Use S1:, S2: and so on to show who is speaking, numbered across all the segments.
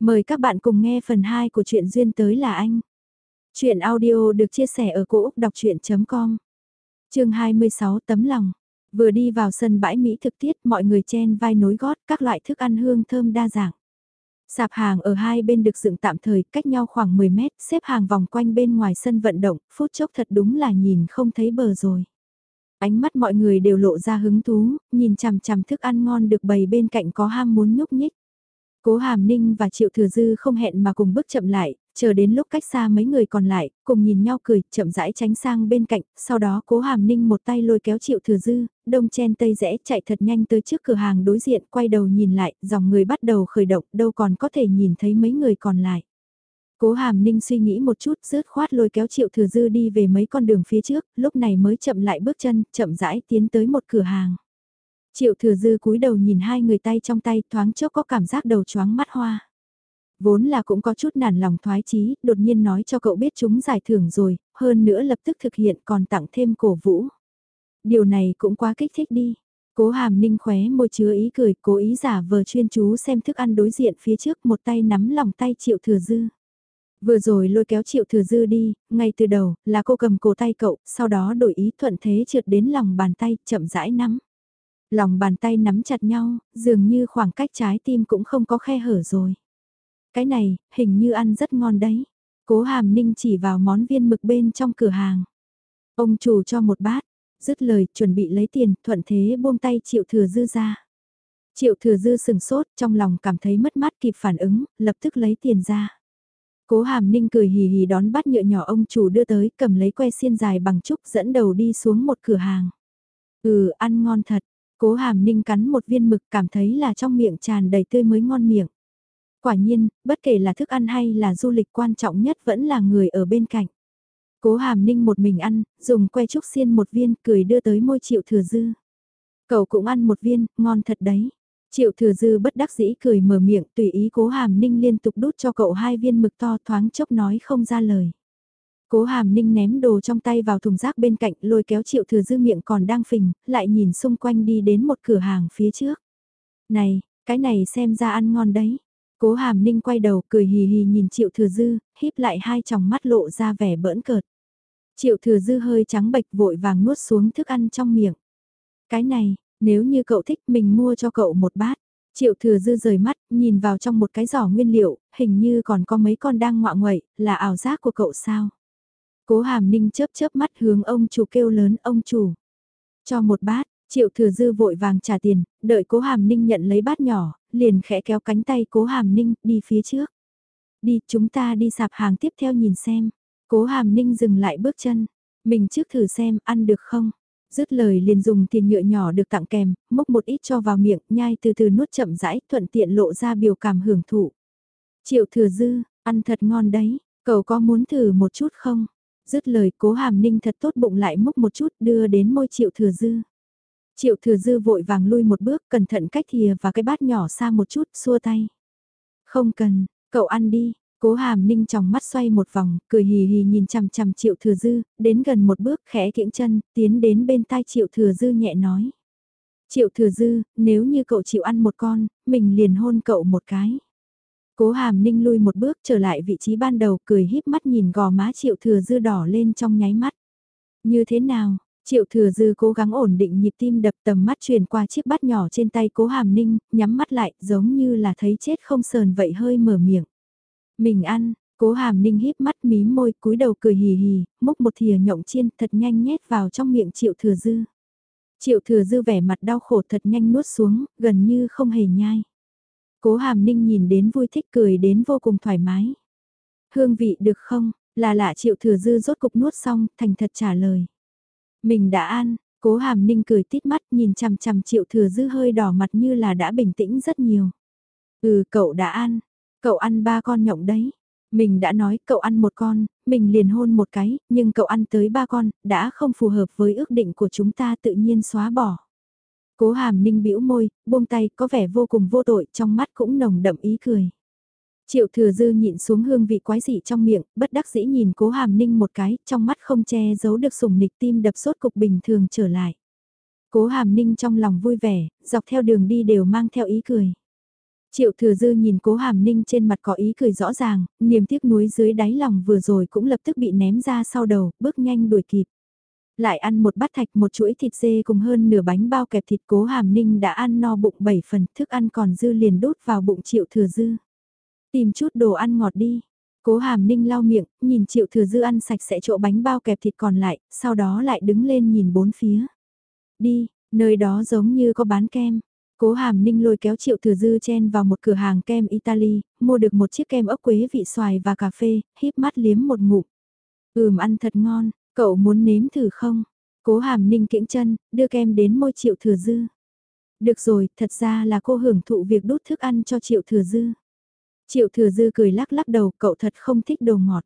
S1: Mời các bạn cùng nghe phần 2 của truyện Duyên tới là anh. Chuyện audio được chia sẻ ở cỗ đọc chuyện.com Trường 26 tấm lòng. Vừa đi vào sân bãi Mỹ thực tiết mọi người chen vai nối gót các loại thức ăn hương thơm đa dạng. Sạp hàng ở hai bên được dựng tạm thời cách nhau khoảng 10 mét xếp hàng vòng quanh bên ngoài sân vận động, phút chốc thật đúng là nhìn không thấy bờ rồi. Ánh mắt mọi người đều lộ ra hứng thú, nhìn chằm chằm thức ăn ngon được bày bên cạnh có ham muốn nhúc nhích. Cố Hàm Ninh và Triệu Thừa Dư không hẹn mà cùng bước chậm lại, chờ đến lúc cách xa mấy người còn lại, cùng nhìn nhau cười, chậm rãi tránh sang bên cạnh, sau đó Cố Hàm Ninh một tay lôi kéo Triệu Thừa Dư, đông chen tây rẽ chạy thật nhanh tới trước cửa hàng đối diện, quay đầu nhìn lại, dòng người bắt đầu khởi động, đâu còn có thể nhìn thấy mấy người còn lại. Cố Hàm Ninh suy nghĩ một chút, rớt khoát lôi kéo Triệu Thừa Dư đi về mấy con đường phía trước, lúc này mới chậm lại bước chân, chậm rãi tiến tới một cửa hàng. Triệu thừa dư cúi đầu nhìn hai người tay trong tay thoáng chốc có cảm giác đầu chóng mắt hoa. Vốn là cũng có chút nản lòng thoái chí, đột nhiên nói cho cậu biết chúng giải thưởng rồi, hơn nữa lập tức thực hiện còn tặng thêm cổ vũ. Điều này cũng quá kích thích đi. Cố hàm ninh khóe môi chứa ý cười, cố ý giả vờ chuyên chú xem thức ăn đối diện phía trước một tay nắm lòng tay triệu thừa dư. Vừa rồi lôi kéo triệu thừa dư đi, ngay từ đầu, là cô cầm cổ tay cậu, sau đó đổi ý thuận thế trượt đến lòng bàn tay, chậm rãi nắm. Lòng bàn tay nắm chặt nhau, dường như khoảng cách trái tim cũng không có khe hở rồi. Cái này, hình như ăn rất ngon đấy. Cố hàm ninh chỉ vào món viên mực bên trong cửa hàng. Ông chủ cho một bát, dứt lời chuẩn bị lấy tiền, thuận thế buông tay triệu thừa dư ra. Triệu thừa dư sừng sốt, trong lòng cảm thấy mất mát kịp phản ứng, lập tức lấy tiền ra. Cố hàm ninh cười hì hì đón bát nhựa nhỏ ông chủ đưa tới, cầm lấy que xiên dài bằng trúc dẫn đầu đi xuống một cửa hàng. Ừ, ăn ngon thật, Cố hàm ninh cắn một viên mực cảm thấy là trong miệng tràn đầy tươi mới ngon miệng. Quả nhiên, bất kể là thức ăn hay là du lịch quan trọng nhất vẫn là người ở bên cạnh. Cố hàm ninh một mình ăn, dùng que trúc xiên một viên cười đưa tới môi triệu thừa dư. Cậu cũng ăn một viên, ngon thật đấy. Triệu thừa dư bất đắc dĩ cười mở miệng tùy ý cố hàm ninh liên tục đút cho cậu hai viên mực to thoáng chốc nói không ra lời. Cố hàm ninh ném đồ trong tay vào thùng rác bên cạnh lôi kéo triệu thừa dư miệng còn đang phình, lại nhìn xung quanh đi đến một cửa hàng phía trước. Này, cái này xem ra ăn ngon đấy. Cố hàm ninh quay đầu cười hì hì nhìn triệu thừa dư, híp lại hai tròng mắt lộ ra vẻ bỡn cợt. Triệu thừa dư hơi trắng bệch vội vàng nuốt xuống thức ăn trong miệng. Cái này, nếu như cậu thích mình mua cho cậu một bát. Triệu thừa dư rời mắt, nhìn vào trong một cái giỏ nguyên liệu, hình như còn có mấy con đang ngoạ nguậy, là ảo giác của cậu sao? Cố hàm ninh chớp chớp mắt hướng ông chủ kêu lớn ông chủ. Cho một bát, triệu thừa dư vội vàng trả tiền, đợi cố hàm ninh nhận lấy bát nhỏ, liền khẽ kéo cánh tay cố hàm ninh đi phía trước. Đi chúng ta đi sạp hàng tiếp theo nhìn xem. Cố hàm ninh dừng lại bước chân. Mình trước thử xem ăn được không. Dứt lời liền dùng tiền nhựa nhỏ được tặng kèm, múc một ít cho vào miệng, nhai từ từ nuốt chậm rãi, thuận tiện lộ ra biểu cảm hưởng thụ. Triệu thừa dư, ăn thật ngon đấy, cậu có muốn thử một chút không? Dứt lời cố hàm ninh thật tốt bụng lại múc một chút đưa đến môi triệu thừa dư. Triệu thừa dư vội vàng lui một bước cẩn thận cách thìa và cái bát nhỏ xa một chút xua tay. Không cần, cậu ăn đi. Cố hàm ninh trong mắt xoay một vòng, cười hì hì nhìn chằm chằm triệu thừa dư, đến gần một bước khẽ kiễng chân, tiến đến bên tai triệu thừa dư nhẹ nói. Triệu thừa dư, nếu như cậu chịu ăn một con, mình liền hôn cậu một cái. Cố hàm ninh lui một bước trở lại vị trí ban đầu cười híp mắt nhìn gò má triệu thừa dư đỏ lên trong nháy mắt. Như thế nào, triệu thừa dư cố gắng ổn định nhịp tim đập tầm mắt truyền qua chiếc bát nhỏ trên tay cố hàm ninh, nhắm mắt lại giống như là thấy chết không sờn vậy hơi mở miệng. Mình ăn, cố hàm ninh híp mắt mí môi cúi đầu cười hì hì, múc một thìa nhộng chiên thật nhanh nhét vào trong miệng triệu thừa dư. Triệu thừa dư vẻ mặt đau khổ thật nhanh nuốt xuống, gần như không hề nhai. Cố hàm ninh nhìn đến vui thích cười đến vô cùng thoải mái. Hương vị được không, là lạ triệu thừa dư rốt cục nuốt xong, thành thật trả lời. Mình đã ăn, cố hàm ninh cười tít mắt nhìn chằm chằm triệu thừa dư hơi đỏ mặt như là đã bình tĩnh rất nhiều. Ừ cậu đã ăn, cậu ăn ba con nhộng đấy. Mình đã nói cậu ăn một con, mình liền hôn một cái, nhưng cậu ăn tới ba con, đã không phù hợp với ước định của chúng ta tự nhiên xóa bỏ. Cố hàm ninh bĩu môi, buông tay có vẻ vô cùng vô tội trong mắt cũng nồng đậm ý cười. Triệu thừa dư nhịn xuống hương vị quái dị trong miệng, bất đắc dĩ nhìn cố hàm ninh một cái, trong mắt không che giấu được sùng nịch tim đập sốt cục bình thường trở lại. Cố hàm ninh trong lòng vui vẻ, dọc theo đường đi đều mang theo ý cười. Triệu thừa dư nhìn cố hàm ninh trên mặt có ý cười rõ ràng, niềm tiếc nuối dưới đáy lòng vừa rồi cũng lập tức bị ném ra sau đầu, bước nhanh đuổi kịp. Lại ăn một bát thạch một chuỗi thịt dê cùng hơn nửa bánh bao kẹp thịt cố hàm ninh đã ăn no bụng 7 phần, thức ăn còn dư liền đốt vào bụng triệu thừa dư. Tìm chút đồ ăn ngọt đi. Cố hàm ninh lau miệng, nhìn triệu thừa dư ăn sạch sẽ chỗ bánh bao kẹp thịt còn lại, sau đó lại đứng lên nhìn bốn phía. Đi, nơi đó giống như có bán kem. Cố hàm ninh lôi kéo triệu thừa dư chen vào một cửa hàng kem Italy, mua được một chiếc kem ốc quế vị xoài và cà phê, híp mắt liếm một ngụm. Ừm ăn thật ngon, cậu muốn nếm thử không? Cố hàm ninh kiễng chân, đưa kem đến môi triệu thừa dư. Được rồi, thật ra là cô hưởng thụ việc đút thức ăn cho triệu thừa dư. Triệu thừa dư cười lắc lắc đầu, cậu thật không thích đồ ngọt.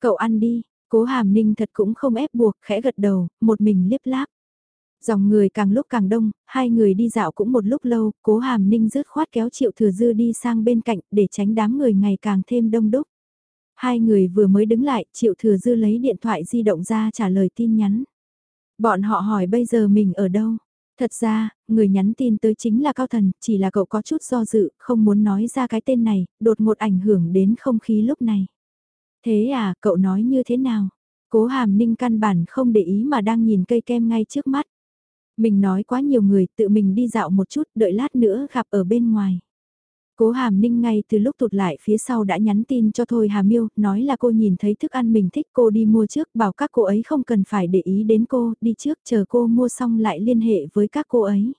S1: Cậu ăn đi, cố hàm ninh thật cũng không ép buộc, khẽ gật đầu, một mình liếp láp. Dòng người càng lúc càng đông, hai người đi dạo cũng một lúc lâu, cố hàm ninh rớt khoát kéo triệu thừa dư đi sang bên cạnh để tránh đám người ngày càng thêm đông đúc. Hai người vừa mới đứng lại, triệu thừa dư lấy điện thoại di động ra trả lời tin nhắn. Bọn họ hỏi bây giờ mình ở đâu? Thật ra, người nhắn tin tới chính là Cao Thần, chỉ là cậu có chút do dự, không muốn nói ra cái tên này, đột ngột ảnh hưởng đến không khí lúc này. Thế à, cậu nói như thế nào? Cố hàm ninh căn bản không để ý mà đang nhìn cây kem ngay trước mắt. Mình nói quá nhiều người, tự mình đi dạo một chút, đợi lát nữa gặp ở bên ngoài. Cố Hàm Ninh ngay từ lúc tụt lại phía sau đã nhắn tin cho Thôi Hà Miêu, nói là cô nhìn thấy thức ăn mình thích cô đi mua trước, bảo các cô ấy không cần phải để ý đến cô, đi trước chờ cô mua xong lại liên hệ với các cô ấy.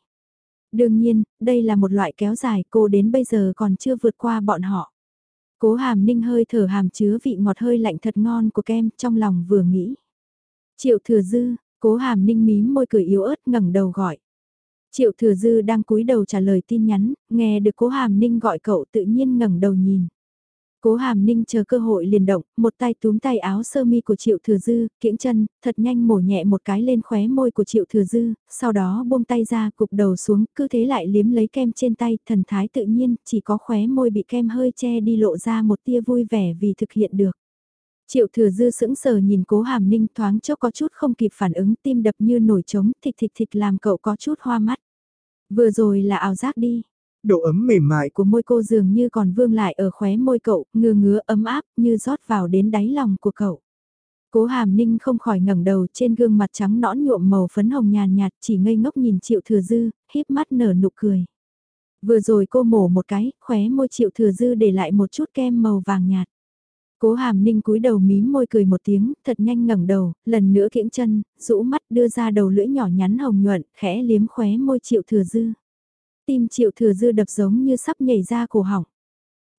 S1: Đương nhiên, đây là một loại kéo dài cô đến bây giờ còn chưa vượt qua bọn họ. Cố Hàm Ninh hơi thở hàm chứa vị ngọt hơi lạnh thật ngon của kem trong lòng vừa nghĩ. Triệu thừa dư, Cố hàm ninh mím môi cười yếu ớt ngẩng đầu gọi. Triệu thừa dư đang cúi đầu trả lời tin nhắn, nghe được cố hàm ninh gọi cậu tự nhiên ngẩng đầu nhìn. Cố hàm ninh chờ cơ hội liền động, một tay túm tay áo sơ mi của triệu thừa dư, kiễng chân, thật nhanh mổ nhẹ một cái lên khóe môi của triệu thừa dư, sau đó buông tay ra cục đầu xuống, cứ thế lại liếm lấy kem trên tay, thần thái tự nhiên, chỉ có khóe môi bị kem hơi che đi lộ ra một tia vui vẻ vì thực hiện được. Triệu thừa dư sững sờ nhìn cố hàm ninh thoáng chốc có chút không kịp phản ứng tim đập như nổi trống thịt thịt thịt làm cậu có chút hoa mắt. Vừa rồi là ảo giác đi.
S2: Độ ấm mềm mại
S1: của môi cô dường như còn vương lại ở khóe môi cậu, ngừa ngứa ấm áp như rót vào đến đáy lòng của cậu. Cố hàm ninh không khỏi ngẩng đầu trên gương mặt trắng nõn nhuộm màu phấn hồng nhàn nhạt chỉ ngây ngốc nhìn triệu thừa dư, híp mắt nở nụ cười. Vừa rồi cô mổ một cái, khóe môi triệu thừa dư để lại một chút kem màu vàng nhạt. Cố hàm ninh cúi đầu mím môi cười một tiếng, thật nhanh ngẩng đầu, lần nữa kiễng chân, rũ mắt đưa ra đầu lưỡi nhỏ nhắn hồng nhuận, khẽ liếm khóe môi triệu thừa dư. Tim triệu thừa dư đập giống như sắp nhảy ra cổ họng.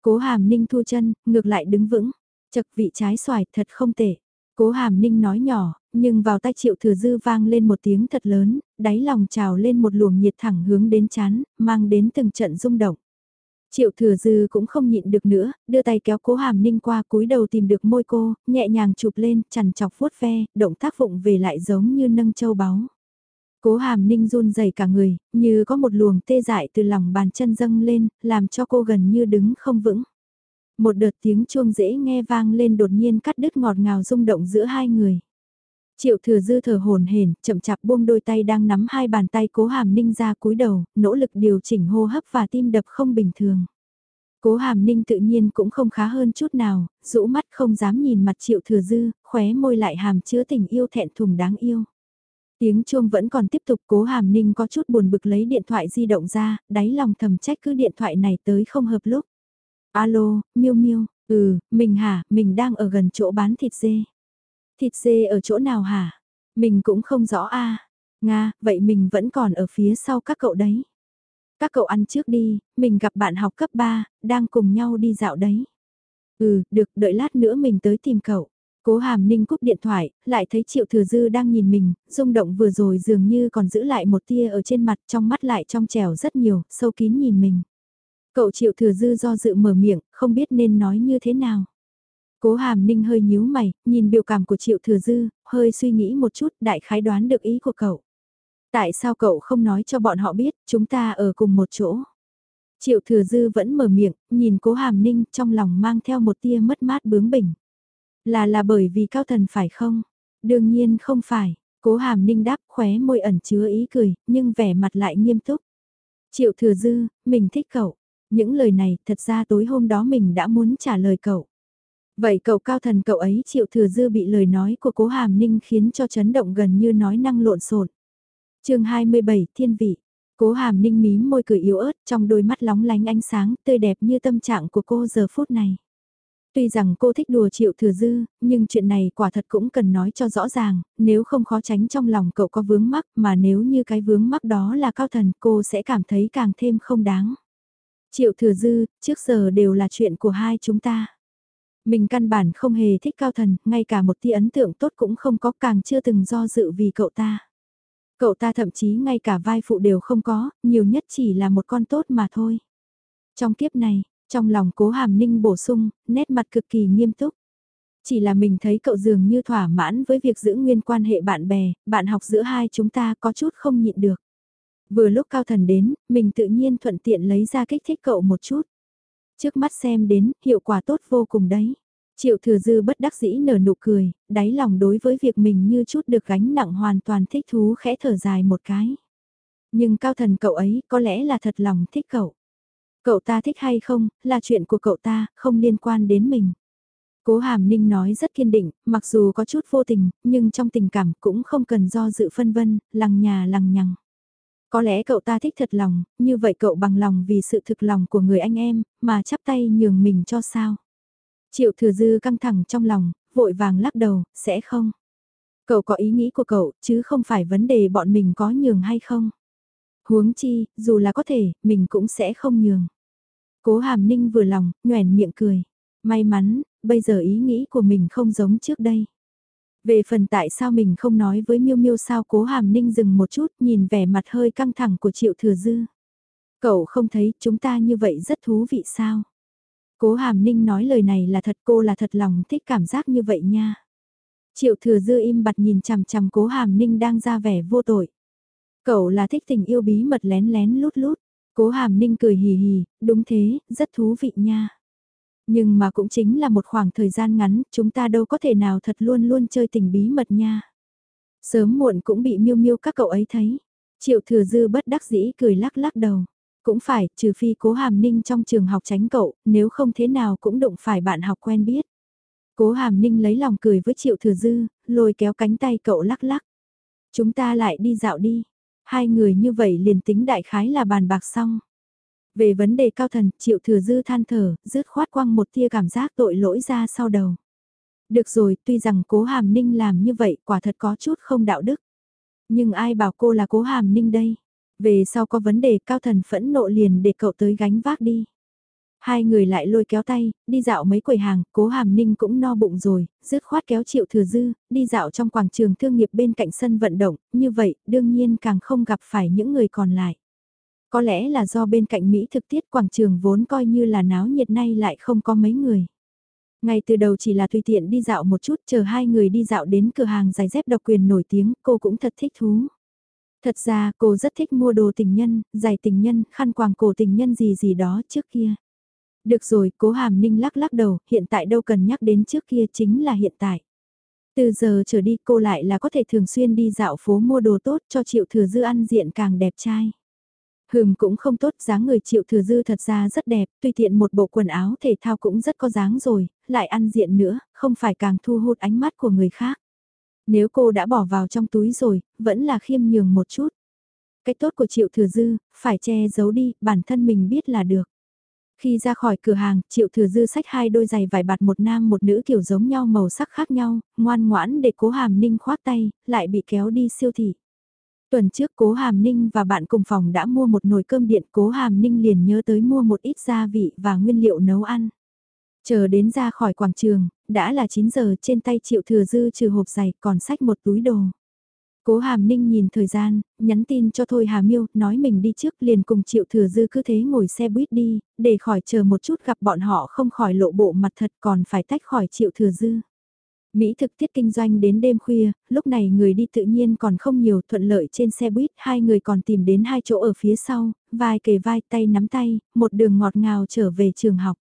S1: Cố hàm ninh thu chân, ngược lại đứng vững, chật vị trái xoài thật không tệ. Cố hàm ninh nói nhỏ, nhưng vào tay triệu thừa dư vang lên một tiếng thật lớn, đáy lòng trào lên một luồng nhiệt thẳng hướng đến chán, mang đến từng trận rung động. Triệu thừa dư cũng không nhịn được nữa, đưa tay kéo cố hàm ninh qua cúi đầu tìm được môi cô, nhẹ nhàng chụp lên, chằn chọc vuốt ve, động tác vụng về lại giống như nâng châu báu. Cố hàm ninh run rẩy cả người, như có một luồng tê dại từ lòng bàn chân dâng lên, làm cho cô gần như đứng không vững. Một đợt tiếng chuông dễ nghe vang lên đột nhiên cắt đứt ngọt ngào rung động giữa hai người. Triệu thừa dư thở hồn hển, chậm chạp buông đôi tay đang nắm hai bàn tay cố hàm ninh ra cúi đầu, nỗ lực điều chỉnh hô hấp và tim đập không bình thường. Cố hàm ninh tự nhiên cũng không khá hơn chút nào, rũ mắt không dám nhìn mặt triệu thừa dư, khóe môi lại hàm chứa tình yêu thẹn thùng đáng yêu. Tiếng chuông vẫn còn tiếp tục cố hàm ninh có chút buồn bực lấy điện thoại di động ra, đáy lòng thầm trách cứ điện thoại này tới không hợp lúc. Alo, miêu miêu, ừ, mình hả, mình đang ở gần chỗ bán thịt dê. Thịt dê ở chỗ nào hả? Mình cũng không rõ a. Nga, vậy mình vẫn còn ở phía sau các cậu đấy. Các cậu ăn trước đi, mình gặp bạn học cấp 3, đang cùng nhau đi dạo đấy. Ừ, được, đợi lát nữa mình tới tìm cậu. Cố hàm ninh cúp điện thoại, lại thấy triệu thừa dư đang nhìn mình, rung động vừa rồi dường như còn giữ lại một tia ở trên mặt trong mắt lại trong trẻo rất nhiều, sâu kín nhìn mình. Cậu triệu thừa dư do dự mở miệng, không biết nên nói như thế nào. Cố hàm ninh hơi nhíu mày, nhìn biểu cảm của triệu thừa dư, hơi suy nghĩ một chút đại khái đoán được ý của cậu. Tại sao cậu không nói cho bọn họ biết chúng ta ở cùng một chỗ? Triệu thừa dư vẫn mở miệng, nhìn cố hàm ninh trong lòng mang theo một tia mất mát bướng bỉnh. Là là bởi vì cao thần phải không? Đương nhiên không phải, cố hàm ninh đáp khóe môi ẩn chứa ý cười, nhưng vẻ mặt lại nghiêm túc. Triệu thừa dư, mình thích cậu. Những lời này thật ra tối hôm đó mình đã muốn trả lời cậu. Vậy cậu cao thần cậu ấy chịu thừa dư bị lời nói của cố hàm ninh khiến cho chấn động gần như nói năng lộn xộn. chương 27 Thiên Vị Cố hàm ninh mím môi cười yếu ớt trong đôi mắt lóng lánh ánh sáng tươi đẹp như tâm trạng của cô giờ phút này. Tuy rằng cô thích đùa triệu thừa dư, nhưng chuyện này quả thật cũng cần nói cho rõ ràng, nếu không khó tránh trong lòng cậu có vướng mắc mà nếu như cái vướng mắc đó là cao thần cô sẽ cảm thấy càng thêm không đáng. Triệu thừa dư, trước giờ đều là chuyện của hai chúng ta. Mình căn bản không hề thích cao thần, ngay cả một tia ấn tượng tốt cũng không có càng chưa từng do dự vì cậu ta. Cậu ta thậm chí ngay cả vai phụ đều không có, nhiều nhất chỉ là một con tốt mà thôi. Trong kiếp này, trong lòng cố hàm ninh bổ sung, nét mặt cực kỳ nghiêm túc. Chỉ là mình thấy cậu dường như thỏa mãn với việc giữ nguyên quan hệ bạn bè, bạn học giữa hai chúng ta có chút không nhịn được. Vừa lúc cao thần đến, mình tự nhiên thuận tiện lấy ra kích thích cậu một chút. Trước mắt xem đến, hiệu quả tốt vô cùng đấy. Triệu thừa dư bất đắc dĩ nở nụ cười, đáy lòng đối với việc mình như chút được gánh nặng hoàn toàn thích thú khẽ thở dài một cái. Nhưng cao thần cậu ấy có lẽ là thật lòng thích cậu. Cậu ta thích hay không, là chuyện của cậu ta, không liên quan đến mình. Cố Hàm Ninh nói rất kiên định, mặc dù có chút vô tình, nhưng trong tình cảm cũng không cần do dự phân vân, lằng nhà lằng nhằng. Có lẽ cậu ta thích thật lòng, như vậy cậu bằng lòng vì sự thực lòng của người anh em, mà chắp tay nhường mình cho sao. Triệu thừa dư căng thẳng trong lòng, vội vàng lắc đầu, sẽ không. Cậu có ý nghĩ của cậu, chứ không phải vấn đề bọn mình có nhường hay không. Huống chi, dù là có thể, mình cũng sẽ không nhường. Cố hàm ninh vừa lòng, nhoèn miệng cười. May mắn, bây giờ ý nghĩ của mình không giống trước đây. Về phần tại sao mình không nói với Miêu Miêu sao cố hàm ninh dừng một chút nhìn vẻ mặt hơi căng thẳng của Triệu Thừa Dư. Cậu không thấy chúng ta như vậy rất thú vị sao? Cố hàm ninh nói lời này là thật cô là thật lòng thích cảm giác như vậy nha. Triệu Thừa Dư im bặt nhìn chằm chằm cố hàm ninh đang ra vẻ vô tội. Cậu là thích tình yêu bí mật lén lén lút lút. Cố hàm ninh cười hì hì, đúng thế, rất thú vị nha. Nhưng mà cũng chính là một khoảng thời gian ngắn, chúng ta đâu có thể nào thật luôn luôn chơi tình bí mật nha. Sớm muộn cũng bị miêu miêu các cậu ấy thấy. Triệu thừa dư bất đắc dĩ cười lắc lắc đầu. Cũng phải, trừ phi cố hàm ninh trong trường học tránh cậu, nếu không thế nào cũng đụng phải bạn học quen biết. Cố hàm ninh lấy lòng cười với triệu thừa dư, lôi kéo cánh tay cậu lắc lắc. Chúng ta lại đi dạo đi. Hai người như vậy liền tính đại khái là bàn bạc xong. Về vấn đề cao thần, triệu thừa dư than thở, rứt khoát quăng một tia cảm giác tội lỗi ra sau đầu. Được rồi, tuy rằng cố hàm ninh làm như vậy quả thật có chút không đạo đức. Nhưng ai bảo cô là cố hàm ninh đây? Về sau có vấn đề cao thần phẫn nộ liền để cậu tới gánh vác đi. Hai người lại lôi kéo tay, đi dạo mấy quầy hàng, cố hàm ninh cũng no bụng rồi, dứt khoát kéo triệu thừa dư, đi dạo trong quảng trường thương nghiệp bên cạnh sân vận động, như vậy, đương nhiên càng không gặp phải những người còn lại. Có lẽ là do bên cạnh Mỹ thực tiết quảng trường vốn coi như là náo nhiệt nay lại không có mấy người. Ngay từ đầu chỉ là tùy tiện đi dạo một chút chờ hai người đi dạo đến cửa hàng giày dép độc quyền nổi tiếng, cô cũng thật thích thú. Thật ra cô rất thích mua đồ tình nhân, giày tình nhân, khăn quàng cổ tình nhân gì gì đó trước kia. Được rồi, cố hàm ninh lắc lắc đầu, hiện tại đâu cần nhắc đến trước kia chính là hiện tại. Từ giờ trở đi cô lại là có thể thường xuyên đi dạo phố mua đồ tốt cho triệu thừa dư ăn diện càng đẹp trai. Hừm cũng không tốt, dáng người triệu thừa dư thật ra rất đẹp, tùy tiện một bộ quần áo thể thao cũng rất có dáng rồi, lại ăn diện nữa, không phải càng thu hút ánh mắt của người khác. Nếu cô đã bỏ vào trong túi rồi, vẫn là khiêm nhường một chút. Cái tốt của triệu thừa dư, phải che giấu đi, bản thân mình biết là được. Khi ra khỏi cửa hàng, triệu thừa dư sách hai đôi giày vải bạt một nam một nữ kiểu giống nhau màu sắc khác nhau, ngoan ngoãn để cố hàm ninh khoát tay, lại bị kéo đi siêu thị. Tuần trước cố hàm ninh và bạn cùng phòng đã mua một nồi cơm điện cố hàm ninh liền nhớ tới mua một ít gia vị và nguyên liệu nấu ăn. Chờ đến ra khỏi quảng trường, đã là 9 giờ trên tay triệu thừa dư trừ hộp giày còn sách một túi đồ. Cố Hàm Ninh nhìn thời gian, nhắn tin cho Thôi Hà Miêu, nói mình đi trước liền cùng Triệu Thừa Dư cứ thế ngồi xe buýt đi, để khỏi chờ một chút gặp bọn họ không khỏi lộ bộ mặt thật còn phải tách khỏi Triệu Thừa Dư. Mỹ thực tiết kinh doanh đến đêm khuya, lúc này người đi tự nhiên còn không nhiều thuận lợi trên xe buýt, hai người còn tìm đến hai chỗ ở phía sau, vai kề vai tay nắm tay, một đường ngọt ngào trở về trường học.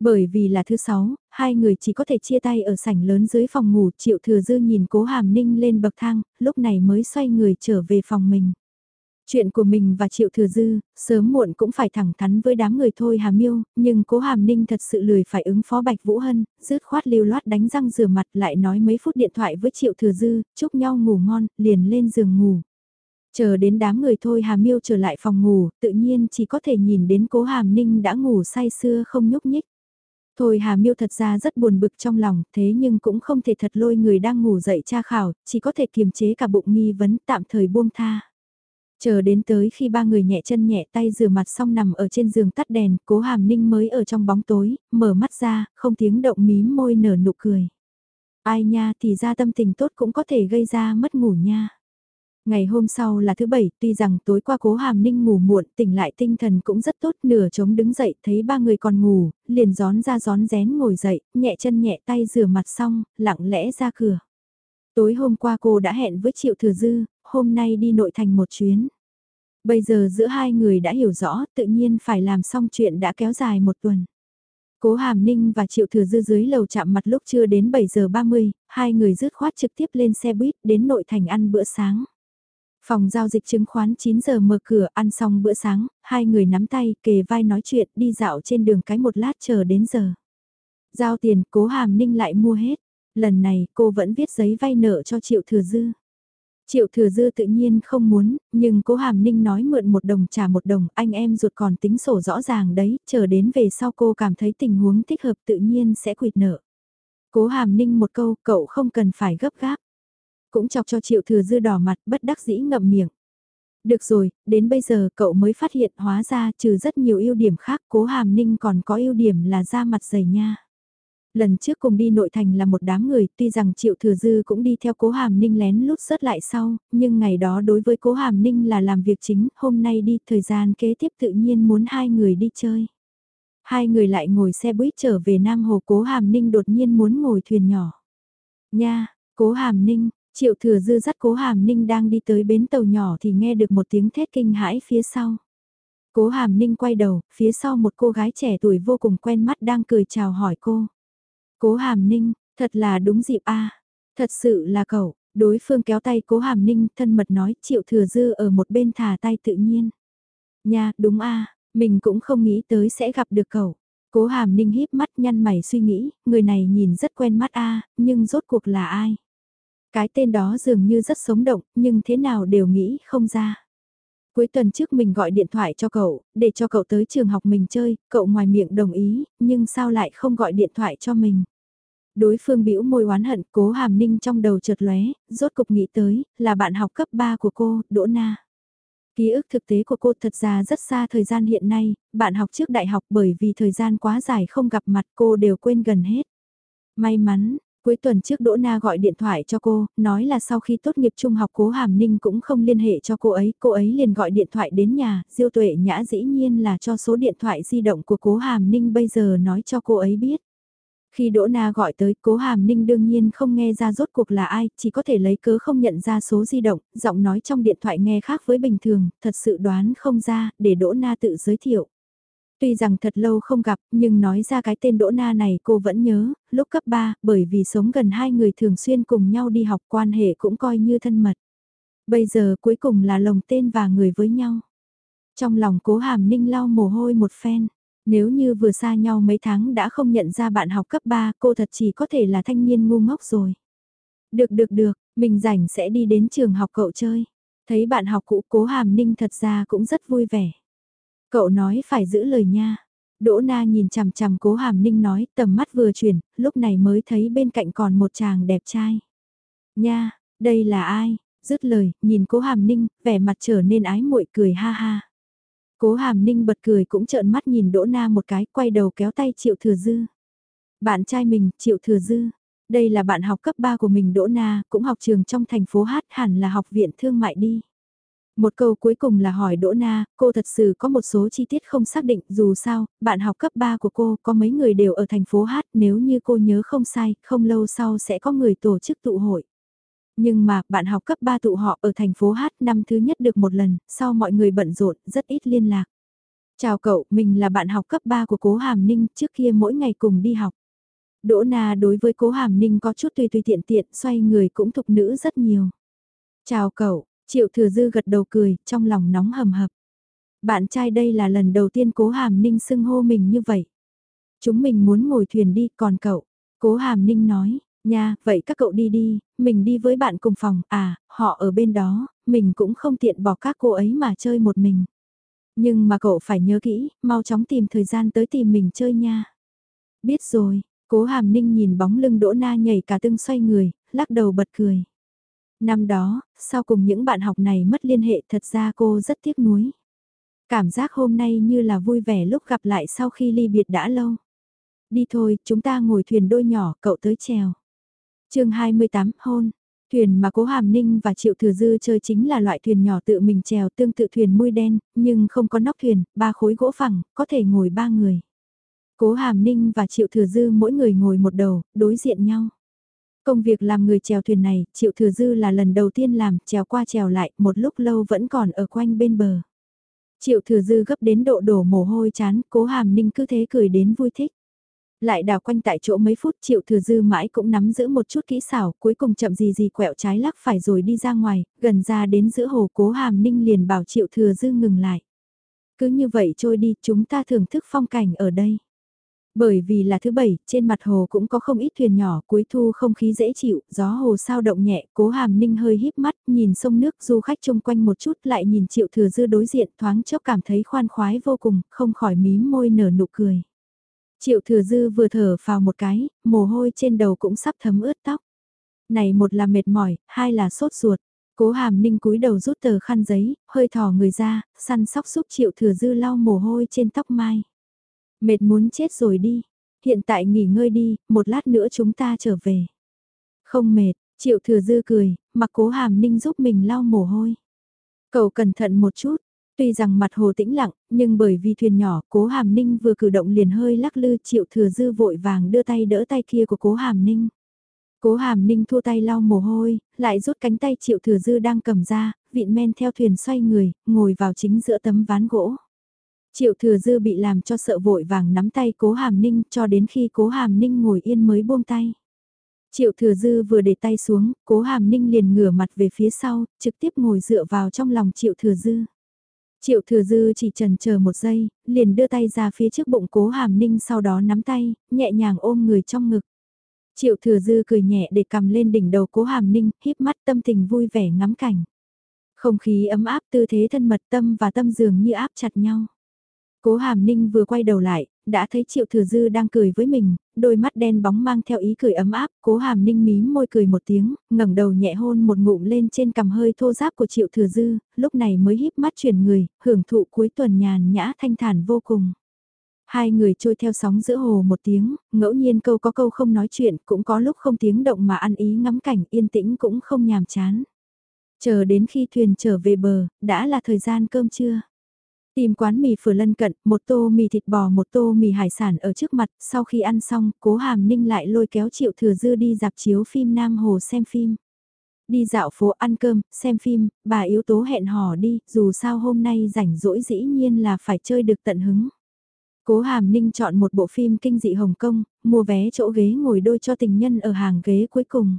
S1: Bởi vì là thứ sáu, hai người chỉ có thể chia tay ở sảnh lớn dưới phòng ngủ, Triệu Thừa Dư nhìn Cố Hàm Ninh lên bậc thang, lúc này mới xoay người trở về phòng mình. Chuyện của mình và Triệu Thừa Dư, sớm muộn cũng phải thẳng thắn với đám người thôi Hà Miêu, nhưng cố Hàm Ninh thật sự lười phải ứng phó Bạch Vũ Hân, rứt khoát lưu loát đánh răng rửa mặt lại nói mấy phút điện thoại với Triệu Thừa Dư, chúc nhau ngủ ngon, liền lên giường ngủ. Chờ đến đám người thôi Hà Miêu trở lại phòng ngủ, tự nhiên chỉ có thể nhìn đến cố Hàm Ninh đã ngủ say sưa không nhúc nhích. Thôi Hà Miêu thật ra rất buồn bực trong lòng, thế nhưng cũng không thể thật lôi người đang ngủ dậy tra khảo, chỉ có thể kiềm chế cả bụng nghi vấn tạm thời buông tha. Chờ đến tới khi ba người nhẹ chân nhẹ tay rửa mặt xong nằm ở trên giường tắt đèn, cố hàm ninh mới ở trong bóng tối, mở mắt ra, không tiếng động mím môi nở nụ cười. Ai nha thì ra tâm tình tốt cũng có thể gây ra mất ngủ nha. Ngày hôm sau là thứ bảy, tuy rằng tối qua cố hàm ninh ngủ muộn, tỉnh lại tinh thần cũng rất tốt, nửa trống đứng dậy, thấy ba người còn ngủ, liền gión ra gión rén ngồi dậy, nhẹ chân nhẹ tay rửa mặt xong, lặng lẽ ra cửa. Tối hôm qua cô đã hẹn với Triệu Thừa Dư, hôm nay đi nội thành một chuyến. Bây giờ giữa hai người đã hiểu rõ, tự nhiên phải làm xong chuyện đã kéo dài một tuần. Cố Hàm Ninh và Triệu Thừa Dư dưới lầu chạm mặt lúc chưa đến 7 giờ 30, hai người rứt khoát trực tiếp lên xe buýt đến nội thành ăn bữa sáng. Phòng giao dịch chứng khoán 9 giờ mở cửa ăn xong bữa sáng, hai người nắm tay kề vai nói chuyện đi dạo trên đường cái một lát chờ đến giờ. Giao tiền cố hàm ninh lại mua hết, lần này cô vẫn viết giấy vay nợ cho Triệu Thừa Dư. Triệu thừa dư tự nhiên không muốn, nhưng cố hàm ninh nói mượn một đồng trả một đồng, anh em ruột còn tính sổ rõ ràng đấy, chờ đến về sau cô cảm thấy tình huống thích hợp tự nhiên sẽ quyệt nợ. Cố hàm ninh một câu, cậu không cần phải gấp gáp. Cũng chọc cho triệu thừa dư đỏ mặt, bất đắc dĩ ngậm miệng. Được rồi, đến bây giờ cậu mới phát hiện hóa ra trừ rất nhiều ưu điểm khác cố hàm ninh còn có ưu điểm là da mặt dày nha. Lần trước cùng đi nội thành là một đám người, tuy rằng Triệu Thừa Dư cũng đi theo Cố Hàm Ninh lén lút rớt lại sau, nhưng ngày đó đối với Cố Hàm Ninh là làm việc chính, hôm nay đi, thời gian kế tiếp tự nhiên muốn hai người đi chơi. Hai người lại ngồi xe buýt trở về Nam Hồ Cố Hàm Ninh đột nhiên muốn ngồi thuyền nhỏ. Nha, Cố Hàm Ninh, Triệu Thừa Dư dắt Cố Hàm Ninh đang đi tới bến tàu nhỏ thì nghe được một tiếng thét kinh hãi phía sau. Cố Hàm Ninh quay đầu, phía sau một cô gái trẻ tuổi vô cùng quen mắt đang cười chào hỏi cô. Cố Hàm Ninh, thật là đúng dịp a Thật sự là cậu, đối phương kéo tay Cố Hàm Ninh thân mật nói Triệu Thừa Dư ở một bên thả tay tự nhiên. Nha, đúng a mình cũng không nghĩ tới sẽ gặp được cậu. Cố Hàm Ninh híp mắt nhăn mày suy nghĩ, người này nhìn rất quen mắt a nhưng rốt cuộc là ai? Cái tên đó dường như rất sống động, nhưng thế nào đều nghĩ không ra. Cuối tuần trước mình gọi điện thoại cho cậu, để cho cậu tới trường học mình chơi, cậu ngoài miệng đồng ý, nhưng sao lại không gọi điện thoại cho mình. Đối phương bĩu môi oán hận, cố hàm ninh trong đầu chợt lóe, rốt cục nghĩ tới, là bạn học cấp 3 của cô, Đỗ Na. Ký ức thực tế của cô thật ra rất xa thời gian hiện nay, bạn học trước đại học bởi vì thời gian quá dài không gặp mặt cô đều quên gần hết. May mắn, cuối tuần trước Đỗ Na gọi điện thoại cho cô, nói là sau khi tốt nghiệp trung học cố Hàm Ninh cũng không liên hệ cho cô ấy, cô ấy liền gọi điện thoại đến nhà, Diêu Tuệ Nhã dĩ nhiên là cho số điện thoại di động của cố Hàm Ninh bây giờ nói cho cô ấy biết. Khi Đỗ Na gọi tới, cố hàm ninh đương nhiên không nghe ra rốt cuộc là ai, chỉ có thể lấy cớ không nhận ra số di động, giọng nói trong điện thoại nghe khác với bình thường, thật sự đoán không ra, để Đỗ Na tự giới thiệu. Tuy rằng thật lâu không gặp, nhưng nói ra cái tên Đỗ Na này cô vẫn nhớ, lúc cấp 3, bởi vì sống gần hai người thường xuyên cùng nhau đi học quan hệ cũng coi như thân mật. Bây giờ cuối cùng là lồng tên và người với nhau. Trong lòng cố hàm ninh lau mồ hôi một phen. Nếu như vừa xa nhau mấy tháng đã không nhận ra bạn học cấp 3 cô thật chỉ có thể là thanh niên ngu ngốc rồi. Được được được, mình rảnh sẽ đi đến trường học cậu chơi. Thấy bạn học cũ cố hàm ninh thật ra cũng rất vui vẻ. Cậu nói phải giữ lời nha. Đỗ Na nhìn chằm chằm cố hàm ninh nói tầm mắt vừa chuyển, lúc này mới thấy bên cạnh còn một chàng đẹp trai. Nha, đây là ai? Dứt lời, nhìn cố hàm ninh, vẻ mặt trở nên ái muội cười ha ha. Cố hàm ninh bật cười cũng trợn mắt nhìn Đỗ Na một cái, quay đầu kéo tay Triệu Thừa Dư. Bạn trai mình, Triệu Thừa Dư. Đây là bạn học cấp 3 của mình Đỗ Na, cũng học trường trong thành phố Hát hẳn là học viện thương mại đi. Một câu cuối cùng là hỏi Đỗ Na, cô thật sự có một số chi tiết không xác định, dù sao, bạn học cấp 3 của cô có mấy người đều ở thành phố Hát, nếu như cô nhớ không sai, không lâu sau sẽ có người tổ chức tụ hội. Nhưng mà, bạn học cấp 3 tụ họ ở thành phố Hát năm thứ nhất được một lần, sau mọi người bận rộn, rất ít liên lạc. Chào cậu, mình là bạn học cấp 3 của Cố Hàm Ninh, trước kia mỗi ngày cùng đi học. Đỗ Na đối với Cố Hàm Ninh có chút tùy tùy tiện tiện, xoay người cũng thục nữ rất nhiều. Chào cậu, Triệu thừa dư gật đầu cười, trong lòng nóng hầm hập. Bạn trai đây là lần đầu tiên cố hàm ninh xưng hô mình như vậy. Chúng mình muốn ngồi thuyền đi, còn cậu. Cố hàm ninh nói, nha, vậy các cậu đi đi, mình đi với bạn cùng phòng, à, họ ở bên đó, mình cũng không tiện bỏ các cô ấy mà chơi một mình. Nhưng mà cậu phải nhớ kỹ, mau chóng tìm thời gian tới tìm mình chơi nha. Biết rồi, cố hàm ninh nhìn bóng lưng đỗ na nhảy cả tưng xoay người, lắc đầu bật cười. Năm đó, sau cùng những bạn học này mất liên hệ thật ra cô rất tiếc nuối. Cảm giác hôm nay như là vui vẻ lúc gặp lại sau khi ly biệt đã lâu. Đi thôi, chúng ta ngồi thuyền đôi nhỏ, cậu tới trèo chương 28, hôn. Thuyền mà Cố Hàm Ninh và Triệu Thừa Dư chơi chính là loại thuyền nhỏ tự mình chèo tương tự thuyền mui đen, nhưng không có nóc thuyền, ba khối gỗ phẳng, có thể ngồi ba người. Cố Hàm Ninh và Triệu Thừa Dư mỗi người ngồi một đầu, đối diện nhau. Công việc làm người chèo thuyền này, Triệu Thừa Dư là lần đầu tiên làm, chèo qua chèo lại, một lúc lâu vẫn còn ở quanh bên bờ. Triệu Thừa Dư gấp đến độ đổ mồ hôi chán, Cố Hàm Ninh cứ thế cười đến vui thích. Lại đào quanh tại chỗ mấy phút triệu thừa dư mãi cũng nắm giữ một chút kỹ xảo, cuối cùng chậm gì gì quẹo trái lắc phải rồi đi ra ngoài, gần ra đến giữa hồ cố hàm ninh liền bảo triệu thừa dư ngừng lại. Cứ như vậy trôi đi, chúng ta thưởng thức phong cảnh ở đây. Bởi vì là thứ bảy, trên mặt hồ cũng có không ít thuyền nhỏ, cuối thu không khí dễ chịu, gió hồ sao động nhẹ, cố hàm ninh hơi híp mắt, nhìn sông nước du khách chung quanh một chút lại nhìn triệu thừa dư đối diện thoáng chốc cảm thấy khoan khoái vô cùng, không khỏi mím môi nở nụ cười. Triệu thừa dư vừa thở vào một cái, mồ hôi trên đầu cũng sắp thấm ướt tóc. Này một là mệt mỏi, hai là sốt ruột. Cố hàm ninh cúi đầu rút tờ khăn giấy, hơi thò người ra, săn sóc giúp triệu thừa dư lau mồ hôi trên tóc mai. Mệt muốn chết rồi đi. Hiện tại nghỉ ngơi đi, một lát nữa chúng ta trở về. Không mệt, triệu thừa dư cười, mặc cố hàm ninh giúp mình lau mồ hôi. Cậu cẩn thận một chút, Tuy rằng mặt hồ tĩnh lặng, nhưng bởi vì thuyền nhỏ, cố hàm ninh vừa cử động liền hơi lắc lư triệu thừa dư vội vàng đưa tay đỡ tay kia của cố hàm ninh. Cố hàm ninh thua tay lau mồ hôi, lại rút cánh tay triệu thừa dư đang cầm ra, vịn men theo thuyền xoay người, ngồi vào chính giữa tấm ván gỗ. Triệu thừa dư bị làm cho sợ vội vàng nắm tay cố hàm ninh cho đến khi cố hàm ninh ngồi yên mới buông tay. Triệu thừa dư vừa để tay xuống, cố hàm ninh liền ngửa mặt về phía sau, trực tiếp ngồi dựa vào trong lòng triệu thừa dư. Triệu thừa dư chỉ trần chờ một giây, liền đưa tay ra phía trước bụng cố hàm ninh sau đó nắm tay, nhẹ nhàng ôm người trong ngực. Triệu thừa dư cười nhẹ để cầm lên đỉnh đầu cố hàm ninh, híp mắt tâm tình vui vẻ ngắm cảnh. Không khí ấm áp tư thế thân mật tâm và tâm dường như áp chặt nhau. Cố hàm ninh vừa quay đầu lại, đã thấy triệu thừa dư đang cười với mình, đôi mắt đen bóng mang theo ý cười ấm áp, cố hàm ninh mím môi cười một tiếng, ngẩng đầu nhẹ hôn một ngụm lên trên cằm hơi thô giáp của triệu thừa dư, lúc này mới híp mắt chuyển người, hưởng thụ cuối tuần nhàn nhã thanh thản vô cùng. Hai người trôi theo sóng giữa hồ một tiếng, ngẫu nhiên câu có câu không nói chuyện, cũng có lúc không tiếng động mà ăn ý ngắm cảnh yên tĩnh cũng không nhàm chán. Chờ đến khi thuyền trở về bờ, đã là thời gian cơm trưa. Tìm quán mì phở lân cận, một tô mì thịt bò một tô mì hải sản ở trước mặt, sau khi ăn xong, cố hàm ninh lại lôi kéo triệu thừa dư đi dạp chiếu phim Nam Hồ xem phim. Đi dạo phố ăn cơm, xem phim, bà yếu tố hẹn hò đi, dù sao hôm nay rảnh rỗi dĩ nhiên là phải chơi được tận hứng. Cố Hàm Ninh chọn một bộ phim kinh dị Hồng Kông, mua vé chỗ ghế ngồi đôi cho tình nhân ở hàng ghế cuối cùng.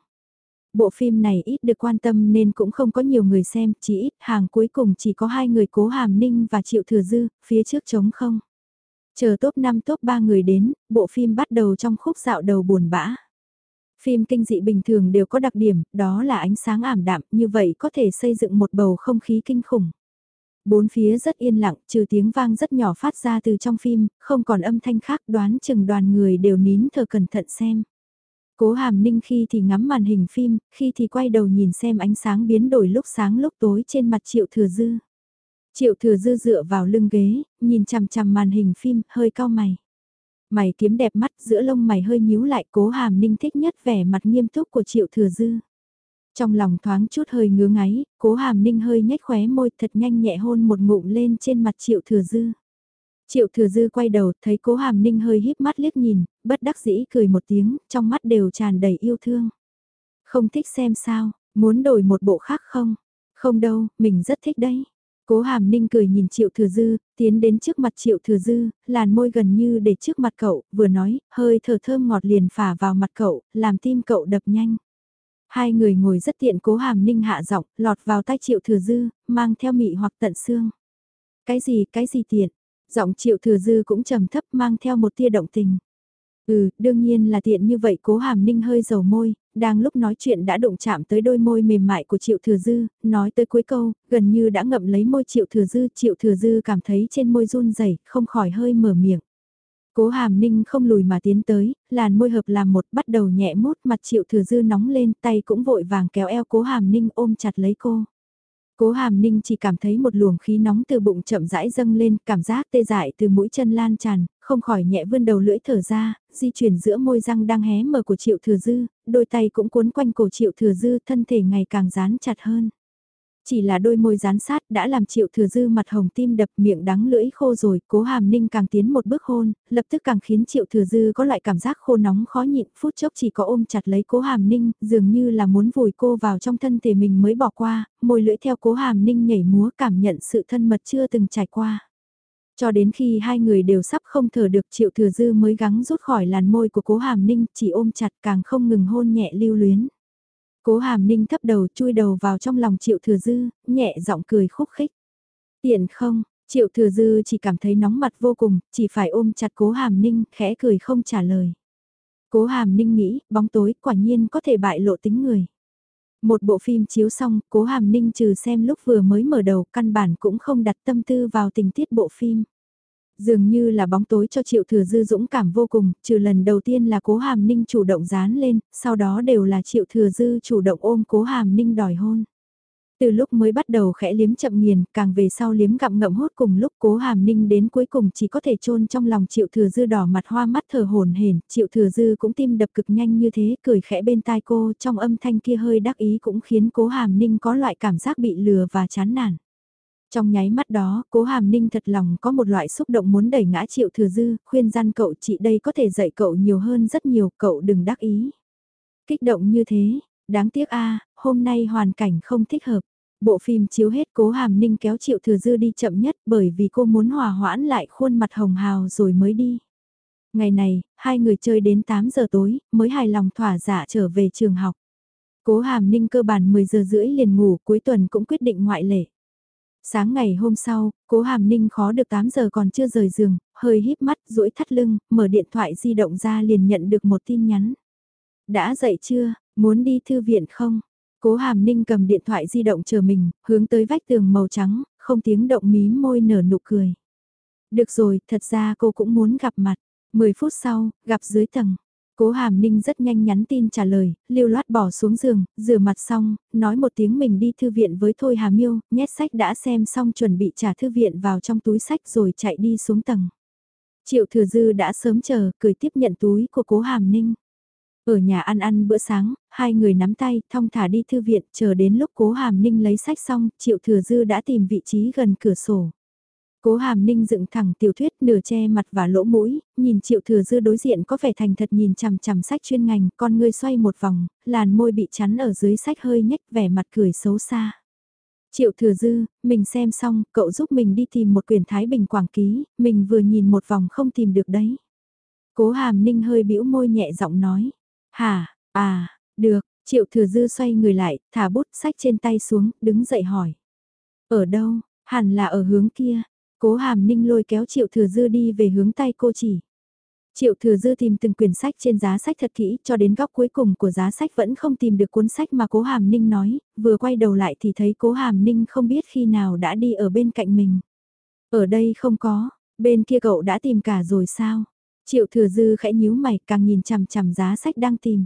S1: Bộ phim này ít được quan tâm nên cũng không có nhiều người xem, chỉ ít hàng cuối cùng chỉ có hai người cố hàm ninh và triệu thừa dư, phía trước trống không. Chờ top 5 top 3 người đến, bộ phim bắt đầu trong khúc dạo đầu buồn bã. Phim kinh dị bình thường đều có đặc điểm, đó là ánh sáng ảm đạm, như vậy có thể xây dựng một bầu không khí kinh khủng. Bốn phía rất yên lặng, trừ tiếng vang rất nhỏ phát ra từ trong phim, không còn âm thanh khác đoán chừng đoàn người đều nín thở cẩn thận xem. Cố hàm ninh khi thì ngắm màn hình phim, khi thì quay đầu nhìn xem ánh sáng biến đổi lúc sáng lúc tối trên mặt triệu thừa dư. Triệu thừa dư dựa vào lưng ghế, nhìn chằm chằm màn hình phim, hơi cao mày. Mày kiếm đẹp mắt giữa lông mày hơi nhíu lại cố hàm ninh thích nhất vẻ mặt nghiêm túc của triệu thừa dư. Trong lòng thoáng chút hơi ngứa ngáy, cố hàm ninh hơi nhếch khóe môi thật nhanh nhẹ hôn một ngụm lên trên mặt triệu thừa dư. Triệu thừa dư quay đầu thấy cố hàm ninh hơi híp mắt liếc nhìn, bất đắc dĩ cười một tiếng, trong mắt đều tràn đầy yêu thương. Không thích xem sao, muốn đổi một bộ khác không? Không đâu, mình rất thích đấy. Cố hàm ninh cười nhìn triệu thừa dư, tiến đến trước mặt triệu thừa dư, làn môi gần như để trước mặt cậu, vừa nói, hơi thở thơm ngọt liền phả vào mặt cậu, làm tim cậu đập nhanh. Hai người ngồi rất tiện cố hàm ninh hạ giọng, lọt vào tay triệu thừa dư, mang theo mị hoặc tận xương. Cái gì, cái gì tiện? Giọng triệu thừa dư cũng trầm thấp mang theo một tia động tình. Ừ, đương nhiên là tiện như vậy cố hàm ninh hơi dầu môi, đang lúc nói chuyện đã đụng chạm tới đôi môi mềm mại của triệu thừa dư, nói tới cuối câu, gần như đã ngậm lấy môi triệu thừa dư, triệu thừa dư cảm thấy trên môi run rẩy không khỏi hơi mở miệng. Cố hàm ninh không lùi mà tiến tới, làn môi hợp làm một bắt đầu nhẹ mút mặt triệu thừa dư nóng lên tay cũng vội vàng kéo eo cố hàm ninh ôm chặt lấy cô. Cố hàm ninh chỉ cảm thấy một luồng khí nóng từ bụng chậm rãi dâng lên, cảm giác tê dại từ mũi chân lan tràn, không khỏi nhẹ vươn đầu lưỡi thở ra, di chuyển giữa môi răng đang hé mở của triệu thừa dư, đôi tay cũng cuốn quanh cổ triệu thừa dư, thân thể ngày càng dán chặt hơn. Chỉ là đôi môi dán sát đã làm triệu thừa dư mặt hồng tim đập miệng đắng lưỡi khô rồi, cố hàm ninh càng tiến một bước hôn, lập tức càng khiến triệu thừa dư có loại cảm giác khô nóng khó nhịn, phút chốc chỉ có ôm chặt lấy cố hàm ninh, dường như là muốn vùi cô vào trong thân thể mình mới bỏ qua, môi lưỡi theo cố hàm ninh nhảy múa cảm nhận sự thân mật chưa từng trải qua. Cho đến khi hai người đều sắp không thở được triệu thừa dư mới gắng rút khỏi làn môi của cố hàm ninh chỉ ôm chặt càng không ngừng hôn nhẹ lưu luyến. Cố hàm ninh thấp đầu chui đầu vào trong lòng triệu thừa dư, nhẹ giọng cười khúc khích. Tiện không, triệu thừa dư chỉ cảm thấy nóng mặt vô cùng, chỉ phải ôm chặt cố hàm ninh, khẽ cười không trả lời. Cố hàm ninh nghĩ, bóng tối quả nhiên có thể bại lộ tính người. Một bộ phim chiếu xong, cố hàm ninh trừ xem lúc vừa mới mở đầu, căn bản cũng không đặt tâm tư vào tình tiết bộ phim. Dường như là bóng tối cho Triệu Thừa Dư dũng cảm vô cùng, trừ lần đầu tiên là Cố Hàm Ninh chủ động dán lên, sau đó đều là Triệu Thừa Dư chủ động ôm Cố Hàm Ninh đòi hôn. Từ lúc mới bắt đầu khẽ liếm chậm nghiền, càng về sau liếm gặm ngậm hốt cùng lúc Cố Hàm Ninh đến cuối cùng chỉ có thể chôn trong lòng Triệu Thừa Dư đỏ mặt hoa mắt thở hồn hển, Triệu Thừa Dư cũng tim đập cực nhanh như thế, cười khẽ bên tai cô, trong âm thanh kia hơi đắc ý cũng khiến Cố Hàm Ninh có loại cảm giác bị lừa và chán nản. Trong nháy mắt đó, cố hàm ninh thật lòng có một loại xúc động muốn đẩy ngã triệu thừa dư, khuyên gian cậu chị đây có thể dạy cậu nhiều hơn rất nhiều, cậu đừng đắc ý. Kích động như thế, đáng tiếc a hôm nay hoàn cảnh không thích hợp. Bộ phim chiếu hết cố hàm ninh kéo triệu thừa dư đi chậm nhất bởi vì cô muốn hòa hoãn lại khuôn mặt hồng hào rồi mới đi. Ngày này, hai người chơi đến 8 giờ tối, mới hài lòng thỏa giả trở về trường học. Cố hàm ninh cơ bản 10 giờ rưỡi liền ngủ, cuối tuần cũng quyết định ngoại lệ. Sáng ngày hôm sau, cố hàm ninh khó được 8 giờ còn chưa rời giường, hơi híp mắt, duỗi thắt lưng, mở điện thoại di động ra liền nhận được một tin nhắn. Đã dậy chưa, muốn đi thư viện không? Cố hàm ninh cầm điện thoại di động chờ mình, hướng tới vách tường màu trắng, không tiếng động mí môi nở nụ cười. Được rồi, thật ra cô cũng muốn gặp mặt. 10 phút sau, gặp dưới tầng. Cố Hàm Ninh rất nhanh nhắn tin trả lời, lưu loát bỏ xuống giường, rửa mặt xong, nói một tiếng mình đi thư viện với Thôi Hà Miêu, nhét sách đã xem xong chuẩn bị trả thư viện vào trong túi sách rồi chạy đi xuống tầng. Triệu Thừa Dư đã sớm chờ, cười tiếp nhận túi của Cố Hàm Ninh. Ở nhà ăn ăn bữa sáng, hai người nắm tay, thong thả đi thư viện, chờ đến lúc Cố Hàm Ninh lấy sách xong, Triệu Thừa Dư đã tìm vị trí gần cửa sổ. Cố hàm ninh dựng thẳng tiểu thuyết nửa che mặt và lỗ mũi, nhìn triệu thừa dư đối diện có vẻ thành thật nhìn chằm chằm sách chuyên ngành, con ngươi xoay một vòng, làn môi bị chắn ở dưới sách hơi nhếch vẻ mặt cười xấu xa. Triệu thừa dư, mình xem xong, cậu giúp mình đi tìm một quyển Thái Bình Quảng Ký, mình vừa nhìn một vòng không tìm được đấy. Cố hàm ninh hơi bĩu môi nhẹ giọng nói. Hả, à, được, triệu thừa dư xoay người lại, thả bút sách trên tay xuống, đứng dậy hỏi. Ở đâu, hẳn là ở hướng kia, Cố hàm ninh lôi kéo triệu thừa dư đi về hướng tay cô chỉ. Triệu thừa dư tìm từng quyển sách trên giá sách thật kỹ cho đến góc cuối cùng của giá sách vẫn không tìm được cuốn sách mà cố hàm ninh nói, vừa quay đầu lại thì thấy cố hàm ninh không biết khi nào đã đi ở bên cạnh mình. Ở đây không có, bên kia cậu đã tìm cả rồi sao? Triệu thừa dư khẽ nhíu mày càng nhìn chằm chằm giá sách đang tìm.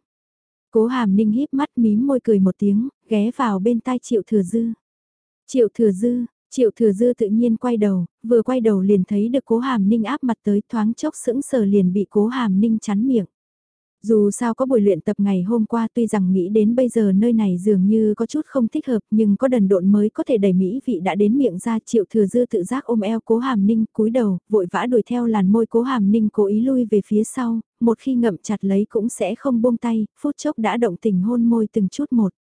S1: Cố hàm ninh híp mắt mím môi cười một tiếng, ghé vào bên tai triệu thừa dư. Triệu thừa dư, Triệu thừa dư tự nhiên quay đầu, vừa quay đầu liền thấy được cố hàm ninh áp mặt tới thoáng chốc sững sờ liền bị cố hàm ninh chắn miệng. Dù sao có buổi luyện tập ngày hôm qua tuy rằng nghĩ đến bây giờ nơi này dường như có chút không thích hợp nhưng có đần độn mới có thể đẩy mỹ vị đã đến miệng ra triệu thừa dư tự giác ôm eo cố hàm ninh cúi đầu, vội vã đuổi theo làn môi cố hàm ninh cố ý lui về phía sau, một khi ngậm chặt lấy cũng sẽ không buông tay, phút chốc đã động tình hôn môi từng chút một.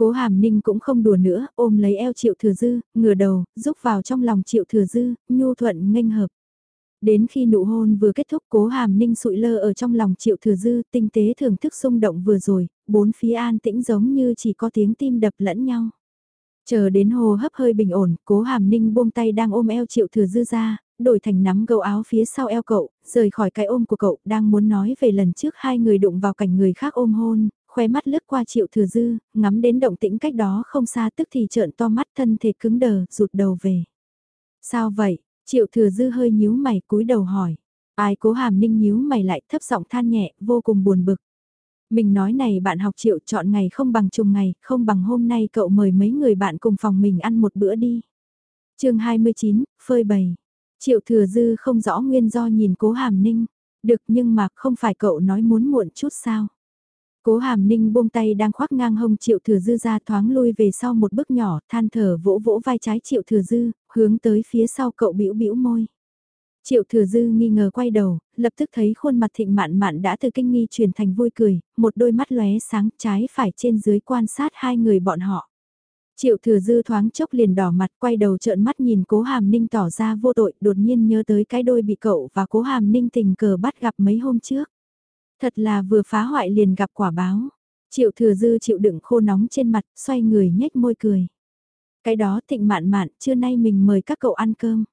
S1: Cố hàm ninh cũng không đùa nữa, ôm lấy eo triệu thừa dư, ngửa đầu, rúc vào trong lòng triệu thừa dư, nhu thuận nghênh hợp. Đến khi nụ hôn vừa kết thúc cố hàm ninh sụi lơ ở trong lòng triệu thừa dư tinh tế thưởng thức xung động vừa rồi, bốn phía an tĩnh giống như chỉ có tiếng tim đập lẫn nhau. Chờ đến hồ hấp hơi bình ổn, cố hàm ninh buông tay đang ôm eo triệu thừa dư ra, đổi thành nắm gấu áo phía sau eo cậu, rời khỏi cái ôm của cậu, đang muốn nói về lần trước hai người đụng vào cảnh người khác ôm hôn, khóe mắt lướt qua triệu thừa dư, ngắm đến động tĩnh cách đó không xa tức thì trợn to mắt thân thể cứng đờ, rụt đầu về. Sao vậy? Triệu thừa dư hơi nhíu mày cúi đầu hỏi. Ai cố hàm ninh nhíu mày lại thấp giọng than nhẹ, vô cùng buồn bực. Mình nói này bạn học triệu chọn ngày không bằng trùng ngày, không bằng hôm nay cậu mời mấy người bạn cùng phòng mình ăn một bữa đi. chương 29, phơi bày. Triệu thừa dư không rõ nguyên do nhìn cố hàm ninh. Được nhưng mà không phải cậu nói muốn muộn chút sao. Cố hàm ninh buông tay đang khoác ngang hông triệu thừa dư ra thoáng lui về sau một bước nhỏ, than thở vỗ vỗ vai trái triệu thừa dư, hướng tới phía sau cậu bĩu bĩu môi. Triệu thừa dư nghi ngờ quay đầu, lập tức thấy khuôn mặt thịnh mạn mạn đã từ kinh nghi chuyển thành vui cười, một đôi mắt lóe sáng trái phải trên dưới quan sát hai người bọn họ. Triệu thừa dư thoáng chốc liền đỏ mặt quay đầu trợn mắt nhìn cố hàm ninh tỏ ra vô tội đột nhiên nhớ tới cái đôi bị cậu và cố hàm ninh tình cờ bắt gặp mấy hôm trước. Thật là vừa phá hoại liền gặp quả báo. Triệu thừa dư chịu đựng khô nóng trên mặt, xoay người nhếch môi cười. Cái đó thịnh mạn mạn, trưa nay mình mời các cậu ăn cơm.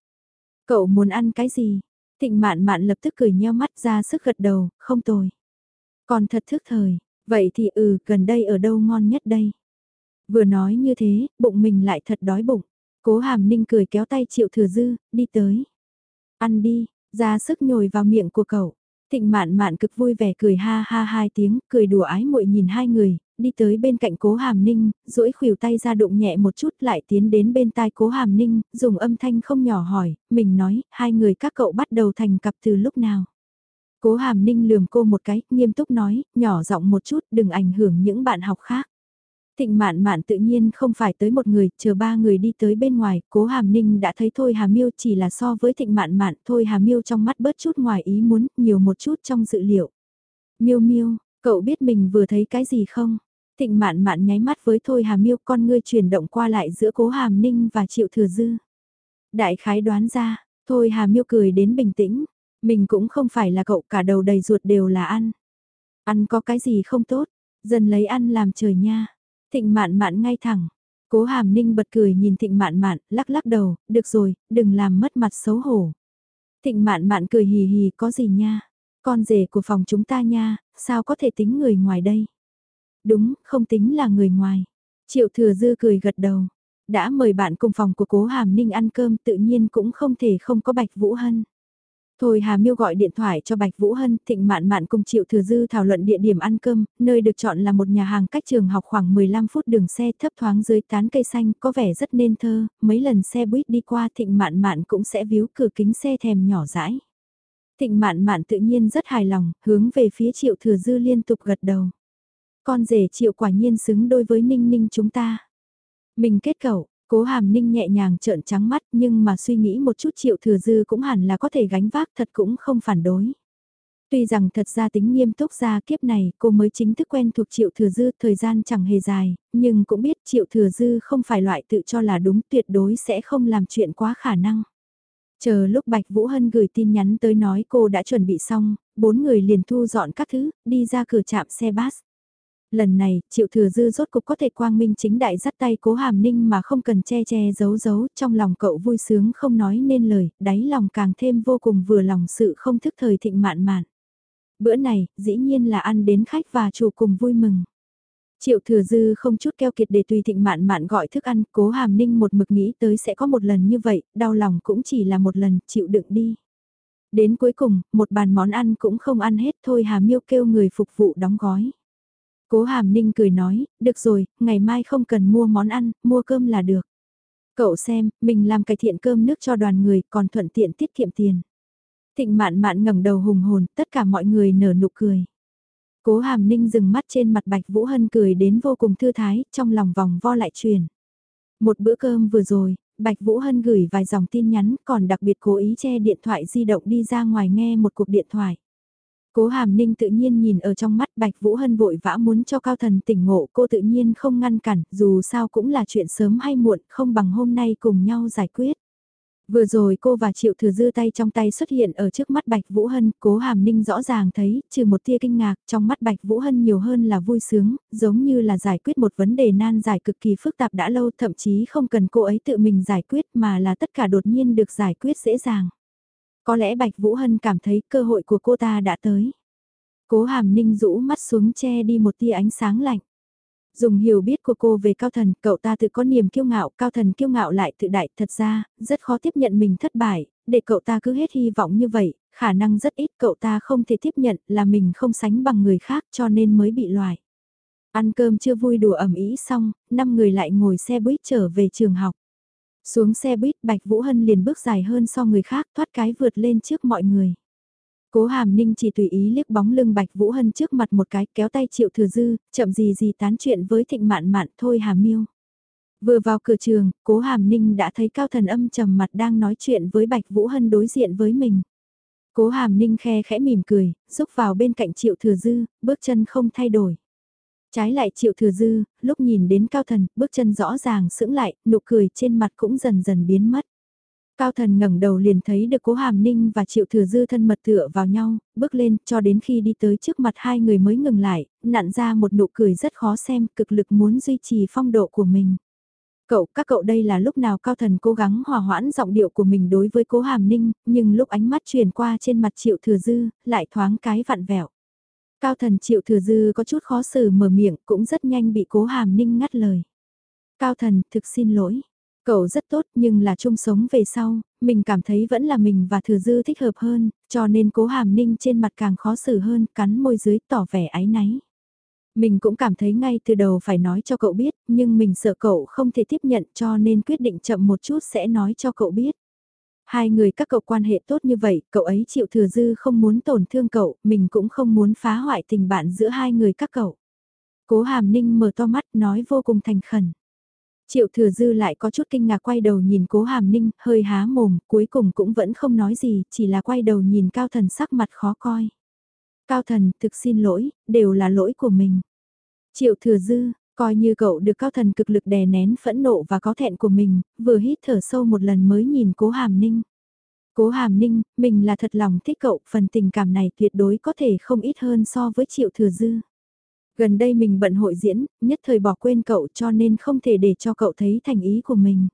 S1: Cậu muốn ăn cái gì? Thịnh mạn mạn lập tức cười nheo mắt ra sức gật đầu, không tồi. Còn thật thức thời, vậy thì ừ, gần đây ở đâu ngon nhất đây? Vừa nói như thế, bụng mình lại thật đói bụng. Cố hàm ninh cười kéo tay triệu thừa dư, đi tới. Ăn đi, ra sức nhồi vào miệng của cậu. Thịnh mạn mạn cực vui vẻ cười ha ha hai tiếng, cười đùa ái muội nhìn hai người, đi tới bên cạnh cố hàm ninh, duỗi khuỷu tay ra đụng nhẹ một chút lại tiến đến bên tai cố hàm ninh, dùng âm thanh không nhỏ hỏi, mình nói, hai người các cậu bắt đầu thành cặp từ lúc nào. Cố hàm ninh lườm cô một cái, nghiêm túc nói, nhỏ giọng một chút, đừng ảnh hưởng những bạn học khác. Thịnh mạn mạn tự nhiên không phải tới một người, chờ ba người đi tới bên ngoài, cố hàm ninh đã thấy Thôi Hà Miêu chỉ là so với thịnh mạn mạn, Thôi Hà Miêu trong mắt bớt chút ngoài ý muốn, nhiều một chút trong dự liệu. Miêu Miêu, cậu biết mình vừa thấy cái gì không? Thịnh mạn mạn nháy mắt với Thôi Hà Miêu con ngươi chuyển động qua lại giữa cố hàm ninh và triệu thừa dư. Đại khái đoán ra, Thôi Hà Miêu cười đến bình tĩnh, mình cũng không phải là cậu cả đầu đầy ruột đều là ăn. Ăn có cái gì không tốt, dần lấy ăn làm trời nha. Thịnh mạn mạn ngay thẳng. Cố hàm ninh bật cười nhìn thịnh mạn mạn, lắc lắc đầu, được rồi, đừng làm mất mặt xấu hổ. Thịnh mạn mạn cười hì hì, có gì nha? Con rể của phòng chúng ta nha, sao có thể tính người ngoài đây? Đúng, không tính là người ngoài. Triệu thừa dư cười gật đầu. Đã mời bạn cùng phòng của cố hàm ninh ăn cơm tự nhiên cũng không thể không có bạch vũ hân. Thôi Hà Miêu gọi điện thoại cho Bạch Vũ Hân, Thịnh Mạn Mạn cùng Triệu Thừa Dư thảo luận địa điểm ăn cơm, nơi được chọn là một nhà hàng cách trường học khoảng 15 phút đường xe thấp thoáng dưới tán cây xanh, có vẻ rất nên thơ, mấy lần xe buýt đi qua Thịnh Mạn Mạn cũng sẽ víu cửa kính xe thèm nhỏ rãi. Thịnh Mạn Mạn tự nhiên rất hài lòng, hướng về phía Triệu Thừa Dư liên tục gật đầu. Con rể Triệu quả nhiên xứng đôi với Ninh Ninh chúng ta. Mình kết cậu, Cố hàm ninh nhẹ nhàng trợn trắng mắt nhưng mà suy nghĩ một chút triệu thừa dư cũng hẳn là có thể gánh vác thật cũng không phản đối. Tuy rằng thật ra tính nghiêm túc ra kiếp này cô mới chính thức quen thuộc triệu thừa dư thời gian chẳng hề dài, nhưng cũng biết triệu thừa dư không phải loại tự cho là đúng tuyệt đối sẽ không làm chuyện quá khả năng. Chờ lúc Bạch Vũ Hân gửi tin nhắn tới nói cô đã chuẩn bị xong, bốn người liền thu dọn các thứ, đi ra cửa trạm xe bus. Lần này, triệu thừa dư rốt cục có thể quang minh chính đại dắt tay cố hàm ninh mà không cần che che giấu giấu, trong lòng cậu vui sướng không nói nên lời, đáy lòng càng thêm vô cùng vừa lòng sự không thức thời thịnh mạn mạn. Bữa này, dĩ nhiên là ăn đến khách và chủ cùng vui mừng. Triệu thừa dư không chút keo kiệt để tùy thịnh mạn mạn gọi thức ăn, cố hàm ninh một mực nghĩ tới sẽ có một lần như vậy, đau lòng cũng chỉ là một lần, chịu đựng đi. Đến cuối cùng, một bàn món ăn cũng không ăn hết thôi hà miêu kêu người phục vụ đóng gói. Cố Hàm Ninh cười nói, được rồi, ngày mai không cần mua món ăn, mua cơm là được. Cậu xem, mình làm cải thiện cơm nước cho đoàn người còn thuận tiện tiết kiệm tiền. Thịnh mạn mạn ngẩng đầu hùng hồn, tất cả mọi người nở nụ cười. Cố Hàm Ninh dừng mắt trên mặt Bạch Vũ Hân cười đến vô cùng thư thái, trong lòng vòng vo lại truyền. Một bữa cơm vừa rồi, Bạch Vũ Hân gửi vài dòng tin nhắn còn đặc biệt cố ý che điện thoại di động đi ra ngoài nghe một cuộc điện thoại. Cố Hàm Ninh tự nhiên nhìn ở trong mắt Bạch Vũ Hân vội vã muốn cho Cao Thần tỉnh ngộ cô tự nhiên không ngăn cản, dù sao cũng là chuyện sớm hay muộn, không bằng hôm nay cùng nhau giải quyết. Vừa rồi cô và Triệu Thừa Dư tay trong tay xuất hiện ở trước mắt Bạch Vũ Hân, cố hàm ninh rõ ràng thấy, trừ một tia kinh ngạc, trong mắt Bạch Vũ Hân nhiều hơn là vui sướng, giống như là giải quyết một vấn đề nan giải cực kỳ phức tạp đã lâu, thậm chí không cần cô ấy tự mình giải quyết mà là tất cả đột nhiên được giải quyết dễ dàng. Có lẽ Bạch Vũ Hân cảm thấy cơ hội của cô ta đã tới. Cố hàm ninh rũ mắt xuống che đi một tia ánh sáng lạnh. Dùng hiểu biết của cô về cao thần, cậu ta tự có niềm kiêu ngạo, cao thần kiêu ngạo lại tự đại, thật ra, rất khó tiếp nhận mình thất bại, để cậu ta cứ hết hy vọng như vậy, khả năng rất ít cậu ta không thể tiếp nhận là mình không sánh bằng người khác cho nên mới bị loại. Ăn cơm chưa vui đùa ẩm ý xong, năm người lại ngồi xe buýt trở về trường học. Xuống xe buýt Bạch Vũ Hân liền bước dài hơn so người khác thoát cái vượt lên trước mọi người. Cố Hàm Ninh chỉ tùy ý liếc bóng lưng Bạch Vũ Hân trước mặt một cái kéo tay Triệu Thừa Dư, chậm gì gì tán chuyện với thịnh mạn mạn thôi Hàm Miêu. Vừa vào cửa trường, Cố Hàm Ninh đã thấy Cao Thần âm trầm mặt đang nói chuyện với Bạch Vũ Hân đối diện với mình. Cố Hàm Ninh khe khẽ mỉm cười, rúc vào bên cạnh Triệu Thừa Dư, bước chân không thay đổi. Trái lại Triệu Thừa Dư, lúc nhìn đến Cao Thần, bước chân rõ ràng sững lại, nụ cười trên mặt cũng dần dần biến mất. Cao thần ngẩng đầu liền thấy được cố hàm ninh và triệu thừa dư thân mật tựa vào nhau, bước lên cho đến khi đi tới trước mặt hai người mới ngừng lại, nặn ra một nụ cười rất khó xem, cực lực muốn duy trì phong độ của mình. Cậu, các cậu đây là lúc nào cao thần cố gắng hòa hoãn giọng điệu của mình đối với cố hàm ninh, nhưng lúc ánh mắt truyền qua trên mặt triệu thừa dư, lại thoáng cái vặn vẹo. Cao thần triệu thừa dư có chút khó xử mở miệng cũng rất nhanh bị cố hàm ninh ngắt lời. Cao thần, thực xin lỗi. Cậu rất tốt nhưng là chung sống về sau, mình cảm thấy vẫn là mình và thừa dư thích hợp hơn, cho nên cố hàm ninh trên mặt càng khó xử hơn, cắn môi dưới tỏ vẻ áy náy. Mình cũng cảm thấy ngay từ đầu phải nói cho cậu biết, nhưng mình sợ cậu không thể tiếp nhận cho nên quyết định chậm một chút sẽ nói cho cậu biết. Hai người các cậu quan hệ tốt như vậy, cậu ấy chịu thừa dư không muốn tổn thương cậu, mình cũng không muốn phá hoại tình bạn giữa hai người các cậu. Cố hàm ninh mở to mắt nói vô cùng thành khẩn. Triệu thừa dư lại có chút kinh ngạc quay đầu nhìn cố hàm ninh, hơi há mồm, cuối cùng cũng vẫn không nói gì, chỉ là quay đầu nhìn cao thần sắc mặt khó coi. Cao thần, thực xin lỗi, đều là lỗi của mình. Triệu thừa dư, coi như cậu được cao thần cực lực đè nén phẫn nộ và có thẹn của mình, vừa hít thở sâu một lần mới nhìn cố hàm ninh. Cố hàm ninh, mình là thật lòng thích cậu, phần tình cảm này tuyệt đối có thể không ít hơn so với triệu thừa dư. Gần đây mình bận hội diễn, nhất thời bỏ quên cậu cho nên không thể để cho cậu thấy thành ý của mình.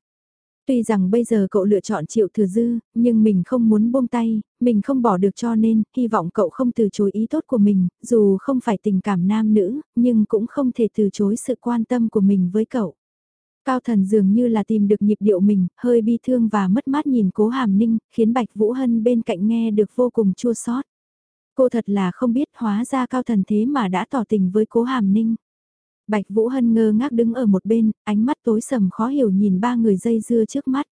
S1: Tuy rằng bây giờ cậu lựa chọn triệu thừa dư, nhưng mình không muốn buông tay, mình không bỏ được cho nên, hy vọng cậu không từ chối ý tốt của mình, dù không phải tình cảm nam nữ, nhưng cũng không thể từ chối sự quan tâm của mình với cậu. Cao thần dường như là tìm được nhịp điệu mình, hơi bi thương và mất mát nhìn cố hàm ninh, khiến Bạch Vũ Hân bên cạnh nghe được vô cùng chua xót. Cô thật là không biết hóa ra cao thần thế mà đã tỏ tình với cố hàm ninh. Bạch Vũ Hân ngơ ngác đứng ở một bên, ánh mắt tối sầm khó hiểu nhìn ba người dây dưa trước mắt.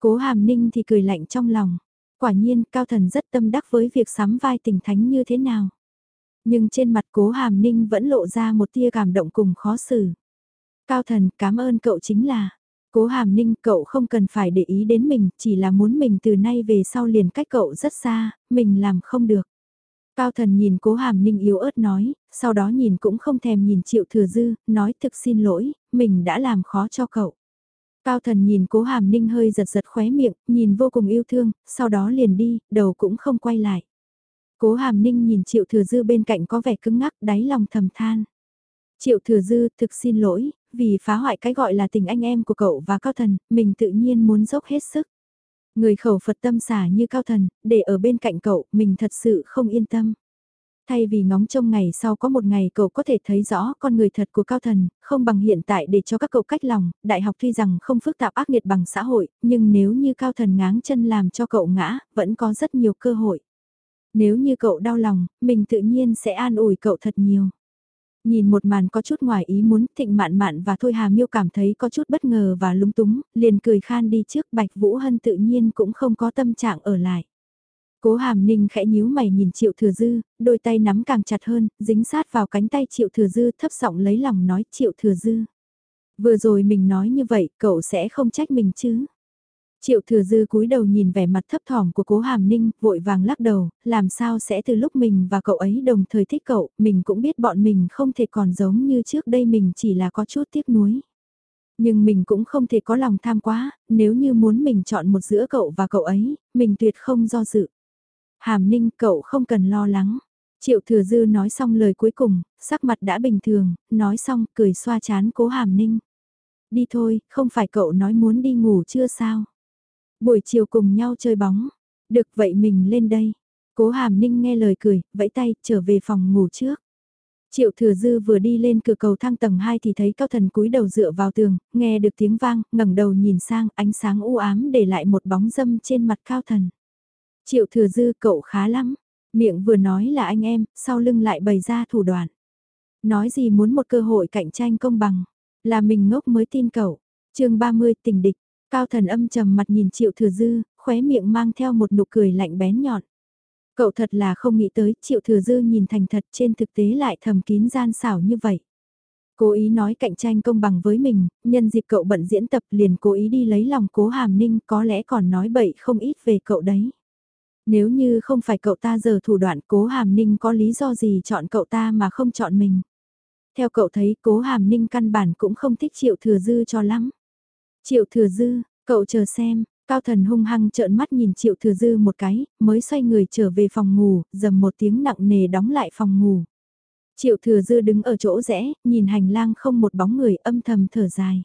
S1: Cố hàm ninh thì cười lạnh trong lòng. Quả nhiên, cao thần rất tâm đắc với việc sắm vai tình thánh như thế nào. Nhưng trên mặt cố hàm ninh vẫn lộ ra một tia cảm động cùng khó xử. Cao thần, cảm ơn cậu chính là. Cố hàm ninh, cậu không cần phải để ý đến mình, chỉ là muốn mình từ nay về sau liền cách cậu rất xa, mình làm không được. Cao thần nhìn cố hàm ninh yếu ớt nói, sau đó nhìn cũng không thèm nhìn triệu thừa dư, nói thực xin lỗi, mình đã làm khó cho cậu. Cao thần nhìn cố hàm ninh hơi giật giật khóe miệng, nhìn vô cùng yêu thương, sau đó liền đi, đầu cũng không quay lại. Cố hàm ninh nhìn triệu thừa dư bên cạnh có vẻ cứng ngắc đáy lòng thầm than. Triệu thừa dư thực xin lỗi, vì phá hoại cái gọi là tình anh em của cậu và cao thần, mình tự nhiên muốn dốc hết sức. Người khẩu Phật tâm xả như cao thần, để ở bên cạnh cậu, mình thật sự không yên tâm. Thay vì ngóng trông ngày sau có một ngày cậu có thể thấy rõ con người thật của cao thần, không bằng hiện tại để cho các cậu cách lòng, đại học tuy rằng không phức tạp ác nghiệt bằng xã hội, nhưng nếu như cao thần ngáng chân làm cho cậu ngã, vẫn có rất nhiều cơ hội. Nếu như cậu đau lòng, mình tự nhiên sẽ an ủi cậu thật nhiều. Nhìn một màn có chút ngoài ý muốn, thịnh mạn mạn và thôi hà miêu cảm thấy có chút bất ngờ và lúng túng, liền cười khan đi trước Bạch Vũ Hân tự nhiên cũng không có tâm trạng ở lại. Cố hàm ninh khẽ nhíu mày nhìn triệu thừa dư, đôi tay nắm càng chặt hơn, dính sát vào cánh tay triệu thừa dư thấp giọng lấy lòng nói triệu thừa dư. Vừa rồi mình nói như vậy, cậu sẽ không trách mình chứ? Triệu thừa dư cúi đầu nhìn vẻ mặt thấp thỏm của cố hàm ninh, vội vàng lắc đầu, làm sao sẽ từ lúc mình và cậu ấy đồng thời thích cậu, mình cũng biết bọn mình không thể còn giống như trước đây mình chỉ là có chút tiếc nuối. Nhưng mình cũng không thể có lòng tham quá, nếu như muốn mình chọn một giữa cậu và cậu ấy, mình tuyệt không do dự. Hàm Ninh cậu không cần lo lắng. Triệu Thừa Dư nói xong lời cuối cùng, sắc mặt đã bình thường, nói xong cười xoa chán cố Hàm Ninh. Đi thôi, không phải cậu nói muốn đi ngủ chưa sao? Buổi chiều cùng nhau chơi bóng. Được vậy mình lên đây. Cố Hàm Ninh nghe lời cười, vẫy tay, trở về phòng ngủ trước. Triệu Thừa Dư vừa đi lên cửa cầu thang tầng 2 thì thấy Cao Thần cúi đầu dựa vào tường, nghe được tiếng vang, ngẩng đầu nhìn sang, ánh sáng u ám để lại một bóng dâm trên mặt Cao Thần. Triệu Thừa Dư cậu khá lắm, miệng vừa nói là anh em, sau lưng lại bày ra thủ đoạn. Nói gì muốn một cơ hội cạnh tranh công bằng, là mình ngốc mới tin cậu. chương 30 tình địch, Cao Thần âm trầm mặt nhìn Triệu Thừa Dư, khóe miệng mang theo một nụ cười lạnh bén nhọn. Cậu thật là không nghĩ tới triệu thừa dư nhìn thành thật trên thực tế lại thầm kín gian xảo như vậy. Cố ý nói cạnh tranh công bằng với mình, nhân dịp cậu bận diễn tập liền cố ý đi lấy lòng cố hàm ninh có lẽ còn nói bậy không ít về cậu đấy. Nếu như không phải cậu ta giờ thủ đoạn cố hàm ninh có lý do gì chọn cậu ta mà không chọn mình. Theo cậu thấy cố hàm ninh căn bản cũng không thích triệu thừa dư cho lắm. Triệu thừa dư, cậu chờ xem, Cao thần hung hăng trợn mắt nhìn triệu thừa dư một cái, mới xoay người trở về phòng ngủ, dầm một tiếng nặng nề đóng lại phòng ngủ. Triệu thừa dư đứng ở chỗ rẽ, nhìn hành lang không một bóng người âm thầm thở dài.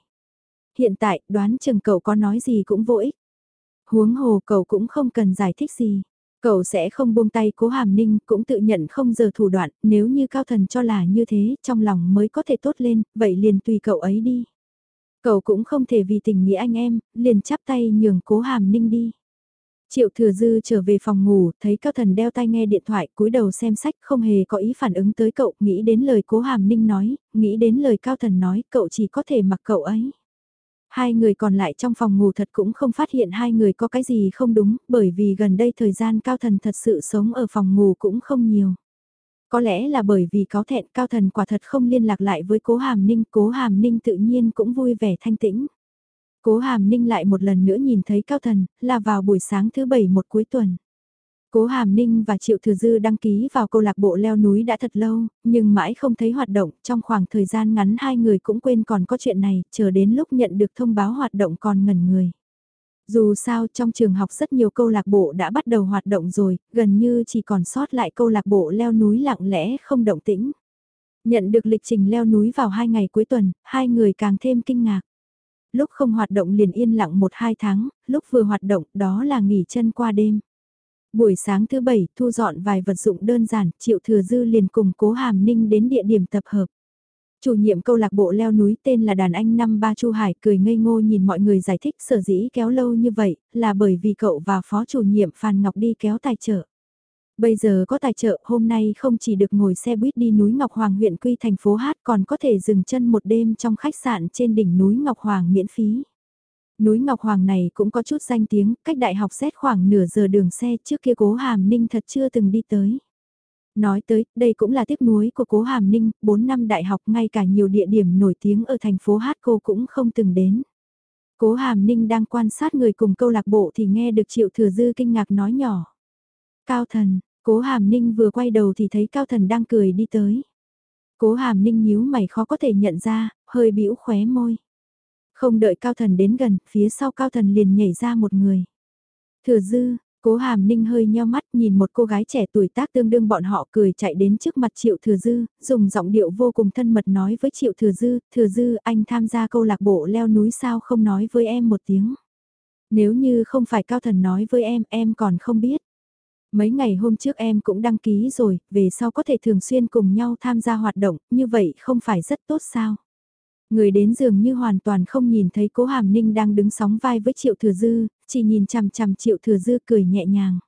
S1: Hiện tại, đoán chừng cậu có nói gì cũng vô ích. Huống hồ cậu cũng không cần giải thích gì. Cậu sẽ không buông tay cố hàm ninh, cũng tự nhận không giờ thủ đoạn, nếu như cao thần cho là như thế, trong lòng mới có thể tốt lên, vậy liền tùy cậu ấy đi. Cậu cũng không thể vì tình nghĩa anh em, liền chắp tay nhường cố hàm ninh đi. Triệu thừa dư trở về phòng ngủ, thấy cao thần đeo tai nghe điện thoại, cúi đầu xem sách, không hề có ý phản ứng tới cậu, nghĩ đến lời cố hàm ninh nói, nghĩ đến lời cao thần nói, cậu chỉ có thể mặc cậu ấy. Hai người còn lại trong phòng ngủ thật cũng không phát hiện hai người có cái gì không đúng, bởi vì gần đây thời gian cao thần thật sự sống ở phòng ngủ cũng không nhiều. Có lẽ là bởi vì có thẹn cao thần quả thật không liên lạc lại với cố hàm ninh, cố hàm ninh tự nhiên cũng vui vẻ thanh tĩnh. Cố hàm ninh lại một lần nữa nhìn thấy cao thần, là vào buổi sáng thứ bảy một cuối tuần. Cố Hàm Ninh và Triệu Thừa Dư đăng ký vào câu lạc bộ leo núi đã thật lâu, nhưng mãi không thấy hoạt động, trong khoảng thời gian ngắn hai người cũng quên còn có chuyện này, chờ đến lúc nhận được thông báo hoạt động còn ngẩn người. Dù sao trong trường học rất nhiều câu lạc bộ đã bắt đầu hoạt động rồi, gần như chỉ còn sót lại câu lạc bộ leo núi lặng lẽ không động tĩnh. Nhận được lịch trình leo núi vào hai ngày cuối tuần, hai người càng thêm kinh ngạc. Lúc không hoạt động liền yên lặng một hai tháng, lúc vừa hoạt động đó là nghỉ chân qua đêm. Buổi sáng thứ bảy thu dọn vài vật dụng đơn giản, Triệu Thừa Dư liền cùng Cố Hàm Ninh đến địa điểm tập hợp. Chủ nhiệm câu lạc bộ leo núi tên là đàn anh năm ba Chu Hải cười ngây ngô nhìn mọi người giải thích sở dĩ kéo lâu như vậy là bởi vì cậu và phó chủ nhiệm Phan Ngọc đi kéo tài trợ. Bây giờ có tài trợ hôm nay không chỉ được ngồi xe buýt đi núi Ngọc Hoàng huyện Quy thành phố Hát còn có thể dừng chân một đêm trong khách sạn trên đỉnh núi Ngọc Hoàng miễn phí. Núi Ngọc Hoàng này cũng có chút danh tiếng, cách đại học xét khoảng nửa giờ đường xe trước kia cố hàm ninh thật chưa từng đi tới. Nói tới, đây cũng là tiếc nuối của cố Hàm Ninh, 4 năm đại học ngay cả nhiều địa điểm nổi tiếng ở thành phố Hát cô cũng không từng đến. Cố Hàm Ninh đang quan sát người cùng câu lạc bộ thì nghe được Triệu Thừa Dư kinh ngạc nói nhỏ. Cao thần, cố Hàm Ninh vừa quay đầu thì thấy Cao thần đang cười đi tới. Cố Hàm Ninh nhíu mày khó có thể nhận ra, hơi bĩu khóe môi. Không đợi Cao thần đến gần, phía sau Cao thần liền nhảy ra một người. Thừa Dư, Cố hàm ninh hơi nheo mắt nhìn một cô gái trẻ tuổi tác tương đương bọn họ cười chạy đến trước mặt Triệu Thừa Dư, dùng giọng điệu vô cùng thân mật nói với Triệu Thừa Dư, Thừa Dư anh tham gia câu lạc bộ leo núi sao không nói với em một tiếng. Nếu như không phải Cao Thần nói với em, em còn không biết. Mấy ngày hôm trước em cũng đăng ký rồi, về sau có thể thường xuyên cùng nhau tham gia hoạt động, như vậy không phải rất tốt sao? Người đến dường như hoàn toàn không nhìn thấy cố hàm ninh đang đứng sóng vai với triệu thừa dư, chỉ nhìn chằm chằm triệu thừa dư cười nhẹ nhàng.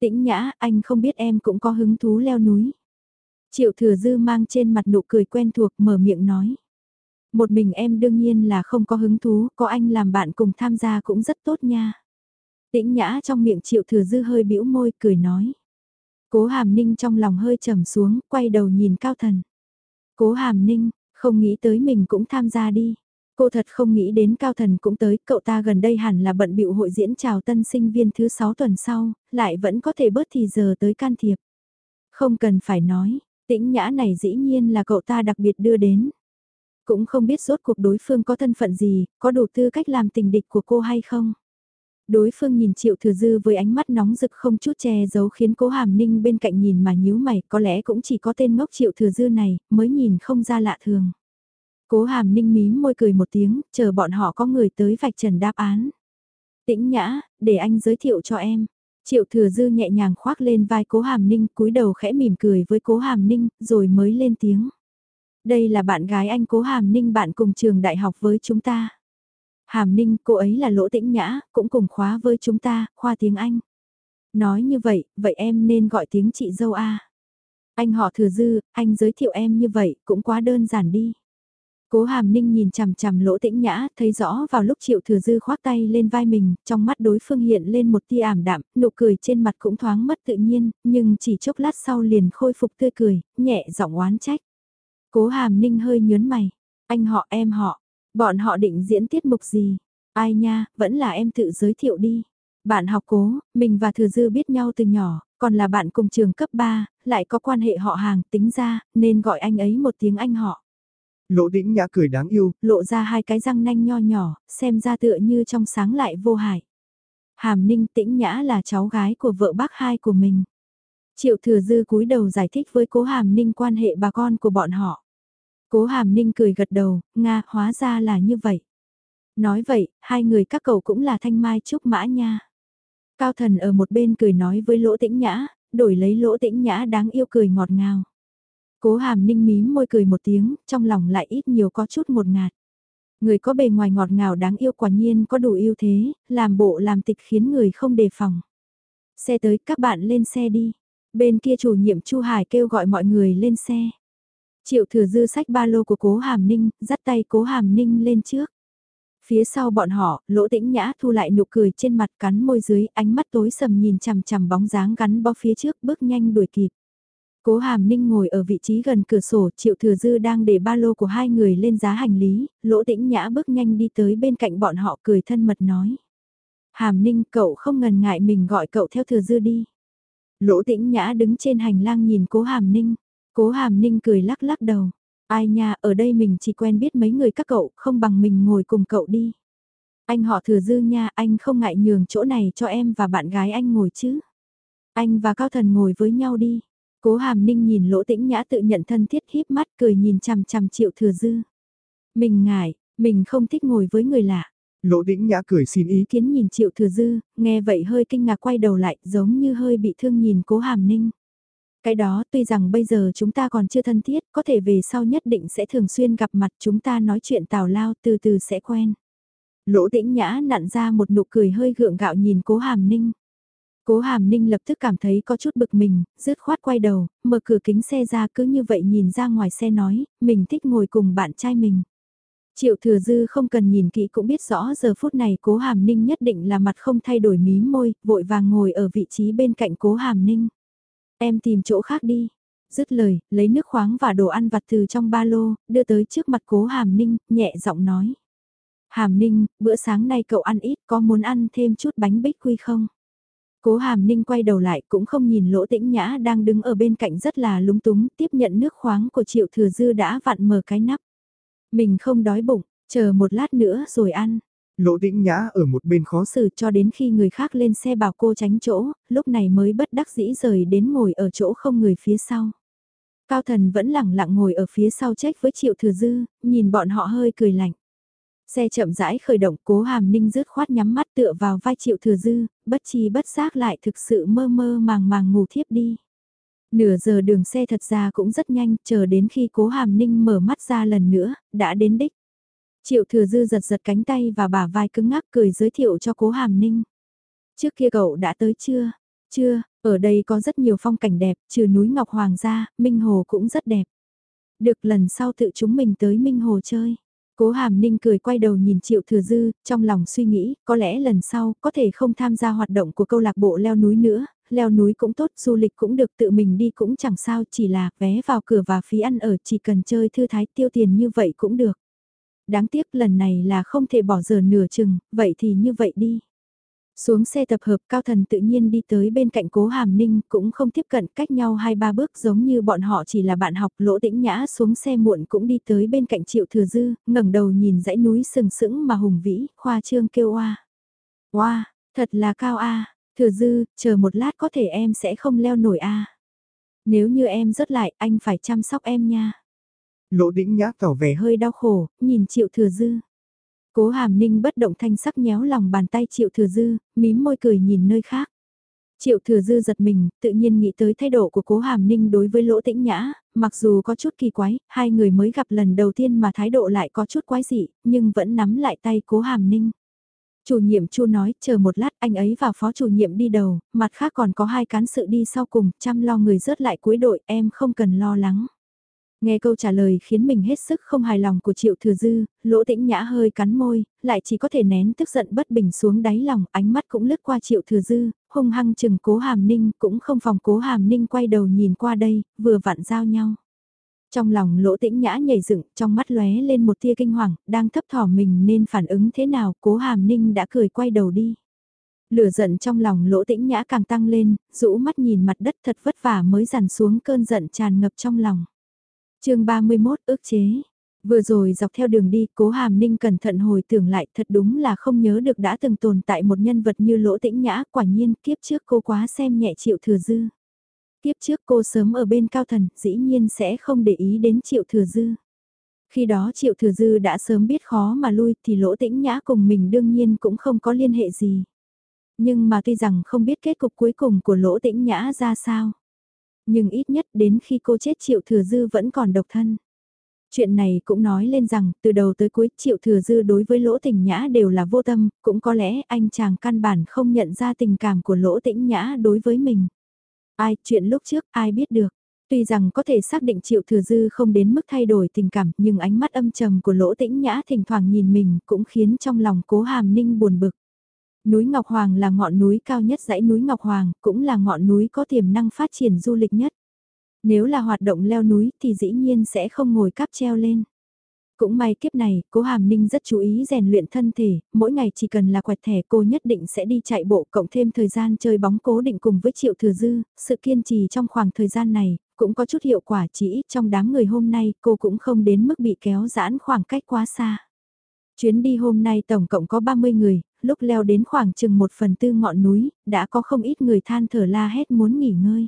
S1: Tĩnh nhã, anh không biết em cũng có hứng thú leo núi. Triệu thừa dư mang trên mặt nụ cười quen thuộc mở miệng nói. Một mình em đương nhiên là không có hứng thú, có anh làm bạn cùng tham gia cũng rất tốt nha. Tĩnh nhã trong miệng triệu thừa dư hơi bĩu môi cười nói. Cố hàm ninh trong lòng hơi trầm xuống, quay đầu nhìn cao thần. Cố hàm ninh, không nghĩ tới mình cũng tham gia đi. Cô thật không nghĩ đến Cao Thần cũng tới, cậu ta gần đây hẳn là bận bịu hội diễn chào tân sinh viên thứ 6 tuần sau, lại vẫn có thể bớt thì giờ tới can thiệp. Không cần phải nói, tĩnh nhã này dĩ nhiên là cậu ta đặc biệt đưa đến. Cũng không biết rốt cuộc đối phương có thân phận gì, có đủ tư cách làm tình địch của cô hay không. Đối phương nhìn Triệu Thừa Dư với ánh mắt nóng rực không chút che giấu khiến cố hàm ninh bên cạnh nhìn mà nhíu mày có lẽ cũng chỉ có tên ngốc Triệu Thừa Dư này mới nhìn không ra lạ thường. Cố hàm ninh mím môi cười một tiếng, chờ bọn họ có người tới vạch trần đáp án. Tĩnh nhã, để anh giới thiệu cho em. Triệu thừa dư nhẹ nhàng khoác lên vai cố hàm ninh cúi đầu khẽ mỉm cười với cố hàm ninh rồi mới lên tiếng. Đây là bạn gái anh cố hàm ninh bạn cùng trường đại học với chúng ta. Hàm ninh cô ấy là lỗ tĩnh nhã, cũng cùng khóa với chúng ta, khoa tiếng Anh. Nói như vậy, vậy em nên gọi tiếng chị dâu A. Anh họ thừa dư, anh giới thiệu em như vậy, cũng quá đơn giản đi. Cố hàm ninh nhìn chằm chằm lỗ tĩnh nhã, thấy rõ vào lúc triệu thừa dư khoác tay lên vai mình, trong mắt đối phương hiện lên một tia ảm đạm, nụ cười trên mặt cũng thoáng mất tự nhiên, nhưng chỉ chốc lát sau liền khôi phục tươi cười, nhẹ giọng oán trách. Cố hàm ninh hơi nhớn mày, anh họ em họ, bọn họ định diễn tiết mục gì? Ai nha, vẫn là em tự giới thiệu đi. Bạn học cố, mình và thừa dư biết nhau từ nhỏ, còn là bạn cùng trường cấp 3, lại có quan hệ họ hàng tính ra, nên gọi anh ấy một tiếng anh họ.
S2: Lỗ đĩnh nhã cười đáng yêu,
S1: lộ ra hai cái răng nanh nho nhỏ, xem ra tựa như trong sáng lại vô hại. Hàm ninh tĩnh nhã là cháu gái của vợ bác hai của mình. Triệu thừa dư cúi đầu giải thích với cố hàm ninh quan hệ bà con của bọn họ. Cố hàm ninh cười gật đầu, Nga, hóa ra là như vậy. Nói vậy, hai người các cậu cũng là thanh mai trúc mã nha. Cao thần ở một bên cười nói với lỗ tĩnh nhã, đổi lấy lỗ tĩnh nhã đáng yêu cười ngọt ngào. Cố hàm ninh mím môi cười một tiếng, trong lòng lại ít nhiều có chút một ngạt. Người có bề ngoài ngọt ngào đáng yêu quả nhiên có đủ yêu thế, làm bộ làm tịch khiến người không đề phòng. Xe tới các bạn lên xe đi. Bên kia chủ nhiệm Chu Hải kêu gọi mọi người lên xe. Triệu thừa dư sách ba lô của cố hàm ninh, dắt tay cố hàm ninh lên trước. Phía sau bọn họ, lỗ tĩnh nhã thu lại nụ cười trên mặt cắn môi dưới, ánh mắt tối sầm nhìn chằm chằm bóng dáng gắn bó phía trước bước nhanh đuổi kịp. Cố Hàm Ninh ngồi ở vị trí gần cửa sổ, Triệu Thừa Dư đang để ba lô của hai người lên giá hành lý, Lỗ Tĩnh Nhã bước nhanh đi tới bên cạnh bọn họ cười thân mật nói. Hàm Ninh cậu không ngần ngại mình gọi cậu theo Thừa Dư đi. Lỗ Tĩnh Nhã đứng trên hành lang nhìn Cố Hàm Ninh, Cố Hàm Ninh cười lắc lắc đầu. Ai nha, ở đây mình chỉ quen biết mấy người các cậu, không bằng mình ngồi cùng cậu đi. Anh họ Thừa Dư nha, anh không ngại nhường chỗ này cho em và bạn gái anh ngồi chứ. Anh và Cao Thần ngồi với nhau đi. Cố hàm ninh nhìn lỗ tĩnh nhã tự nhận thân thiết híp mắt cười nhìn chằm chằm triệu thừa dư. Mình ngại, mình không thích ngồi với người lạ.
S2: Lỗ tĩnh nhã cười xin ý
S1: kiến nhìn triệu thừa dư, nghe vậy hơi kinh ngạc quay đầu lại giống như hơi bị thương nhìn cố hàm ninh. Cái đó tuy rằng bây giờ chúng ta còn chưa thân thiết, có thể về sau nhất định sẽ thường xuyên gặp mặt chúng ta nói chuyện tào lao từ từ sẽ quen. Lỗ tĩnh nhã nặn ra một nụ cười hơi gượng gạo nhìn cố hàm ninh. Cố Hàm Ninh lập tức cảm thấy có chút bực mình, rứt khoát quay đầu, mở cửa kính xe ra cứ như vậy nhìn ra ngoài xe nói, mình thích ngồi cùng bạn trai mình. Triệu Thừa Dư không cần nhìn kỹ cũng biết rõ giờ phút này Cố Hàm Ninh nhất định là mặt không thay đổi mí môi, vội vàng ngồi ở vị trí bên cạnh Cố Hàm Ninh. Em tìm chỗ khác đi. Dứt lời, lấy nước khoáng và đồ ăn vặt từ trong ba lô, đưa tới trước mặt Cố Hàm Ninh, nhẹ giọng nói. Hàm Ninh, bữa sáng nay cậu ăn ít, có muốn ăn thêm chút bánh bích quy không? Cố hàm ninh quay đầu lại cũng không nhìn lỗ tĩnh nhã đang đứng ở bên cạnh rất là lúng túng tiếp nhận nước khoáng của triệu thừa dư đã vặn mở cái nắp. Mình không đói bụng, chờ một lát nữa rồi ăn.
S2: Lỗ tĩnh nhã ở một bên khó
S1: xử cho đến khi người khác lên xe bảo cô tránh chỗ, lúc này mới bất đắc dĩ rời đến ngồi ở chỗ không người phía sau. Cao thần vẫn lẳng lặng ngồi ở phía sau trách với triệu thừa dư, nhìn bọn họ hơi cười lạnh. Xe chậm rãi khởi động cố hàm ninh rứt khoát nhắm mắt tựa vào vai triệu thừa dư, bất chi bất giác lại thực sự mơ mơ màng màng ngủ thiếp đi. Nửa giờ đường xe thật ra cũng rất nhanh, chờ đến khi cố hàm ninh mở mắt ra lần nữa, đã đến đích. Triệu thừa dư giật giật cánh tay và bả vai cứng ngắc cười giới thiệu cho cố hàm ninh. Trước kia cậu đã tới chưa? Chưa, ở đây có rất nhiều phong cảnh đẹp, trừ núi Ngọc Hoàng ra, Minh Hồ cũng rất đẹp. Được lần sau tự chúng mình tới Minh Hồ chơi. Cố Hàm Ninh cười quay đầu nhìn Triệu Thừa Dư, trong lòng suy nghĩ, có lẽ lần sau, có thể không tham gia hoạt động của câu lạc bộ leo núi nữa, leo núi cũng tốt, du lịch cũng được, tự mình đi cũng chẳng sao, chỉ là vé vào cửa và phí ăn ở, chỉ cần chơi thư thái tiêu tiền như vậy cũng được. Đáng tiếc lần này là không thể bỏ giờ nửa chừng, vậy thì như vậy đi. Xuống xe tập hợp Cao Thần tự nhiên đi tới bên cạnh cố Hàm Ninh cũng không tiếp cận cách nhau hai ba bước giống như bọn họ chỉ là bạn học lỗ tĩnh nhã xuống xe muộn cũng đi tới bên cạnh Triệu Thừa Dư, ngẩng đầu nhìn dãy núi sừng sững mà hùng vĩ, khoa trương kêu oa. Oa, thật là cao a Thừa Dư, chờ một lát có thể em sẽ không leo nổi a Nếu như em rớt lại anh phải chăm sóc em nha.
S2: Lỗ tĩnh nhã tỏ vẻ
S1: hơi đau khổ, nhìn Triệu Thừa Dư. Cố hàm ninh bất động thanh sắc nhéo lòng bàn tay triệu thừa dư, mím môi cười nhìn nơi khác. Triệu thừa dư giật mình, tự nhiên nghĩ tới thái độ của cố hàm ninh đối với lỗ tĩnh nhã, mặc dù có chút kỳ quái, hai người mới gặp lần đầu tiên mà thái độ lại có chút quái dị, nhưng vẫn nắm lại tay cố hàm ninh. Chủ nhiệm chu nói, chờ một lát anh ấy và phó chủ nhiệm đi đầu, mặt khác còn có hai cán sự đi sau cùng, chăm lo người rớt lại cuối đội, em không cần lo lắng. Nghe câu trả lời khiến mình hết sức không hài lòng của Triệu Thừa Dư, lỗ tĩnh nhã hơi cắn môi, lại chỉ có thể nén tức giận bất bình xuống đáy lòng, ánh mắt cũng lướt qua Triệu Thừa Dư, hung hăng chừng cố hàm ninh, cũng không phòng cố hàm ninh quay đầu nhìn qua đây, vừa vặn giao nhau. Trong lòng lỗ tĩnh nhã nhảy dựng, trong mắt lóe lên một tia kinh hoàng, đang thấp thỏm mình nên phản ứng thế nào, cố hàm ninh đã cười quay đầu đi. Lửa giận trong lòng lỗ tĩnh nhã càng tăng lên, rũ mắt nhìn mặt đất thật vất vả mới dằn xuống cơn giận tràn ngập trong lòng chương 31 ước chế. Vừa rồi dọc theo đường đi, cố hàm ninh cẩn thận hồi tưởng lại thật đúng là không nhớ được đã từng tồn tại một nhân vật như lỗ tĩnh nhã, quả nhiên kiếp trước cô quá xem nhẹ triệu thừa dư. Kiếp trước cô sớm ở bên cao thần, dĩ nhiên sẽ không để ý đến triệu thừa dư. Khi đó triệu thừa dư đã sớm biết khó mà lui thì lỗ tĩnh nhã cùng mình đương nhiên cũng không có liên hệ gì. Nhưng mà tuy rằng không biết kết cục cuối cùng của lỗ tĩnh nhã ra sao nhưng ít nhất đến khi cô chết Triệu Thừa Dư vẫn còn độc thân. Chuyện này cũng nói lên rằng, từ đầu tới cuối Triệu Thừa Dư đối với Lỗ tĩnh Nhã đều là vô tâm, cũng có lẽ anh chàng căn bản không nhận ra tình cảm của Lỗ Tĩnh Nhã đối với mình. Ai, chuyện lúc trước ai biết được. Tuy rằng có thể xác định Triệu Thừa Dư không đến mức thay đổi tình cảm, nhưng ánh mắt âm trầm của Lỗ Tĩnh Nhã thỉnh thoảng nhìn mình cũng khiến trong lòng Cố Hàm Ninh buồn bực. Núi Ngọc Hoàng là ngọn núi cao nhất dãy núi Ngọc Hoàng, cũng là ngọn núi có tiềm năng phát triển du lịch nhất. Nếu là hoạt động leo núi thì dĩ nhiên sẽ không ngồi cáp treo lên. Cũng may kiếp này, cố Hàm Ninh rất chú ý rèn luyện thân thể, mỗi ngày chỉ cần là quẹt thẻ cô nhất định sẽ đi chạy bộ cộng thêm thời gian chơi bóng cố định cùng với Triệu Thừa Dư, sự kiên trì trong khoảng thời gian này, cũng có chút hiệu quả chỉ ít trong đám người hôm nay cô cũng không đến mức bị kéo giãn khoảng cách quá xa. Chuyến đi hôm nay tổng cộng có 30 người, lúc leo đến khoảng chừng một phần tư ngọn núi, đã có không ít người than thở la hét muốn nghỉ ngơi.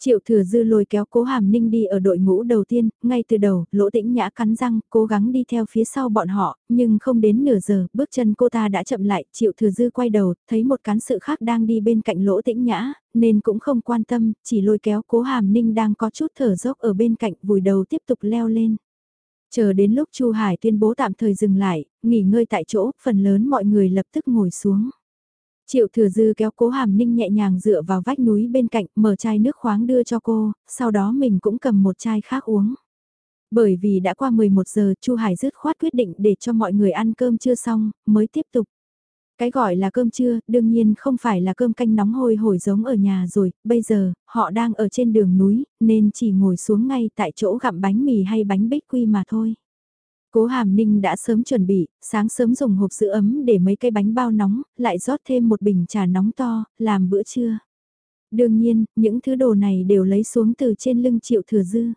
S1: Triệu thừa dư lôi kéo cố hàm ninh đi ở đội ngũ đầu tiên, ngay từ đầu, lỗ tĩnh nhã cắn răng, cố gắng đi theo phía sau bọn họ, nhưng không đến nửa giờ, bước chân cô ta đã chậm lại, triệu thừa dư quay đầu, thấy một cán sự khác đang đi bên cạnh lỗ tĩnh nhã, nên cũng không quan tâm, chỉ lôi kéo cố hàm ninh đang có chút thở dốc ở bên cạnh, vùi đầu tiếp tục leo lên. Chờ đến lúc Chu Hải tuyên bố tạm thời dừng lại, nghỉ ngơi tại chỗ, phần lớn mọi người lập tức ngồi xuống. Triệu thừa dư kéo cố hàm ninh nhẹ nhàng dựa vào vách núi bên cạnh, mở chai nước khoáng đưa cho cô, sau đó mình cũng cầm một chai khác uống. Bởi vì đã qua 11 giờ, Chu Hải dứt khoát quyết định để cho mọi người ăn cơm chưa xong, mới tiếp tục. Cái gọi là cơm trưa, đương nhiên không phải là cơm canh nóng hôi hổi giống ở nhà rồi, bây giờ, họ đang ở trên đường núi, nên chỉ ngồi xuống ngay tại chỗ gặm bánh mì hay bánh bích quy mà thôi. Cố Hàm Ninh đã sớm chuẩn bị, sáng sớm dùng hộp sữa ấm để mấy cái bánh bao nóng, lại rót thêm một bình trà nóng to, làm bữa trưa. Đương nhiên, những thứ đồ này đều lấy xuống từ trên lưng triệu thừa dư.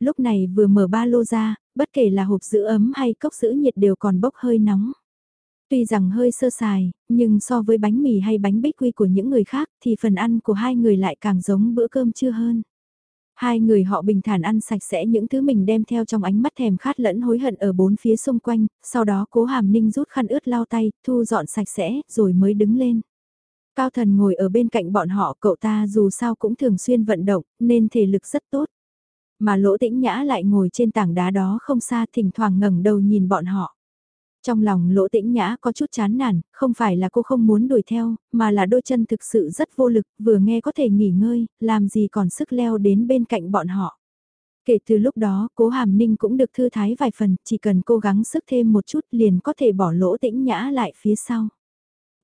S1: Lúc này vừa mở ba lô ra, bất kể là hộp sữa ấm hay cốc sữa nhiệt đều còn bốc hơi nóng. Tuy rằng hơi sơ sài, nhưng so với bánh mì hay bánh bích quy của những người khác thì phần ăn của hai người lại càng giống bữa cơm trưa hơn. Hai người họ bình thản ăn sạch sẽ những thứ mình đem theo trong ánh mắt thèm khát lẫn hối hận ở bốn phía xung quanh, sau đó cố hàm ninh rút khăn ướt lau tay, thu dọn sạch sẽ, rồi mới đứng lên. Cao thần ngồi ở bên cạnh bọn họ, cậu ta dù sao cũng thường xuyên vận động, nên thể lực rất tốt. Mà lỗ tĩnh nhã lại ngồi trên tảng đá đó không xa thỉnh thoảng ngẩng đầu nhìn bọn họ. Trong lòng lỗ tĩnh nhã có chút chán nản, không phải là cô không muốn đuổi theo, mà là đôi chân thực sự rất vô lực, vừa nghe có thể nghỉ ngơi, làm gì còn sức leo đến bên cạnh bọn họ. Kể từ lúc đó, cố hàm ninh cũng được thư thái vài phần, chỉ cần cố gắng sức thêm một chút liền có thể bỏ lỗ tĩnh nhã lại phía sau.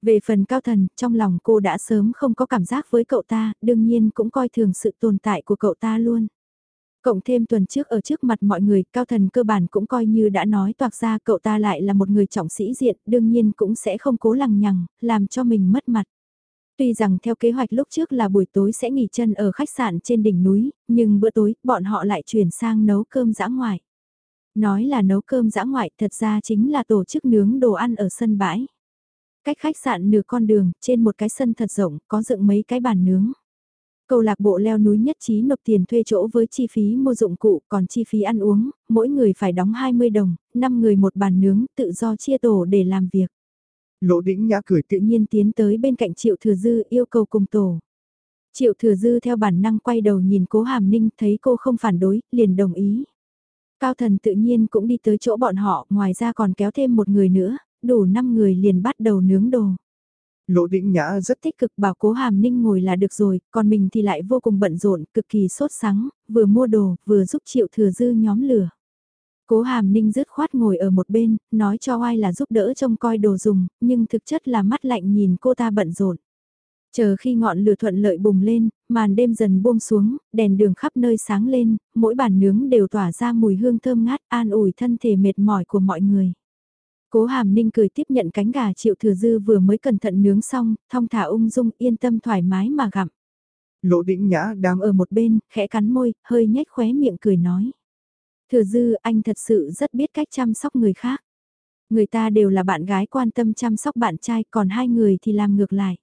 S1: Về phần cao thần, trong lòng cô đã sớm không có cảm giác với cậu ta, đương nhiên cũng coi thường sự tồn tại của cậu ta luôn. Cộng thêm tuần trước ở trước mặt mọi người, cao thần cơ bản cũng coi như đã nói toạc ra cậu ta lại là một người trọng sĩ diện, đương nhiên cũng sẽ không cố lằng nhằng, làm cho mình mất mặt. Tuy rằng theo kế hoạch lúc trước là buổi tối sẽ nghỉ chân ở khách sạn trên đỉnh núi, nhưng bữa tối bọn họ lại chuyển sang nấu cơm dã ngoại. Nói là nấu cơm dã ngoại thật ra chính là tổ chức nướng đồ ăn ở sân bãi. Cách khách sạn nửa con đường, trên một cái sân thật rộng, có dựng mấy cái bàn nướng. Câu lạc bộ leo núi nhất trí nộp tiền thuê chỗ với chi phí mua dụng cụ, còn chi phí ăn uống, mỗi người phải đóng 20 đồng, 5 người một bàn nướng, tự do chia tổ để làm việc.
S2: Lỗ đĩnh nhã cười
S1: tự nhiên tiến tới bên cạnh Triệu Thừa Dư yêu cầu cùng tổ. Triệu Thừa Dư theo bản năng quay đầu nhìn cố Hàm Ninh thấy cô không phản đối, liền đồng ý. Cao thần tự nhiên cũng đi tới chỗ bọn họ, ngoài ra còn kéo thêm một người nữa, đủ 5 người liền bắt đầu nướng đồ.
S2: Lỗ Đĩnh Nhã
S1: rất tích cực bảo cố Hàm Ninh ngồi là được rồi, còn mình thì lại vô cùng bận rộn, cực kỳ sốt sắng, vừa mua đồ, vừa giúp Triệu Thừa Dư nhóm lửa. Cố Hàm Ninh dứt khoát ngồi ở một bên, nói cho ai là giúp đỡ trông coi đồ dùng, nhưng thực chất là mắt lạnh nhìn cô ta bận rộn. Chờ khi ngọn lửa thuận lợi bùng lên, màn đêm dần buông xuống, đèn đường khắp nơi sáng lên, mỗi bàn nướng đều tỏa ra mùi hương thơm ngát an ủi thân thể mệt mỏi của mọi người. Cố Hàm Ninh cười tiếp nhận cánh gà Triệu Thừa Dư vừa mới cẩn thận nướng xong, thong thả ung dung yên tâm thoải mái mà gặm.
S2: Lỗ Đĩnh Nhã đang
S1: ở một bên, khẽ cắn môi, hơi nhếch khóe miệng cười nói. Thừa Dư anh thật sự rất biết cách chăm sóc người khác. Người ta đều là bạn gái quan tâm chăm sóc bạn trai còn hai người thì làm ngược lại.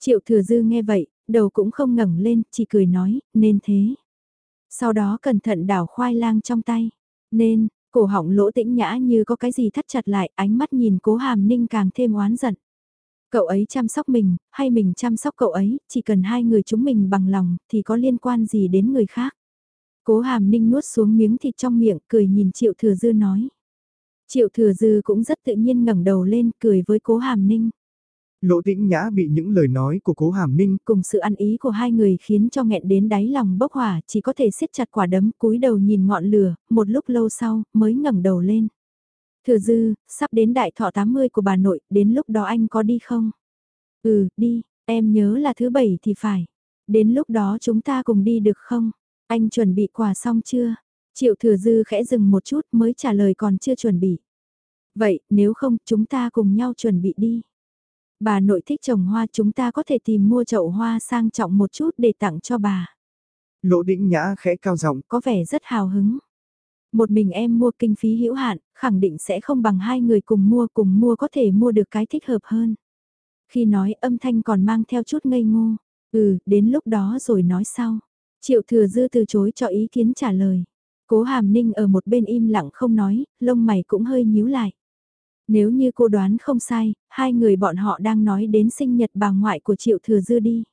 S1: Triệu Thừa Dư nghe vậy, đầu cũng không ngẩng lên, chỉ cười nói, nên thế. Sau đó cẩn thận đảo khoai lang trong tay. Nên, cổ họng lỗ tĩnh nhã như có cái gì thắt chặt lại, ánh mắt nhìn cố hàm ninh càng thêm oán giận. Cậu ấy chăm sóc mình, hay mình chăm sóc cậu ấy, chỉ cần hai người chúng mình bằng lòng, thì có liên quan gì đến người khác. Cố hàm ninh nuốt xuống miếng thịt trong miệng, cười nhìn triệu thừa dư nói. Triệu thừa dư cũng rất tự nhiên ngẩng đầu lên, cười với cố hàm ninh.
S2: Lỗ tĩnh nhã bị những lời nói của cố hàm ninh
S1: cùng sự ăn ý của hai người khiến cho nghẹn đến đáy lòng bốc hỏa chỉ có thể siết chặt quả đấm cúi đầu nhìn ngọn lửa, một lúc lâu sau mới ngẩng đầu lên. Thừa dư, sắp đến đại thọ 80 của bà nội, đến lúc đó anh có đi không? Ừ, đi, em nhớ là thứ bảy thì phải. Đến lúc đó chúng ta cùng đi được không? Anh chuẩn bị quà xong chưa? Triệu thừa dư khẽ dừng một chút mới trả lời còn chưa chuẩn bị. Vậy, nếu không, chúng ta cùng nhau chuẩn bị đi. Bà nội thích trồng hoa chúng ta có thể tìm mua chậu hoa sang trọng một chút để tặng cho bà.
S2: Lỗ đĩnh nhã khẽ cao giọng
S1: có vẻ rất hào hứng. Một mình em mua kinh phí hữu hạn, khẳng định sẽ không bằng hai người cùng mua cùng mua có thể mua được cái thích hợp hơn. Khi nói âm thanh còn mang theo chút ngây ngô, ừ, đến lúc đó rồi nói sau. Triệu thừa dư từ chối cho ý kiến trả lời. Cố hàm ninh ở một bên im lặng không nói, lông mày cũng hơi nhíu lại. Nếu như cô đoán không sai, hai người bọn họ đang nói đến sinh nhật bà ngoại của Triệu Thừa Dư đi.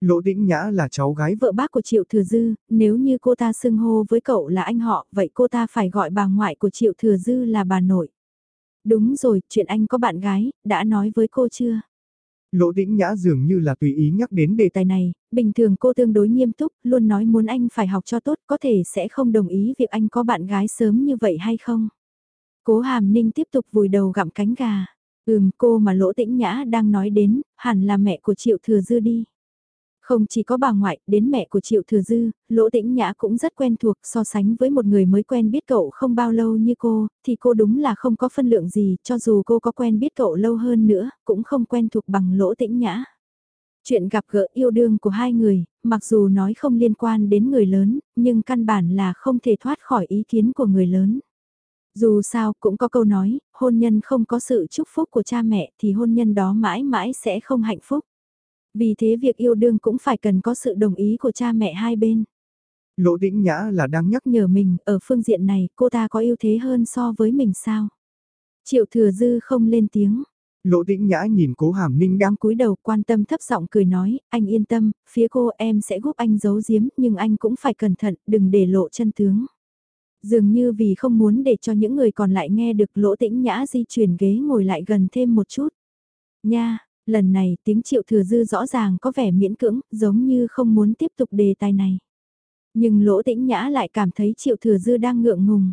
S2: Lỗ Đĩnh Nhã là cháu gái
S1: vợ bác của Triệu Thừa Dư, nếu như cô ta xưng hô với cậu là anh họ, vậy cô ta phải gọi bà ngoại của Triệu Thừa Dư là bà nội. Đúng rồi, chuyện anh có bạn gái, đã nói với cô chưa?
S2: Lỗ Đĩnh Nhã dường như là tùy ý nhắc đến đề
S1: tài này, bình thường cô tương đối nghiêm túc, luôn nói muốn anh phải học cho tốt, có thể sẽ không đồng ý việc anh có bạn gái sớm như vậy hay không? Cố hàm ninh tiếp tục vùi đầu gặm cánh gà. Ừm cô mà lỗ tĩnh nhã đang nói đến, hẳn là mẹ của Triệu Thừa Dư đi. Không chỉ có bà ngoại, đến mẹ của Triệu Thừa Dư, Lỗ Tĩnh Nhã cũng rất quen thuộc so sánh với một người mới quen biết cậu không bao lâu như cô, thì cô đúng là không có phân lượng gì, cho dù cô có quen biết cậu lâu hơn nữa, cũng không quen thuộc bằng Lỗ Tĩnh Nhã. Chuyện gặp gỡ yêu đương của hai người, mặc dù nói không liên quan đến người lớn, nhưng căn bản là không thể thoát khỏi ý kiến của người lớn. Dù sao cũng có câu nói, hôn nhân không có sự chúc phúc của cha mẹ thì hôn nhân đó mãi mãi sẽ không hạnh phúc. Vì thế việc yêu đương cũng phải cần có sự đồng ý của cha mẹ hai bên.
S2: Lỗ Đĩnh Nhã là đang nhắc
S1: nhở mình, ở phương diện này cô ta có ưu thế hơn so với mình sao? Triệu thừa dư không lên tiếng.
S2: Lỗ Đĩnh Nhã nhìn cố hàm ninh
S1: đang cúi đầu quan tâm thấp giọng cười nói, anh yên tâm, phía cô em sẽ giúp anh giấu giếm nhưng anh cũng phải cẩn thận, đừng để lộ chân tướng. Dường như vì không muốn để cho những người còn lại nghe được lỗ tĩnh nhã di chuyển ghế ngồi lại gần thêm một chút. Nha, lần này tiếng triệu thừa dư rõ ràng có vẻ miễn cưỡng, giống như không muốn tiếp tục đề tài này. Nhưng lỗ tĩnh nhã lại cảm thấy triệu thừa dư đang ngượng ngùng.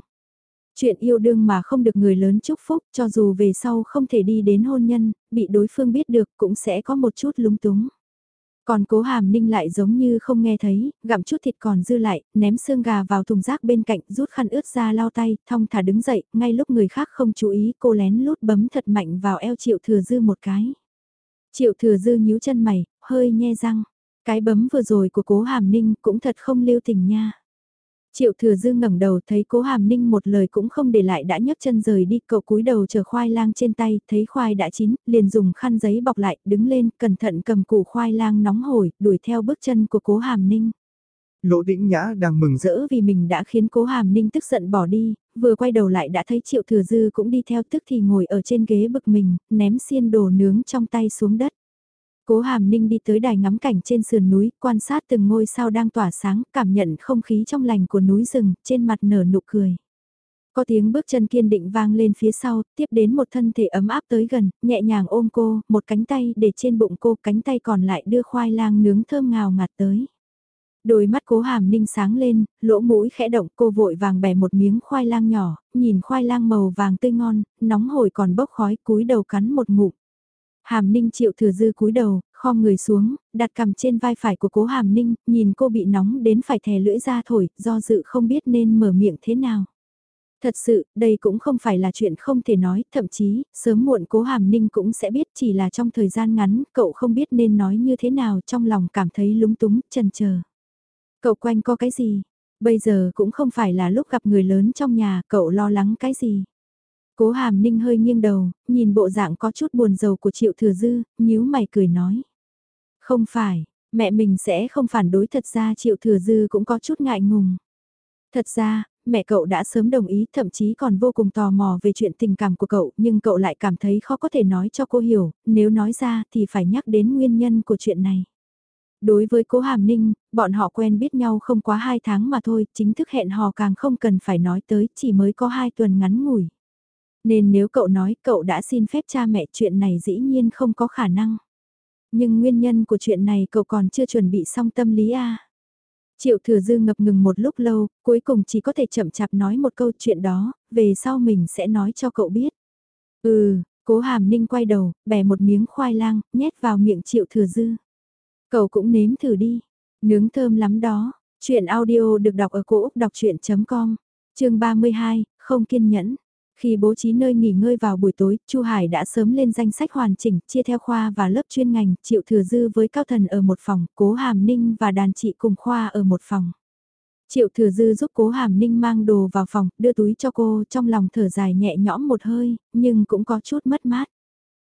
S1: Chuyện yêu đương mà không được người lớn chúc phúc cho dù về sau không thể đi đến hôn nhân, bị đối phương biết được cũng sẽ có một chút lúng túng. Còn cố hàm ninh lại giống như không nghe thấy, gặm chút thịt còn dư lại, ném xương gà vào thùng rác bên cạnh, rút khăn ướt ra lau tay, thong thả đứng dậy, ngay lúc người khác không chú ý cô lén lút bấm thật mạnh vào eo triệu thừa dư một cái. Triệu thừa dư nhíu chân mày, hơi nhe răng. Cái bấm vừa rồi của cố hàm ninh cũng thật không lưu tình nha. Triệu thừa dư ngẩng đầu thấy cố hàm ninh một lời cũng không để lại đã nhấc chân rời đi cậu cúi đầu chờ khoai lang trên tay thấy khoai đã chín liền dùng khăn giấy bọc lại đứng lên cẩn thận cầm củ khoai lang nóng hổi đuổi theo bước chân của cố hàm ninh.
S2: Lỗ Tĩnh Nhã đang mừng rỡ
S1: vì mình đã khiến cố hàm ninh tức giận bỏ đi, vừa quay đầu lại đã thấy triệu thừa dư cũng đi theo tức thì ngồi ở trên ghế bực mình, ném xiên đồ nướng trong tay xuống đất. Cố Hàm Ninh đi tới đài ngắm cảnh trên sườn núi, quan sát từng ngôi sao đang tỏa sáng, cảm nhận không khí trong lành của núi rừng, trên mặt nở nụ cười. Có tiếng bước chân kiên định vang lên phía sau, tiếp đến một thân thể ấm áp tới gần, nhẹ nhàng ôm cô, một cánh tay để trên bụng cô, cánh tay còn lại đưa khoai lang nướng thơm ngào ngạt tới. Đôi mắt cố hàm ninh sáng lên, lỗ mũi khẽ động cô vội vàng bẻ một miếng khoai lang nhỏ, nhìn khoai lang màu vàng tươi ngon, nóng hổi còn bốc khói cúi đầu cắn một ngụm. Hàm Ninh chịu thừa dư cúi đầu, khom người xuống, đặt cầm trên vai phải của cố Hàm Ninh, nhìn cô bị nóng đến phải thè lưỡi ra thổi, do dự không biết nên mở miệng thế nào. Thật sự, đây cũng không phải là chuyện không thể nói, thậm chí, sớm muộn cố Hàm Ninh cũng sẽ biết chỉ là trong thời gian ngắn, cậu không biết nên nói như thế nào trong lòng cảm thấy lúng túng, chần chờ. Cậu quanh có cái gì? Bây giờ cũng không phải là lúc gặp người lớn trong nhà, cậu lo lắng cái gì? Cố hàm ninh hơi nghiêng đầu, nhìn bộ dạng có chút buồn rầu của triệu thừa dư, nhíu mày cười nói. Không phải, mẹ mình sẽ không phản đối thật ra triệu thừa dư cũng có chút ngại ngùng. Thật ra, mẹ cậu đã sớm đồng ý thậm chí còn vô cùng tò mò về chuyện tình cảm của cậu nhưng cậu lại cảm thấy khó có thể nói cho cô hiểu, nếu nói ra thì phải nhắc đến nguyên nhân của chuyện này. Đối với cố Hàm Ninh, bọn họ quen biết nhau không quá 2 tháng mà thôi, chính thức hẹn hò càng không cần phải nói tới, chỉ mới có 2 tuần ngắn ngủi. Nên nếu cậu nói cậu đã xin phép cha mẹ chuyện này dĩ nhiên không có khả năng. Nhưng nguyên nhân của chuyện này cậu còn chưa chuẩn bị xong tâm lý à. Triệu thừa dư ngập ngừng một lúc lâu, cuối cùng chỉ có thể chậm chạp nói một câu chuyện đó, về sau mình sẽ nói cho cậu biết. Ừ, cố hàm ninh quay đầu, bẻ một miếng khoai lang, nhét vào miệng triệu thừa dư. Cậu cũng nếm thử đi, nướng thơm lắm đó. Chuyện audio được đọc ở cổ Úc đọc chuyện.com, chương 32, không kiên nhẫn. Khi bố trí nơi nghỉ ngơi vào buổi tối, Chu Hải đã sớm lên danh sách hoàn chỉnh, chia theo khoa và lớp chuyên ngành, Triệu Thừa Dư với Cao Thần ở một phòng, Cố Hàm Ninh và đàn chị cùng khoa ở một phòng. Triệu Thừa Dư giúp Cố Hàm Ninh mang đồ vào phòng, đưa túi cho cô, trong lòng thở dài nhẹ nhõm một hơi, nhưng cũng có chút mất mát.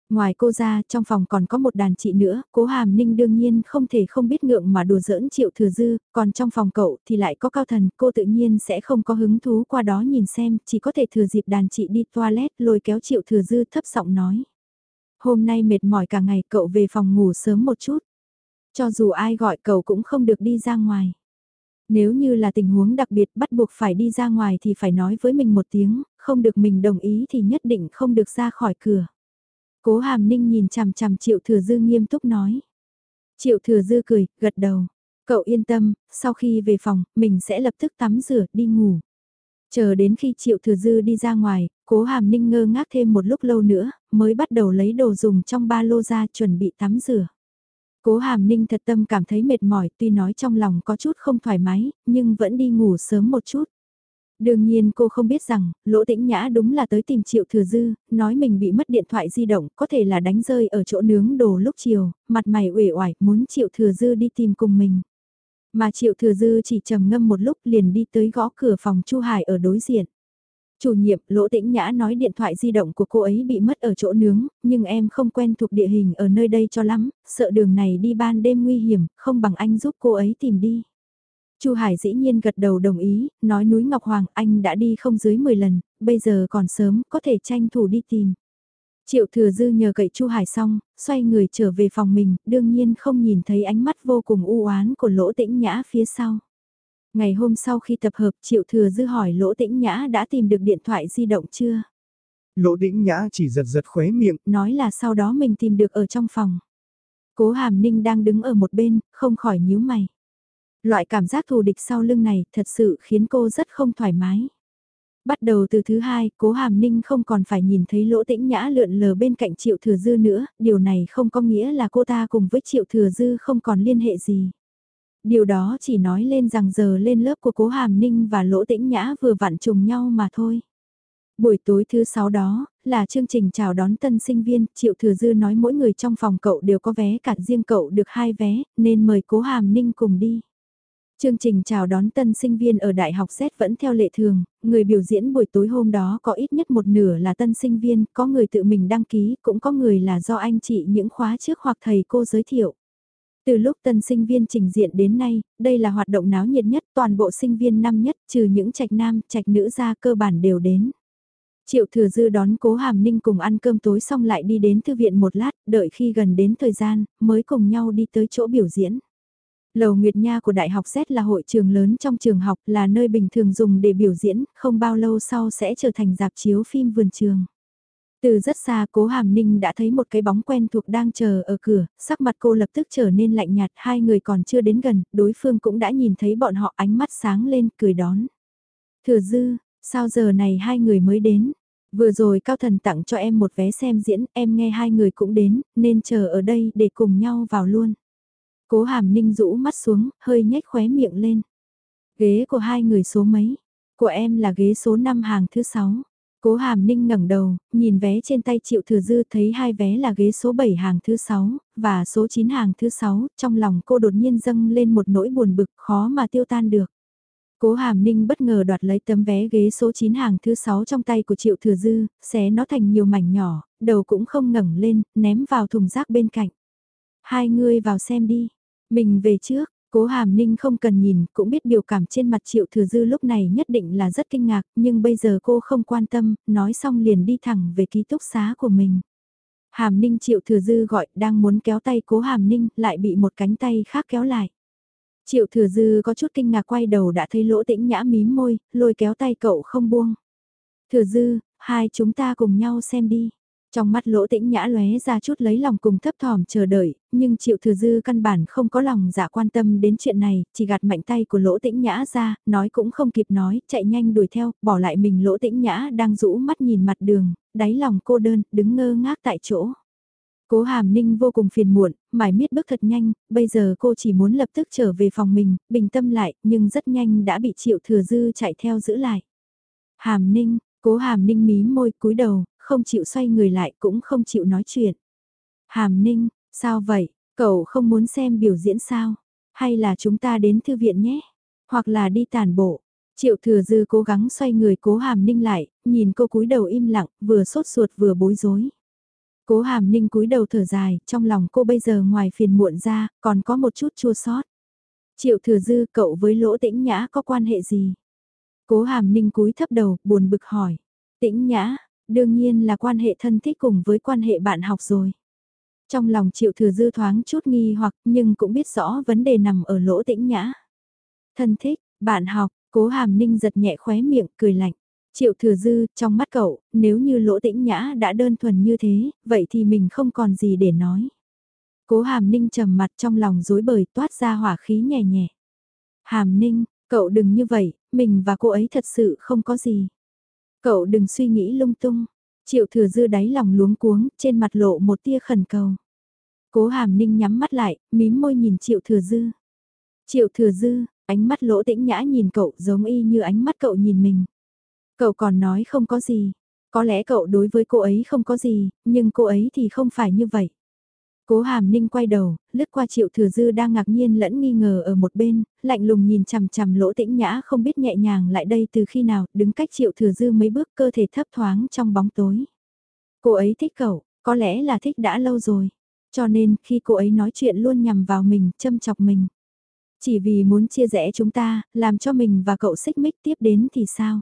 S1: Ngoài cô ra, trong phòng còn có một đàn chị nữa, cố hàm ninh đương nhiên không thể không biết ngượng mà đùa giỡn triệu thừa dư, còn trong phòng cậu thì lại có cao thần, cô tự nhiên sẽ không có hứng thú qua đó nhìn xem, chỉ có thể thừa dịp đàn chị đi toilet lôi kéo triệu thừa dư thấp giọng nói. Hôm nay mệt mỏi cả ngày cậu về phòng ngủ sớm một chút. Cho dù ai gọi cậu cũng không được đi ra ngoài. Nếu như là tình huống đặc biệt bắt buộc phải đi ra ngoài thì phải nói với mình một tiếng, không được mình đồng ý thì nhất định không được ra khỏi cửa. Cố hàm ninh nhìn chằm chằm triệu thừa dư nghiêm túc nói. Triệu thừa dư cười, gật đầu. Cậu yên tâm, sau khi về phòng, mình sẽ lập tức tắm rửa, đi ngủ. Chờ đến khi triệu thừa dư đi ra ngoài, cố hàm ninh ngơ ngác thêm một lúc lâu nữa, mới bắt đầu lấy đồ dùng trong ba lô ra chuẩn bị tắm rửa. Cố hàm ninh thật tâm cảm thấy mệt mỏi tuy nói trong lòng có chút không thoải mái, nhưng vẫn đi ngủ sớm một chút. Đương nhiên cô không biết rằng, Lỗ Tĩnh Nhã đúng là tới tìm Triệu Thừa Dư, nói mình bị mất điện thoại di động, có thể là đánh rơi ở chỗ nướng đồ lúc chiều, mặt mày uể oải, muốn Triệu Thừa Dư đi tìm cùng mình. Mà Triệu Thừa Dư chỉ trầm ngâm một lúc liền đi tới gõ cửa phòng Chu Hải ở đối diện. Chủ nhiệm, Lỗ Tĩnh Nhã nói điện thoại di động của cô ấy bị mất ở chỗ nướng, nhưng em không quen thuộc địa hình ở nơi đây cho lắm, sợ đường này đi ban đêm nguy hiểm, không bằng anh giúp cô ấy tìm đi. Chu Hải dĩ nhiên gật đầu đồng ý, nói núi Ngọc Hoàng anh đã đi không dưới 10 lần, bây giờ còn sớm, có thể tranh thủ đi tìm. Triệu thừa dư nhờ cậy Chu Hải xong, xoay người trở về phòng mình, đương nhiên không nhìn thấy ánh mắt vô cùng u oán của lỗ tĩnh nhã phía sau. Ngày hôm sau khi tập hợp Triệu thừa dư hỏi lỗ tĩnh nhã đã tìm được điện thoại di động chưa?
S2: Lỗ tĩnh nhã chỉ giật giật khóe miệng.
S1: Nói là sau đó mình tìm được ở trong phòng. Cố hàm ninh đang đứng ở một bên, không khỏi nhíu mày. Loại cảm giác thù địch sau lưng này thật sự khiến cô rất không thoải mái. Bắt đầu từ thứ hai, cố hàm ninh không còn phải nhìn thấy lỗ tĩnh nhã lượn lờ bên cạnh triệu thừa dư nữa, điều này không có nghĩa là cô ta cùng với triệu thừa dư không còn liên hệ gì. Điều đó chỉ nói lên rằng giờ lên lớp của cố hàm ninh và lỗ tĩnh nhã vừa vặn trùng nhau mà thôi. Buổi tối thứ sáu đó, là chương trình chào đón tân sinh viên, Triệu Thừa Dư nói mỗi người trong phòng cậu đều có vé cả riêng cậu được hai vé, nên mời cố hàm ninh cùng đi. Chương trình chào đón tân sinh viên ở Đại học Z vẫn theo lệ thường, người biểu diễn buổi tối hôm đó có ít nhất một nửa là tân sinh viên, có người tự mình đăng ký, cũng có người là do anh chị những khóa trước hoặc thầy cô giới thiệu. Từ lúc tân sinh viên trình diện đến nay, đây là hoạt động náo nhiệt nhất, toàn bộ sinh viên năm nhất, trừ những trạch nam, trạch nữ ra cơ bản đều đến. Triệu thừa dư đón cố hàm ninh cùng ăn cơm tối xong lại đi đến thư viện một lát, đợi khi gần đến thời gian, mới cùng nhau đi tới chỗ biểu diễn. Lầu Nguyệt Nha của Đại học Z là hội trường lớn trong trường học là nơi bình thường dùng để biểu diễn, không bao lâu sau sẽ trở thành dạp chiếu phim vườn trường. Từ rất xa cố hàm ninh đã thấy một cái bóng quen thuộc đang chờ ở cửa, sắc mặt cô lập tức trở nên lạnh nhạt, hai người còn chưa đến gần, đối phương cũng đã nhìn thấy bọn họ ánh mắt sáng lên, cười đón. Thừa dư, sao giờ này hai người mới đến? Vừa rồi Cao Thần tặng cho em một vé xem diễn, em nghe hai người cũng đến, nên chờ ở đây để cùng nhau vào luôn. Cố hàm ninh rũ mắt xuống, hơi nhếch khóe miệng lên. Ghế của hai người số mấy? Của em là ghế số 5 hàng thứ 6. Cố hàm ninh ngẩng đầu, nhìn vé trên tay triệu thừa dư thấy hai vé là ghế số 7 hàng thứ 6, và số 9 hàng thứ 6, trong lòng cô đột nhiên dâng lên một nỗi buồn bực khó mà tiêu tan được. Cố hàm ninh bất ngờ đoạt lấy tấm vé ghế số 9 hàng thứ 6 trong tay của triệu thừa dư, xé nó thành nhiều mảnh nhỏ, đầu cũng không ngẩng lên, ném vào thùng rác bên cạnh. Hai người vào xem đi, mình về trước, Cố Hàm Ninh không cần nhìn, cũng biết biểu cảm trên mặt Triệu Thừa Dư lúc này nhất định là rất kinh ngạc, nhưng bây giờ cô không quan tâm, nói xong liền đi thẳng về ký túc xá của mình. Hàm Ninh Triệu Thừa Dư gọi, đang muốn kéo tay Cố Hàm Ninh, lại bị một cánh tay khác kéo lại. Triệu Thừa Dư có chút kinh ngạc quay đầu đã thấy lỗ tĩnh nhã mím môi, lôi kéo tay cậu không buông. Thừa Dư, hai chúng ta cùng nhau xem đi. Trong mắt lỗ tĩnh nhã lóe ra chút lấy lòng cùng thấp thỏm chờ đợi, nhưng triệu thừa dư căn bản không có lòng giả quan tâm đến chuyện này, chỉ gạt mạnh tay của lỗ tĩnh nhã ra, nói cũng không kịp nói, chạy nhanh đuổi theo, bỏ lại mình lỗ tĩnh nhã đang rũ mắt nhìn mặt đường, đáy lòng cô đơn, đứng ngơ ngác tại chỗ. Cố hàm ninh vô cùng phiền muộn, mải miết bước thật nhanh, bây giờ cô chỉ muốn lập tức trở về phòng mình, bình tâm lại, nhưng rất nhanh đã bị triệu thừa dư chạy theo giữ lại. Hàm ninh, cố hàm ninh mí môi cúi đầu, không chịu xoay người lại cũng không chịu nói chuyện. Hàm Ninh, sao vậy, cậu không muốn xem biểu diễn sao? Hay là chúng ta đến thư viện nhé? Hoặc là đi tàn bộ? Triệu thừa dư cố gắng xoay người cố hàm ninh lại, nhìn cô cúi đầu im lặng, vừa sốt ruột vừa bối rối. Cố hàm ninh cúi đầu thở dài, trong lòng cô bây giờ ngoài phiền muộn ra, còn có một chút chua sót. Triệu thừa dư cậu với lỗ tĩnh nhã có quan hệ gì? Cố hàm ninh cúi thấp đầu, buồn bực hỏi. Tĩnh nhã, đương nhiên là quan hệ thân thích cùng với quan hệ bạn học rồi. Trong lòng triệu thừa dư thoáng chút nghi hoặc nhưng cũng biết rõ vấn đề nằm ở lỗ tĩnh nhã. Thân thích, bạn học, cố hàm ninh giật nhẹ khóe miệng, cười lạnh. Triệu thừa dư, trong mắt cậu, nếu như lỗ tĩnh nhã đã đơn thuần như thế, vậy thì mình không còn gì để nói. Cố hàm ninh trầm mặt trong lòng dối bời toát ra hỏa khí nhẹ nhẹ. Hàm ninh, cậu đừng như vậy, mình và cô ấy thật sự không có gì. Cậu đừng suy nghĩ lung tung. Triệu thừa dư đáy lòng luống cuống, trên mặt lộ một tia khẩn cầu. Cố hàm ninh nhắm mắt lại, mím môi nhìn triệu thừa dư. Triệu thừa dư, ánh mắt lỗ tĩnh nhã nhìn cậu giống y như ánh mắt cậu nhìn mình. Cậu còn nói không có gì. Có lẽ cậu đối với cô ấy không có gì, nhưng cô ấy thì không phải như vậy. Cố hàm ninh quay đầu, lướt qua triệu thừa dư đang ngạc nhiên lẫn nghi ngờ ở một bên, lạnh lùng nhìn chằm chằm lỗ tĩnh nhã không biết nhẹ nhàng lại đây từ khi nào, đứng cách triệu thừa dư mấy bước cơ thể thấp thoáng trong bóng tối. Cô ấy thích cậu, có lẽ là thích đã lâu rồi, cho nên khi cô ấy nói chuyện luôn nhằm vào mình, châm chọc mình. Chỉ vì muốn chia rẽ chúng ta, làm cho mình và cậu xích mích tiếp đến thì sao?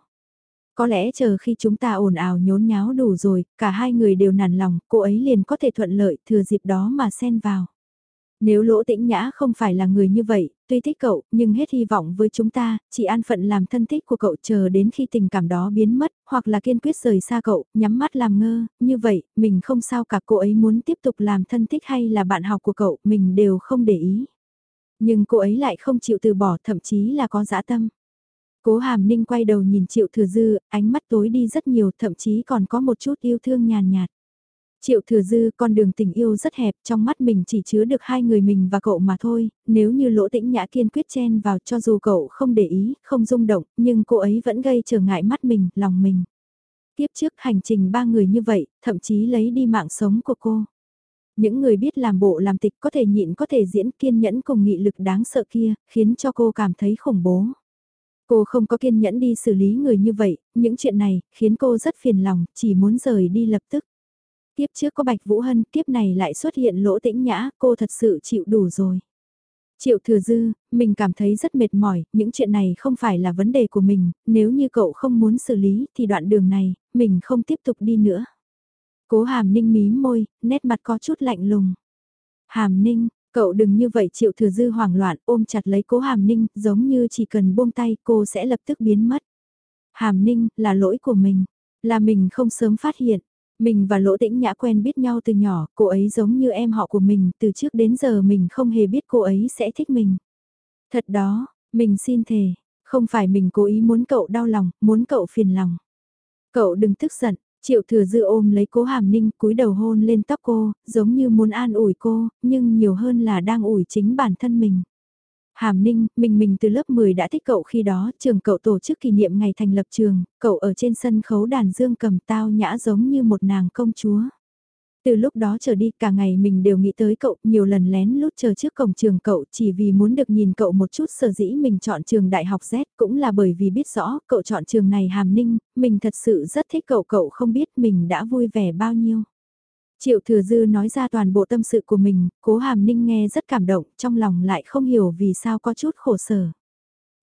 S1: Có lẽ chờ khi chúng ta ồn ào nhốn nháo đủ rồi, cả hai người đều nản lòng, cô ấy liền có thể thuận lợi thừa dịp đó mà xen vào. Nếu lỗ tĩnh nhã không phải là người như vậy, tuy thích cậu, nhưng hết hy vọng với chúng ta, chỉ an phận làm thân thích của cậu chờ đến khi tình cảm đó biến mất, hoặc là kiên quyết rời xa cậu, nhắm mắt làm ngơ, như vậy, mình không sao cả cô ấy muốn tiếp tục làm thân thích hay là bạn học của cậu, mình đều không để ý. Nhưng cô ấy lại không chịu từ bỏ, thậm chí là có dã tâm. Cố hàm ninh quay đầu nhìn triệu thừa dư, ánh mắt tối đi rất nhiều, thậm chí còn có một chút yêu thương nhàn nhạt. Triệu thừa dư con đường tình yêu rất hẹp, trong mắt mình chỉ chứa được hai người mình và cậu mà thôi, nếu như lỗ tĩnh nhã kiên quyết chen vào cho dù cậu không để ý, không rung động, nhưng cô ấy vẫn gây trở ngại mắt mình, lòng mình. Tiếp trước hành trình ba người như vậy, thậm chí lấy đi mạng sống của cô. Những người biết làm bộ làm tịch có thể nhịn có thể diễn kiên nhẫn cùng nghị lực đáng sợ kia, khiến cho cô cảm thấy khủng bố. Cô không có kiên nhẫn đi xử lý người như vậy, những chuyện này khiến cô rất phiền lòng, chỉ muốn rời đi lập tức. Tiếp trước có Bạch Vũ Hân, tiếp này lại xuất hiện lỗ tĩnh nhã, cô thật sự chịu đủ rồi. Triệu thừa dư, mình cảm thấy rất mệt mỏi, những chuyện này không phải là vấn đề của mình, nếu như cậu không muốn xử lý thì đoạn đường này, mình không tiếp tục đi nữa. Cố hàm ninh mí môi, nét mặt có chút lạnh lùng. Hàm ninh, cậu đừng như vậy triệu thừa dư hoảng loạn ôm chặt lấy cố hàm ninh, giống như chỉ cần buông tay cô sẽ lập tức biến mất. Hàm ninh, là lỗi của mình, là mình không sớm phát hiện. Mình và Lỗ Tĩnh Nhã quen biết nhau từ nhỏ, cô ấy giống như em họ của mình, từ trước đến giờ mình không hề biết cô ấy sẽ thích mình. Thật đó, mình xin thề, không phải mình cố ý muốn cậu đau lòng, muốn cậu phiền lòng. Cậu đừng tức giận, Triệu thừa dư ôm lấy cố hàm ninh cúi đầu hôn lên tóc cô, giống như muốn an ủi cô, nhưng nhiều hơn là đang ủi chính bản thân mình. Hàm Ninh, mình mình từ lớp 10 đã thích cậu khi đó, trường cậu tổ chức kỷ niệm ngày thành lập trường, cậu ở trên sân khấu đàn dương cầm tao nhã giống như một nàng công chúa. Từ lúc đó trở đi cả ngày mình đều nghĩ tới cậu nhiều lần lén lút chờ trước cổng trường cậu chỉ vì muốn được nhìn cậu một chút sở dĩ mình chọn trường đại học Z cũng là bởi vì biết rõ cậu chọn trường này hàm ninh, mình thật sự rất thích cậu cậu không biết mình đã vui vẻ bao nhiêu. Triệu Thừa Dư nói ra toàn bộ tâm sự của mình, cố hàm ninh nghe rất cảm động, trong lòng lại không hiểu vì sao có chút khổ sở.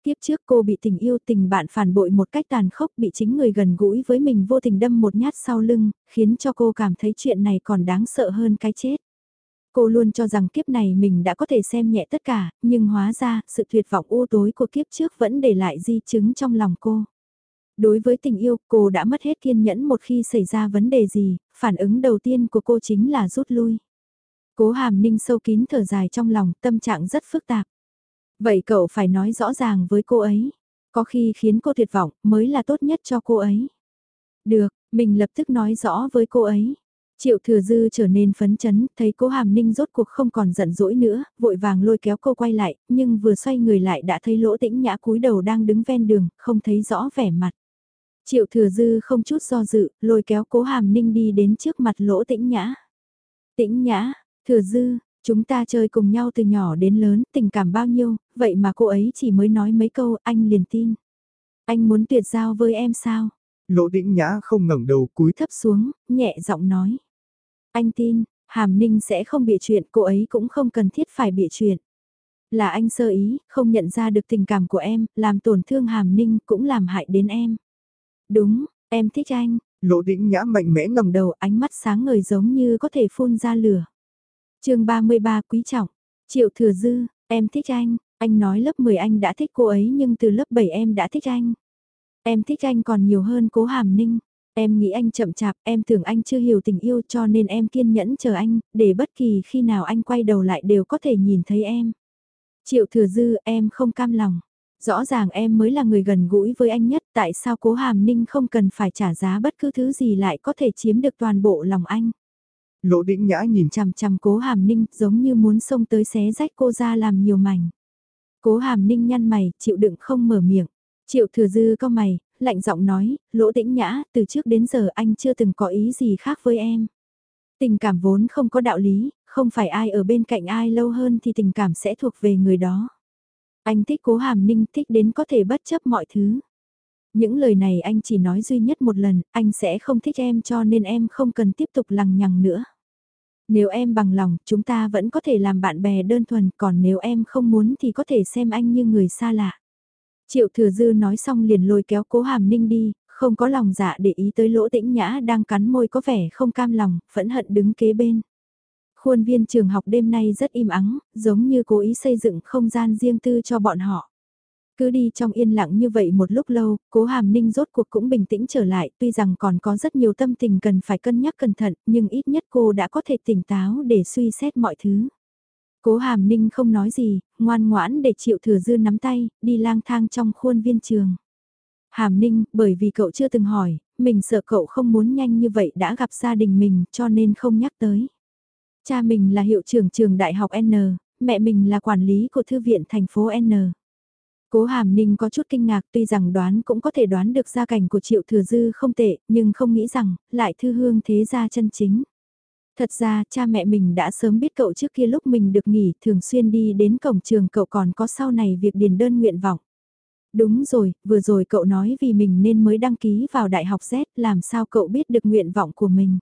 S1: Tiếp trước cô bị tình yêu tình bạn phản bội một cách tàn khốc bị chính người gần gũi với mình vô tình đâm một nhát sau lưng, khiến cho cô cảm thấy chuyện này còn đáng sợ hơn cái chết. Cô luôn cho rằng kiếp này mình đã có thể xem nhẹ tất cả, nhưng hóa ra sự tuyệt vọng u tối của kiếp trước vẫn để lại di chứng trong lòng cô. Đối với tình yêu, cô đã mất hết kiên nhẫn một khi xảy ra vấn đề gì, phản ứng đầu tiên của cô chính là rút lui. Cố hàm ninh sâu kín thở dài trong lòng, tâm trạng rất phức tạp. Vậy cậu phải nói rõ ràng với cô ấy. Có khi khiến cô tuyệt vọng mới là tốt nhất cho cô ấy. Được, mình lập tức nói rõ với cô ấy. Triệu thừa dư trở nên phấn chấn, thấy cố hàm ninh rốt cuộc không còn giận dỗi nữa, vội vàng lôi kéo cô quay lại, nhưng vừa xoay người lại đã thấy lỗ tĩnh nhã cúi đầu đang đứng ven đường, không thấy rõ vẻ mặt. Triệu thừa dư không chút do dự, lôi kéo cố hàm ninh đi đến trước mặt lỗ tĩnh nhã. Tĩnh nhã, thừa dư, chúng ta chơi cùng nhau từ nhỏ đến lớn, tình cảm bao nhiêu, vậy mà cô ấy chỉ mới nói mấy câu, anh liền tin. Anh muốn tuyệt giao với em sao?
S2: Lỗ tĩnh nhã không ngẩng đầu cúi
S1: thấp xuống, nhẹ giọng nói. Anh tin, hàm ninh sẽ không bịa chuyện, cô ấy cũng không cần thiết phải bịa chuyện. Là anh sơ ý, không nhận ra được tình cảm của em, làm tổn thương hàm ninh cũng làm hại đến em. Đúng, em thích anh.
S2: Lỗ đĩnh nhã mạnh mẽ ngầm
S1: đầu ánh mắt sáng ngời giống như có thể phun ra lửa chương 33 quý trọng. Triệu thừa dư, em thích anh. Anh nói lớp 10 anh đã thích cô ấy nhưng từ lớp 7 em đã thích anh. Em thích anh còn nhiều hơn cố hàm ninh. Em nghĩ anh chậm chạp, em tưởng anh chưa hiểu tình yêu cho nên em kiên nhẫn chờ anh, để bất kỳ khi nào anh quay đầu lại đều có thể nhìn thấy em. Triệu thừa dư, em không cam lòng. Rõ ràng em mới là người gần gũi với anh nhất, tại sao cố hàm ninh không cần phải trả giá bất cứ thứ gì lại có thể chiếm được toàn bộ lòng anh.
S2: Lỗ đĩnh nhã nhìn
S1: chằm chằm cố hàm ninh giống như muốn xông tới xé rách cô ra làm nhiều mảnh. Cố hàm ninh nhăn mày, chịu đựng không mở miệng. Triệu thừa dư co mày, lạnh giọng nói, lỗ đĩnh nhã, từ trước đến giờ anh chưa từng có ý gì khác với em. Tình cảm vốn không có đạo lý, không phải ai ở bên cạnh ai lâu hơn thì tình cảm sẽ thuộc về người đó. Anh thích cố hàm ninh thích đến có thể bất chấp mọi thứ. Những lời này anh chỉ nói duy nhất một lần, anh sẽ không thích em cho nên em không cần tiếp tục lằng nhằng nữa. Nếu em bằng lòng, chúng ta vẫn có thể làm bạn bè đơn thuần, còn nếu em không muốn thì có thể xem anh như người xa lạ. Triệu thừa dư nói xong liền lôi kéo cố hàm ninh đi, không có lòng dạ để ý tới lỗ tĩnh nhã đang cắn môi có vẻ không cam lòng, phẫn hận đứng kế bên. Khuôn viên trường học đêm nay rất im ắng, giống như cố ý xây dựng không gian riêng tư cho bọn họ. Cứ đi trong yên lặng như vậy một lúc lâu, cố hàm ninh rốt cuộc cũng bình tĩnh trở lại, tuy rằng còn có rất nhiều tâm tình cần phải cân nhắc cẩn thận, nhưng ít nhất cô đã có thể tỉnh táo để suy xét mọi thứ. Cố hàm ninh không nói gì, ngoan ngoãn để chịu thừa dư nắm tay, đi lang thang trong khuôn viên trường. Hàm Ninh, bởi vì cậu chưa từng hỏi, mình sợ cậu không muốn nhanh như vậy đã gặp gia đình mình cho nên không nhắc tới. Cha mình là hiệu trưởng trường đại học N, mẹ mình là quản lý của thư viện thành phố N. Cố Hàm Ninh có chút kinh ngạc tuy rằng đoán cũng có thể đoán được gia cảnh của Triệu Thừa Dư không tệ, nhưng không nghĩ rằng, lại thư hương thế gia chân chính. Thật ra, cha mẹ mình đã sớm biết cậu trước kia lúc mình được nghỉ, thường xuyên đi đến cổng trường cậu còn có sau này việc điền đơn nguyện vọng. Đúng rồi, vừa rồi cậu nói vì mình nên mới đăng ký vào Đại học Z, làm sao cậu biết được nguyện vọng của mình.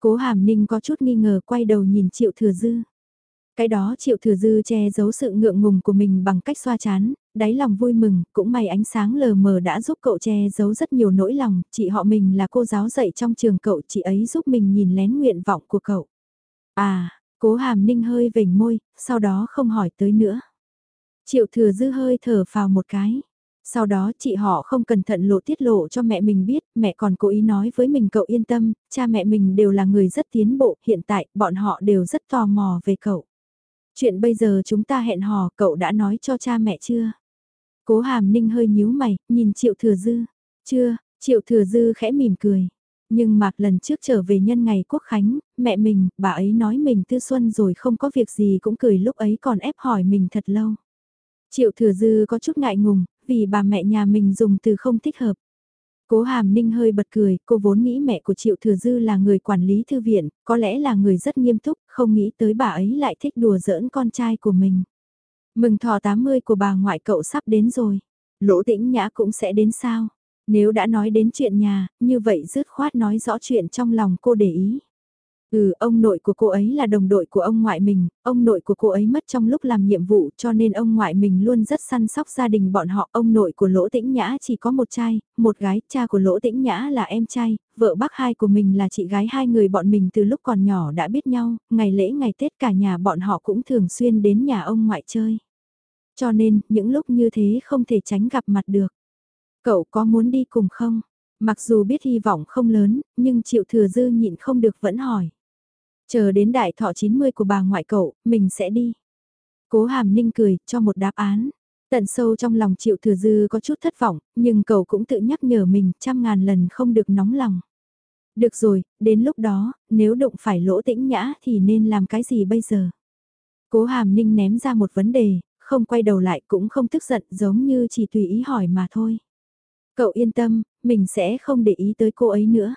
S1: Cố Hàm Ninh có chút nghi ngờ quay đầu nhìn Triệu Thừa Dư. Cái đó Triệu Thừa Dư che giấu sự ngượng ngùng của mình bằng cách xoa chán, đáy lòng vui mừng, cũng may ánh sáng lờ mờ đã giúp cậu che giấu rất nhiều nỗi lòng, chị họ mình là cô giáo dạy trong trường cậu, chị ấy giúp mình nhìn lén nguyện vọng của cậu. À, cố hàm ninh hơi vểnh môi, sau đó không hỏi tới nữa. Triệu thừa dư hơi thở vào một cái. Sau đó chị họ không cẩn thận lộ tiết lộ cho mẹ mình biết, mẹ còn cố ý nói với mình cậu yên tâm, cha mẹ mình đều là người rất tiến bộ, hiện tại bọn họ đều rất tò mò về cậu. Chuyện bây giờ chúng ta hẹn hò cậu đã nói cho cha mẹ chưa? Cố hàm ninh hơi nhíu mày, nhìn triệu thừa dư. Chưa, triệu thừa dư khẽ mỉm cười. Nhưng mạc lần trước trở về nhân ngày quốc khánh, mẹ mình, bà ấy nói mình tư xuân rồi không có việc gì cũng cười lúc ấy còn ép hỏi mình thật lâu. Triệu thừa dư có chút ngại ngùng, vì bà mẹ nhà mình dùng từ không thích hợp. Cố Hàm Ninh hơi bật cười, cô vốn nghĩ mẹ của Triệu Thừa Dư là người quản lý thư viện, có lẽ là người rất nghiêm túc, không nghĩ tới bà ấy lại thích đùa giỡn con trai của mình. Mừng thọ 80 của bà ngoại cậu sắp đến rồi. Lỗ tĩnh nhã cũng sẽ đến sao? Nếu đã nói đến chuyện nhà, như vậy dứt khoát nói rõ chuyện trong lòng cô để ý. Ừ, ông nội của cô ấy là đồng đội của ông ngoại mình, ông nội của cô ấy mất trong lúc làm nhiệm vụ cho nên ông ngoại mình luôn rất săn sóc gia đình bọn họ. Ông nội của Lỗ Tĩnh Nhã chỉ có một trai, một gái, cha của Lỗ Tĩnh Nhã là em trai, vợ bác hai của mình là chị gái hai người bọn mình từ lúc còn nhỏ đã biết nhau, ngày lễ ngày Tết cả nhà bọn họ cũng thường xuyên đến nhà ông ngoại chơi. Cho nên, những lúc như thế không thể tránh gặp mặt được. Cậu có muốn đi cùng không? Mặc dù biết hy vọng không lớn, nhưng Triệu Thừa Dư nhịn không được vẫn hỏi. Chờ đến đại thọ 90 của bà ngoại cậu, mình sẽ đi. Cố hàm ninh cười, cho một đáp án. Tận sâu trong lòng triệu thừa dư có chút thất vọng, nhưng cậu cũng tự nhắc nhở mình trăm ngàn lần không được nóng lòng. Được rồi, đến lúc đó, nếu đụng phải lỗ tĩnh nhã thì nên làm cái gì bây giờ? Cố hàm ninh ném ra một vấn đề, không quay đầu lại cũng không tức giận giống như chỉ tùy ý hỏi mà thôi. Cậu yên tâm, mình sẽ không để ý tới cô ấy nữa.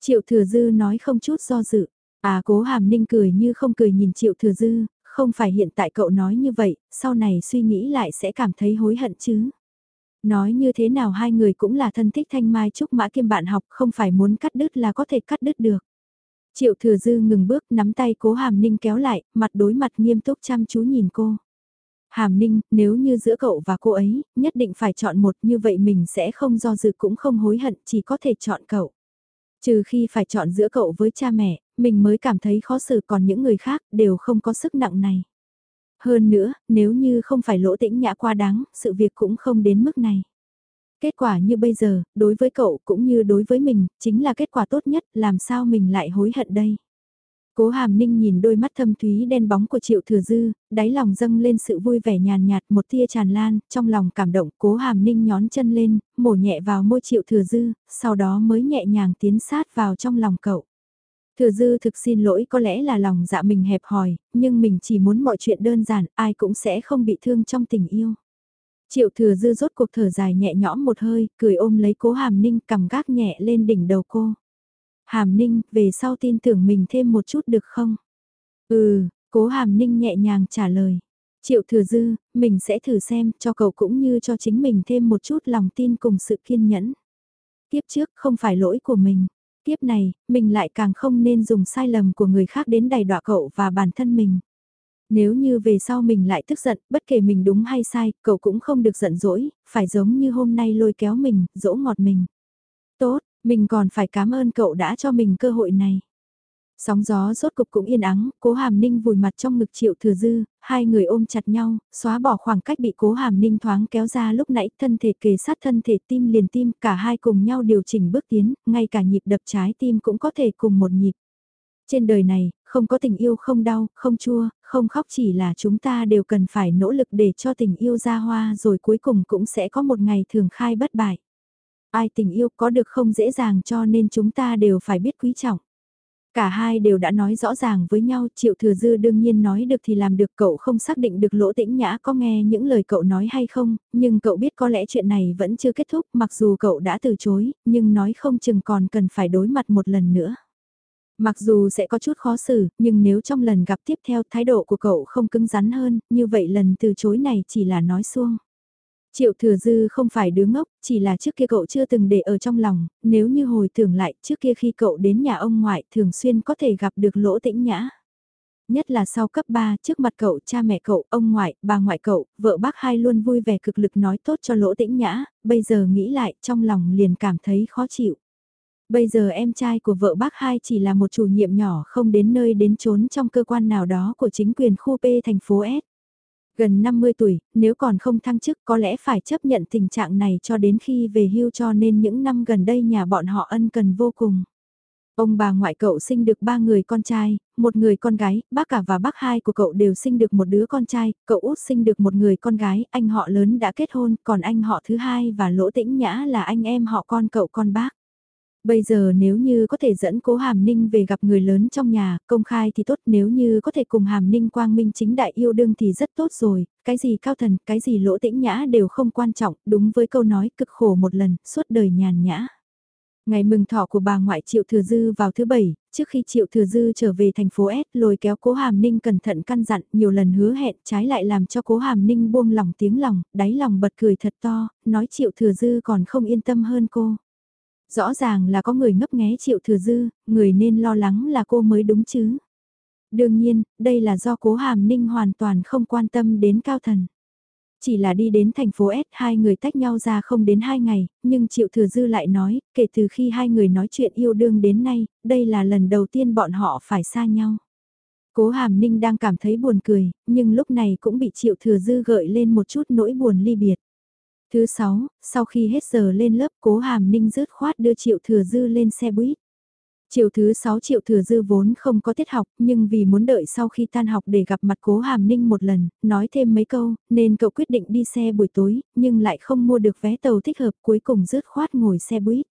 S1: Triệu thừa dư nói không chút do dự. À cố hàm ninh cười như không cười nhìn triệu thừa dư, không phải hiện tại cậu nói như vậy, sau này suy nghĩ lại sẽ cảm thấy hối hận chứ. Nói như thế nào hai người cũng là thân thích thanh mai trúc mã kiêm bạn học không phải muốn cắt đứt là có thể cắt đứt được. Triệu thừa dư ngừng bước nắm tay cố hàm ninh kéo lại, mặt đối mặt nghiêm túc chăm chú nhìn cô. Hàm ninh, nếu như giữa cậu và cô ấy, nhất định phải chọn một như vậy mình sẽ không do dự cũng không hối hận, chỉ có thể chọn cậu. Trừ khi phải chọn giữa cậu với cha mẹ, mình mới cảm thấy khó xử còn những người khác đều không có sức nặng này. Hơn nữa, nếu như không phải lỗ tĩnh nhã qua đáng, sự việc cũng không đến mức này. Kết quả như bây giờ, đối với cậu cũng như đối với mình, chính là kết quả tốt nhất, làm sao mình lại hối hận đây. Cố hàm ninh nhìn đôi mắt thâm thúy đen bóng của triệu thừa dư, đáy lòng dâng lên sự vui vẻ nhàn nhạt một tia tràn lan, trong lòng cảm động cố hàm ninh nhón chân lên, mổ nhẹ vào môi triệu thừa dư, sau đó mới nhẹ nhàng tiến sát vào trong lòng cậu. Thừa dư thực xin lỗi có lẽ là lòng dạ mình hẹp hòi, nhưng mình chỉ muốn mọi chuyện đơn giản, ai cũng sẽ không bị thương trong tình yêu. Triệu thừa dư rốt cuộc thở dài nhẹ nhõm một hơi, cười ôm lấy cố hàm ninh cầm gác nhẹ lên đỉnh đầu cô. Hàm ninh, về sau tin tưởng mình thêm một chút được không? Ừ, cố hàm ninh nhẹ nhàng trả lời. Triệu thừa dư, mình sẽ thử xem, cho cậu cũng như cho chính mình thêm một chút lòng tin cùng sự kiên nhẫn. Tiếp trước không phải lỗi của mình. Tiếp này, mình lại càng không nên dùng sai lầm của người khác đến đày đọa cậu và bản thân mình. Nếu như về sau mình lại tức giận, bất kể mình đúng hay sai, cậu cũng không được giận dỗi, phải giống như hôm nay lôi kéo mình, dỗ ngọt mình. Tốt, mình còn phải cảm ơn cậu đã cho mình cơ hội này. Sóng gió rốt cục cũng yên ắng, cố hàm ninh vùi mặt trong ngực triệu thừa dư, hai người ôm chặt nhau, xóa bỏ khoảng cách bị cố hàm ninh thoáng kéo ra lúc nãy thân thể kề sát thân thể tim liền tim, cả hai cùng nhau điều chỉnh bước tiến, ngay cả nhịp đập trái tim cũng có thể cùng một nhịp. Trên đời này, không có tình yêu không đau, không chua, không khóc chỉ là chúng ta đều cần phải nỗ lực để cho tình yêu ra hoa rồi cuối cùng cũng sẽ có một ngày thường khai bất bại. Ai tình yêu có được không dễ dàng cho nên chúng ta đều phải biết quý trọng. Cả hai đều đã nói rõ ràng với nhau, Triệu Thừa Dư đương nhiên nói được thì làm được cậu không xác định được Lỗ Tĩnh Nhã có nghe những lời cậu nói hay không, nhưng cậu biết có lẽ chuyện này vẫn chưa kết thúc mặc dù cậu đã từ chối, nhưng nói không chừng còn cần phải đối mặt một lần nữa. Mặc dù sẽ có chút khó xử, nhưng nếu trong lần gặp tiếp theo thái độ của cậu không cứng rắn hơn, như vậy lần từ chối này chỉ là nói xuông. Triệu thừa dư không phải đứa ngốc, chỉ là trước kia cậu chưa từng để ở trong lòng, nếu như hồi tưởng lại trước kia khi cậu đến nhà ông ngoại thường xuyên có thể gặp được lỗ tĩnh nhã. Nhất là sau cấp 3, trước mặt cậu, cha mẹ cậu, ông ngoại, bà ngoại cậu, vợ bác hai luôn vui vẻ cực lực nói tốt cho lỗ tĩnh nhã, bây giờ nghĩ lại trong lòng liền cảm thấy khó chịu. Bây giờ em trai của vợ bác hai chỉ là một chủ nhiệm nhỏ không đến nơi đến trốn trong cơ quan nào đó của chính quyền khu P thành phố S. Gần 50 tuổi, nếu còn không thăng chức có lẽ phải chấp nhận tình trạng này cho đến khi về hưu cho nên những năm gần đây nhà bọn họ ân cần vô cùng. Ông bà ngoại cậu sinh được ba người con trai, một người con gái, bác cả và bác hai của cậu đều sinh được một đứa con trai, cậu út sinh được một người con gái, anh họ lớn đã kết hôn, còn anh họ thứ hai và lỗ tĩnh nhã là anh em họ con cậu con bác. Bây giờ nếu như có thể dẫn cố Hàm Ninh về gặp người lớn trong nhà, công khai thì tốt nếu như có thể cùng Hàm Ninh quang minh chính đại yêu đương thì rất tốt rồi, cái gì cao thần, cái gì lỗ tĩnh nhã đều không quan trọng, đúng với câu nói cực khổ một lần, suốt đời nhàn nhã. Ngày mừng thọ của bà ngoại Triệu Thừa Dư vào thứ bảy, trước khi Triệu Thừa Dư trở về thành phố S lôi kéo cố Hàm Ninh cẩn thận căn dặn nhiều lần hứa hẹn trái lại làm cho cố Hàm Ninh buông lòng tiếng lòng, đáy lòng bật cười thật to, nói Triệu Thừa Dư còn không yên tâm hơn cô. Rõ ràng là có người ngấp nghé triệu thừa dư, người nên lo lắng là cô mới đúng chứ. Đương nhiên, đây là do cố hàm ninh hoàn toàn không quan tâm đến cao thần. Chỉ là đi đến thành phố S hai người tách nhau ra không đến hai ngày, nhưng Triệu Thừa Dư lại nói, kể từ khi hai người nói chuyện yêu đương đến nay, đây là lần đầu tiên bọn họ phải xa nhau. Cố Hàm Ninh đang cảm thấy buồn cười, nhưng lúc này cũng bị Triệu Thừa Dư gợi lên một chút nỗi buồn ly biệt. Thứ sáu, sau khi hết giờ lên lớp cố hàm ninh rớt khoát đưa triệu thừa dư lên xe buýt. Chiều thứ 6 triệu thừa dư vốn không có tiết học, nhưng vì muốn đợi sau khi tan học để gặp mặt cố hàm ninh một lần, nói thêm mấy câu, nên cậu quyết định đi xe buổi tối, nhưng lại không mua được vé tàu thích hợp cuối cùng rớt khoát ngồi xe buýt.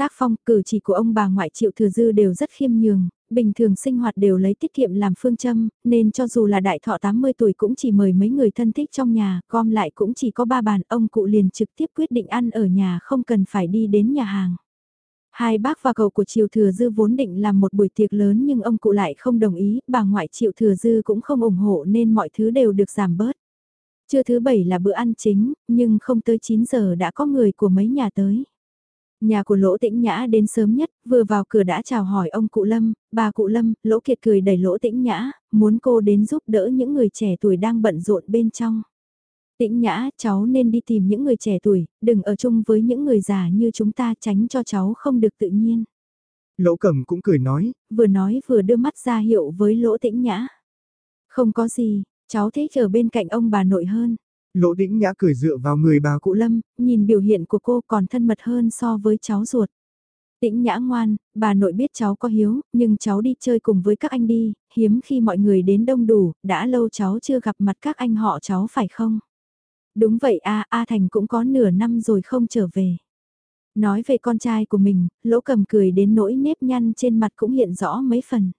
S1: Tác phong cử chỉ của ông bà ngoại triệu thừa dư đều rất khiêm nhường, bình thường sinh hoạt đều lấy tiết kiệm làm phương châm, nên cho dù là đại thọ 80 tuổi cũng chỉ mời mấy người thân thích trong nhà, gom lại cũng chỉ có ba bàn, ông cụ liền trực tiếp quyết định ăn ở nhà không cần phải đi đến nhà hàng. Hai bác và cậu của Triệu Thừa Dư vốn định làm một buổi tiệc lớn nhưng ông cụ lại không đồng ý, bà ngoại Triệu Thừa Dư cũng không ủng hộ nên mọi thứ đều được giảm bớt. Trưa thứ bảy là bữa ăn chính, nhưng không tới 9 giờ đã có người của mấy nhà tới. Nhà của Lỗ Tĩnh Nhã đến sớm nhất, vừa vào cửa đã chào hỏi ông cụ Lâm, bà cụ Lâm, Lỗ Kiệt cười đẩy Lỗ Tĩnh Nhã, muốn cô đến giúp đỡ những người trẻ tuổi đang bận rộn bên trong. Tĩnh Nhã, cháu nên đi tìm những người trẻ tuổi, đừng ở chung với những người già như chúng ta tránh cho cháu không được tự nhiên.
S2: Lỗ Cẩm cũng cười nói,
S1: vừa nói vừa đưa mắt ra hiệu với Lỗ Tĩnh Nhã. Không có gì, cháu thích ở bên cạnh ông bà nội hơn.
S2: Lỗ Đĩnh Nhã cười dựa vào người bà
S1: cụ Lâm, nhìn biểu hiện của cô còn thân mật hơn so với cháu ruột. Tĩnh Nhã ngoan, bà nội biết cháu có hiếu, nhưng cháu đi chơi cùng với các anh đi, hiếm khi mọi người đến đông đủ, đã lâu cháu chưa gặp mặt các anh họ cháu phải không? Đúng vậy a A Thành cũng có nửa năm rồi không trở về. Nói về con trai của mình, lỗ cầm cười đến nỗi nếp nhăn trên mặt cũng hiện rõ mấy phần.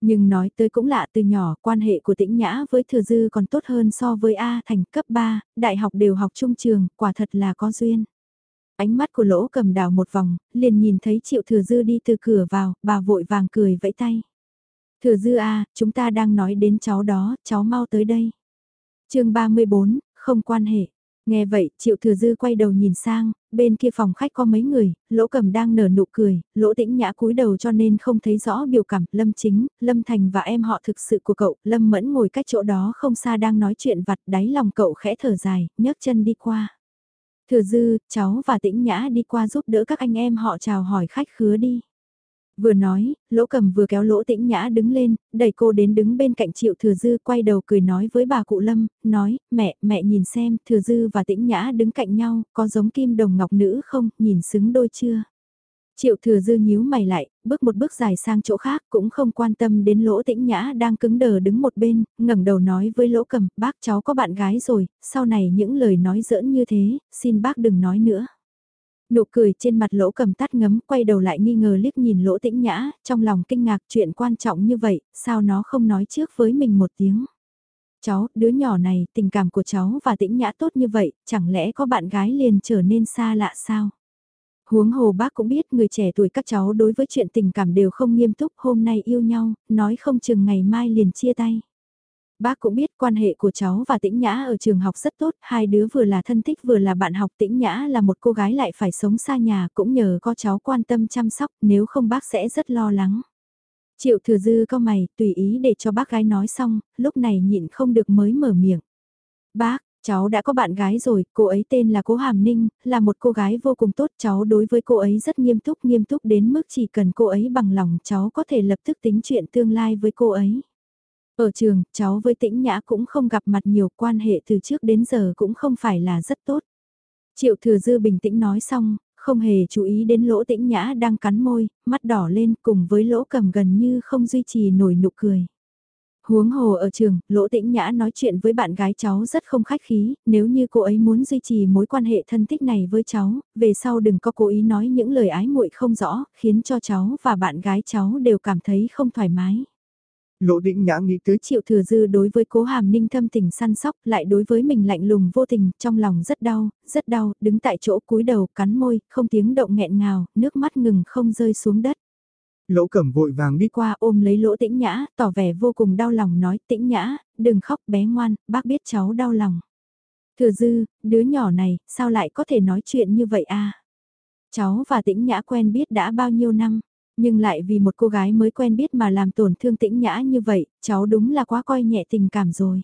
S1: Nhưng nói tới cũng lạ từ nhỏ, quan hệ của tĩnh nhã với thừa dư còn tốt hơn so với A thành cấp 3, đại học đều học trung trường, quả thật là có duyên. Ánh mắt của lỗ cầm đào một vòng, liền nhìn thấy triệu thừa dư đi từ cửa vào, bà vội vàng cười vẫy tay. Thừa dư A, chúng ta đang nói đến cháu đó, cháu mau tới đây. chương 34, không quan hệ. Nghe vậy, Triệu Thừa Dư quay đầu nhìn sang, bên kia phòng khách có mấy người, Lỗ Cầm đang nở nụ cười, Lỗ Tĩnh Nhã cúi đầu cho nên không thấy rõ biểu cảm, Lâm Chính, Lâm Thành và em họ thực sự của cậu, Lâm Mẫn ngồi cách chỗ đó không xa đang nói chuyện vặt, đáy lòng cậu khẽ thở dài, nhấc chân đi qua. Thừa Dư, cháu và Tĩnh Nhã đi qua giúp đỡ các anh em họ chào hỏi khách khứa đi. Vừa nói, lỗ cầm vừa kéo lỗ tĩnh nhã đứng lên, đẩy cô đến đứng bên cạnh triệu thừa dư quay đầu cười nói với bà cụ lâm, nói, mẹ, mẹ nhìn xem, thừa dư và tĩnh nhã đứng cạnh nhau, có giống kim đồng ngọc nữ không, nhìn xứng đôi chưa? Triệu thừa dư nhíu mày lại, bước một bước dài sang chỗ khác cũng không quan tâm đến lỗ tĩnh nhã đang cứng đờ đứng một bên, ngẩng đầu nói với lỗ cầm, bác cháu có bạn gái rồi, sau này những lời nói giỡn như thế, xin bác đừng nói nữa. Nụ cười trên mặt lỗ cầm tắt ngấm quay đầu lại nghi ngờ liếc nhìn lỗ tĩnh nhã, trong lòng kinh ngạc chuyện quan trọng như vậy, sao nó không nói trước với mình một tiếng. Cháu, đứa nhỏ này, tình cảm của cháu và tĩnh nhã tốt như vậy, chẳng lẽ có bạn gái liền trở nên xa lạ sao? Huống hồ bác cũng biết người trẻ tuổi các cháu đối với chuyện tình cảm đều không nghiêm túc hôm nay yêu nhau, nói không chừng ngày mai liền chia tay. Bác cũng biết quan hệ của cháu và Tĩnh Nhã ở trường học rất tốt, hai đứa vừa là thân thích vừa là bạn học Tĩnh Nhã là một cô gái lại phải sống xa nhà cũng nhờ có cháu quan tâm chăm sóc nếu không bác sẽ rất lo lắng. Triệu thừa dư cao mày, tùy ý để cho bác gái nói xong, lúc này nhịn không được mới mở miệng. Bác, cháu đã có bạn gái rồi, cô ấy tên là Cố Hàm Ninh, là một cô gái vô cùng tốt, cháu đối với cô ấy rất nghiêm túc, nghiêm túc đến mức chỉ cần cô ấy bằng lòng cháu có thể lập tức tính chuyện tương lai với cô ấy. Ở trường, cháu với tĩnh nhã cũng không gặp mặt nhiều quan hệ từ trước đến giờ cũng không phải là rất tốt. Triệu thừa dư bình tĩnh nói xong, không hề chú ý đến lỗ tĩnh nhã đang cắn môi, mắt đỏ lên cùng với lỗ cầm gần như không duy trì nổi nụ cười. Huống hồ ở trường, Lỗ Tĩnh Nhã nói chuyện với bạn gái cháu rất không khách khí, nếu như cô ấy muốn duy trì mối quan hệ thân thích này với cháu, về sau đừng có cố ý nói những lời ái muội không rõ, khiến cho cháu và bạn gái cháu đều cảm thấy không thoải mái.
S2: Lỗ Tĩnh Nhã nghĩ tới
S1: Triệu Thừa Dư đối với Cố Hàm Ninh thâm tình săn sóc, lại đối với mình lạnh lùng vô tình, trong lòng rất đau, rất đau, đứng tại chỗ cúi đầu, cắn môi, không tiếng động nghẹn ngào, nước mắt ngừng không rơi xuống đất.
S2: Lỗ cẩm vội vàng đi
S1: qua ôm lấy lỗ tĩnh nhã, tỏ vẻ vô cùng đau lòng nói tĩnh nhã, đừng khóc bé ngoan, bác biết cháu đau lòng. Thừa dư, đứa nhỏ này, sao lại có thể nói chuyện như vậy a? Cháu và tĩnh nhã quen biết đã bao nhiêu năm, nhưng lại vì một cô gái mới quen biết mà làm tổn thương tĩnh nhã như vậy, cháu đúng là quá coi nhẹ tình cảm rồi.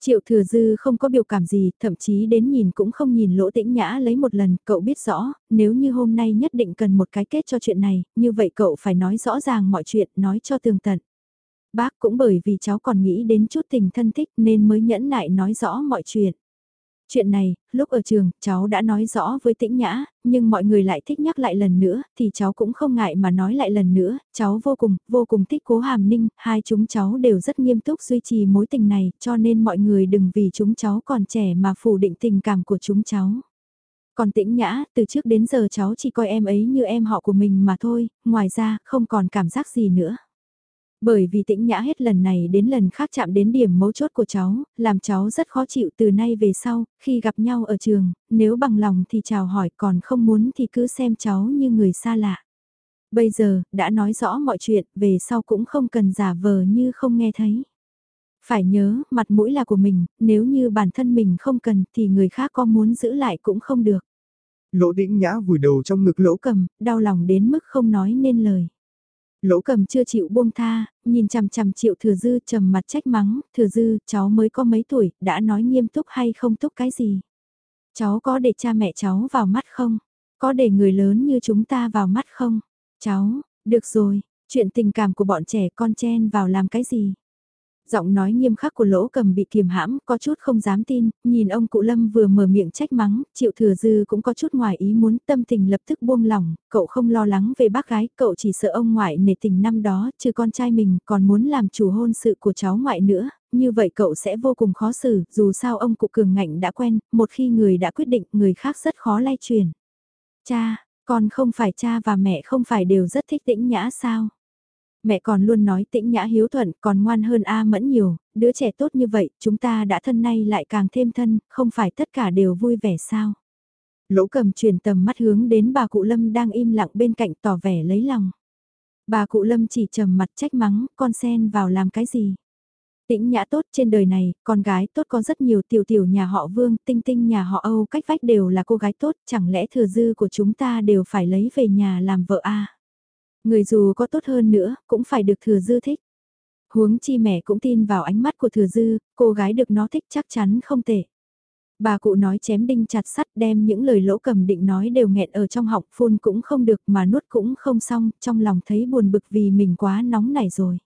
S1: Triệu thừa dư không có biểu cảm gì, thậm chí đến nhìn cũng không nhìn lỗ tĩnh nhã lấy một lần, cậu biết rõ, nếu như hôm nay nhất định cần một cái kết cho chuyện này, như vậy cậu phải nói rõ ràng mọi chuyện, nói cho tường tận. Bác cũng bởi vì cháu còn nghĩ đến chút tình thân thích nên mới nhẫn nại nói rõ mọi chuyện. Chuyện này, lúc ở trường, cháu đã nói rõ với tĩnh nhã, nhưng mọi người lại thích nhắc lại lần nữa, thì cháu cũng không ngại mà nói lại lần nữa, cháu vô cùng, vô cùng thích cố hàm ninh, hai chúng cháu đều rất nghiêm túc duy trì mối tình này, cho nên mọi người đừng vì chúng cháu còn trẻ mà phủ định tình cảm của chúng cháu. Còn tĩnh nhã, từ trước đến giờ cháu chỉ coi em ấy như em họ của mình mà thôi, ngoài ra, không còn cảm giác gì nữa. Bởi vì tĩnh nhã hết lần này đến lần khác chạm đến điểm mấu chốt của cháu, làm cháu rất khó chịu từ nay về sau, khi gặp nhau ở trường, nếu bằng lòng thì chào hỏi còn không muốn thì cứ xem cháu như người xa lạ. Bây giờ, đã nói rõ mọi chuyện, về sau cũng không cần giả vờ như không nghe thấy. Phải nhớ, mặt mũi là của mình, nếu như bản thân mình không cần thì người khác có muốn giữ lại cũng không được.
S2: Lỗ đĩnh nhã vùi đầu trong ngực lỗ
S1: cầm, đau lòng đến mức không nói nên lời. Lỗ cầm chưa chịu buông tha, nhìn chằm chằm triệu thừa dư trầm mặt trách mắng, thừa dư, cháu mới có mấy tuổi, đã nói nghiêm túc hay không túc cái gì? Cháu có để cha mẹ cháu vào mắt không? Có để người lớn như chúng ta vào mắt không? Cháu, được rồi, chuyện tình cảm của bọn trẻ con chen vào làm cái gì? Giọng nói nghiêm khắc của lỗ cầm bị kiềm hãm, có chút không dám tin, nhìn ông cụ Lâm vừa mở miệng trách mắng, triệu thừa dư cũng có chút ngoài ý muốn tâm tình lập tức buông lỏng, cậu không lo lắng về bác gái, cậu chỉ sợ ông ngoại nể tình năm đó, chứ con trai mình còn muốn làm chủ hôn sự của cháu ngoại nữa, như vậy cậu sẽ vô cùng khó xử, dù sao ông cụ cường ngạnh đã quen, một khi người đã quyết định người khác rất khó lay truyền. Cha, con không phải cha và mẹ không phải đều rất thích tĩnh nhã sao? Mẹ còn luôn nói tĩnh nhã hiếu thuận còn ngoan hơn A mẫn nhiều, đứa trẻ tốt như vậy, chúng ta đã thân nay lại càng thêm thân, không phải tất cả đều vui vẻ sao. Lỗ cầm truyền tầm mắt hướng đến bà cụ Lâm đang im lặng bên cạnh tỏ vẻ lấy lòng. Bà cụ Lâm chỉ trầm mặt trách mắng, con sen vào làm cái gì. Tĩnh nhã tốt trên đời này, con gái tốt có rất nhiều tiểu tiểu nhà họ Vương, tinh tinh nhà họ Âu cách vách đều là cô gái tốt, chẳng lẽ thừa dư của chúng ta đều phải lấy về nhà làm vợ a Người dù có tốt hơn nữa, cũng phải được thừa dư thích. Huống chi mẹ cũng tin vào ánh mắt của thừa dư, cô gái được nó thích chắc chắn không tệ. Bà cụ nói chém đinh chặt sắt đem những lời lỗ cầm định nói đều nghẹn ở trong họng phun cũng không được mà nuốt cũng không xong, trong lòng thấy buồn bực vì mình quá nóng nảy rồi.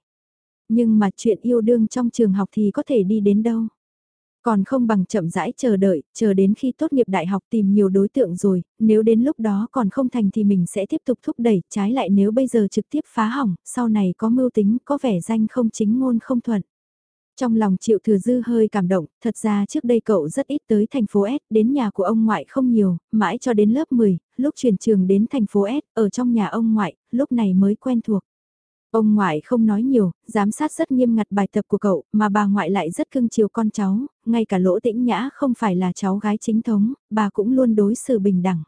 S1: Nhưng mà chuyện yêu đương trong trường học thì có thể đi đến đâu. Còn không bằng chậm rãi chờ đợi, chờ đến khi tốt nghiệp đại học tìm nhiều đối tượng rồi, nếu đến lúc đó còn không thành thì mình sẽ tiếp tục thúc đẩy, trái lại nếu bây giờ trực tiếp phá hỏng, sau này có mưu tính, có vẻ danh không chính ngôn không thuận. Trong lòng Triệu Thừa Dư hơi cảm động, thật ra trước đây cậu rất ít tới thành phố S, đến nhà của ông ngoại không nhiều, mãi cho đến lớp 10, lúc chuyển trường đến thành phố S, ở trong nhà ông ngoại, lúc này mới quen thuộc. Ông ngoại không nói nhiều, giám sát rất nghiêm ngặt bài tập của cậu, mà bà ngoại lại rất cưng chiều con cháu, ngay cả lỗ tĩnh nhã không phải là cháu gái chính thống, bà cũng luôn đối xử bình đẳng.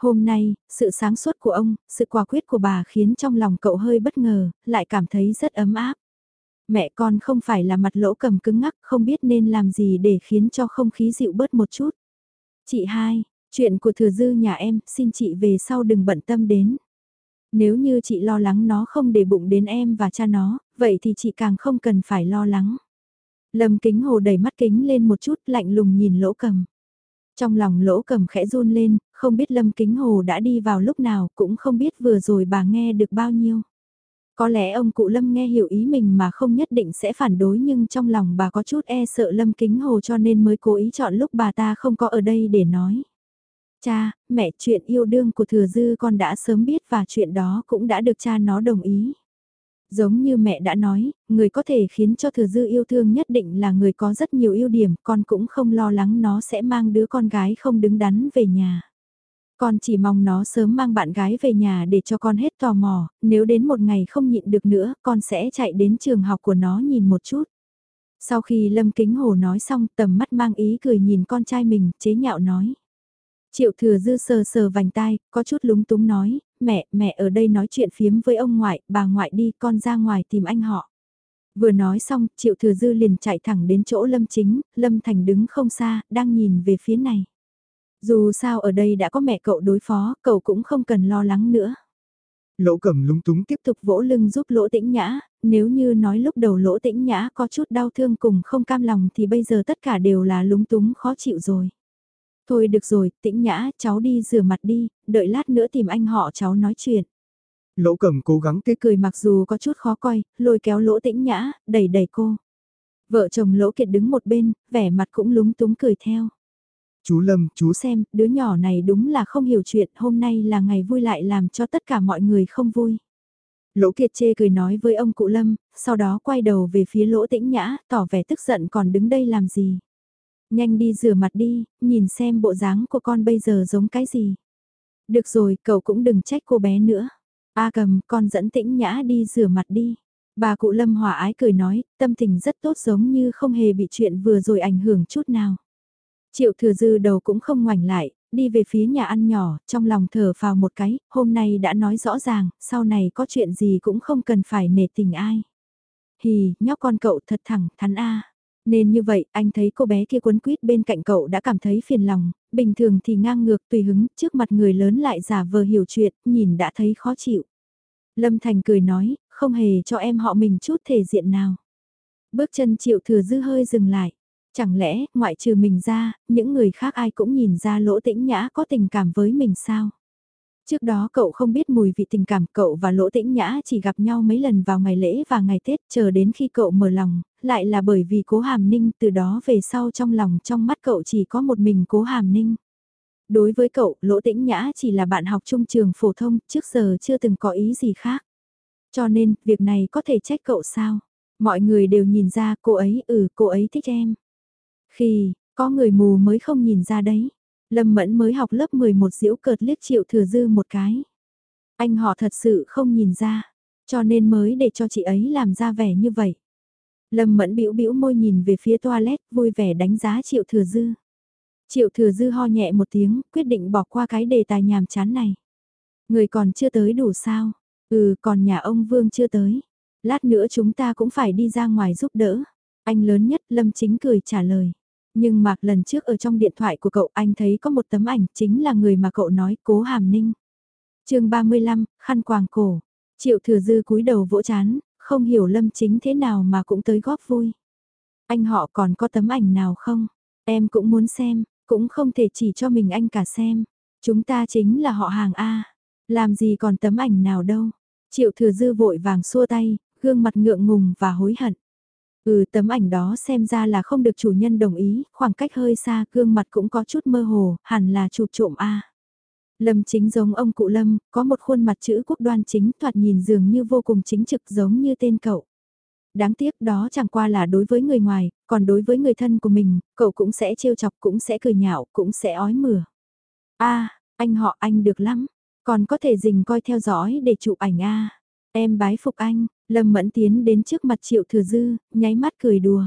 S1: Hôm nay, sự sáng suốt của ông, sự quả quyết của bà khiến trong lòng cậu hơi bất ngờ, lại cảm thấy rất ấm áp. Mẹ con không phải là mặt lỗ cầm cứng ngắc, không biết nên làm gì để khiến cho không khí dịu bớt một chút. Chị hai, chuyện của thừa dư nhà em, xin chị về sau đừng bận tâm đến. Nếu như chị lo lắng nó không để bụng đến em và cha nó, vậy thì chị càng không cần phải lo lắng. Lâm kính hồ đẩy mắt kính lên một chút lạnh lùng nhìn lỗ cầm. Trong lòng lỗ cầm khẽ run lên, không biết Lâm Kính Hồ đã đi vào lúc nào, cũng không biết vừa rồi bà nghe được bao nhiêu. Có lẽ ông cụ Lâm nghe hiểu ý mình mà không nhất định sẽ phản đối nhưng trong lòng bà có chút e sợ Lâm Kính Hồ cho nên mới cố ý chọn lúc bà ta không có ở đây để nói. Cha, mẹ chuyện yêu đương của thừa dư con đã sớm biết và chuyện đó cũng đã được cha nó đồng ý. Giống như mẹ đã nói, người có thể khiến cho thừa dư yêu thương nhất định là người có rất nhiều ưu điểm, con cũng không lo lắng nó sẽ mang đứa con gái không đứng đắn về nhà. Con chỉ mong nó sớm mang bạn gái về nhà để cho con hết tò mò, nếu đến một ngày không nhịn được nữa, con sẽ chạy đến trường học của nó nhìn một chút. Sau khi Lâm Kính Hồ nói xong tầm mắt mang ý cười nhìn con trai mình, chế nhạo nói. Triệu thừa dư sờ sờ vành tai, có chút lúng túng nói, mẹ, mẹ ở đây nói chuyện phiếm với ông ngoại, bà ngoại đi, con ra ngoài tìm anh họ. Vừa nói xong, triệu thừa dư liền chạy thẳng đến chỗ Lâm Chính, Lâm Thành đứng không xa, đang nhìn về phía này. Dù sao ở đây đã có mẹ cậu đối phó, cậu cũng không cần lo lắng nữa.
S2: Lỗ cầm lúng túng
S1: tiếp tục vỗ lưng giúp lỗ tĩnh nhã, nếu như nói lúc đầu lỗ tĩnh nhã có chút đau thương cùng không cam lòng thì bây giờ tất cả đều là lúng túng khó chịu rồi. Thôi được rồi, tĩnh nhã, cháu đi rửa mặt đi, đợi lát nữa tìm anh họ cháu nói chuyện.
S2: Lỗ cầm cố gắng
S1: tươi cười mặc dù có chút khó coi, lôi kéo lỗ tĩnh nhã, đẩy đẩy cô. Vợ chồng lỗ kiệt đứng một bên, vẻ mặt cũng lúng túng cười theo.
S2: Chú Lâm, chú
S1: xem, đứa nhỏ này đúng là không hiểu chuyện, hôm nay là ngày vui lại làm cho tất cả mọi người không vui. Lỗ Kiệt chê cười nói với ông cụ Lâm, sau đó quay đầu về phía lỗ tĩnh nhã, tỏ vẻ tức giận còn đứng đây làm gì. Nhanh đi rửa mặt đi, nhìn xem bộ dáng của con bây giờ giống cái gì. Được rồi, cậu cũng đừng trách cô bé nữa. A cầm, con dẫn tĩnh nhã đi rửa mặt đi. Bà cụ Lâm hòa ái cười nói, tâm tình rất tốt giống như không hề bị chuyện vừa rồi ảnh hưởng chút nào. Triệu thừa dư đầu cũng không ngoảnh lại, đi về phía nhà ăn nhỏ, trong lòng thở vào một cái, hôm nay đã nói rõ ràng, sau này có chuyện gì cũng không cần phải nể tình ai. Hì, nhóc con cậu thật thẳng, thắn a. Nên như vậy, anh thấy cô bé kia quấn quýt bên cạnh cậu đã cảm thấy phiền lòng, bình thường thì ngang ngược tùy hứng, trước mặt người lớn lại giả vờ hiểu chuyện, nhìn đã thấy khó chịu. Lâm Thành cười nói, không hề cho em họ mình chút thể diện nào. Bước chân triệu thừa dư hơi dừng lại. Chẳng lẽ, ngoại trừ mình ra, những người khác ai cũng nhìn ra lỗ tĩnh nhã có tình cảm với mình sao? Trước đó cậu không biết mùi vị tình cảm cậu và Lỗ Tĩnh Nhã chỉ gặp nhau mấy lần vào ngày lễ và ngày Tết chờ đến khi cậu mở lòng, lại là bởi vì cố hàm ninh từ đó về sau trong lòng trong mắt cậu chỉ có một mình cố hàm ninh. Đối với cậu, Lỗ Tĩnh Nhã chỉ là bạn học trung trường phổ thông, trước giờ chưa từng có ý gì khác. Cho nên, việc này có thể trách cậu sao? Mọi người đều nhìn ra cô ấy, ừ, cô ấy thích em. Khi, có người mù mới không nhìn ra đấy. Lâm Mẫn mới học lớp 11 diễu cợt liếc triệu thừa dư một cái. Anh họ thật sự không nhìn ra, cho nên mới để cho chị ấy làm ra vẻ như vậy. Lâm Mẫn bĩu bĩu môi nhìn về phía toilet, vui vẻ đánh giá triệu thừa dư. Triệu thừa dư ho nhẹ một tiếng, quyết định bỏ qua cái đề tài nhàm chán này. Người còn chưa tới đủ sao? Ừ, còn nhà ông Vương chưa tới. Lát nữa chúng ta cũng phải đi ra ngoài giúp đỡ. Anh lớn nhất Lâm Chính cười trả lời. Nhưng mà lần trước ở trong điện thoại của cậu anh thấy có một tấm ảnh chính là người mà cậu nói cố hàm ninh. chương 35, khăn quàng cổ. Triệu thừa dư cúi đầu vỗ chán, không hiểu lâm chính thế nào mà cũng tới góp vui. Anh họ còn có tấm ảnh nào không? Em cũng muốn xem, cũng không thể chỉ cho mình anh cả xem. Chúng ta chính là họ hàng A. Làm gì còn tấm ảnh nào đâu. Triệu thừa dư vội vàng xua tay, gương mặt ngượng ngùng và hối hận. Ừ tấm ảnh đó xem ra là không được chủ nhân đồng ý, khoảng cách hơi xa, gương mặt cũng có chút mơ hồ, hẳn là chụp trộm A. Lâm chính giống ông cụ Lâm, có một khuôn mặt chữ quốc đoan chính thoạt nhìn dường như vô cùng chính trực giống như tên cậu. Đáng tiếc đó chẳng qua là đối với người ngoài, còn đối với người thân của mình, cậu cũng sẽ trêu chọc, cũng sẽ cười nhạo, cũng sẽ ói mửa. a Anh họ anh được lắm, còn có thể dình coi theo dõi để chụp ảnh a. Em bái phục anh, Lâm Mẫn tiến đến trước mặt Triệu Thừa Dư, nháy mắt cười đùa.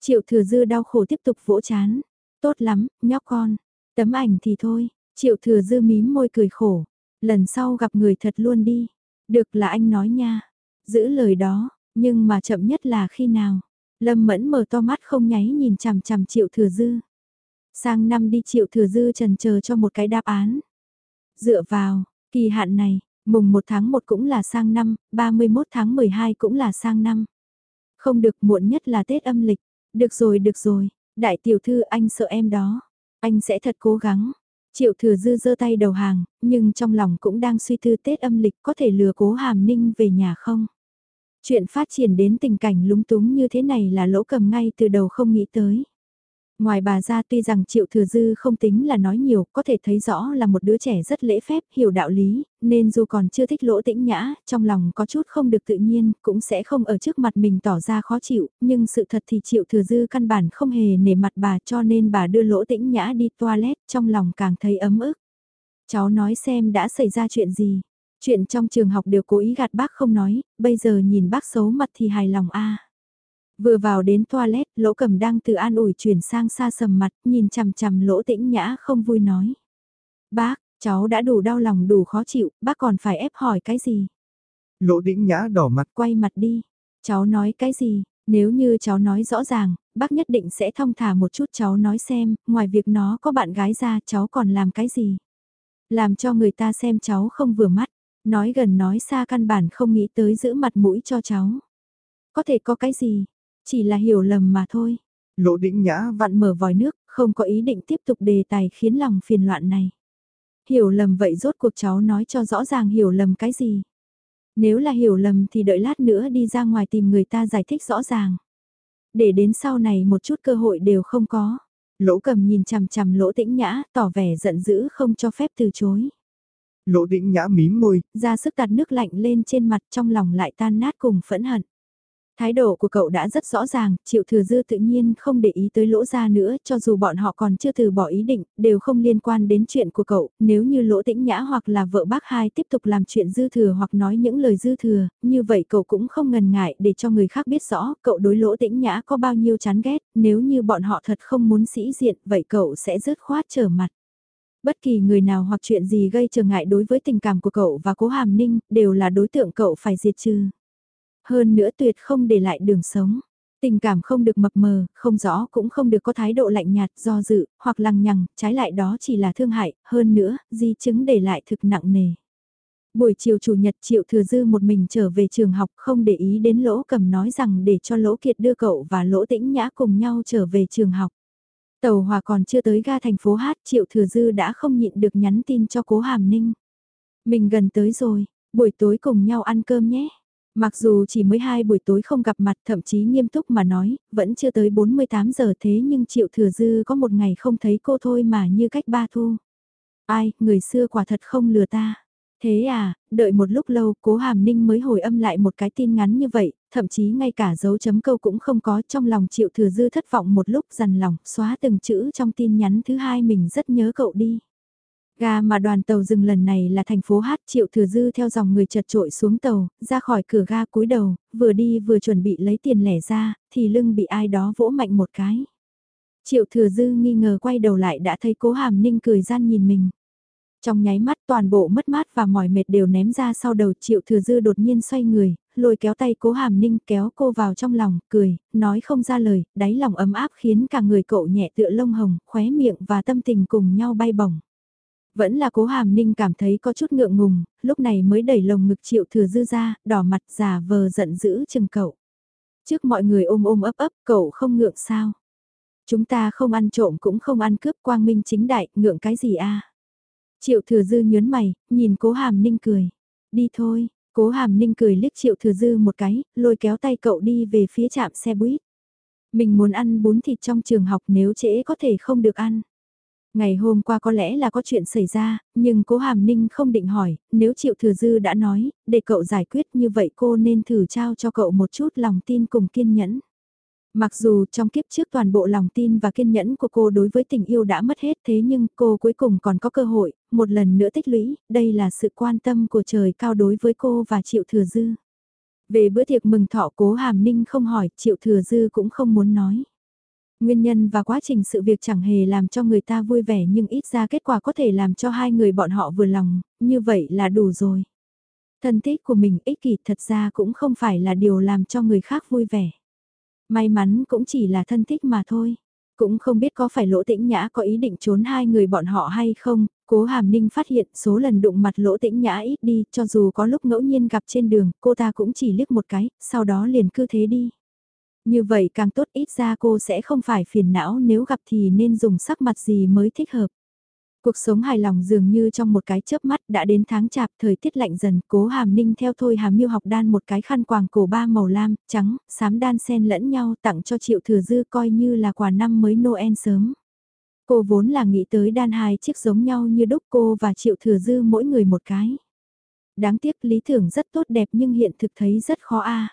S1: Triệu Thừa Dư đau khổ tiếp tục vỗ chán. Tốt lắm, nhóc con. Tấm ảnh thì thôi, Triệu Thừa Dư mím môi cười khổ. Lần sau gặp người thật luôn đi. Được là anh nói nha. Giữ lời đó, nhưng mà chậm nhất là khi nào. Lâm Mẫn mở to mắt không nháy nhìn chằm chằm Triệu Thừa Dư. Sang năm đi Triệu Thừa Dư trần chờ cho một cái đáp án. Dựa vào, kỳ hạn này, mùng 1 tháng 1 cũng là sang năm, 31 tháng 12 cũng là sang năm. Không được muộn nhất là Tết âm lịch. Được rồi, được rồi, đại tiểu thư anh sợ em đó. Anh sẽ thật cố gắng. Triệu thừa dư giơ tay đầu hàng, nhưng trong lòng cũng đang suy tư Tết âm lịch có thể lừa cố hàm ninh về nhà không? Chuyện phát triển đến tình cảnh lúng túng như thế này là lỗ cầm ngay từ đầu không nghĩ tới. Ngoài bà ra tuy rằng Triệu Thừa Dư không tính là nói nhiều, có thể thấy rõ là một đứa trẻ rất lễ phép, hiểu đạo lý, nên dù còn chưa thích lỗ tĩnh nhã, trong lòng có chút không được tự nhiên, cũng sẽ không ở trước mặt mình tỏ ra khó chịu, nhưng sự thật thì Triệu Thừa Dư căn bản không hề nể mặt bà cho nên bà đưa lỗ tĩnh nhã đi toilet, trong lòng càng thấy ấm ức. Cháu nói xem đã xảy ra chuyện gì. Chuyện trong trường học đều cố ý gạt bác không nói, bây giờ nhìn bác xấu mặt thì hài lòng a Vừa vào đến toilet, lỗ cầm đang từ an ủi chuyển sang xa sầm mặt, nhìn chằm chằm lỗ tĩnh nhã không vui nói. Bác, cháu đã đủ đau lòng đủ khó chịu, bác còn phải ép hỏi cái gì?
S2: Lỗ tĩnh nhã đỏ mặt.
S1: Quay mặt đi. Cháu nói cái gì? Nếu như cháu nói rõ ràng, bác nhất định sẽ thông thả một chút cháu nói xem, ngoài việc nó có bạn gái ra cháu còn làm cái gì? Làm cho người ta xem cháu không vừa mắt, nói gần nói xa căn bản không nghĩ tới giữ mặt mũi cho cháu. Có thể có cái gì? Chỉ là hiểu lầm mà thôi.
S2: Lỗ đĩnh nhã
S1: vặn mở vòi nước, không có ý định tiếp tục đề tài khiến lòng phiền loạn này. Hiểu lầm vậy rốt cuộc cháu nói cho rõ ràng hiểu lầm cái gì. Nếu là hiểu lầm thì đợi lát nữa đi ra ngoài tìm người ta giải thích rõ ràng. Để đến sau này một chút cơ hội đều không có. Lỗ cầm nhìn chằm chằm lỗ tĩnh nhã, tỏ vẻ giận dữ không cho phép từ chối.
S2: Lỗ tĩnh nhã mím môi,
S1: ra sức tạt nước lạnh lên trên mặt trong lòng lại tan nát cùng phẫn hận. Thái độ của cậu đã rất rõ ràng, Triệu Thừa Dư tự nhiên không để ý tới lỗ ra nữa, cho dù bọn họ còn chưa từ bỏ ý định, đều không liên quan đến chuyện của cậu, nếu như lỗ tĩnh nhã hoặc là vợ bác hai tiếp tục làm chuyện dư thừa hoặc nói những lời dư thừa, như vậy cậu cũng không ngần ngại để cho người khác biết rõ cậu đối lỗ tĩnh nhã có bao nhiêu chán ghét, nếu như bọn họ thật không muốn sĩ diện, vậy cậu sẽ rớt khoát trở mặt. Bất kỳ người nào hoặc chuyện gì gây trở ngại đối với tình cảm của cậu và cố hàm ninh, đều là đối tượng cậu phải diệt trừ. Hơn nữa tuyệt không để lại đường sống. Tình cảm không được mập mờ, không rõ cũng không được có thái độ lạnh nhạt, do dự, hoặc lằng nhằng, trái lại đó chỉ là thương hại, hơn nữa, di chứng để lại thực nặng nề. Buổi chiều chủ nhật Triệu Thừa Dư một mình trở về trường học không để ý đến Lỗ Cầm nói rằng để cho Lỗ Kiệt đưa cậu và Lỗ Tĩnh Nhã cùng nhau trở về trường học. Tàu hòa còn chưa tới ga thành phố Hát Triệu Thừa Dư đã không nhịn được nhắn tin cho cố Hàm Ninh. Mình gần tới rồi, buổi tối cùng nhau ăn cơm nhé. Mặc dù chỉ mới hai buổi tối không gặp mặt thậm chí nghiêm túc mà nói, vẫn chưa tới 48 giờ thế nhưng Triệu Thừa Dư có một ngày không thấy cô thôi mà như cách ba thu. Ai, người xưa quả thật không lừa ta. Thế à, đợi một lúc lâu cố hàm ninh mới hồi âm lại một cái tin ngắn như vậy, thậm chí ngay cả dấu chấm câu cũng không có trong lòng Triệu Thừa Dư thất vọng một lúc dằn lòng, xóa từng chữ trong tin nhắn thứ hai mình rất nhớ cậu đi. Ga mà đoàn tàu dừng lần này là thành phố Hát Triệu Thừa Dư theo dòng người chật trội xuống tàu, ra khỏi cửa ga cúi đầu, vừa đi vừa chuẩn bị lấy tiền lẻ ra, thì lưng bị ai đó vỗ mạnh một cái. Triệu Thừa Dư nghi ngờ quay đầu lại đã thấy cố hàm ninh cười gian nhìn mình. Trong nháy mắt toàn bộ mất mát và mỏi mệt đều ném ra sau đầu Triệu Thừa Dư đột nhiên xoay người, lôi kéo tay cố hàm ninh kéo cô vào trong lòng, cười, nói không ra lời, đáy lòng ấm áp khiến cả người cậu nhẹ tựa lông hồng, khóe miệng và tâm tình cùng nhau bay bổng. Vẫn là cố hàm ninh cảm thấy có chút ngượng ngùng, lúc này mới đẩy lồng ngực triệu thừa dư ra, đỏ mặt giả vờ giận dữ chừng cậu. Trước mọi người ôm ôm ấp ấp, cậu không ngượng sao. Chúng ta không ăn trộm cũng không ăn cướp quang minh chính đại, ngượng cái gì a Triệu thừa dư nhớn mày, nhìn cố hàm ninh cười. Đi thôi, cố hàm ninh cười liếc triệu thừa dư một cái, lôi kéo tay cậu đi về phía trạm xe buýt. Mình muốn ăn bún thịt trong trường học nếu trễ có thể không được ăn. Ngày hôm qua có lẽ là có chuyện xảy ra, nhưng cố Hàm Ninh không định hỏi, nếu Triệu Thừa Dư đã nói, để cậu giải quyết như vậy cô nên thử trao cho cậu một chút lòng tin cùng kiên nhẫn. Mặc dù trong kiếp trước toàn bộ lòng tin và kiên nhẫn của cô đối với tình yêu đã mất hết thế nhưng cô cuối cùng còn có cơ hội, một lần nữa tích lũy, đây là sự quan tâm của trời cao đối với cô và Triệu Thừa Dư. Về bữa tiệc mừng thọ cố Hàm Ninh không hỏi, Triệu Thừa Dư cũng không muốn nói. Nguyên nhân và quá trình sự việc chẳng hề làm cho người ta vui vẻ nhưng ít ra kết quả có thể làm cho hai người bọn họ vừa lòng, như vậy là đủ rồi. Thân thích của mình ích kỷ thật ra cũng không phải là điều làm cho người khác vui vẻ. May mắn cũng chỉ là thân thích mà thôi. Cũng không biết có phải lỗ tĩnh nhã có ý định trốn hai người bọn họ hay không, cố hàm ninh phát hiện số lần đụng mặt lỗ tĩnh nhã ít đi, cho dù có lúc ngẫu nhiên gặp trên đường, cô ta cũng chỉ liếc một cái, sau đó liền cứ thế đi. Như vậy càng tốt ít ra cô sẽ không phải phiền não nếu gặp thì nên dùng sắc mặt gì mới thích hợp. Cuộc sống hài lòng dường như trong một cái chớp mắt đã đến tháng chạp thời tiết lạnh dần, cố hàm ninh theo thôi hàm miêu học đan một cái khăn quàng cổ ba màu lam, trắng, xám đan xen lẫn nhau tặng cho triệu thừa dư coi như là quà năm mới Noel sớm. Cô vốn là nghĩ tới đan hai chiếc giống nhau như đúc cô và triệu thừa dư mỗi người một cái. Đáng tiếc lý tưởng rất tốt đẹp nhưng hiện thực thấy rất khó a.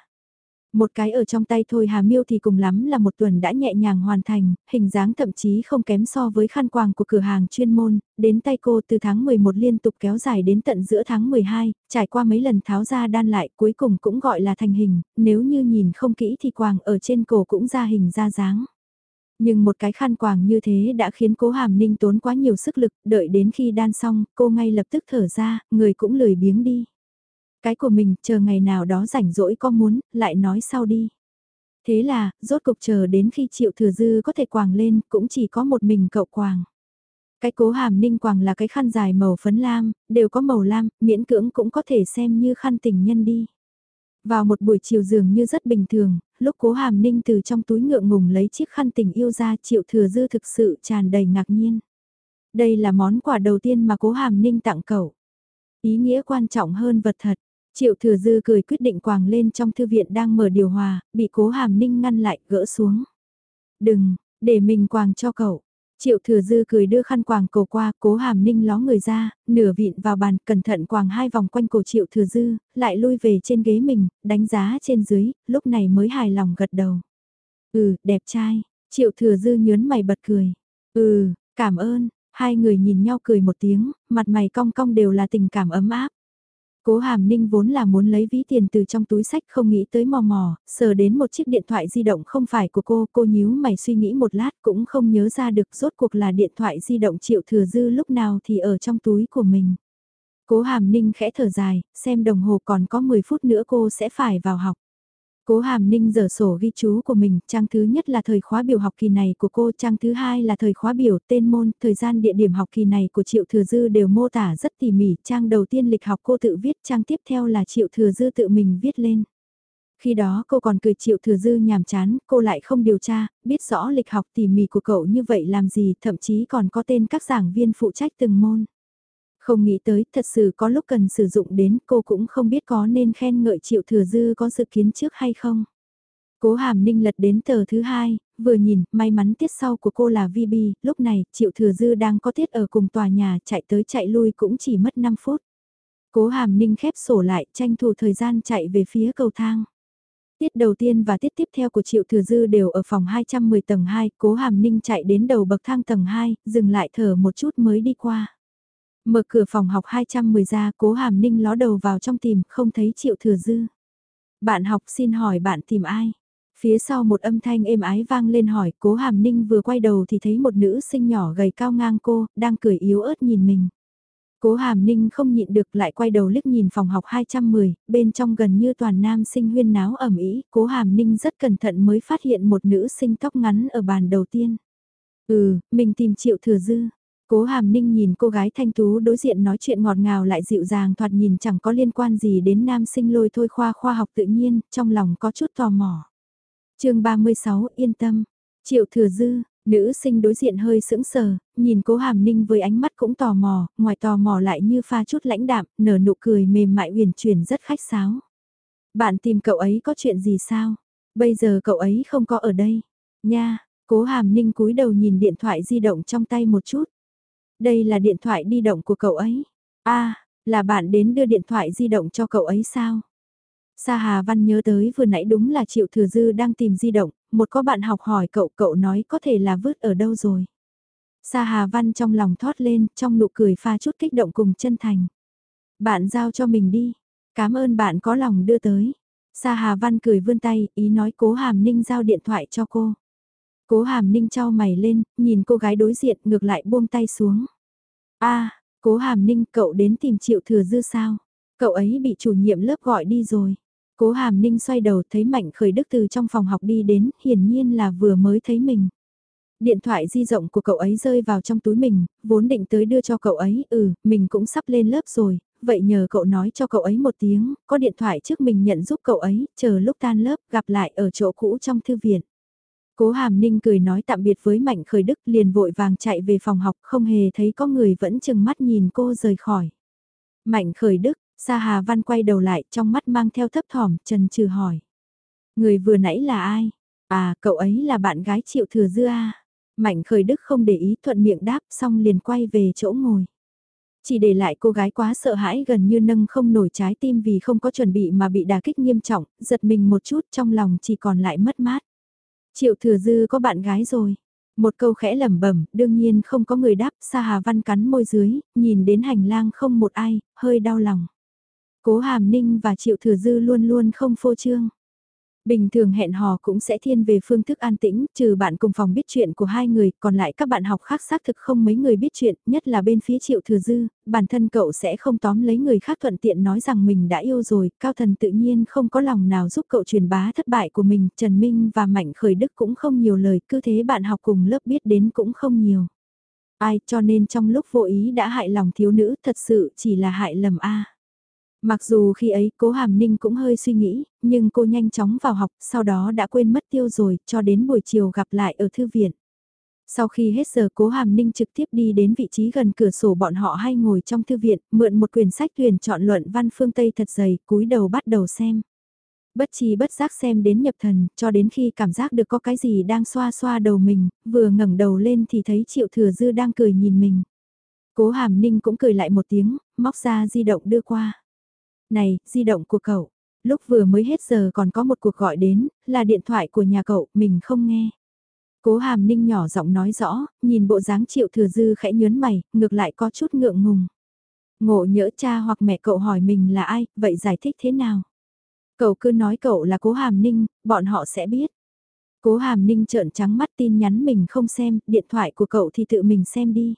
S1: Một cái ở trong tay thôi Hà Miêu thì cùng lắm là một tuần đã nhẹ nhàng hoàn thành, hình dáng thậm chí không kém so với khăn quàng của cửa hàng chuyên môn, đến tay cô từ tháng 11 liên tục kéo dài đến tận giữa tháng 12, trải qua mấy lần tháo ra đan lại cuối cùng cũng gọi là thành hình, nếu như nhìn không kỹ thì quàng ở trên cổ cũng ra hình ra dáng. Nhưng một cái khăn quàng như thế đã khiến cố hàm ninh tốn quá nhiều sức lực, đợi đến khi đan xong, cô ngay lập tức thở ra, người cũng lười biếng đi. Cái của mình, chờ ngày nào đó rảnh rỗi có muốn, lại nói sau đi. Thế là, rốt cục chờ đến khi triệu thừa dư có thể quàng lên, cũng chỉ có một mình cậu quàng. Cái cố hàm ninh quàng là cái khăn dài màu phấn lam, đều có màu lam, miễn cưỡng cũng có thể xem như khăn tình nhân đi. Vào một buổi chiều dường như rất bình thường, lúc cố hàm ninh từ trong túi ngựa ngùng lấy chiếc khăn tình yêu ra triệu thừa dư thực sự tràn đầy ngạc nhiên. Đây là món quà đầu tiên mà cố hàm ninh tặng cậu. Ý nghĩa quan trọng hơn vật thật, Triệu thừa dư cười quyết định quàng lên trong thư viện đang mở điều hòa, bị cố hàm ninh ngăn lại, gỡ xuống. Đừng, để mình quàng cho cậu. Triệu thừa dư cười đưa khăn quàng cổ qua, cố hàm ninh ló người ra, nửa vịn vào bàn, cẩn thận quàng hai vòng quanh cổ triệu thừa dư, lại lui về trên ghế mình, đánh giá trên dưới, lúc này mới hài lòng gật đầu. Ừ, đẹp trai, triệu thừa dư nhớn mày bật cười. Ừ, cảm ơn, hai người nhìn nhau cười một tiếng, mặt mày cong cong đều là tình cảm ấm áp. Cố Hàm Ninh vốn là muốn lấy ví tiền từ trong túi sách không nghĩ tới mò mò, sờ đến một chiếc điện thoại di động không phải của cô, cô nhíu mày suy nghĩ một lát cũng không nhớ ra được rốt cuộc là điện thoại di động triệu thừa dư lúc nào thì ở trong túi của mình. Cố Hàm Ninh khẽ thở dài, xem đồng hồ còn có 10 phút nữa cô sẽ phải vào học. Cố Hàm Ninh dở sổ ghi chú của mình, trang thứ nhất là thời khóa biểu học kỳ này của cô, trang thứ hai là thời khóa biểu tên môn, thời gian địa điểm học kỳ này của Triệu Thừa Dư đều mô tả rất tỉ mỉ, trang đầu tiên lịch học cô tự viết, trang tiếp theo là Triệu Thừa Dư tự mình viết lên. Khi đó cô còn cười Triệu Thừa Dư nhàm chán, cô lại không điều tra, biết rõ lịch học tỉ mỉ của cậu như vậy làm gì, thậm chí còn có tên các giảng viên phụ trách từng môn. Không nghĩ tới, thật sự có lúc cần sử dụng đến cô cũng không biết có nên khen ngợi Triệu Thừa Dư có dự kiến trước hay không. Cố Hàm Ninh lật đến tờ thứ hai, vừa nhìn, may mắn tiết sau của cô là VB, lúc này Triệu Thừa Dư đang có tiết ở cùng tòa nhà chạy tới chạy lui cũng chỉ mất 5 phút. Cố Hàm Ninh khép sổ lại, tranh thủ thời gian chạy về phía cầu thang. Tiết đầu tiên và tiết tiếp theo của Triệu Thừa Dư đều ở phòng 210 tầng 2, Cố Hàm Ninh chạy đến đầu bậc thang tầng 2, dừng lại thở một chút mới đi qua. Mở cửa phòng học 210 ra, cố hàm ninh ló đầu vào trong tìm, không thấy triệu thừa dư. Bạn học xin hỏi bạn tìm ai? Phía sau một âm thanh êm ái vang lên hỏi, cố hàm ninh vừa quay đầu thì thấy một nữ sinh nhỏ gầy cao ngang cô, đang cười yếu ớt nhìn mình. Cố hàm ninh không nhịn được lại quay đầu liếc nhìn phòng học 210, bên trong gần như toàn nam sinh huyên náo ẩm ý, cố hàm ninh rất cẩn thận mới phát hiện một nữ sinh tóc ngắn ở bàn đầu tiên. Ừ, mình tìm triệu thừa dư, Cố Hàm Ninh nhìn cô gái thanh tú đối diện nói chuyện ngọt ngào lại dịu dàng thoạt nhìn chẳng có liên quan gì đến nam sinh lôi thôi khoa khoa học tự nhiên, trong lòng có chút tò mò. chương 36 yên tâm, triệu thừa dư, nữ sinh đối diện hơi sững sờ, nhìn cố Hàm Ninh với ánh mắt cũng tò mò, ngoài tò mò lại như pha chút lãnh đạm, nở nụ cười mềm mại uyển chuyển rất khách sáo. Bạn tìm cậu ấy có chuyện gì sao? Bây giờ cậu ấy không có ở đây. Nha, cố Hàm Ninh cúi đầu nhìn điện thoại di động trong tay một chút. Đây là điện thoại di động của cậu ấy. a à, là bạn đến đưa điện thoại di động cho cậu ấy sao? Sa Hà Văn nhớ tới vừa nãy đúng là Triệu Thừa Dư đang tìm di động, một có bạn học hỏi cậu, cậu nói có thể là vứt ở đâu rồi. Sa Hà Văn trong lòng thoát lên, trong nụ cười pha chút kích động cùng chân thành. Bạn giao cho mình đi, cảm ơn bạn có lòng đưa tới. Sa Hà Văn cười vươn tay, ý nói cố hàm ninh giao điện thoại cho cô. Cố hàm ninh trao mày lên, nhìn cô gái đối diện ngược lại buông tay xuống. a cố hàm ninh cậu đến tìm triệu thừa dư sao? Cậu ấy bị chủ nhiệm lớp gọi đi rồi. Cố hàm ninh xoay đầu thấy Mạnh Khởi Đức từ trong phòng học đi đến, hiển nhiên là vừa mới thấy mình. Điện thoại di động của cậu ấy rơi vào trong túi mình, vốn định tới đưa cho cậu ấy, ừ, mình cũng sắp lên lớp rồi, vậy nhờ cậu nói cho cậu ấy một tiếng, có điện thoại trước mình nhận giúp cậu ấy, chờ lúc tan lớp gặp lại ở chỗ cũ trong thư viện. Cố Hàm Ninh cười nói tạm biệt với Mạnh Khởi Đức liền vội vàng chạy về phòng học không hề thấy có người vẫn chừng mắt nhìn cô rời khỏi. Mạnh Khởi Đức, Sa Hà Văn quay đầu lại trong mắt mang theo thấp thỏm trần trừ hỏi. Người vừa nãy là ai? À, cậu ấy là bạn gái Triệu Thừa Dư à? Mạnh Khởi Đức không để ý thuận miệng đáp xong liền quay về chỗ ngồi. Chỉ để lại cô gái quá sợ hãi gần như nâng không nổi trái tim vì không có chuẩn bị mà bị đả kích nghiêm trọng, giật mình một chút trong lòng chỉ còn lại mất mát. Triệu thừa dư có bạn gái rồi. Một câu khẽ lẩm bẩm, đương nhiên không có người đáp, Sa Hà Văn cắn môi dưới, nhìn đến hành lang không một ai, hơi đau lòng. Cố Hàm Ninh và Triệu Thừa Dư luôn luôn không phô trương. Bình thường hẹn hò cũng sẽ thiên về phương thức an tĩnh, trừ bạn cùng phòng biết chuyện của hai người, còn lại các bạn học khác xác thực không mấy người biết chuyện, nhất là bên phía triệu thừa dư, bản thân cậu sẽ không tóm lấy người khác thuận tiện nói rằng mình đã yêu rồi, cao thần tự nhiên không có lòng nào giúp cậu truyền bá thất bại của mình, Trần Minh và Mạnh Khởi Đức cũng không nhiều lời, cứ thế bạn học cùng lớp biết đến cũng không nhiều. Ai cho nên trong lúc vô ý đã hại lòng thiếu nữ thật sự chỉ là hại lầm A. Mặc dù khi ấy cố hàm ninh cũng hơi suy nghĩ, nhưng cô nhanh chóng vào học, sau đó đã quên mất tiêu rồi, cho đến buổi chiều gặp lại ở thư viện. Sau khi hết giờ cố hàm ninh trực tiếp đi đến vị trí gần cửa sổ bọn họ hay ngồi trong thư viện, mượn một quyển sách tuyển chọn luận văn phương Tây thật dày, cúi đầu bắt đầu xem. Bất trí bất giác xem đến nhập thần, cho đến khi cảm giác được có cái gì đang xoa xoa đầu mình, vừa ngẩng đầu lên thì thấy triệu thừa dư đang cười nhìn mình. Cố hàm ninh cũng cười lại một tiếng, móc ra di động đưa qua. Này, di động của cậu. Lúc vừa mới hết giờ còn có một cuộc gọi đến, là điện thoại của nhà cậu, mình không nghe. Cố hàm ninh nhỏ giọng nói rõ, nhìn bộ dáng triệu thừa dư khẽ nhớn mày, ngược lại có chút ngượng ngùng. Ngộ nhỡ cha hoặc mẹ cậu hỏi mình là ai, vậy giải thích thế nào? Cậu cứ nói cậu là cố hàm ninh, bọn họ sẽ biết. Cố hàm ninh trợn trắng mắt tin nhắn mình không xem, điện thoại của cậu thì tự mình xem đi.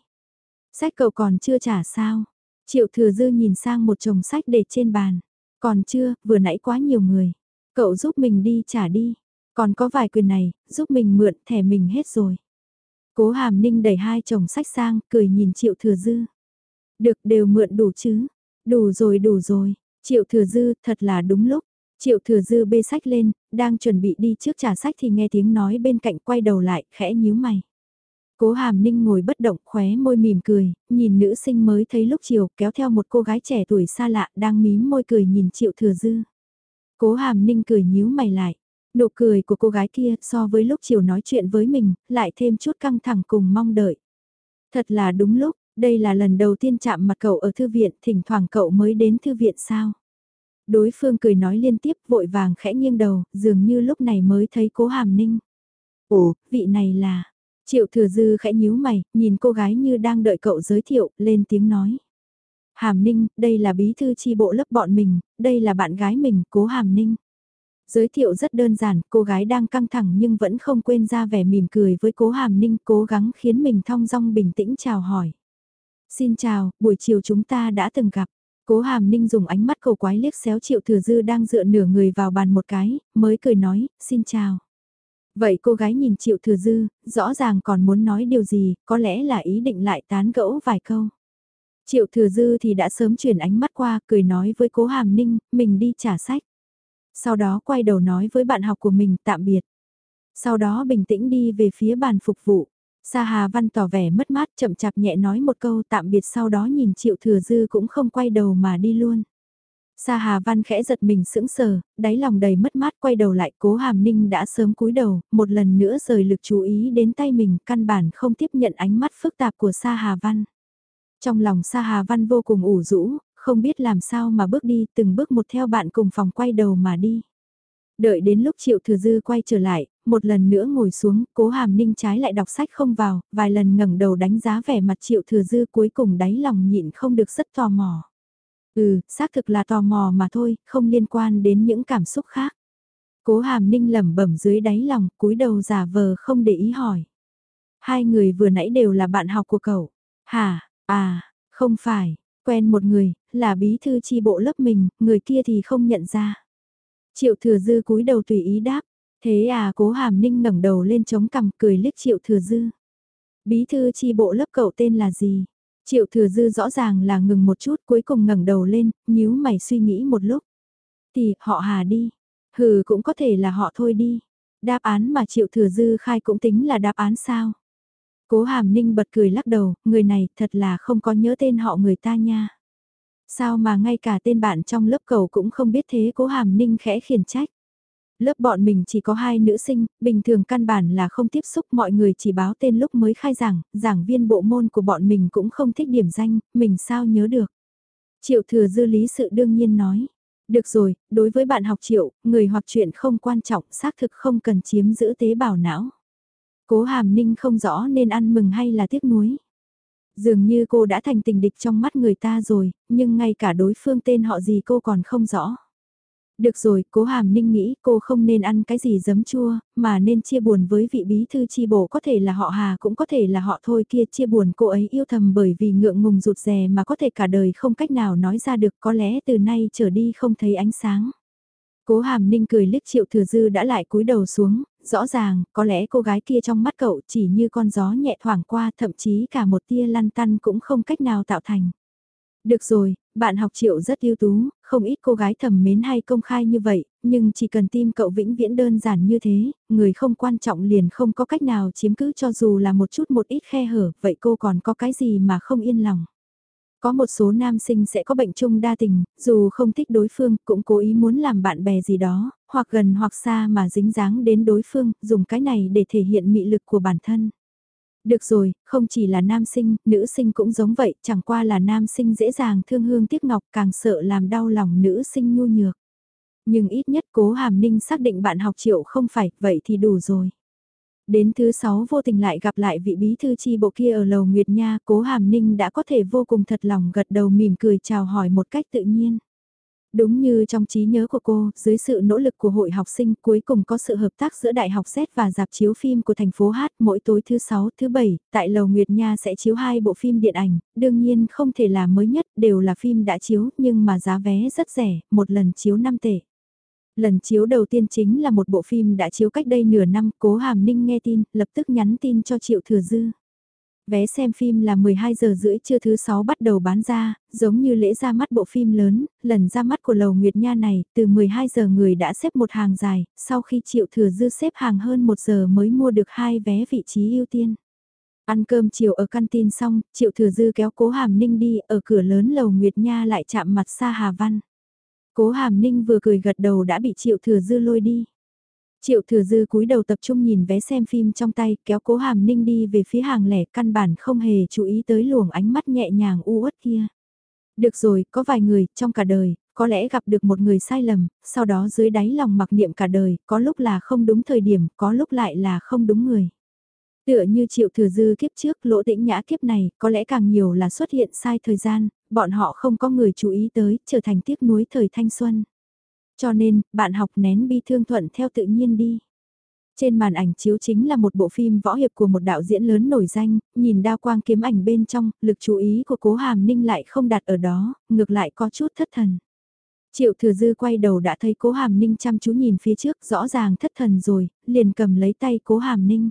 S1: Sách cậu còn chưa trả sao? Triệu thừa dư nhìn sang một chồng sách để trên bàn. Còn chưa, vừa nãy quá nhiều người. Cậu giúp mình đi trả đi. Còn có vài quyền này, giúp mình mượn thẻ mình hết rồi. Cố hàm ninh đẩy hai chồng sách sang, cười nhìn triệu thừa dư. Được đều mượn đủ chứ. Đủ rồi đủ rồi. Triệu thừa dư, thật là đúng lúc. Triệu thừa dư bê sách lên, đang chuẩn bị đi trước trả sách thì nghe tiếng nói bên cạnh quay đầu lại, khẽ nhíu mày. Cố hàm ninh ngồi bất động khóe môi mỉm cười, nhìn nữ sinh mới thấy lúc chiều kéo theo một cô gái trẻ tuổi xa lạ đang mím môi cười nhìn triệu thừa dư. Cố hàm ninh cười nhíu mày lại. Nụ cười của cô gái kia so với lúc chiều nói chuyện với mình, lại thêm chút căng thẳng cùng mong đợi. Thật là đúng lúc, đây là lần đầu tiên chạm mặt cậu ở thư viện, thỉnh thoảng cậu mới đến thư viện sao. Đối phương cười nói liên tiếp vội vàng khẽ nghiêng đầu, dường như lúc này mới thấy cố hàm ninh. Ồ, vị này là, Triệu thừa dư khẽ nhíu mày, nhìn cô gái như đang đợi cậu giới thiệu, lên tiếng nói. Hàm Ninh, đây là bí thư chi bộ lớp bọn mình, đây là bạn gái mình, cố Hàm Ninh. Giới thiệu rất đơn giản, cô gái đang căng thẳng nhưng vẫn không quên ra vẻ mỉm cười với cố Hàm Ninh, cố gắng khiến mình thong dong bình tĩnh chào hỏi. Xin chào, buổi chiều chúng ta đã từng gặp. Cố Hàm Ninh dùng ánh mắt cầu quái liếc xéo Triệu Thừa Dư đang dựa nửa người vào bàn một cái, mới cười nói, xin chào. Vậy cô gái nhìn Triệu Thừa Dư, rõ ràng còn muốn nói điều gì, có lẽ là ý định lại tán gẫu vài câu. Triệu Thừa Dư thì đã sớm chuyển ánh mắt qua, cười nói với cố Hàm Ninh, mình đi trả sách. Sau đó quay đầu nói với bạn học của mình tạm biệt. Sau đó bình tĩnh đi về phía bàn phục vụ. Sa Hà Văn tỏ vẻ mất mát chậm chạp nhẹ nói một câu tạm biệt sau đó nhìn Triệu Thừa Dư cũng không quay đầu mà đi luôn. Sa Hà Văn khẽ giật mình sững sờ, đáy lòng đầy mất mát quay đầu lại cố hàm ninh đã sớm cúi đầu, một lần nữa rời lực chú ý đến tay mình căn bản không tiếp nhận ánh mắt phức tạp của Sa Hà Văn. Trong lòng Sa Hà Văn vô cùng ủ rũ, không biết làm sao mà bước đi từng bước một theo bạn cùng phòng quay đầu mà đi. Đợi đến lúc Triệu Thừa Dư quay trở lại, một lần nữa ngồi xuống, cố hàm ninh trái lại đọc sách không vào, vài lần ngẩng đầu đánh giá vẻ mặt triệu thừa dư cuối cùng đáy lòng nhịn không được rất tò mò. Ừ, xác thực là tò mò mà thôi, không liên quan đến những cảm xúc khác. Cố hàm ninh lẩm bẩm dưới đáy lòng, cúi đầu giả vờ không để ý hỏi. Hai người vừa nãy đều là bạn học của cậu. Hả, à, không phải, quen một người, là bí thư chi bộ lớp mình, người kia thì không nhận ra. Triệu thừa dư cúi đầu tùy ý đáp, thế à cố hàm ninh ngẩng đầu lên chống cằm cười liếc triệu thừa dư. Bí thư chi bộ lớp cậu tên là gì? Triệu thừa dư rõ ràng là ngừng một chút cuối cùng ngẩng đầu lên, nhíu mày suy nghĩ một lúc. Thì họ hà đi, hừ cũng có thể là họ thôi đi. Đáp án mà triệu thừa dư khai cũng tính là đáp án sao? Cố hàm ninh bật cười lắc đầu, người này thật là không có nhớ tên họ người ta nha. Sao mà ngay cả tên bạn trong lớp cầu cũng không biết thế cố hàm ninh khẽ khiển trách. Lớp bọn mình chỉ có hai nữ sinh, bình thường căn bản là không tiếp xúc mọi người chỉ báo tên lúc mới khai giảng, giảng viên bộ môn của bọn mình cũng không thích điểm danh, mình sao nhớ được. Triệu thừa dư lý sự đương nhiên nói. Được rồi, đối với bạn học triệu, người hoặc chuyện không quan trọng, xác thực không cần chiếm giữ tế bào não. Cố hàm ninh không rõ nên ăn mừng hay là tiếc nuối. Dường như cô đã thành tình địch trong mắt người ta rồi, nhưng ngay cả đối phương tên họ gì cô còn không rõ. Được rồi, cố hàm ninh nghĩ cô không nên ăn cái gì giấm chua, mà nên chia buồn với vị bí thư chi bổ có thể là họ hà cũng có thể là họ thôi kia chia buồn cô ấy yêu thầm bởi vì ngượng ngùng rụt rè mà có thể cả đời không cách nào nói ra được có lẽ từ nay trở đi không thấy ánh sáng. Cố hàm ninh cười liếc triệu thừa dư đã lại cúi đầu xuống, rõ ràng, có lẽ cô gái kia trong mắt cậu chỉ như con gió nhẹ thoảng qua thậm chí cả một tia lăn tăn cũng không cách nào tạo thành. Được rồi, bạn học triệu rất ưu tú, không ít cô gái thầm mến hay công khai như vậy, nhưng chỉ cần tim cậu vĩnh viễn đơn giản như thế, người không quan trọng liền không có cách nào chiếm cứ cho dù là một chút một ít khe hở, vậy cô còn có cái gì mà không yên lòng. Có một số nam sinh sẽ có bệnh chung đa tình, dù không thích đối phương cũng cố ý muốn làm bạn bè gì đó, hoặc gần hoặc xa mà dính dáng đến đối phương, dùng cái này để thể hiện mị lực của bản thân. Được rồi, không chỉ là nam sinh, nữ sinh cũng giống vậy, chẳng qua là nam sinh dễ dàng thương hương tiếc ngọc càng sợ làm đau lòng nữ sinh nhu nhược. Nhưng ít nhất cố hàm ninh xác định bạn học triệu không phải, vậy thì đủ rồi. Đến thứ sáu vô tình lại gặp lại vị bí thư chi bộ kia ở lầu Nguyệt Nha, cố hàm ninh đã có thể vô cùng thật lòng gật đầu mỉm cười chào hỏi một cách tự nhiên. Đúng như trong trí nhớ của cô, dưới sự nỗ lực của hội học sinh cuối cùng có sự hợp tác giữa Đại học Z và dạp chiếu phim của thành phố Hát mỗi tối thứ 6, thứ 7, tại Lầu Nguyệt Nha sẽ chiếu hai bộ phim điện ảnh, đương nhiên không thể là mới nhất, đều là phim đã chiếu nhưng mà giá vé rất rẻ, một lần chiếu 5 tệ. Lần chiếu đầu tiên chính là một bộ phim đã chiếu cách đây nửa năm, Cố Hàm Ninh nghe tin, lập tức nhắn tin cho Triệu Thừa Dư. Vé xem phim là 12 giờ rưỡi trưa thứ 6 bắt đầu bán ra, giống như lễ ra mắt bộ phim lớn, lần ra mắt của Lầu Nguyệt Nha này, từ 12 giờ người đã xếp một hàng dài, sau khi Triệu Thừa Dư xếp hàng hơn một giờ mới mua được hai vé vị trí ưu tiên. Ăn cơm chiều ở canteen xong, Triệu Thừa Dư kéo Cố Hàm Ninh đi, ở cửa lớn Lầu Nguyệt Nha lại chạm mặt xa Hà Văn. Cố Hàm Ninh vừa cười gật đầu đã bị Triệu Thừa Dư lôi đi. Triệu Thừa Dư cúi đầu tập trung nhìn vé xem phim trong tay, kéo Cố Hàm Ninh đi về phía hàng lẻ, căn bản không hề chú ý tới luồng ánh mắt nhẹ nhàng u uất kia. Được rồi, có vài người, trong cả đời, có lẽ gặp được một người sai lầm, sau đó dưới đáy lòng mặc niệm cả đời, có lúc là không đúng thời điểm, có lúc lại là không đúng người. Tựa như triệu thừa dư kiếp trước lỗ tĩnh nhã kiếp này, có lẽ càng nhiều là xuất hiện sai thời gian, bọn họ không có người chú ý tới, trở thành tiếc nuối thời thanh xuân. Cho nên, bạn học nén bi thương thuận theo tự nhiên đi. Trên màn ảnh chiếu chính là một bộ phim võ hiệp của một đạo diễn lớn nổi danh, nhìn đao quang kiếm ảnh bên trong, lực chú ý của cố hàm ninh lại không đặt ở đó, ngược lại có chút thất thần. Triệu thừa dư quay đầu đã thấy cố hàm ninh chăm chú nhìn phía trước rõ ràng thất thần rồi, liền cầm lấy tay cố hàm ninh.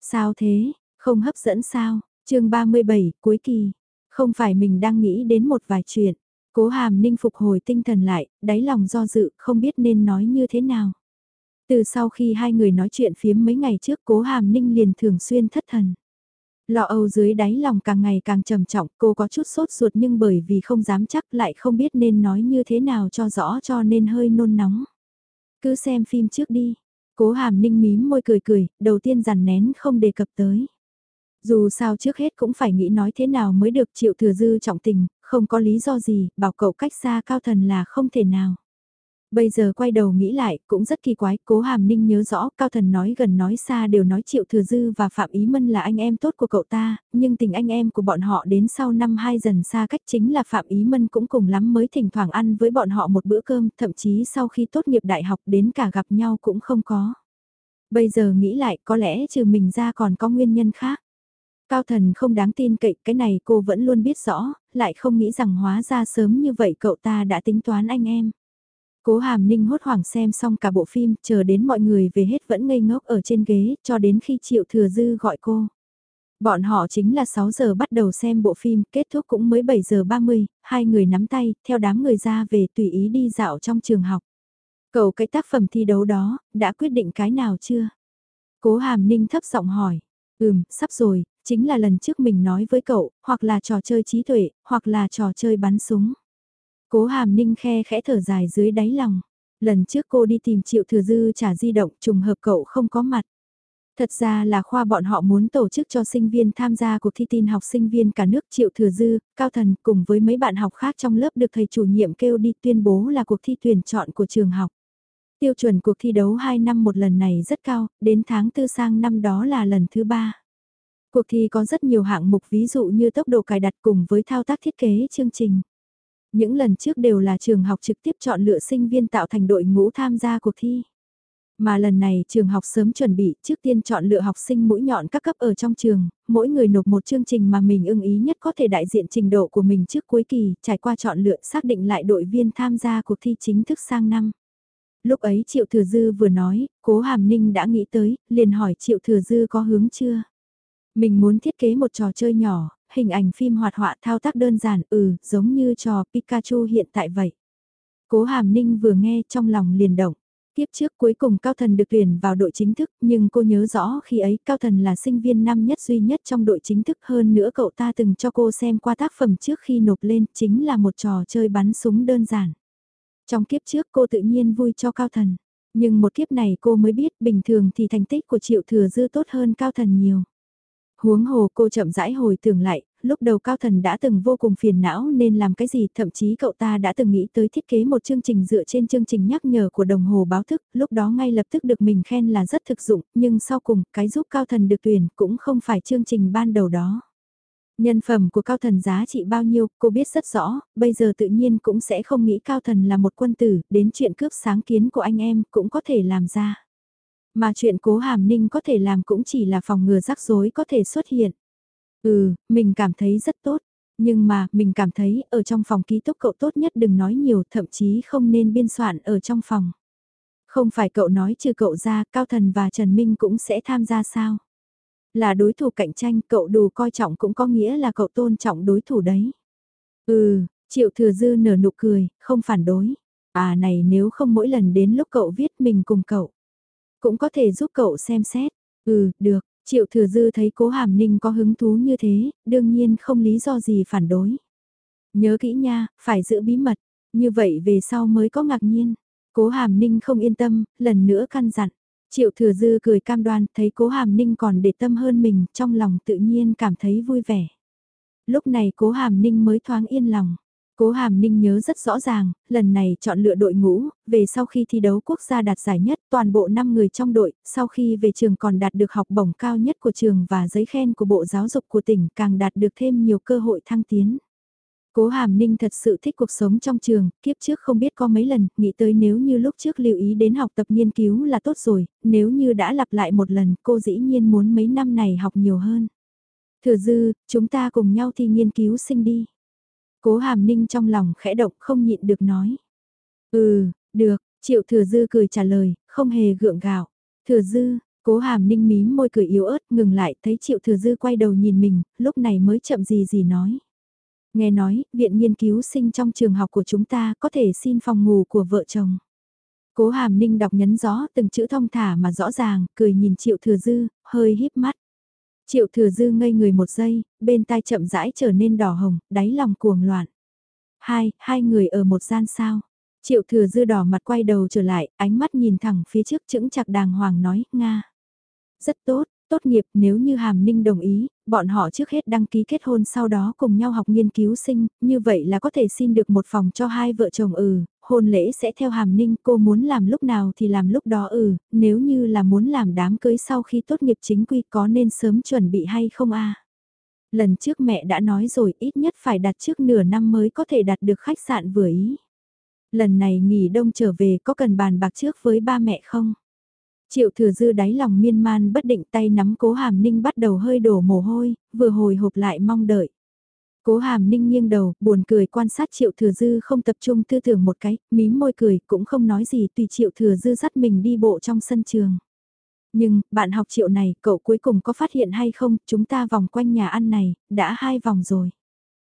S1: Sao thế, không hấp dẫn sao, chương 37, cuối kỳ, không phải mình đang nghĩ đến một vài chuyện. Cố hàm ninh phục hồi tinh thần lại, đáy lòng do dự, không biết nên nói như thế nào. Từ sau khi hai người nói chuyện phiếm mấy ngày trước cố hàm ninh liền thường xuyên thất thần. Lo âu dưới đáy lòng càng ngày càng trầm trọng, cô có chút sốt ruột nhưng bởi vì không dám chắc lại không biết nên nói như thế nào cho rõ cho nên hơi nôn nóng. Cứ xem phim trước đi. Cố hàm ninh mím môi cười cười, đầu tiên dằn nén không đề cập tới. Dù sao trước hết cũng phải nghĩ nói thế nào mới được chịu thừa dư trọng tình, không có lý do gì, bảo cậu cách xa cao thần là không thể nào. Bây giờ quay đầu nghĩ lại, cũng rất kỳ quái, cố hàm ninh nhớ rõ, cao thần nói gần nói xa đều nói triệu thừa dư và Phạm Ý Mân là anh em tốt của cậu ta, nhưng tình anh em của bọn họ đến sau năm hai dần xa cách chính là Phạm Ý Mân cũng cùng lắm mới thỉnh thoảng ăn với bọn họ một bữa cơm, thậm chí sau khi tốt nghiệp đại học đến cả gặp nhau cũng không có. Bây giờ nghĩ lại có lẽ trừ mình ra còn có nguyên nhân khác. Cao thần không đáng tin cậy, cái này cô vẫn luôn biết rõ, lại không nghĩ rằng hóa ra sớm như vậy cậu ta đã tính toán anh em. Cố hàm ninh hốt hoảng xem xong cả bộ phim, chờ đến mọi người về hết vẫn ngây ngốc ở trên ghế, cho đến khi Triệu Thừa Dư gọi cô. Bọn họ chính là 6 giờ bắt đầu xem bộ phim, kết thúc cũng mới 7 giờ 30, hai người nắm tay, theo đám người ra về tùy ý đi dạo trong trường học. Cậu cái tác phẩm thi đấu đó, đã quyết định cái nào chưa? Cố hàm ninh thấp giọng hỏi. Ừm, sắp rồi, chính là lần trước mình nói với cậu, hoặc là trò chơi trí tuệ, hoặc là trò chơi bắn súng. Cố hàm ninh khe khẽ thở dài dưới đáy lòng. Lần trước cô đi tìm Triệu Thừa Dư trả di động trùng hợp cậu không có mặt. Thật ra là khoa bọn họ muốn tổ chức cho sinh viên tham gia cuộc thi tin học sinh viên cả nước Triệu Thừa Dư, Cao Thần cùng với mấy bạn học khác trong lớp được thầy chủ nhiệm kêu đi tuyên bố là cuộc thi tuyển chọn của trường học. Tiêu chuẩn cuộc thi đấu 2 năm một lần này rất cao, đến tháng tư sang năm đó là lần thứ 3. Cuộc thi có rất nhiều hạng mục ví dụ như tốc độ cài đặt cùng với thao tác thiết kế chương trình. Những lần trước đều là trường học trực tiếp chọn lựa sinh viên tạo thành đội ngũ tham gia cuộc thi. Mà lần này trường học sớm chuẩn bị trước tiên chọn lựa học sinh mũi nhọn các cấp ở trong trường, mỗi người nộp một chương trình mà mình ưng ý nhất có thể đại diện trình độ của mình trước cuối kỳ, trải qua chọn lựa xác định lại đội viên tham gia cuộc thi chính thức sang năm. Lúc ấy Triệu Thừa Dư vừa nói, Cố Hàm Ninh đã nghĩ tới, liền hỏi Triệu Thừa Dư có hướng chưa? Mình muốn thiết kế một trò chơi nhỏ, hình ảnh phim hoạt họa thao tác đơn giản, ừ, giống như trò Pikachu hiện tại vậy. Cố Hàm Ninh vừa nghe trong lòng liền động. Tiếp trước cuối cùng Cao Thần được tuyển vào đội chính thức, nhưng cô nhớ rõ khi ấy Cao Thần là sinh viên năm nhất duy nhất trong đội chính thức hơn nữa cậu ta từng cho cô xem qua tác phẩm trước khi nộp lên chính là một trò chơi bắn súng đơn giản. Trong kiếp trước cô tự nhiên vui cho Cao Thần, nhưng một kiếp này cô mới biết bình thường thì thành tích của Triệu Thừa Dư tốt hơn Cao Thần nhiều. Huống hồ cô chậm rãi hồi tưởng lại, lúc đầu Cao Thần đã từng vô cùng phiền não nên làm cái gì, thậm chí cậu ta đã từng nghĩ tới thiết kế một chương trình dựa trên chương trình nhắc nhở của đồng hồ báo thức, lúc đó ngay lập tức được mình khen là rất thực dụng, nhưng sau cùng, cái giúp Cao Thần được tuyển cũng không phải chương trình ban đầu đó. Nhân phẩm của Cao Thần giá trị bao nhiêu, cô biết rất rõ, bây giờ tự nhiên cũng sẽ không nghĩ Cao Thần là một quân tử, đến chuyện cướp sáng kiến của anh em cũng có thể làm ra. Mà chuyện cố hàm ninh có thể làm cũng chỉ là phòng ngừa rắc rối có thể xuất hiện. Ừ, mình cảm thấy rất tốt. Nhưng mà, mình cảm thấy, ở trong phòng ký túc cậu tốt nhất đừng nói nhiều, thậm chí không nên biên soạn ở trong phòng. Không phải cậu nói trừ cậu ra, Cao Thần và Trần Minh cũng sẽ tham gia sao? Là đối thủ cạnh tranh, cậu đủ coi trọng cũng có nghĩa là cậu tôn trọng đối thủ đấy. Ừ, Triệu Thừa Dư nở nụ cười, không phản đối. À này nếu không mỗi lần đến lúc cậu viết mình cùng cậu. Cũng có thể giúp cậu xem xét. Ừ, được, Triệu Thừa Dư thấy cố hàm ninh có hứng thú như thế, đương nhiên không lý do gì phản đối. Nhớ kỹ nha, phải giữ bí mật, như vậy về sau mới có ngạc nhiên. Cố hàm ninh không yên tâm, lần nữa căn dặn. Triệu Thừa Dư cười cam đoan, thấy cố hàm ninh còn để tâm hơn mình, trong lòng tự nhiên cảm thấy vui vẻ. Lúc này cố hàm ninh mới thoáng yên lòng. Cố Hàm Ninh nhớ rất rõ ràng, lần này chọn lựa đội ngũ, về sau khi thi đấu quốc gia đạt giải nhất toàn bộ 5 người trong đội, sau khi về trường còn đạt được học bổng cao nhất của trường và giấy khen của Bộ Giáo dục của tỉnh càng đạt được thêm nhiều cơ hội thăng tiến. Cố Hàm Ninh thật sự thích cuộc sống trong trường, kiếp trước không biết có mấy lần, nghĩ tới nếu như lúc trước lưu ý đến học tập nghiên cứu là tốt rồi, nếu như đã lặp lại một lần cô dĩ nhiên muốn mấy năm này học nhiều hơn. Thừa dư, chúng ta cùng nhau thi nghiên cứu sinh đi. Cố hàm ninh trong lòng khẽ động không nhịn được nói. Ừ, được, triệu thừa dư cười trả lời, không hề gượng gạo. Thừa dư, cố hàm ninh mím môi cười yếu ớt ngừng lại thấy triệu thừa dư quay đầu nhìn mình, lúc này mới chậm gì gì nói. Nghe nói, viện nghiên cứu sinh trong trường học của chúng ta có thể xin phòng ngủ của vợ chồng. Cố hàm ninh đọc nhấn rõ từng chữ thông thả mà rõ ràng, cười nhìn triệu thừa dư, hơi híp mắt. Triệu thừa dư ngây người một giây, bên tai chậm rãi trở nên đỏ hồng, đáy lòng cuồng loạn. Hai, hai người ở một gian sao. Triệu thừa dư đỏ mặt quay đầu trở lại, ánh mắt nhìn thẳng phía trước chững chặt đàng hoàng nói, Nga. Rất tốt, tốt nghiệp nếu như Hàm Ninh đồng ý, bọn họ trước hết đăng ký kết hôn sau đó cùng nhau học nghiên cứu sinh, như vậy là có thể xin được một phòng cho hai vợ chồng ừ, hôn lễ sẽ theo Hàm Ninh, cô muốn làm lúc nào thì làm lúc đó ừ, nếu như là muốn làm đám cưới sau khi tốt nghiệp chính quy có nên sớm chuẩn bị hay không a Lần trước mẹ đã nói rồi ít nhất phải đặt trước nửa năm mới có thể đặt được khách sạn vừa ý. Lần này nghỉ đông trở về có cần bàn bạc trước với ba mẹ không? Triệu thừa dư đáy lòng miên man bất định tay nắm cố hàm ninh bắt đầu hơi đổ mồ hôi, vừa hồi hộp lại mong đợi. Cố hàm ninh nghiêng đầu, buồn cười quan sát triệu thừa dư không tập trung tư tưởng một cái, mím môi cười, cũng không nói gì tùy triệu thừa dư dắt mình đi bộ trong sân trường. Nhưng, bạn học triệu này, cậu cuối cùng có phát hiện hay không, chúng ta vòng quanh nhà ăn này, đã hai vòng rồi.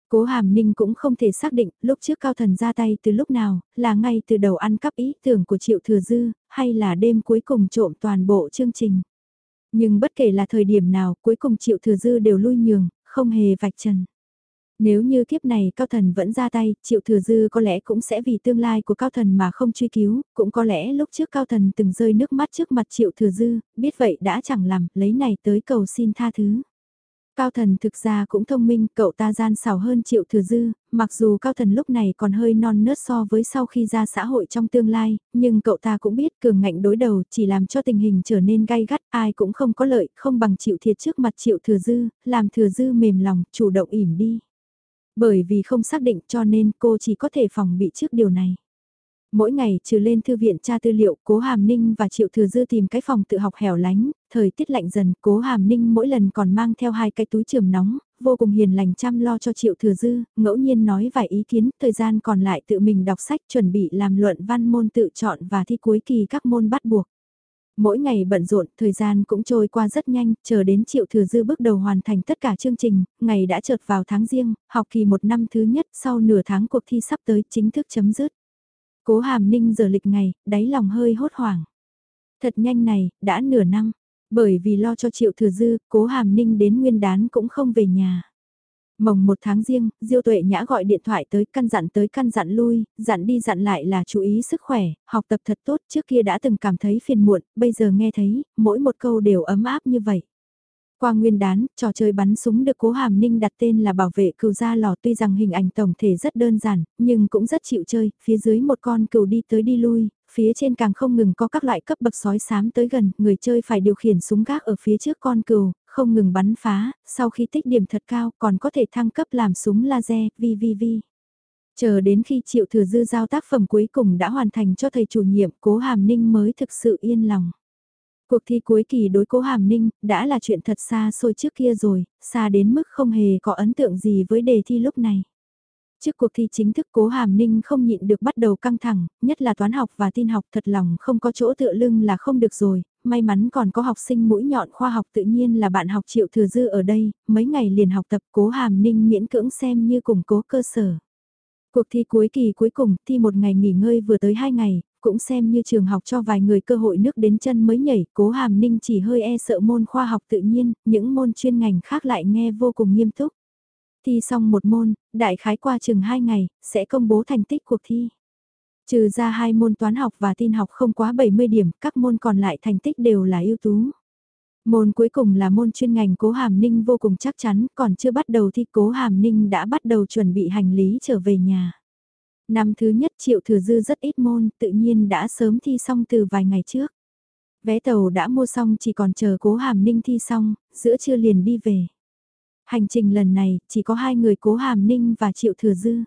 S1: Cố Hàm Ninh cũng không thể xác định lúc trước cao thần ra tay từ lúc nào, là ngay từ đầu ăn cắp ý tưởng của Triệu Thừa Dư, hay là đêm cuối cùng trộm toàn bộ chương trình. Nhưng bất kể là thời điểm nào, cuối cùng Triệu Thừa Dư đều lui nhường, không hề vạch trần. Nếu như kiếp này Cao Thần vẫn ra tay, Triệu Thừa Dư có lẽ cũng sẽ vì tương lai của Cao Thần mà không truy cứu, cũng có lẽ lúc trước Cao Thần từng rơi nước mắt trước mặt Triệu Thừa Dư, biết vậy đã chẳng làm, lấy này tới cầu xin tha thứ. Cao thần thực ra cũng thông minh, cậu ta gian xảo hơn triệu thừa dư, mặc dù cao thần lúc này còn hơi non nớt so với sau khi ra xã hội trong tương lai, nhưng cậu ta cũng biết cường ngạnh đối đầu chỉ làm cho tình hình trở nên gay gắt, ai cũng không có lợi, không bằng chịu thiệt trước mặt triệu thừa dư, làm thừa dư mềm lòng, chủ động ỉm đi. Bởi vì không xác định cho nên cô chỉ có thể phòng bị trước điều này. Mỗi ngày trừ lên thư viện tra tư liệu, Cố Hàm Ninh và Triệu Thừa Dư tìm cái phòng tự học hẻo lánh, thời tiết lạnh dần, Cố Hàm Ninh mỗi lần còn mang theo hai cái túi trường nóng, vô cùng hiền lành chăm lo cho Triệu Thừa Dư, ngẫu nhiên nói vài ý kiến, thời gian còn lại tự mình đọc sách chuẩn bị làm luận văn môn tự chọn và thi cuối kỳ các môn bắt buộc. Mỗi ngày bận rộn, thời gian cũng trôi qua rất nhanh, chờ đến Triệu Thừa Dư bước đầu hoàn thành tất cả chương trình, ngày đã chợt vào tháng riêng, học kỳ một năm thứ nhất sau nửa tháng cuộc thi sắp tới chính thức chấm dứt. Cố hàm ninh giờ lịch ngày, đáy lòng hơi hốt hoảng. Thật nhanh này, đã nửa năm. Bởi vì lo cho triệu thừa dư, cố hàm ninh đến nguyên đán cũng không về nhà. Mồng một tháng riêng, Diêu Tuệ Nhã gọi điện thoại tới căn dặn tới căn dặn lui, dặn đi dặn lại là chú ý sức khỏe, học tập thật tốt trước kia đã từng cảm thấy phiền muộn, bây giờ nghe thấy, mỗi một câu đều ấm áp như vậy. Qua nguyên đán, trò chơi bắn súng được cố hàm ninh đặt tên là bảo vệ cừu ra lò tuy rằng hình ảnh tổng thể rất đơn giản, nhưng cũng rất chịu chơi, phía dưới một con cừu đi tới đi lui, phía trên càng không ngừng có các loại cấp bậc sói sám tới gần, người chơi phải điều khiển súng gác ở phía trước con cừu, không ngừng bắn phá, sau khi tích điểm thật cao còn có thể thăng cấp làm súng laser, VVV. Chờ đến khi triệu thừa dư giao tác phẩm cuối cùng đã hoàn thành cho thầy chủ nhiệm, cố hàm ninh mới thực sự yên lòng. Cuộc thi cuối kỳ đối cố Hàm Ninh đã là chuyện thật xa xôi trước kia rồi, xa đến mức không hề có ấn tượng gì với đề thi lúc này. Trước cuộc thi chính thức cố Hàm Ninh không nhịn được bắt đầu căng thẳng, nhất là toán học và tin học thật lòng không có chỗ tựa lưng là không được rồi, may mắn còn có học sinh mũi nhọn khoa học tự nhiên là bạn học triệu thừa dư ở đây, mấy ngày liền học tập cố Hàm Ninh miễn cưỡng xem như củng cố cơ sở. Cuộc thi cuối kỳ cuối cùng, thi một ngày nghỉ ngơi vừa tới hai ngày, cũng xem như trường học cho vài người cơ hội nước đến chân mới nhảy, cố hàm ninh chỉ hơi e sợ môn khoa học tự nhiên, những môn chuyên ngành khác lại nghe vô cùng nghiêm túc. Thi xong một môn, đại khái qua chừng hai ngày, sẽ công bố thành tích cuộc thi. Trừ ra hai môn toán học và tin học không quá 70 điểm, các môn còn lại thành tích đều là ưu tú. Môn cuối cùng là môn chuyên ngành Cố Hàm Ninh vô cùng chắc chắn, còn chưa bắt đầu thi Cố Hàm Ninh đã bắt đầu chuẩn bị hành lý trở về nhà. Năm thứ nhất Triệu Thừa Dư rất ít môn, tự nhiên đã sớm thi xong từ vài ngày trước. Vé tàu đã mua xong chỉ còn chờ Cố Hàm Ninh thi xong, giữa trưa liền đi về. Hành trình lần này chỉ có hai người Cố Hàm Ninh và Triệu Thừa Dư.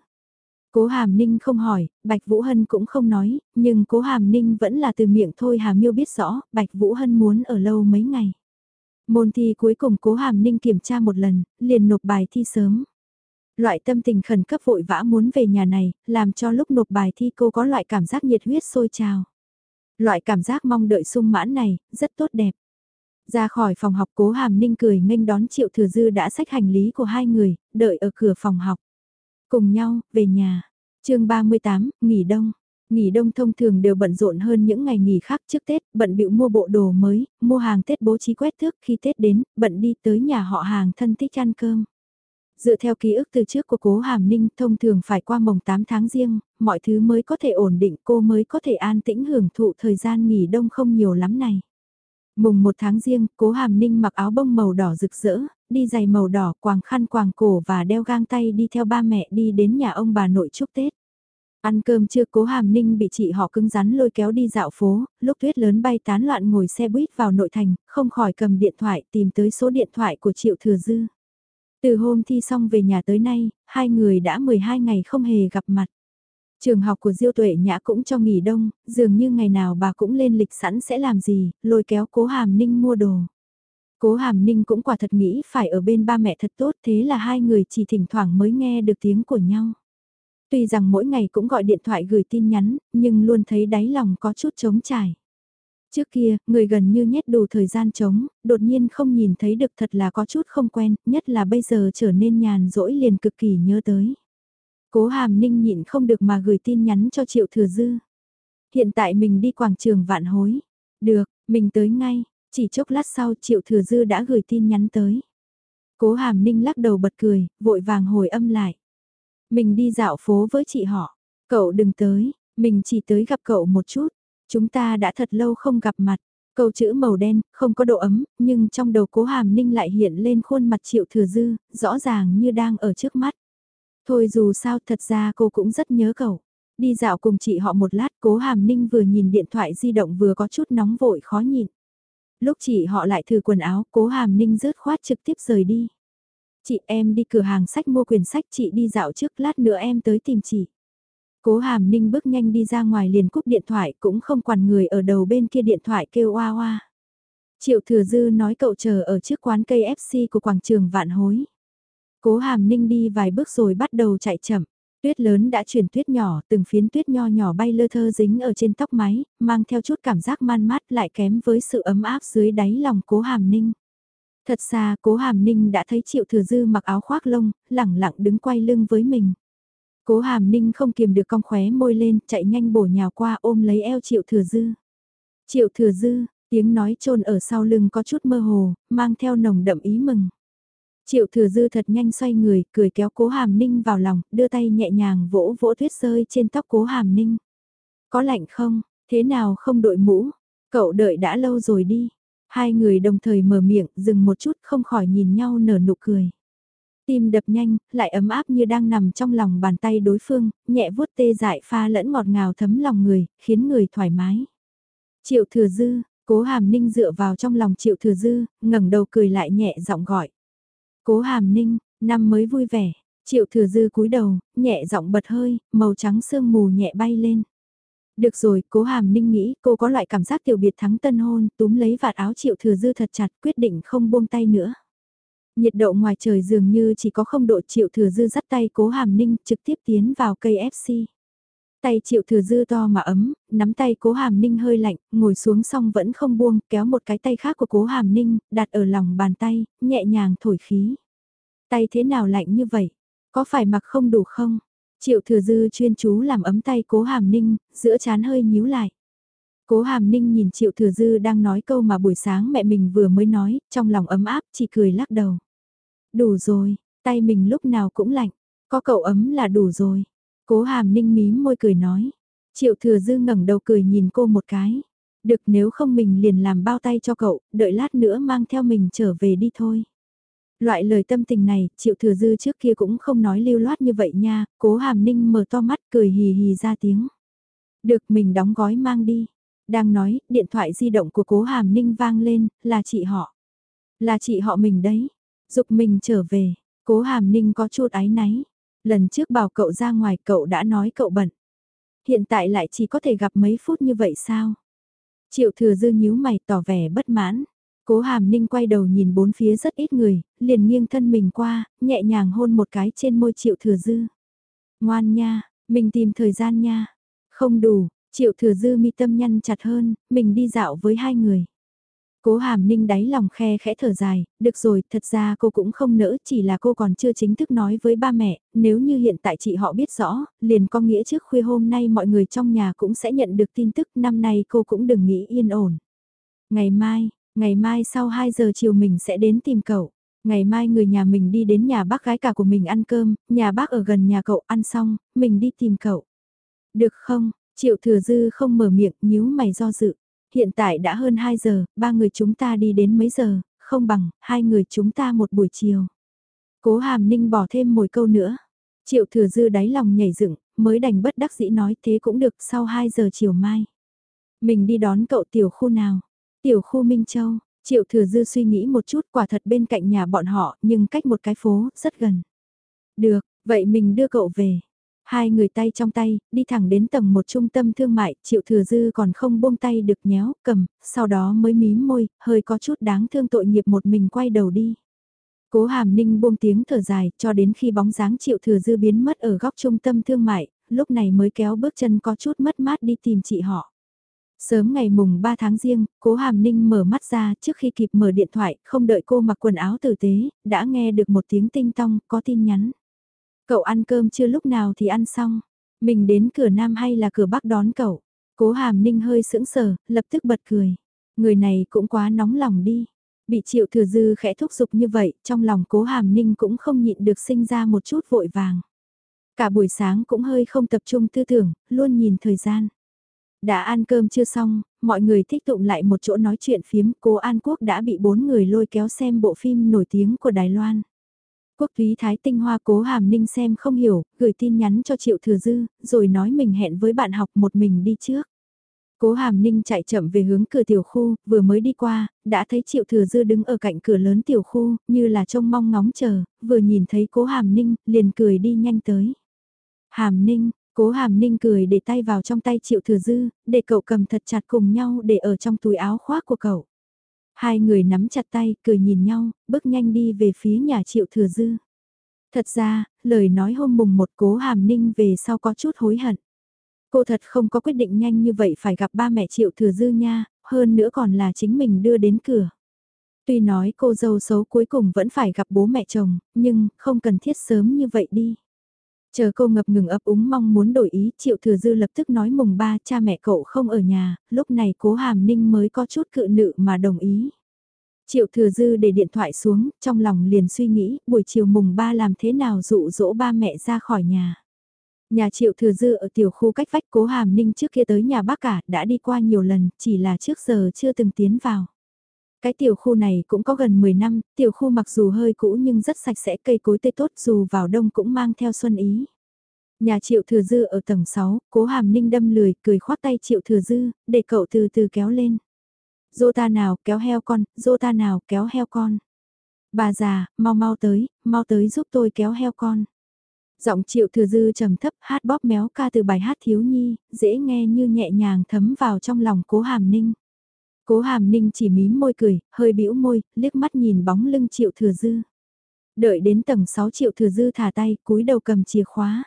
S1: Cố Hàm Ninh không hỏi, Bạch Vũ Hân cũng không nói, nhưng Cố Hàm Ninh vẫn là từ miệng thôi Hà Miêu biết rõ, Bạch Vũ Hân muốn ở lâu mấy ngày. Môn thi cuối cùng Cố Hàm Ninh kiểm tra một lần, liền nộp bài thi sớm. Loại tâm tình khẩn cấp vội vã muốn về nhà này, làm cho lúc nộp bài thi cô có loại cảm giác nhiệt huyết sôi trào. Loại cảm giác mong đợi sung mãn này, rất tốt đẹp. Ra khỏi phòng học cố hàm ninh cười nghênh đón triệu thừa dư đã xách hành lý của hai người, đợi ở cửa phòng học. Cùng nhau, về nhà chương 38, nghỉ đông. Nghỉ đông thông thường đều bận rộn hơn những ngày nghỉ khác trước Tết, bận bịu mua bộ đồ mới, mua hàng Tết bố trí quét thước khi Tết đến, bận đi tới nhà họ hàng thân thích ăn cơm. Dựa theo ký ức từ trước của cố Hàm Ninh thông thường phải qua mồng 8 tháng riêng, mọi thứ mới có thể ổn định cô mới có thể an tĩnh hưởng thụ thời gian nghỉ đông không nhiều lắm này. Mùng 1 tháng riêng, cố Hàm Ninh mặc áo bông màu đỏ rực rỡ, đi giày màu đỏ quàng khăn quàng cổ và đeo gang tay đi theo ba mẹ đi đến nhà ông bà nội chúc Tết. Ăn cơm chưa cố hàm ninh bị chị họ cứng rắn lôi kéo đi dạo phố, lúc tuyết lớn bay tán loạn ngồi xe buýt vào nội thành, không khỏi cầm điện thoại tìm tới số điện thoại của Triệu Thừa Dư. Từ hôm thi xong về nhà tới nay, hai người đã 12 ngày không hề gặp mặt. Trường học của Diêu Tuệ Nhã cũng cho nghỉ đông, dường như ngày nào bà cũng lên lịch sẵn sẽ làm gì, lôi kéo cố hàm ninh mua đồ. Cố hàm ninh cũng quả thật nghĩ phải ở bên ba mẹ thật tốt thế là hai người chỉ thỉnh thoảng mới nghe được tiếng của nhau. Tuy rằng mỗi ngày cũng gọi điện thoại gửi tin nhắn, nhưng luôn thấy đáy lòng có chút trống trải. Trước kia, người gần như nhét đủ thời gian trống, đột nhiên không nhìn thấy được thật là có chút không quen, nhất là bây giờ trở nên nhàn rỗi liền cực kỳ nhớ tới. Cố hàm ninh nhịn không được mà gửi tin nhắn cho Triệu Thừa Dư. Hiện tại mình đi quảng trường vạn hối. Được, mình tới ngay, chỉ chốc lát sau Triệu Thừa Dư đã gửi tin nhắn tới. Cố hàm ninh lắc đầu bật cười, vội vàng hồi âm lại. Mình đi dạo phố với chị họ. Cậu đừng tới, mình chỉ tới gặp cậu một chút. Chúng ta đã thật lâu không gặp mặt. Câu chữ màu đen, không có độ ấm, nhưng trong đầu cố hàm ninh lại hiện lên khuôn mặt triệu thừa dư, rõ ràng như đang ở trước mắt. Thôi dù sao thật ra cô cũng rất nhớ cậu. Đi dạo cùng chị họ một lát cố hàm ninh vừa nhìn điện thoại di động vừa có chút nóng vội khó nhịn. Lúc chị họ lại thử quần áo cố hàm ninh rớt khoát trực tiếp rời đi. Chị em đi cửa hàng sách mua quyển sách chị đi dạo trước lát nữa em tới tìm chị. Cố hàm ninh bước nhanh đi ra ngoài liền cúp điện thoại cũng không quản người ở đầu bên kia điện thoại kêu oa oa. Triệu thừa dư nói cậu chờ ở trước quán cây FC của quảng trường vạn hối. Cố hàm ninh đi vài bước rồi bắt đầu chạy chậm. Tuyết lớn đã chuyển tuyết nhỏ, từng phiến tuyết nho nhỏ bay lơ thơ dính ở trên tóc máy, mang theo chút cảm giác man mát lại kém với sự ấm áp dưới đáy lòng cố hàm ninh. Thật xa cố hàm ninh đã thấy triệu thừa dư mặc áo khoác lông, lẳng lặng đứng quay lưng với mình. Cố hàm ninh không kiềm được cong khóe môi lên, chạy nhanh bổ nhào qua ôm lấy eo triệu thừa dư. Triệu thừa dư, tiếng nói trôn ở sau lưng có chút mơ hồ, mang theo nồng đậm ý mừng. Triệu thừa dư thật nhanh xoay người, cười kéo cố hàm ninh vào lòng, đưa tay nhẹ nhàng vỗ vỗ tuyết rơi trên tóc cố hàm ninh. Có lạnh không, thế nào không đội mũ, cậu đợi đã lâu rồi đi. Hai người đồng thời mở miệng, dừng một chút không khỏi nhìn nhau nở nụ cười. Tim đập nhanh, lại ấm áp như đang nằm trong lòng bàn tay đối phương, nhẹ vuốt tê dại pha lẫn ngọt ngào thấm lòng người, khiến người thoải mái. Triệu thừa dư, cố hàm ninh dựa vào trong lòng triệu thừa dư, ngẩng đầu cười lại nhẹ giọng gọi. Cố hàm ninh, năm mới vui vẻ, triệu thừa dư cúi đầu, nhẹ giọng bật hơi, màu trắng sương mù nhẹ bay lên. Được rồi, cố hàm ninh nghĩ cô có loại cảm giác tiểu biệt thắng tân hôn, túm lấy vạt áo triệu thừa dư thật chặt quyết định không buông tay nữa. Nhiệt độ ngoài trời dường như chỉ có không độ triệu thừa dư dắt tay cố hàm ninh trực tiếp tiến vào cây FC. Tay triệu thừa dư to mà ấm, nắm tay cố hàm ninh hơi lạnh, ngồi xuống xong vẫn không buông, kéo một cái tay khác của cố hàm ninh, đặt ở lòng bàn tay, nhẹ nhàng thổi khí. Tay thế nào lạnh như vậy? Có phải mặc không đủ không? Triệu thừa dư chuyên chú làm ấm tay cố hàm ninh, giữa chán hơi nhíu lại. Cố hàm ninh nhìn triệu thừa dư đang nói câu mà buổi sáng mẹ mình vừa mới nói, trong lòng ấm áp chỉ cười lắc đầu. Đủ rồi, tay mình lúc nào cũng lạnh, có cậu ấm là đủ rồi. Cố hàm ninh mím môi cười nói. Triệu thừa dư ngẩng đầu cười nhìn cô một cái. Được nếu không mình liền làm bao tay cho cậu, đợi lát nữa mang theo mình trở về đi thôi. Loại lời tâm tình này, triệu thừa dư trước kia cũng không nói lưu loát như vậy nha, cố hàm ninh mở to mắt cười hì hì ra tiếng. Được mình đóng gói mang đi. Đang nói, điện thoại di động của cố hàm ninh vang lên, là chị họ. Là chị họ mình đấy. Dục mình trở về, cố hàm ninh có chút áy náy. Lần trước bảo cậu ra ngoài cậu đã nói cậu bận. Hiện tại lại chỉ có thể gặp mấy phút như vậy sao? Triệu thừa dư nhíu mày tỏ vẻ bất mãn. Cố hàm ninh quay đầu nhìn bốn phía rất ít người, liền nghiêng thân mình qua, nhẹ nhàng hôn một cái trên môi triệu thừa dư. Ngoan nha, mình tìm thời gian nha. Không đủ, triệu thừa dư mi tâm nhăn chặt hơn, mình đi dạo với hai người. Cố hàm ninh đáy lòng khe khẽ thở dài, được rồi, thật ra cô cũng không nỡ, chỉ là cô còn chưa chính thức nói với ba mẹ, nếu như hiện tại chị họ biết rõ, liền có nghĩa trước khuya hôm nay mọi người trong nhà cũng sẽ nhận được tin tức, năm nay cô cũng đừng nghĩ yên ổn. Ngày mai, ngày mai sau 2 giờ chiều mình sẽ đến tìm cậu. Ngày mai người nhà mình đi đến nhà bác gái cả của mình ăn cơm, nhà bác ở gần nhà cậu ăn xong, mình đi tìm cậu. Được không? Triệu thừa dư không mở miệng, nhíu mày do dự. Hiện tại đã hơn 2 giờ, ba người chúng ta đi đến mấy giờ, không bằng, hai người chúng ta một buổi chiều. Cố hàm ninh bỏ thêm một câu nữa. Triệu thừa dư đáy lòng nhảy dựng, mới đành bất đắc dĩ nói thế cũng được sau 2 giờ chiều mai. Mình đi đón cậu tiểu khu nào? Tiểu khu Minh Châu, Triệu Thừa Dư suy nghĩ một chút quả thật bên cạnh nhà bọn họ nhưng cách một cái phố rất gần. Được, vậy mình đưa cậu về. Hai người tay trong tay, đi thẳng đến tầng một trung tâm thương mại, Triệu Thừa Dư còn không buông tay được nhéo, cầm, sau đó mới mím môi, hơi có chút đáng thương tội nghiệp một mình quay đầu đi. Cố Hàm Ninh buông tiếng thở dài, cho đến khi bóng dáng Triệu Thừa Dư biến mất ở góc trung tâm thương mại, lúc này mới kéo bước chân có chút mất mát đi tìm chị họ. Sớm ngày mùng 3 tháng riêng, cố Hàm Ninh mở mắt ra trước khi kịp mở điện thoại, không đợi cô mặc quần áo tử tế, đã nghe được một tiếng tinh tong, có tin nhắn. Cậu ăn cơm chưa lúc nào thì ăn xong, mình đến cửa Nam hay là cửa Bắc đón cậu. Cố Hàm Ninh hơi sững sờ, lập tức bật cười. Người này cũng quá nóng lòng đi. Bị triệu thừa dư khẽ thúc giục như vậy, trong lòng cố Hàm Ninh cũng không nhịn được sinh ra một chút vội vàng. Cả buổi sáng cũng hơi không tập trung tư tưởng, luôn nhìn thời gian. Đã ăn cơm chưa xong, mọi người thích tụng lại một chỗ nói chuyện phiếm, cố An Quốc đã bị bốn người lôi kéo xem bộ phim nổi tiếng của Đài Loan. Quốc túy thái tinh hoa cố hàm ninh xem không hiểu, gửi tin nhắn cho Triệu Thừa Dư, rồi nói mình hẹn với bạn học một mình đi trước. Cố hàm ninh chạy chậm về hướng cửa tiểu khu, vừa mới đi qua, đã thấy Triệu Thừa Dư đứng ở cạnh cửa lớn tiểu khu, như là trông mong ngóng chờ, vừa nhìn thấy cố hàm ninh, liền cười đi nhanh tới. Hàm ninh, Cố hàm ninh cười để tay vào trong tay triệu thừa dư, để cậu cầm thật chặt cùng nhau để ở trong túi áo khoác của cậu. Hai người nắm chặt tay, cười nhìn nhau, bước nhanh đi về phía nhà triệu thừa dư. Thật ra, lời nói hôm mùng một cố hàm ninh về sau có chút hối hận. Cô thật không có quyết định nhanh như vậy phải gặp ba mẹ triệu thừa dư nha, hơn nữa còn là chính mình đưa đến cửa. Tuy nói cô dâu xấu cuối cùng vẫn phải gặp bố mẹ chồng, nhưng không cần thiết sớm như vậy đi. Chờ cô ngập ngừng ấp úng mong muốn đổi ý, Triệu Thừa Dư lập tức nói mùng ba cha mẹ cậu không ở nhà, lúc này cố hàm ninh mới có chút cự nữ mà đồng ý. Triệu Thừa Dư để điện thoại xuống, trong lòng liền suy nghĩ, buổi chiều mùng ba làm thế nào dụ dỗ ba mẹ ra khỏi nhà. Nhà Triệu Thừa Dư ở tiểu khu cách vách cố hàm ninh trước kia tới nhà bác cả, đã đi qua nhiều lần, chỉ là trước giờ chưa từng tiến vào. Cái tiểu khu này cũng có gần 10 năm, tiểu khu mặc dù hơi cũ nhưng rất sạch sẽ cây cối tươi tốt dù vào đông cũng mang theo xuân ý. Nhà triệu thừa dư ở tầng 6, cố hàm ninh đâm lười, cười khoát tay triệu thừa dư, để cậu từ từ kéo lên. Dô ta nào, kéo heo con, dô ta nào, kéo heo con. Bà già, mau mau tới, mau tới giúp tôi kéo heo con. Giọng triệu thừa dư trầm thấp hát bóp méo ca từ bài hát thiếu nhi, dễ nghe như nhẹ nhàng thấm vào trong lòng cố hàm ninh. Cố hàm ninh chỉ mím môi cười, hơi bĩu môi, liếc mắt nhìn bóng lưng triệu thừa dư. Đợi đến tầng 6 triệu thừa dư thả tay, cúi đầu cầm chìa khóa.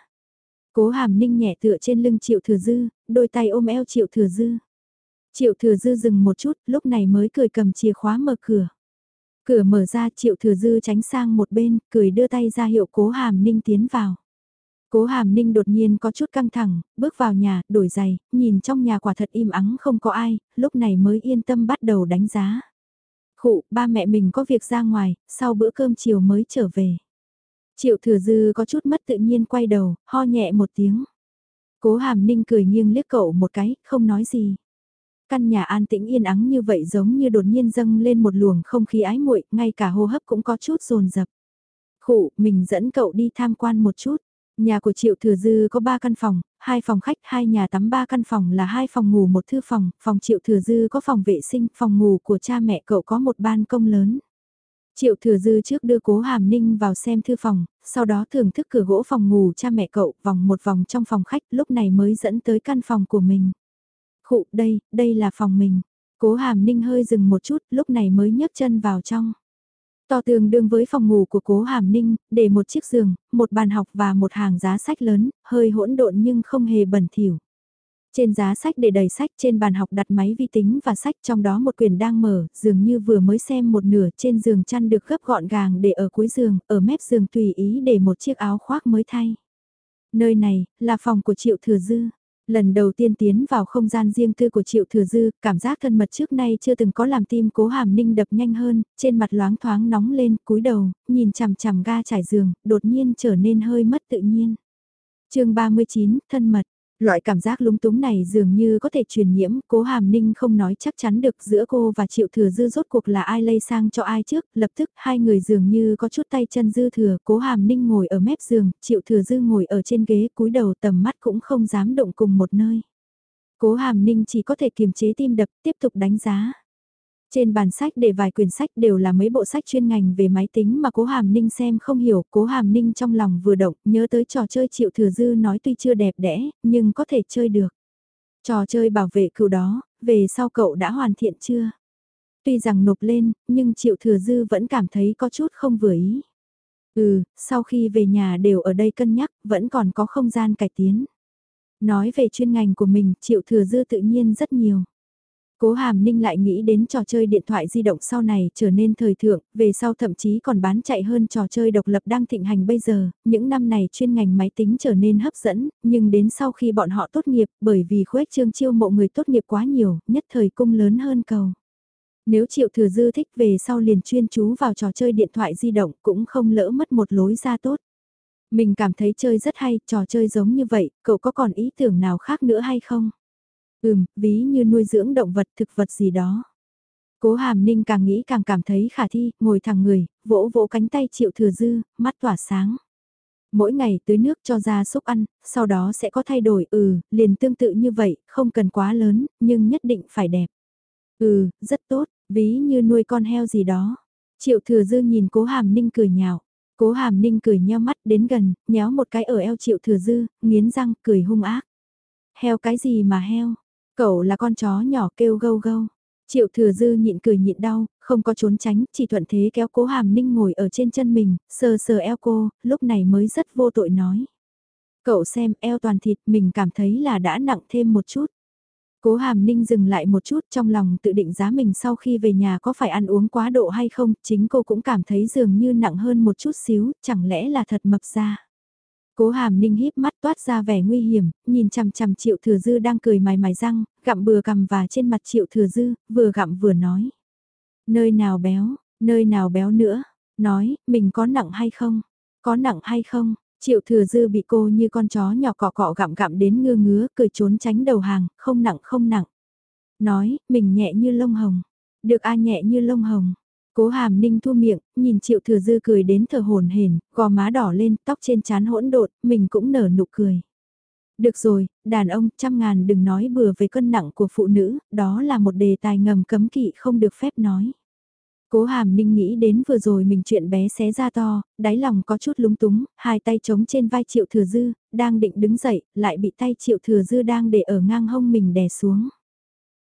S1: Cố hàm ninh nhẹ tựa trên lưng triệu thừa dư, đôi tay ôm eo triệu thừa dư. Triệu thừa dư dừng một chút, lúc này mới cười cầm chìa khóa mở cửa. Cửa mở ra triệu thừa dư tránh sang một bên, cười đưa tay ra hiệu cố hàm ninh tiến vào. Cố hàm ninh đột nhiên có chút căng thẳng, bước vào nhà, đổi giày, nhìn trong nhà quả thật im ắng không có ai, lúc này mới yên tâm bắt đầu đánh giá. Khụ, ba mẹ mình có việc ra ngoài, sau bữa cơm chiều mới trở về. Triệu thừa dư có chút mất tự nhiên quay đầu, ho nhẹ một tiếng. Cố hàm ninh cười nghiêng liếc cậu một cái, không nói gì. Căn nhà an tĩnh yên ắng như vậy giống như đột nhiên dâng lên một luồng không khí ái muội, ngay cả hô hấp cũng có chút rồn rập. Khụ, mình dẫn cậu đi tham quan một chút. Nhà của Triệu Thừa Dư có 3 căn phòng, hai phòng khách, hai nhà tắm ba căn phòng là hai phòng ngủ một thư phòng, phòng Triệu Thừa Dư có phòng vệ sinh, phòng ngủ của cha mẹ cậu có một ban công lớn. Triệu Thừa Dư trước đưa Cố Hàm Ninh vào xem thư phòng, sau đó thưởng thức cửa gỗ phòng ngủ cha mẹ cậu vòng một vòng trong phòng khách lúc này mới dẫn tới căn phòng của mình. Khụ đây, đây là phòng mình. Cố Hàm Ninh hơi dừng một chút lúc này mới nhấc chân vào trong. To tường đương với phòng ngủ của cố Hàm Ninh, để một chiếc giường, một bàn học và một hàng giá sách lớn, hơi hỗn độn nhưng không hề bẩn thỉu. Trên giá sách để đầy sách trên bàn học đặt máy vi tính và sách trong đó một quyển đang mở, dường như vừa mới xem một nửa trên giường chăn được gấp gọn gàng để ở cuối giường, ở mép giường tùy ý để một chiếc áo khoác mới thay. Nơi này, là phòng của Triệu Thừa Dư. Lần đầu tiên tiến vào không gian riêng tư của Triệu Thừa Dư, cảm giác thân mật trước nay chưa từng có làm tim cố hàm ninh đập nhanh hơn, trên mặt loáng thoáng nóng lên, cúi đầu, nhìn chằm chằm ga trải giường, đột nhiên trở nên hơi mất tự nhiên. chương 39, thân mật. Loại cảm giác lúng túng này dường như có thể truyền nhiễm, cố hàm ninh không nói chắc chắn được giữa cô và triệu thừa dư rốt cuộc là ai lây sang cho ai trước, lập tức hai người dường như có chút tay chân dư thừa, cố hàm ninh ngồi ở mép giường, triệu thừa dư ngồi ở trên ghế cúi đầu tầm mắt cũng không dám động cùng một nơi. Cố hàm ninh chỉ có thể kiềm chế tim đập, tiếp tục đánh giá. Trên bàn sách để vài quyển sách đều là mấy bộ sách chuyên ngành về máy tính mà cố hàm ninh xem không hiểu, cố hàm ninh trong lòng vừa động, nhớ tới trò chơi triệu thừa dư nói tuy chưa đẹp đẽ, nhưng có thể chơi được. Trò chơi bảo vệ cựu đó, về sau cậu đã hoàn thiện chưa? Tuy rằng nộp lên, nhưng triệu thừa dư vẫn cảm thấy có chút không vừa ý. Ừ, sau khi về nhà đều ở đây cân nhắc, vẫn còn có không gian cải tiến. Nói về chuyên ngành của mình, triệu thừa dư tự nhiên rất nhiều. Cố Hàm Ninh lại nghĩ đến trò chơi điện thoại di động sau này trở nên thời thượng, về sau thậm chí còn bán chạy hơn trò chơi độc lập đang thịnh hành bây giờ, những năm này chuyên ngành máy tính trở nên hấp dẫn, nhưng đến sau khi bọn họ tốt nghiệp, bởi vì khuếch trương chiêu mộ người tốt nghiệp quá nhiều, nhất thời cung lớn hơn cầu. Nếu Triệu Thừa Dư thích về sau liền chuyên chú vào trò chơi điện thoại di động cũng không lỡ mất một lối ra tốt. Mình cảm thấy chơi rất hay, trò chơi giống như vậy, cậu có còn ý tưởng nào khác nữa hay không? Ừm, ví như nuôi dưỡng động vật thực vật gì đó. Cố hàm ninh càng nghĩ càng cảm thấy khả thi, ngồi thẳng người, vỗ vỗ cánh tay triệu thừa dư, mắt tỏa sáng. Mỗi ngày tưới nước cho ra xúc ăn, sau đó sẽ có thay đổi, ừ, liền tương tự như vậy, không cần quá lớn, nhưng nhất định phải đẹp. Ừ, rất tốt, ví như nuôi con heo gì đó. Triệu thừa dư nhìn cố hàm ninh cười nhạo. Cố hàm ninh cười nheo mắt đến gần, nhéo một cái ở eo triệu thừa dư, nghiến răng, cười hung ác. Heo cái gì mà heo? Cậu là con chó nhỏ kêu gâu gâu. Triệu thừa dư nhịn cười nhịn đau, không có trốn tránh, chỉ thuận thế kéo cố hàm ninh ngồi ở trên chân mình, sờ sờ eo cô, lúc này mới rất vô tội nói. Cậu xem eo toàn thịt mình cảm thấy là đã nặng thêm một chút. Cố hàm ninh dừng lại một chút trong lòng tự định giá mình sau khi về nhà có phải ăn uống quá độ hay không, chính cô cũng cảm thấy dường như nặng hơn một chút xíu, chẳng lẽ là thật mập ra. Cố hàm ninh híp mắt toát ra vẻ nguy hiểm, nhìn chằm chằm triệu thừa dư đang cười mài mài răng, gặm bừa cằm và trên mặt triệu thừa dư, vừa gặm vừa nói. Nơi nào béo, nơi nào béo nữa, nói, mình có nặng hay không, có nặng hay không, triệu thừa dư bị cô như con chó nhỏ cọ cọ gặm gặm đến ngơ ngứa, cười trốn tránh đầu hàng, không nặng không nặng. Nói, mình nhẹ như lông hồng, được a nhẹ như lông hồng, Cố hàm ninh thu miệng, nhìn triệu thừa dư cười đến thở hồn hển, gò má đỏ lên, tóc trên trán hỗn độn, mình cũng nở nụ cười. Được rồi, đàn ông trăm ngàn đừng nói bừa về cân nặng của phụ nữ, đó là một đề tài ngầm cấm kỵ không được phép nói. Cố hàm ninh nghĩ đến vừa rồi mình chuyện bé xé ra to, đáy lòng có chút lúng túng, hai tay trống trên vai triệu thừa dư, đang định đứng dậy, lại bị tay triệu thừa dư đang để ở ngang hông mình đè xuống.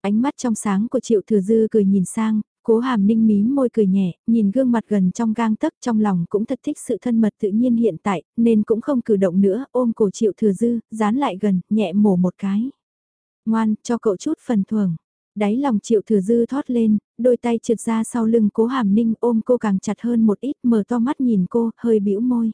S1: Ánh mắt trong sáng của triệu thừa dư cười nhìn sang, Cố hàm ninh mím môi cười nhẹ, nhìn gương mặt gần trong gang tấc trong lòng cũng thật thích sự thân mật tự nhiên hiện tại, nên cũng không cử động nữa, ôm cổ triệu thừa dư, dán lại gần, nhẹ mổ một cái. Ngoan, cho cậu chút phần thưởng. Đáy lòng triệu thừa dư thoát lên, đôi tay trượt ra sau lưng cố hàm ninh ôm cô càng chặt hơn một ít mở to mắt nhìn cô, hơi bĩu môi.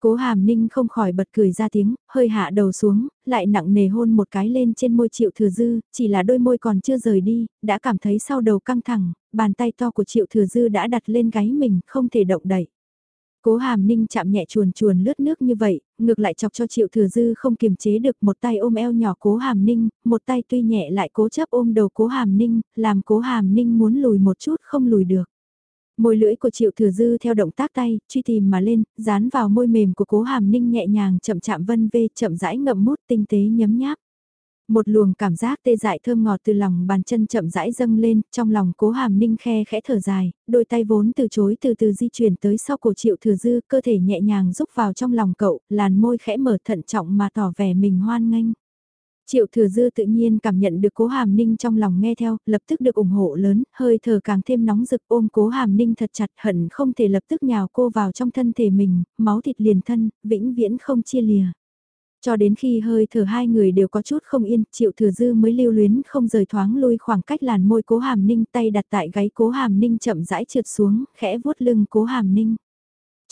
S1: Cố hàm ninh không khỏi bật cười ra tiếng, hơi hạ đầu xuống, lại nặng nề hôn một cái lên trên môi triệu thừa dư, chỉ là đôi môi còn chưa rời đi, đã cảm thấy sau đầu căng thẳng, bàn tay to của triệu thừa dư đã đặt lên gáy mình, không thể động đậy. Cố hàm ninh chạm nhẹ chuồn chuồn lướt nước như vậy, ngược lại chọc cho triệu thừa dư không kiềm chế được một tay ôm eo nhỏ cố hàm ninh, một tay tuy nhẹ lại cố chấp ôm đầu cố hàm ninh, làm cố hàm ninh muốn lùi một chút không lùi được. Môi lưỡi của Triệu Thừa Dư theo động tác tay, truy tìm mà lên, dán vào môi mềm của Cố Hàm Ninh nhẹ nhàng chậm chạm vân vê, chậm rãi ngậm mút tinh tế nhấm nháp. Một luồng cảm giác tê dại thơm ngọt từ lòng bàn chân chậm rãi dâng lên, trong lòng Cố Hàm Ninh khe khẽ thở dài, đôi tay vốn từ chối từ từ di chuyển tới sau cổ Triệu Thừa Dư, cơ thể nhẹ nhàng rúc vào trong lòng cậu, làn môi khẽ mở thận trọng mà tỏ vẻ mình hoan nghênh. Triệu thừa dư tự nhiên cảm nhận được cố hàm ninh trong lòng nghe theo, lập tức được ủng hộ lớn, hơi thở càng thêm nóng rực ôm cố hàm ninh thật chặt hận không thể lập tức nhào cô vào trong thân thể mình, máu thịt liền thân, vĩnh viễn không chia lìa. Cho đến khi hơi thở hai người đều có chút không yên, triệu thừa dư mới lưu luyến không rời thoáng lui khoảng cách làn môi cố hàm ninh tay đặt tại gáy cố hàm ninh chậm rãi trượt xuống, khẽ vuốt lưng cố hàm ninh.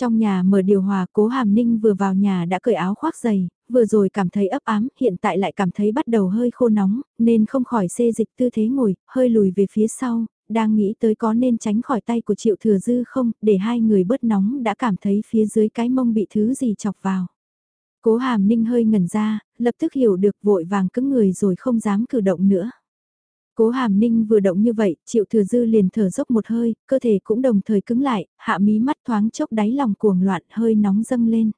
S1: Trong nhà mở điều hòa cố hàm ninh vừa vào nhà đã cởi áo khoác giày, vừa rồi cảm thấy ấp ám, hiện tại lại cảm thấy bắt đầu hơi khô nóng, nên không khỏi xê dịch tư thế ngồi, hơi lùi về phía sau, đang nghĩ tới có nên tránh khỏi tay của triệu thừa dư không, để hai người bớt nóng đã cảm thấy phía dưới cái mông bị thứ gì chọc vào. Cố hàm ninh hơi ngẩn ra, lập tức hiểu được vội vàng cứng người rồi không dám cử động nữa. Cố hàm ninh vừa động như vậy, triệu thừa dư liền thở dốc một hơi, cơ thể cũng đồng thời cứng lại, hạ mí mắt thoáng chốc đáy lòng cuồng loạn hơi nóng dâng lên.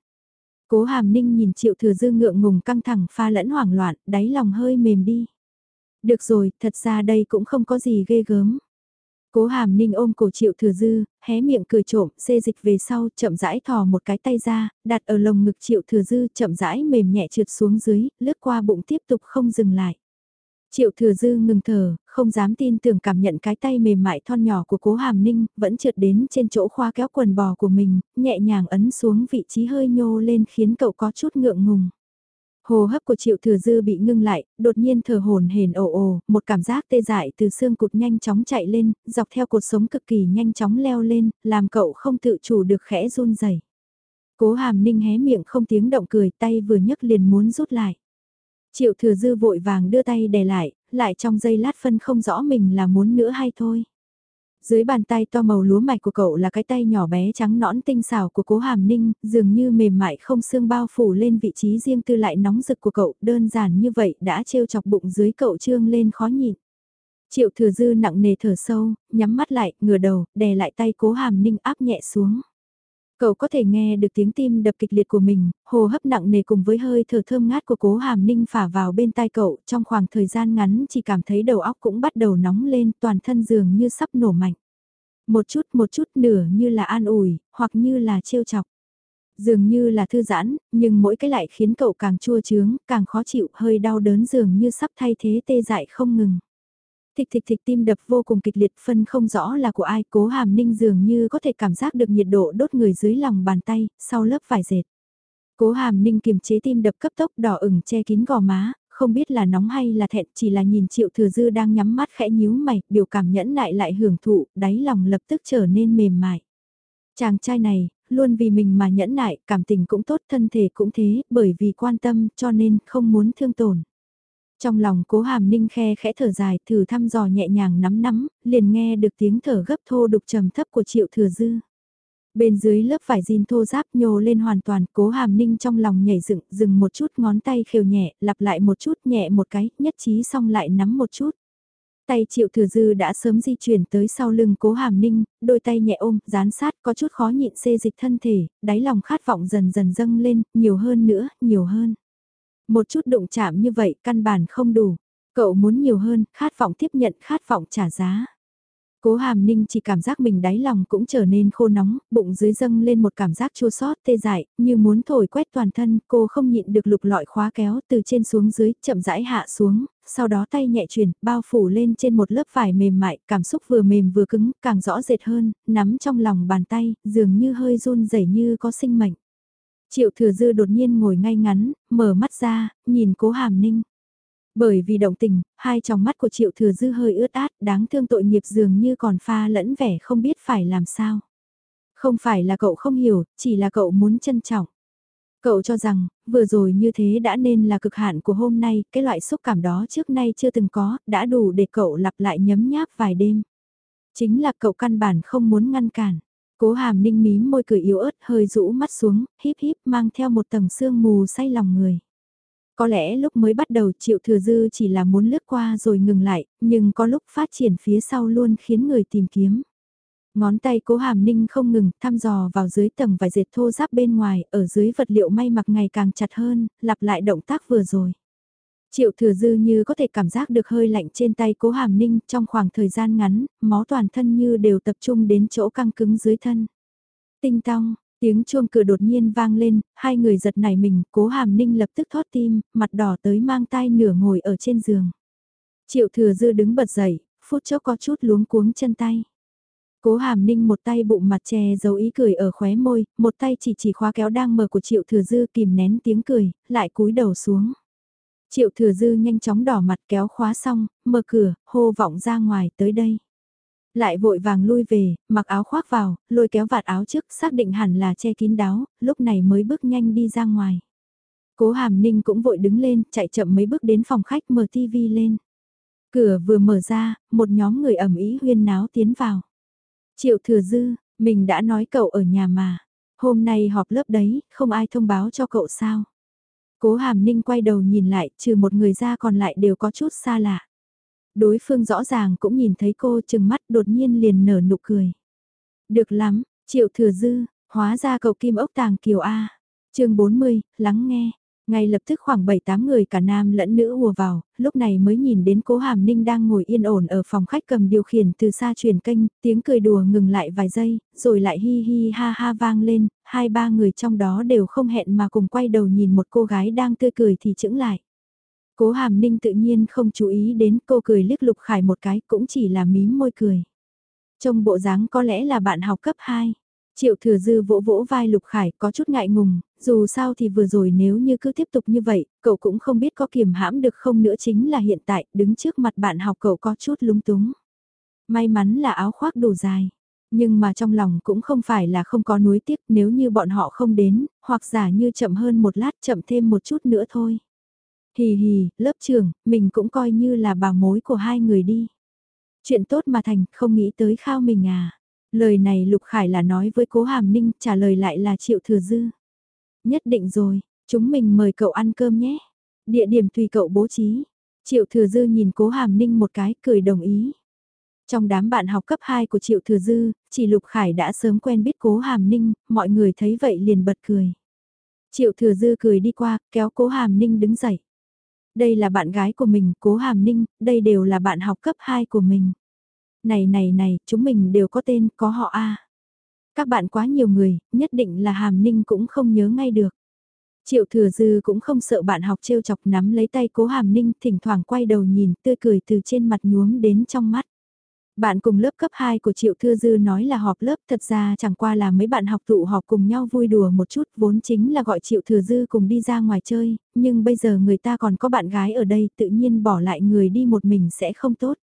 S1: Cố hàm ninh nhìn triệu thừa dư ngượng ngùng căng thẳng pha lẫn hoảng loạn, đáy lòng hơi mềm đi. Được rồi, thật ra đây cũng không có gì ghê gớm. Cố hàm ninh ôm cổ triệu thừa dư, hé miệng cười trộm, xê dịch về sau, chậm rãi thò một cái tay ra, đặt ở lồng ngực triệu thừa dư, chậm rãi mềm nhẹ trượt xuống dưới, lướt qua bụng tiếp tục không dừng lại. Triệu thừa dư ngừng thở, không dám tin tưởng cảm nhận cái tay mềm mại thon nhỏ của cố hàm ninh, vẫn trượt đến trên chỗ khoa kéo quần bò của mình, nhẹ nhàng ấn xuống vị trí hơi nhô lên khiến cậu có chút ngượng ngùng. Hồ hấp của triệu thừa dư bị ngưng lại, đột nhiên thở hồn hển ồ ồ, một cảm giác tê dại từ xương cụt nhanh chóng chạy lên, dọc theo cột sống cực kỳ nhanh chóng leo lên, làm cậu không tự chủ được khẽ run rẩy. Cố hàm ninh hé miệng không tiếng động cười tay vừa nhấc liền muốn rút lại. Triệu thừa dư vội vàng đưa tay đè lại, lại trong giây lát phân không rõ mình là muốn nữa hay thôi. Dưới bàn tay to màu lúa mạch của cậu là cái tay nhỏ bé trắng nõn tinh xảo của cố hàm ninh, dường như mềm mại không xương bao phủ lên vị trí riêng tư lại nóng rực của cậu, đơn giản như vậy đã trêu chọc bụng dưới cậu trương lên khó nhịn. Triệu thừa dư nặng nề thở sâu, nhắm mắt lại, ngửa đầu, đè lại tay cố hàm ninh áp nhẹ xuống. Cậu có thể nghe được tiếng tim đập kịch liệt của mình, hồ hấp nặng nề cùng với hơi thở thơm ngát của cố hàm ninh phả vào bên tai cậu trong khoảng thời gian ngắn chỉ cảm thấy đầu óc cũng bắt đầu nóng lên toàn thân dường như sắp nổ mạnh. Một chút một chút nửa như là an ủi, hoặc như là trêu chọc. Dường như là thư giãn, nhưng mỗi cái lại khiến cậu càng chua chướng, càng khó chịu, hơi đau đớn dường như sắp thay thế tê dại không ngừng. Thịch thịch thịch tim đập vô cùng kịch liệt phân không rõ là của ai cố hàm ninh dường như có thể cảm giác được nhiệt độ đốt người dưới lòng bàn tay, sau lớp vải dệt. Cố hàm ninh kiềm chế tim đập cấp tốc đỏ ửng che kín gò má, không biết là nóng hay là thẹn chỉ là nhìn triệu thừa dư đang nhắm mắt khẽ nhíu mày, biểu cảm nhẫn nại lại hưởng thụ, đáy lòng lập tức trở nên mềm mại. Chàng trai này, luôn vì mình mà nhẫn nại, cảm tình cũng tốt, thân thể cũng thế, bởi vì quan tâm cho nên không muốn thương tổn. Trong lòng cố hàm ninh khe khẽ thở dài thử thăm dò nhẹ nhàng nắm nắm, liền nghe được tiếng thở gấp thô đục trầm thấp của triệu thừa dư. Bên dưới lớp vải jean thô giáp nhô lên hoàn toàn, cố hàm ninh trong lòng nhảy dựng, dừng một chút ngón tay khều nhẹ, lặp lại một chút nhẹ một cái, nhất trí xong lại nắm một chút. Tay triệu thừa dư đã sớm di chuyển tới sau lưng cố hàm ninh, đôi tay nhẹ ôm, dán sát, có chút khó nhịn xê dịch thân thể, đáy lòng khát vọng dần dần dâng lên, nhiều hơn nữa, nhiều hơn. Một chút đụng chạm như vậy căn bản không đủ. Cậu muốn nhiều hơn, khát vọng tiếp nhận, khát vọng trả giá. Cố hàm ninh chỉ cảm giác mình đáy lòng cũng trở nên khô nóng, bụng dưới dâng lên một cảm giác chua sót tê dại, như muốn thổi quét toàn thân, cô không nhịn được lục lọi khóa kéo từ trên xuống dưới, chậm rãi hạ xuống, sau đó tay nhẹ chuyển, bao phủ lên trên một lớp vải mềm mại, cảm xúc vừa mềm vừa cứng, càng rõ rệt hơn, nắm trong lòng bàn tay, dường như hơi run rẩy như có sinh mệnh. Triệu thừa dư đột nhiên ngồi ngay ngắn, mở mắt ra, nhìn cố hàm ninh. Bởi vì động tình, hai tròng mắt của triệu thừa dư hơi ướt át, đáng thương tội nghiệp dường như còn pha lẫn vẻ không biết phải làm sao. Không phải là cậu không hiểu, chỉ là cậu muốn trân trọng. Cậu cho rằng, vừa rồi như thế đã nên là cực hạn của hôm nay, cái loại xúc cảm đó trước nay chưa từng có, đã đủ để cậu lặp lại nhấm nháp vài đêm. Chính là cậu căn bản không muốn ngăn cản. Cố hàm ninh mím môi cười yếu ớt hơi rũ mắt xuống, híp híp mang theo một tầng sương mù say lòng người. Có lẽ lúc mới bắt đầu triệu thừa dư chỉ là muốn lướt qua rồi ngừng lại, nhưng có lúc phát triển phía sau luôn khiến người tìm kiếm. Ngón tay cố hàm ninh không ngừng thăm dò vào dưới tầng vải dệt thô giáp bên ngoài, ở dưới vật liệu may mặc ngày càng chặt hơn, lặp lại động tác vừa rồi. Triệu thừa dư như có thể cảm giác được hơi lạnh trên tay cố hàm ninh trong khoảng thời gian ngắn, máu toàn thân như đều tập trung đến chỗ căng cứng dưới thân. Tinh tong, tiếng chuông cửa đột nhiên vang lên, hai người giật nảy mình, cố hàm ninh lập tức thoát tim, mặt đỏ tới mang tai nửa ngồi ở trên giường. Triệu thừa dư đứng bật dậy, phút chốc có chút luống cuống chân tay. Cố hàm ninh một tay bụng mặt che giấu ý cười ở khóe môi, một tay chỉ chỉ khóa kéo đang mở của triệu thừa dư kìm nén tiếng cười, lại cúi đầu xuống. Triệu thừa dư nhanh chóng đỏ mặt kéo khóa xong, mở cửa, hô vọng ra ngoài tới đây. Lại vội vàng lui về, mặc áo khoác vào, lôi kéo vạt áo trước, xác định hẳn là che kín đáo, lúc này mới bước nhanh đi ra ngoài. Cố hàm ninh cũng vội đứng lên, chạy chậm mấy bước đến phòng khách mở tivi lên. Cửa vừa mở ra, một nhóm người ẩm ý huyên náo tiến vào. Triệu thừa dư, mình đã nói cậu ở nhà mà. Hôm nay họp lớp đấy, không ai thông báo cho cậu sao. Cố hàm ninh quay đầu nhìn lại, trừ một người ra còn lại đều có chút xa lạ. Đối phương rõ ràng cũng nhìn thấy cô chừng mắt đột nhiên liền nở nụ cười. Được lắm, triệu thừa dư, hóa ra cậu kim ốc tàng kiều A. chương 40, lắng nghe. Ngay lập tức khoảng 7-8 người cả nam lẫn nữ ùa vào, lúc này mới nhìn đến cố hàm ninh đang ngồi yên ổn ở phòng khách cầm điều khiển từ xa truyền kênh, tiếng cười đùa ngừng lại vài giây, rồi lại hi hi ha ha vang lên, hai ba người trong đó đều không hẹn mà cùng quay đầu nhìn một cô gái đang tươi cười thì chững lại. Cố hàm ninh tự nhiên không chú ý đến cô cười liếc lục khải một cái cũng chỉ là mím môi cười. Trong bộ dáng có lẽ là bạn học cấp 2. Triệu thừa dư vỗ vỗ vai Lục Khải có chút ngại ngùng, dù sao thì vừa rồi nếu như cứ tiếp tục như vậy, cậu cũng không biết có kiềm hãm được không nữa chính là hiện tại, đứng trước mặt bạn học cậu có chút lúng túng. May mắn là áo khoác đủ dài, nhưng mà trong lòng cũng không phải là không có nuối tiếc nếu như bọn họ không đến, hoặc giả như chậm hơn một lát chậm thêm một chút nữa thôi. Hì hì, lớp trưởng, mình cũng coi như là bà mối của hai người đi. Chuyện tốt mà thành, không nghĩ tới khao mình à. Lời này Lục Khải là nói với Cố Hàm Ninh, trả lời lại là Triệu Thừa Dư. Nhất định rồi, chúng mình mời cậu ăn cơm nhé. Địa điểm tùy cậu bố trí. Triệu Thừa Dư nhìn Cố Hàm Ninh một cái, cười đồng ý. Trong đám bạn học cấp 2 của Triệu Thừa Dư, chỉ Lục Khải đã sớm quen biết Cố Hàm Ninh, mọi người thấy vậy liền bật cười. Triệu Thừa Dư cười đi qua, kéo Cố Hàm Ninh đứng dậy. Đây là bạn gái của mình, Cố Hàm Ninh, đây đều là bạn học cấp 2 của mình. Này này này, chúng mình đều có tên, có họ A. Các bạn quá nhiều người, nhất định là Hàm Ninh cũng không nhớ ngay được. Triệu thừa dư cũng không sợ bạn học trêu chọc nắm lấy tay cố hàm ninh thỉnh thoảng quay đầu nhìn tươi cười từ trên mặt nhuốm đến trong mắt. Bạn cùng lớp cấp 2 của Triệu Thư Dư nói là họp lớp thật ra chẳng qua là mấy bạn học tụ họp cùng nhau vui đùa một chút vốn chính là gọi Triệu Thừa Dư cùng đi ra ngoài chơi, nhưng bây giờ người ta còn có bạn gái ở đây tự nhiên bỏ lại người đi một mình sẽ không tốt.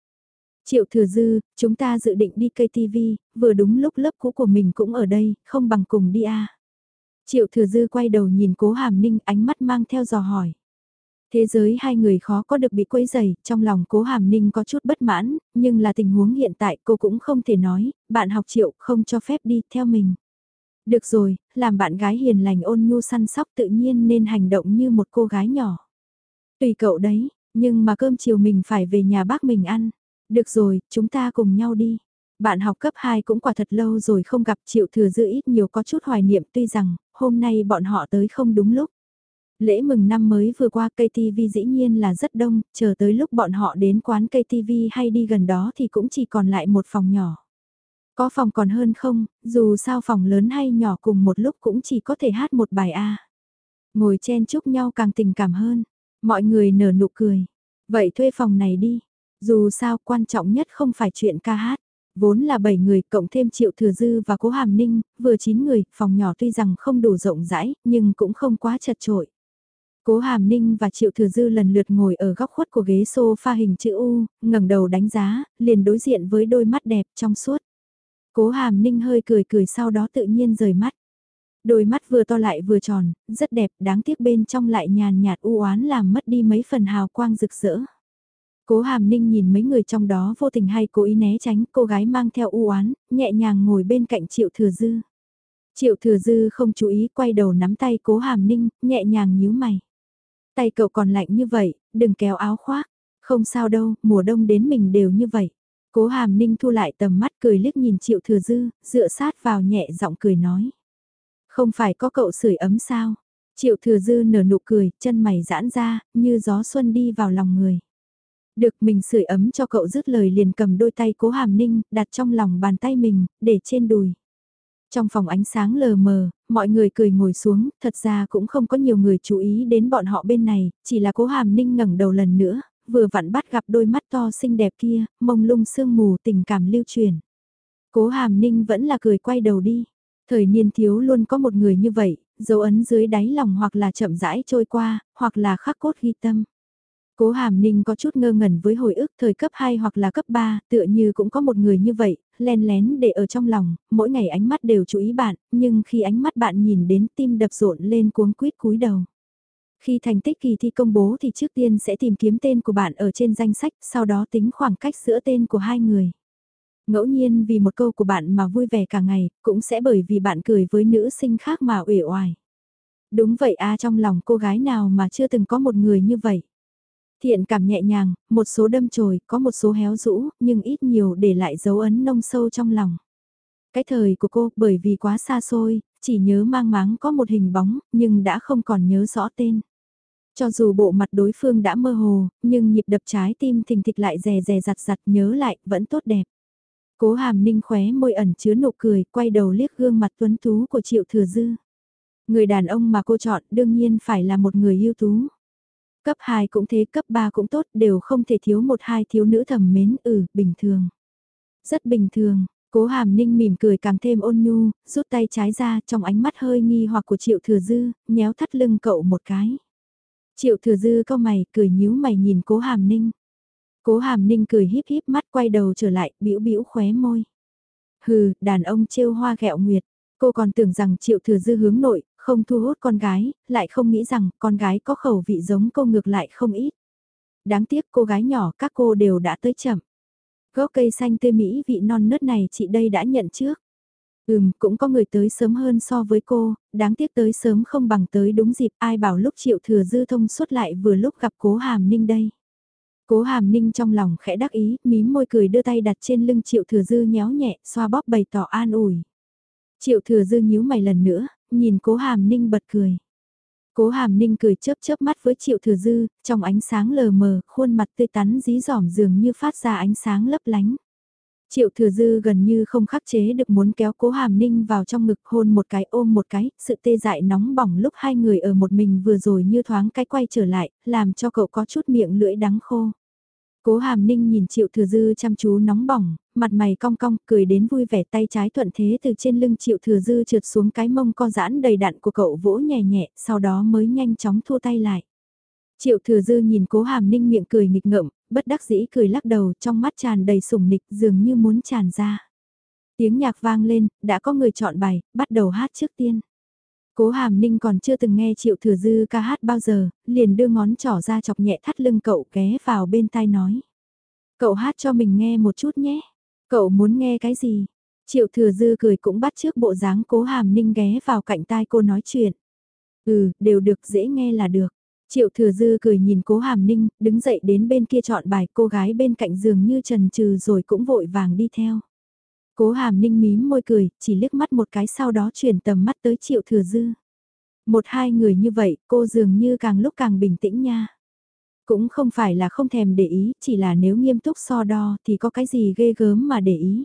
S1: Triệu thừa dư, chúng ta dự định đi cây TV, vừa đúng lúc lớp cũ của mình cũng ở đây, không bằng cùng đi à. Triệu thừa dư quay đầu nhìn cố hàm ninh ánh mắt mang theo dò hỏi. Thế giới hai người khó có được bị quấy dày, trong lòng cố hàm ninh có chút bất mãn, nhưng là tình huống hiện tại cô cũng không thể nói, bạn học triệu không cho phép đi theo mình. Được rồi, làm bạn gái hiền lành ôn nhu săn sóc tự nhiên nên hành động như một cô gái nhỏ. Tùy cậu đấy, nhưng mà cơm chiều mình phải về nhà bác mình ăn. Được rồi, chúng ta cùng nhau đi. Bạn học cấp 2 cũng quả thật lâu rồi không gặp Triệu Thừa Dư ít nhiều có chút hoài niệm tuy rằng hôm nay bọn họ tới không đúng lúc. Lễ mừng năm mới vừa qua cây TV dĩ nhiên là rất đông, chờ tới lúc bọn họ đến quán cây TV hay đi gần đó thì cũng chỉ còn lại một phòng nhỏ. Có phòng còn hơn không, dù sao phòng lớn hay nhỏ cùng một lúc cũng chỉ có thể hát một bài A. Ngồi chen chúc nhau càng tình cảm hơn, mọi người nở nụ cười. Vậy thuê phòng này đi, dù sao quan trọng nhất không phải chuyện ca hát. Vốn là 7 người cộng thêm Triệu Thừa Dư và Cố Hàm Ninh, vừa 9 người, phòng nhỏ tuy rằng không đủ rộng rãi, nhưng cũng không quá chật trội. Cố Hàm Ninh và Triệu Thừa Dư lần lượt ngồi ở góc khuất của ghế sofa hình chữ U, ngẩng đầu đánh giá, liền đối diện với đôi mắt đẹp trong suốt. Cố Hàm Ninh hơi cười cười sau đó tự nhiên rời mắt. Đôi mắt vừa to lại vừa tròn, rất đẹp, đáng tiếc bên trong lại nhàn nhạt u oán làm mất đi mấy phần hào quang rực rỡ. Cố hàm ninh nhìn mấy người trong đó vô tình hay cố ý né tránh cô gái mang theo u oán nhẹ nhàng ngồi bên cạnh triệu thừa dư. Triệu thừa dư không chú ý quay đầu nắm tay cố hàm ninh, nhẹ nhàng nhíu mày. Tay cậu còn lạnh như vậy, đừng kéo áo khoác. Không sao đâu, mùa đông đến mình đều như vậy. Cố hàm ninh thu lại tầm mắt cười liếc nhìn triệu thừa dư, dựa sát vào nhẹ giọng cười nói. Không phải có cậu sưởi ấm sao? Triệu thừa dư nở nụ cười, chân mày giãn ra, như gió xuân đi vào lòng người. Được mình sưởi ấm cho cậu dứt lời liền cầm đôi tay cố hàm ninh, đặt trong lòng bàn tay mình, để trên đùi. Trong phòng ánh sáng lờ mờ, mọi người cười ngồi xuống, thật ra cũng không có nhiều người chú ý đến bọn họ bên này, chỉ là cố hàm ninh ngẩng đầu lần nữa, vừa vặn bắt gặp đôi mắt to xinh đẹp kia, mông lung sương mù tình cảm lưu truyền. Cố hàm ninh vẫn là cười quay đầu đi. Thời niên thiếu luôn có một người như vậy, dấu ấn dưới đáy lòng hoặc là chậm rãi trôi qua, hoặc là khắc cốt ghi tâm. Cố Hàm Ninh có chút ngơ ngẩn với hồi ức thời cấp 2 hoặc là cấp 3, tựa như cũng có một người như vậy, len lén để ở trong lòng, mỗi ngày ánh mắt đều chú ý bạn, nhưng khi ánh mắt bạn nhìn đến tim đập rộn lên cuống quýt cúi đầu. Khi thành tích kỳ thi công bố thì trước tiên sẽ tìm kiếm tên của bạn ở trên danh sách, sau đó tính khoảng cách giữa tên của hai người. Ngẫu nhiên vì một câu của bạn mà vui vẻ cả ngày, cũng sẽ bởi vì bạn cười với nữ sinh khác mà uể oải. Đúng vậy a trong lòng cô gái nào mà chưa từng có một người như vậy. Thiện cảm nhẹ nhàng, một số đâm chồi, có một số héo rũ, nhưng ít nhiều để lại dấu ấn nông sâu trong lòng. Cái thời của cô, bởi vì quá xa xôi, chỉ nhớ mang máng có một hình bóng, nhưng đã không còn nhớ rõ tên. Cho dù bộ mặt đối phương đã mơ hồ, nhưng nhịp đập trái tim thình thịch lại rè rè giặt giặt nhớ lại, vẫn tốt đẹp. Cố hàm ninh khóe môi ẩn chứa nụ cười, quay đầu liếc gương mặt tuấn tú của Triệu Thừa Dư. Người đàn ông mà cô chọn đương nhiên phải là một người ưu tú. Cấp 2 cũng thế, cấp 3 cũng tốt, đều không thể thiếu một hai thiếu nữ thầm mến, ừ, bình thường. Rất bình thường, cố hàm ninh mỉm cười càng thêm ôn nhu, rút tay trái ra trong ánh mắt hơi nghi hoặc của triệu thừa dư, nhéo thắt lưng cậu một cái. Triệu thừa dư cau mày, cười nhíu mày nhìn cố hàm ninh. Cố hàm ninh cười híp híp mắt quay đầu trở lại, bĩu bĩu khóe môi. Hừ, đàn ông trêu hoa ghẹo nguyệt. Cô còn tưởng rằng triệu thừa dư hướng nội, không thu hút con gái, lại không nghĩ rằng con gái có khẩu vị giống cô ngược lại không ít. Đáng tiếc cô gái nhỏ các cô đều đã tới chậm. Gốc cây xanh tươi mỹ vị non nớt này chị đây đã nhận trước. Ừm, cũng có người tới sớm hơn so với cô, đáng tiếc tới sớm không bằng tới đúng dịp ai bảo lúc triệu thừa dư thông suốt lại vừa lúc gặp cố hàm ninh đây. Cố hàm ninh trong lòng khẽ đắc ý, mím môi cười đưa tay đặt trên lưng triệu thừa dư nhéo nhẹ, xoa bóp bày tỏ an ủi. Triệu thừa dư nhíu mày lần nữa, nhìn cố hàm ninh bật cười. Cố hàm ninh cười chớp chớp mắt với triệu thừa dư, trong ánh sáng lờ mờ, khuôn mặt tươi tắn dí dỏm dường như phát ra ánh sáng lấp lánh. Triệu thừa dư gần như không khắc chế được muốn kéo cố hàm ninh vào trong ngực hôn một cái ôm một cái, sự tê dại nóng bỏng lúc hai người ở một mình vừa rồi như thoáng cái quay trở lại, làm cho cậu có chút miệng lưỡi đắng khô. Cố hàm ninh nhìn triệu thừa dư chăm chú nóng bỏng, mặt mày cong cong, cười đến vui vẻ tay trái thuận thế từ trên lưng triệu thừa dư trượt xuống cái mông co giãn đầy đặn của cậu vỗ nhẹ nhẹ, sau đó mới nhanh chóng thua tay lại. Triệu thừa dư nhìn cố hàm ninh miệng cười nghịch ngợm, bất đắc dĩ cười lắc đầu trong mắt tràn đầy sủng nịch dường như muốn tràn ra. Tiếng nhạc vang lên, đã có người chọn bài, bắt đầu hát trước tiên. Cố hàm ninh còn chưa từng nghe triệu thừa dư ca hát bao giờ, liền đưa ngón trỏ ra chọc nhẹ thắt lưng cậu ké vào bên tai nói. Cậu hát cho mình nghe một chút nhé. Cậu muốn nghe cái gì? Triệu thừa dư cười cũng bắt trước bộ dáng cố hàm ninh ghé vào cạnh tai cô nói chuyện. Ừ, đều được dễ nghe là được. Triệu thừa dư cười nhìn cố hàm ninh, đứng dậy đến bên kia chọn bài cô gái bên cạnh giường như trần trừ rồi cũng vội vàng đi theo. Cố hàm ninh mím môi cười, chỉ liếc mắt một cái sau đó chuyển tầm mắt tới triệu thừa dư. Một hai người như vậy, cô dường như càng lúc càng bình tĩnh nha. Cũng không phải là không thèm để ý, chỉ là nếu nghiêm túc so đo thì có cái gì ghê gớm mà để ý.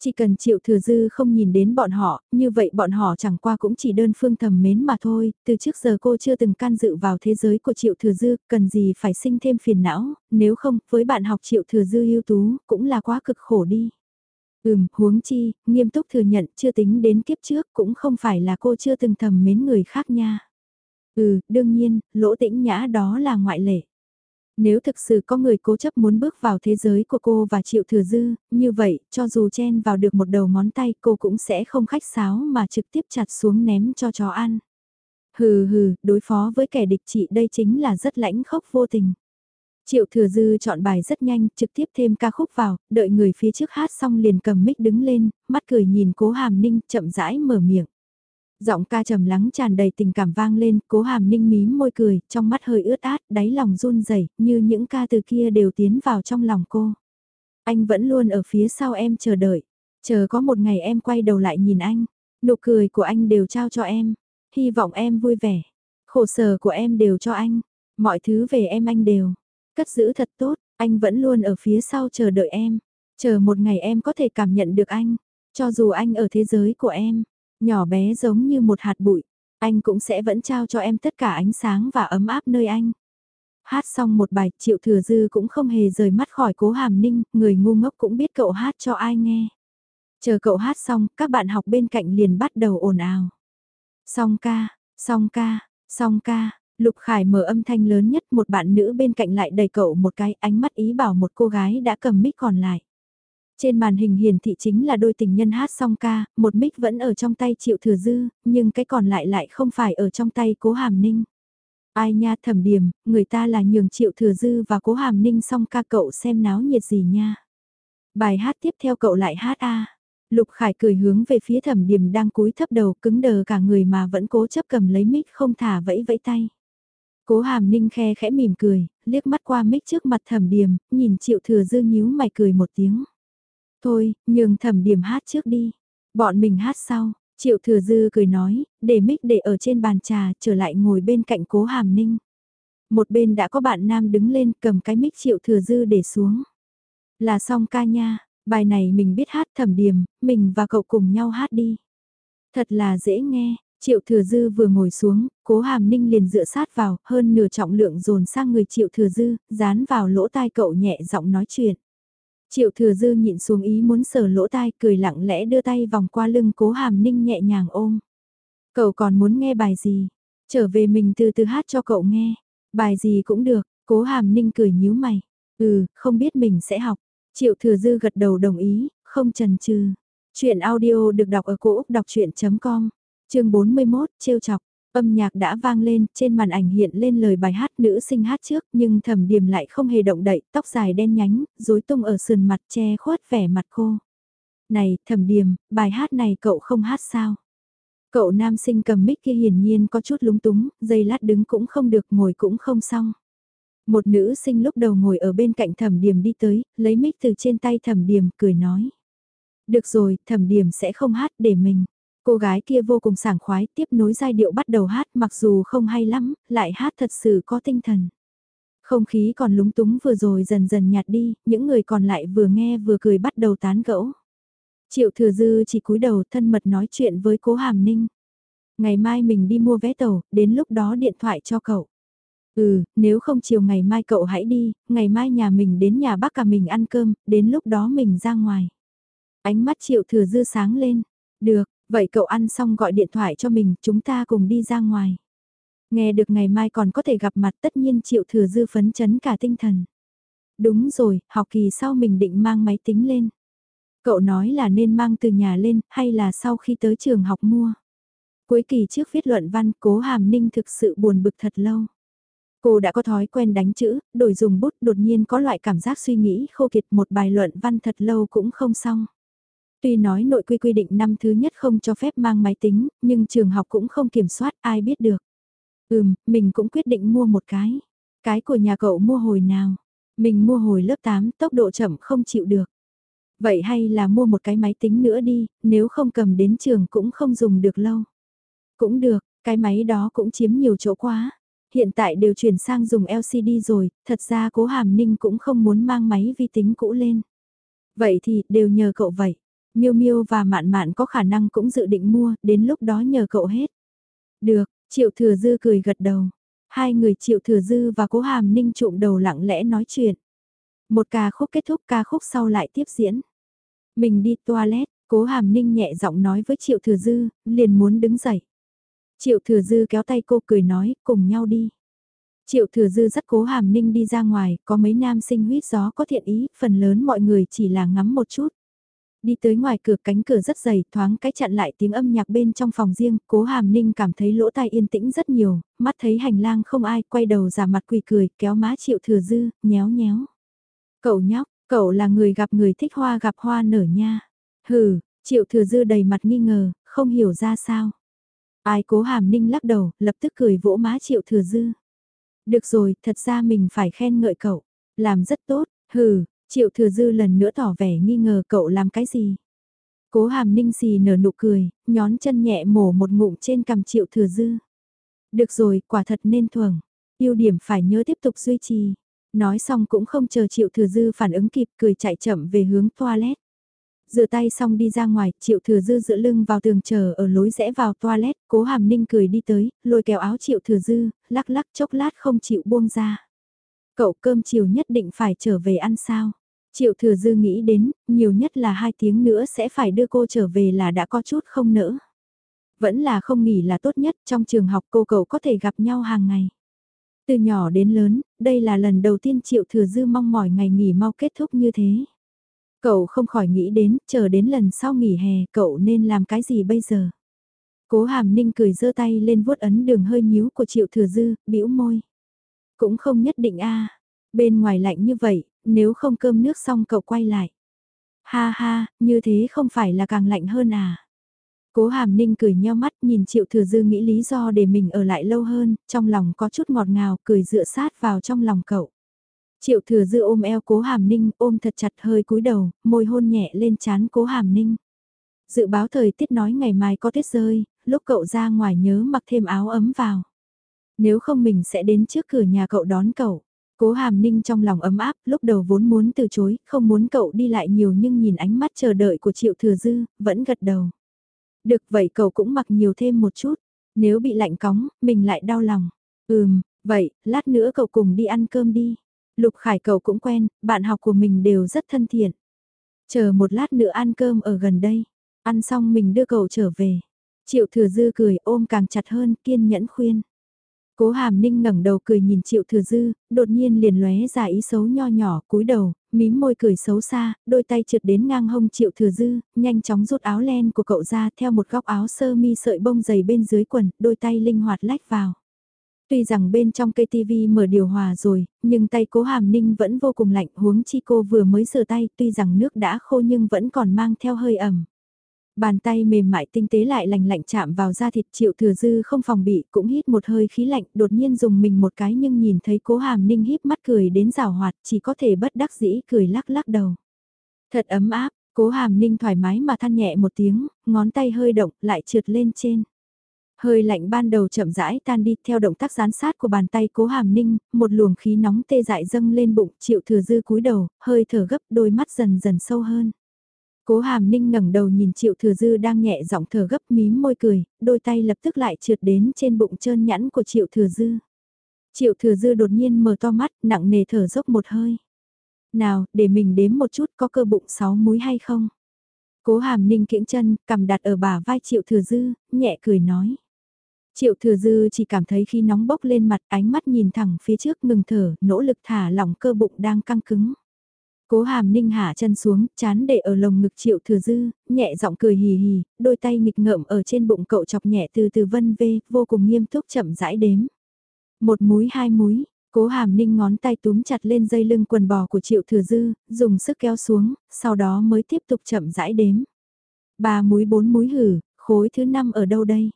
S1: Chỉ cần triệu thừa dư không nhìn đến bọn họ, như vậy bọn họ chẳng qua cũng chỉ đơn phương thầm mến mà thôi, từ trước giờ cô chưa từng can dự vào thế giới của triệu thừa dư, cần gì phải sinh thêm phiền não, nếu không, với bạn học triệu thừa dư ưu tú, cũng là quá cực khổ đi. Ừm, huống chi, nghiêm túc thừa nhận chưa tính đến kiếp trước cũng không phải là cô chưa từng thầm mến người khác nha. Ừ, đương nhiên, lỗ tĩnh nhã đó là ngoại lệ. Nếu thực sự có người cố chấp muốn bước vào thế giới của cô và chịu thừa dư, như vậy, cho dù chen vào được một đầu ngón tay cô cũng sẽ không khách sáo mà trực tiếp chặt xuống ném cho chó ăn. Hừ hừ, đối phó với kẻ địch chị đây chính là rất lãnh khốc vô tình. Triệu thừa dư chọn bài rất nhanh, trực tiếp thêm ca khúc vào, đợi người phía trước hát xong liền cầm mic đứng lên, mắt cười nhìn cố hàm ninh, chậm rãi mở miệng. Giọng ca trầm lắng tràn đầy tình cảm vang lên, cố hàm ninh mím môi cười, trong mắt hơi ướt át, đáy lòng run rẩy như những ca từ kia đều tiến vào trong lòng cô. Anh vẫn luôn ở phía sau em chờ đợi, chờ có một ngày em quay đầu lại nhìn anh, nụ cười của anh đều trao cho em, hy vọng em vui vẻ, khổ sở của em đều cho anh, mọi thứ về em anh đều, cất giữ thật tốt, anh vẫn luôn ở phía sau chờ đợi em, chờ một ngày em có thể cảm nhận được anh, cho dù anh ở thế giới của em. Nhỏ bé giống như một hạt bụi, anh cũng sẽ vẫn trao cho em tất cả ánh sáng và ấm áp nơi anh. Hát xong một bài, Triệu Thừa Dư cũng không hề rời mắt khỏi cố hàm ninh, người ngu ngốc cũng biết cậu hát cho ai nghe. Chờ cậu hát xong, các bạn học bên cạnh liền bắt đầu ồn ào. Xong ca, xong ca, xong ca, Lục Khải mở âm thanh lớn nhất một bạn nữ bên cạnh lại đầy cậu một cái ánh mắt ý bảo một cô gái đã cầm mic còn lại. Trên màn hình hiển thị chính là đôi tình nhân hát song ca, một mic vẫn ở trong tay Triệu Thừa Dư, nhưng cái còn lại lại không phải ở trong tay Cố Hàm Ninh. Ai nha thẩm điểm, người ta là nhường Triệu Thừa Dư và Cố Hàm Ninh song ca cậu xem náo nhiệt gì nha. Bài hát tiếp theo cậu lại hát a Lục Khải cười hướng về phía thẩm điểm đang cúi thấp đầu cứng đờ cả người mà vẫn cố chấp cầm lấy mic không thả vẫy vẫy tay. Cố hàm ninh khe khẽ mỉm cười, liếc mắt qua mic trước mặt thẩm điểm, nhìn triệu thừa dư nhíu mày cười một tiếng. Thôi, nhường thẩm điểm hát trước đi. Bọn mình hát sau, triệu thừa dư cười nói, để mic để ở trên bàn trà, trở lại ngồi bên cạnh cố hàm ninh. Một bên đã có bạn nam đứng lên cầm cái mic triệu thừa dư để xuống. Là xong ca nha, bài này mình biết hát thẩm điểm, mình và cậu cùng nhau hát đi. Thật là dễ nghe, Triệu Thừa Dư vừa ngồi xuống, cố hàm ninh liền dựa sát vào, hơn nửa trọng lượng dồn sang người Triệu Thừa Dư, dán vào lỗ tai cậu nhẹ giọng nói chuyện. Triệu Thừa Dư nhịn xuống ý muốn sờ lỗ tai, cười lặng lẽ đưa tay vòng qua lưng cố hàm ninh nhẹ nhàng ôm. Cậu còn muốn nghe bài gì? Trở về mình từ từ hát cho cậu nghe. Bài gì cũng được, cố hàm ninh cười nhíu mày. Ừ, không biết mình sẽ học. Triệu Thừa Dư gật đầu đồng ý, không chần chừ. Chuyện audio được đọc ở cổ Úc đọc chuyện.com chương 41, trêu chọc. Âm nhạc đã vang lên, trên màn ảnh hiện lên lời bài hát nữ sinh hát trước, nhưng thẩm điểm lại không hề động đậy, tóc dài đen nhánh, rối tung ở sườn mặt che khuất vẻ mặt cô. Này, thẩm điểm bài hát này cậu không hát sao? Cậu nam sinh cầm mic kia hiển nhiên có chút lúng túng, dây lát đứng cũng không được, ngồi cũng không xong. Một nữ sinh lúc đầu ngồi ở bên cạnh thẩm điểm đi tới, lấy mic từ trên tay thẩm điểm cười nói. Được rồi, thẩm điểm sẽ không hát để mình. Cô gái kia vô cùng sảng khoái tiếp nối giai điệu bắt đầu hát mặc dù không hay lắm, lại hát thật sự có tinh thần. Không khí còn lúng túng vừa rồi dần dần nhạt đi, những người còn lại vừa nghe vừa cười bắt đầu tán gẫu. Triệu thừa dư chỉ cúi đầu thân mật nói chuyện với cố hàm ninh. Ngày mai mình đi mua vé tàu, đến lúc đó điện thoại cho cậu. Ừ, nếu không chiều ngày mai cậu hãy đi, ngày mai nhà mình đến nhà bác cả mình ăn cơm, đến lúc đó mình ra ngoài. Ánh mắt triệu thừa dư sáng lên. Được, Vậy cậu ăn xong gọi điện thoại cho mình, chúng ta cùng đi ra ngoài. Nghe được ngày mai còn có thể gặp mặt tất nhiên triệu thừa dư phấn chấn cả tinh thần. Đúng rồi, học kỳ sau mình định mang máy tính lên. Cậu nói là nên mang từ nhà lên, hay là sau khi tới trường học mua. Cuối kỳ trước viết luận văn, cố hàm ninh thực sự buồn bực thật lâu. Cô đã có thói quen đánh chữ, đổi dùng bút đột nhiên có loại cảm giác suy nghĩ khô kiệt một bài luận văn thật lâu cũng không xong. Tuy nói nội quy quy định năm thứ nhất không cho phép mang máy tính, nhưng trường học cũng không kiểm soát ai biết được. Ừm, mình cũng quyết định mua một cái. Cái của nhà cậu mua hồi nào? Mình mua hồi lớp 8, tốc độ chậm không chịu được. Vậy hay là mua một cái máy tính nữa đi, nếu không cầm đến trường cũng không dùng được lâu. Cũng được, cái máy đó cũng chiếm nhiều chỗ quá. Hiện tại đều chuyển sang dùng LCD rồi, thật ra cố hàm ninh cũng không muốn mang máy vi tính cũ lên. Vậy thì đều nhờ cậu vậy. Miêu Miêu và Mạn Mạn có khả năng cũng dự định mua, đến lúc đó nhờ cậu hết. Được, Triệu Thừa Dư cười gật đầu. Hai người Triệu Thừa Dư và Cố Hàm Ninh trụm đầu lặng lẽ nói chuyện. Một ca khúc kết thúc ca khúc sau lại tiếp diễn. Mình đi toilet, Cố Hàm Ninh nhẹ giọng nói với Triệu Thừa Dư, liền muốn đứng dậy. Triệu Thừa Dư kéo tay cô cười nói, cùng nhau đi. Triệu Thừa Dư dắt Cố Hàm Ninh đi ra ngoài, có mấy nam sinh huyết gió có thiện ý, phần lớn mọi người chỉ là ngắm một chút. Đi tới ngoài cửa cánh cửa rất dày, thoáng cái chặn lại tiếng âm nhạc bên trong phòng riêng, cố hàm ninh cảm thấy lỗ tai yên tĩnh rất nhiều, mắt thấy hành lang không ai, quay đầu giả mặt quỳ cười, kéo má triệu thừa dư, nhéo nhéo. Cậu nhóc, cậu là người gặp người thích hoa gặp hoa nở nha. Hừ, triệu thừa dư đầy mặt nghi ngờ, không hiểu ra sao. Ai cố hàm ninh lắc đầu, lập tức cười vỗ má triệu thừa dư. Được rồi, thật ra mình phải khen ngợi cậu. Làm rất tốt, hừ, Triệu thừa dư lần nữa tỏ vẻ nghi ngờ cậu làm cái gì. Cố hàm ninh xì nở nụ cười, nhón chân nhẹ mổ một ngụm trên cằm triệu thừa dư. Được rồi, quả thật nên thuồng. ưu điểm phải nhớ tiếp tục duy trì. Nói xong cũng không chờ triệu thừa dư phản ứng kịp cười chạy chậm về hướng toilet. Rửa tay xong đi ra ngoài, triệu thừa dư dựa lưng vào tường chờ ở lối rẽ vào toilet, cố hàm ninh cười đi tới, lôi kéo áo triệu thừa dư, lắc lắc chốc lát không chịu buông ra. Cậu cơm chiều nhất định phải trở về ăn sao? Triệu thừa dư nghĩ đến, nhiều nhất là hai tiếng nữa sẽ phải đưa cô trở về là đã có chút không nỡ. Vẫn là không nghỉ là tốt nhất, trong trường học cô cậu có thể gặp nhau hàng ngày. Từ nhỏ đến lớn, đây là lần đầu tiên Triệu Thừa Dư mong mỏi ngày nghỉ mau kết thúc như thế. Cậu không khỏi nghĩ đến, chờ đến lần sau nghỉ hè, cậu nên làm cái gì bây giờ? Cố Hàm Ninh cười giơ tay lên vuốt ấn đường hơi nhíu của Triệu Thừa Dư, bĩu môi. Cũng không nhất định a. Bên ngoài lạnh như vậy, nếu không cơm nước xong cậu quay lại. Ha ha, như thế không phải là càng lạnh hơn à? Cố hàm ninh cười nheo mắt nhìn triệu thừa dư nghĩ lý do để mình ở lại lâu hơn, trong lòng có chút ngọt ngào cười dựa sát vào trong lòng cậu. Triệu thừa dư ôm eo cố hàm ninh ôm thật chặt hơi cúi đầu, môi hôn nhẹ lên trán cố hàm ninh. Dự báo thời tiết nói ngày mai có tuyết rơi, lúc cậu ra ngoài nhớ mặc thêm áo ấm vào. Nếu không mình sẽ đến trước cửa nhà cậu đón cậu. Cố hàm ninh trong lòng ấm áp, lúc đầu vốn muốn từ chối, không muốn cậu đi lại nhiều nhưng nhìn ánh mắt chờ đợi của triệu thừa dư, vẫn gật đầu. Được vậy cậu cũng mặc nhiều thêm một chút, nếu bị lạnh cóng, mình lại đau lòng. Ừm, vậy, lát nữa cậu cùng đi ăn cơm đi. Lục Khải cậu cũng quen, bạn học của mình đều rất thân thiện. Chờ một lát nữa ăn cơm ở gần đây, ăn xong mình đưa cậu trở về. Triệu thừa dư cười ôm càng chặt hơn kiên nhẫn khuyên. Cố hàm ninh ngẩng đầu cười nhìn triệu thừa dư, đột nhiên liền lóe ra ý xấu nho nhỏ, cúi đầu, mím môi cười xấu xa, đôi tay trượt đến ngang hông triệu thừa dư, nhanh chóng rút áo len của cậu ra theo một góc áo sơ mi sợi bông dày bên dưới quần, đôi tay linh hoạt lách vào. Tuy rằng bên trong cây tivi mở điều hòa rồi, nhưng tay cố hàm ninh vẫn vô cùng lạnh huống chi cô vừa mới rửa tay tuy rằng nước đã khô nhưng vẫn còn mang theo hơi ẩm. Bàn tay mềm mại tinh tế lại lành lạnh chạm vào da thịt triệu thừa dư không phòng bị cũng hít một hơi khí lạnh đột nhiên dùng mình một cái nhưng nhìn thấy cố hàm ninh híp mắt cười đến rào hoạt chỉ có thể bất đắc dĩ cười lắc lắc đầu. Thật ấm áp, cố hàm ninh thoải mái mà than nhẹ một tiếng, ngón tay hơi động lại trượt lên trên. Hơi lạnh ban đầu chậm rãi tan đi theo động tác gián sát của bàn tay cố hàm ninh, một luồng khí nóng tê dại dâng lên bụng triệu thừa dư cúi đầu, hơi thở gấp đôi mắt dần dần sâu hơn. Cố hàm ninh ngẩng đầu nhìn triệu thừa dư đang nhẹ giọng thở gấp mím môi cười, đôi tay lập tức lại trượt đến trên bụng trơn nhẵn của triệu thừa dư. Triệu thừa dư đột nhiên mở to mắt, nặng nề thở dốc một hơi. Nào, để mình đếm một chút có cơ bụng sáu múi hay không? Cố hàm ninh kiễng chân, cầm đặt ở bả vai triệu thừa dư, nhẹ cười nói. Triệu thừa dư chỉ cảm thấy khi nóng bốc lên mặt ánh mắt nhìn thẳng phía trước ngừng thở, nỗ lực thả lỏng cơ bụng đang căng cứng. Cố hàm ninh hạ chân xuống, chán để ở lồng ngực triệu thừa dư, nhẹ giọng cười hì hì, đôi tay nghịch ngợm ở trên bụng cậu chọc nhẹ từ từ vân vê, vô cùng nghiêm túc chậm rãi đếm. Một múi hai múi, cố hàm ninh ngón tay túm chặt lên dây lưng quần bò của triệu thừa dư, dùng sức kéo xuống, sau đó mới tiếp tục chậm rãi đếm. Ba múi bốn múi hử, khối thứ năm ở đâu đây?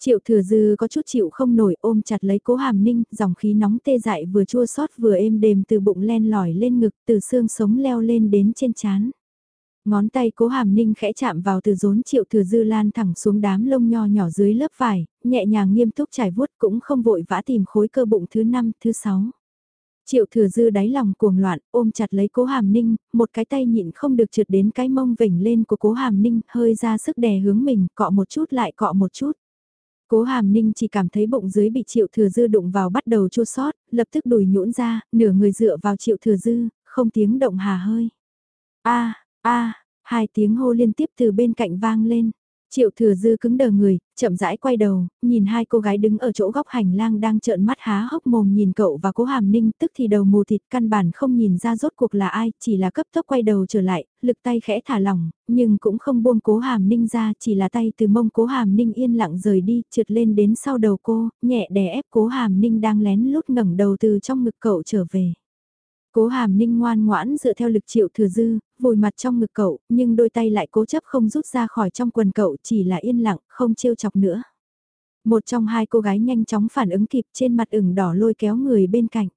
S1: Triệu thừa dư có chút chịu không nổi ôm chặt lấy cố hàm ninh, dòng khí nóng tê dại vừa chua xót vừa êm đềm từ bụng len lỏi lên ngực từ xương sống leo lên đến trên chán. Ngón tay cố hàm ninh khẽ chạm vào từ rốn triệu thừa dư lan thẳng xuống đám lông nho nhỏ dưới lớp vải, nhẹ nhàng nghiêm túc trải vuốt cũng không vội vã tìm khối cơ bụng thứ năm, thứ sáu. Triệu thừa dư đáy lòng cuồng loạn, ôm chặt lấy cố hàm ninh, một cái tay nhịn không được trượt đến cái mông vểnh lên của cố hàm ninh, hơi ra sức đè hướng mình, cọ một chút lại cọ một chút. Cố hàm ninh chỉ cảm thấy bụng dưới bị triệu thừa dư đụng vào bắt đầu chua sót, lập tức đùi nhũn ra, nửa người dựa vào triệu thừa dư, không tiếng động hà hơi. a a hai tiếng hô liên tiếp từ bên cạnh vang lên. Triệu thừa dư cứng đờ người, chậm rãi quay đầu, nhìn hai cô gái đứng ở chỗ góc hành lang đang trợn mắt há hốc mồm nhìn cậu và cố hàm ninh tức thì đầu mù thịt căn bản không nhìn ra rốt cuộc là ai, chỉ là cấp tốc quay đầu trở lại, lực tay khẽ thả lỏng, nhưng cũng không buông cố hàm ninh ra, chỉ là tay từ mông cố hàm ninh yên lặng rời đi, trượt lên đến sau đầu cô, nhẹ đè ép cố hàm ninh đang lén lút ngẩng đầu từ trong ngực cậu trở về. Cố hàm ninh ngoan ngoãn dựa theo lực triệu thừa dư, vùi mặt trong ngực cậu, nhưng đôi tay lại cố chấp không rút ra khỏi trong quần cậu chỉ là yên lặng, không trêu chọc nữa. Một trong hai cô gái nhanh chóng phản ứng kịp trên mặt ửng đỏ lôi kéo người bên cạnh.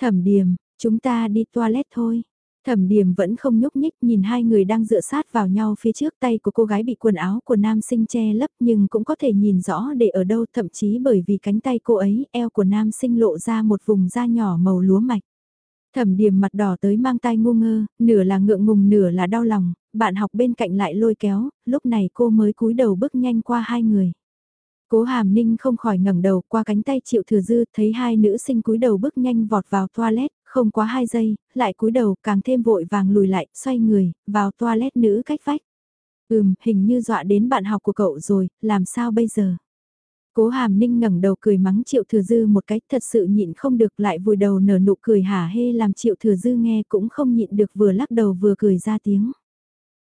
S1: Thẩm điềm, chúng ta đi toilet thôi. Thẩm điềm vẫn không nhúc nhích nhìn hai người đang dựa sát vào nhau phía trước tay của cô gái bị quần áo của nam sinh che lấp nhưng cũng có thể nhìn rõ để ở đâu thậm chí bởi vì cánh tay cô ấy eo của nam sinh lộ ra một vùng da nhỏ màu lúa mạch. Thẩm điểm mặt đỏ tới mang tay ngu ngơ, nửa là ngượng ngùng nửa là đau lòng, bạn học bên cạnh lại lôi kéo, lúc này cô mới cúi đầu bước nhanh qua hai người. Cố hàm ninh không khỏi ngẩng đầu qua cánh tay triệu thừa dư, thấy hai nữ sinh cúi đầu bước nhanh vọt vào toilet, không quá hai giây, lại cúi đầu càng thêm vội vàng lùi lại, xoay người, vào toilet nữ cách vách. Ừm, hình như dọa đến bạn học của cậu rồi, làm sao bây giờ? Cố hàm ninh ngẩng đầu cười mắng triệu thừa dư một cách thật sự nhịn không được lại vùi đầu nở nụ cười hả hê làm triệu thừa dư nghe cũng không nhịn được vừa lắc đầu vừa cười ra tiếng.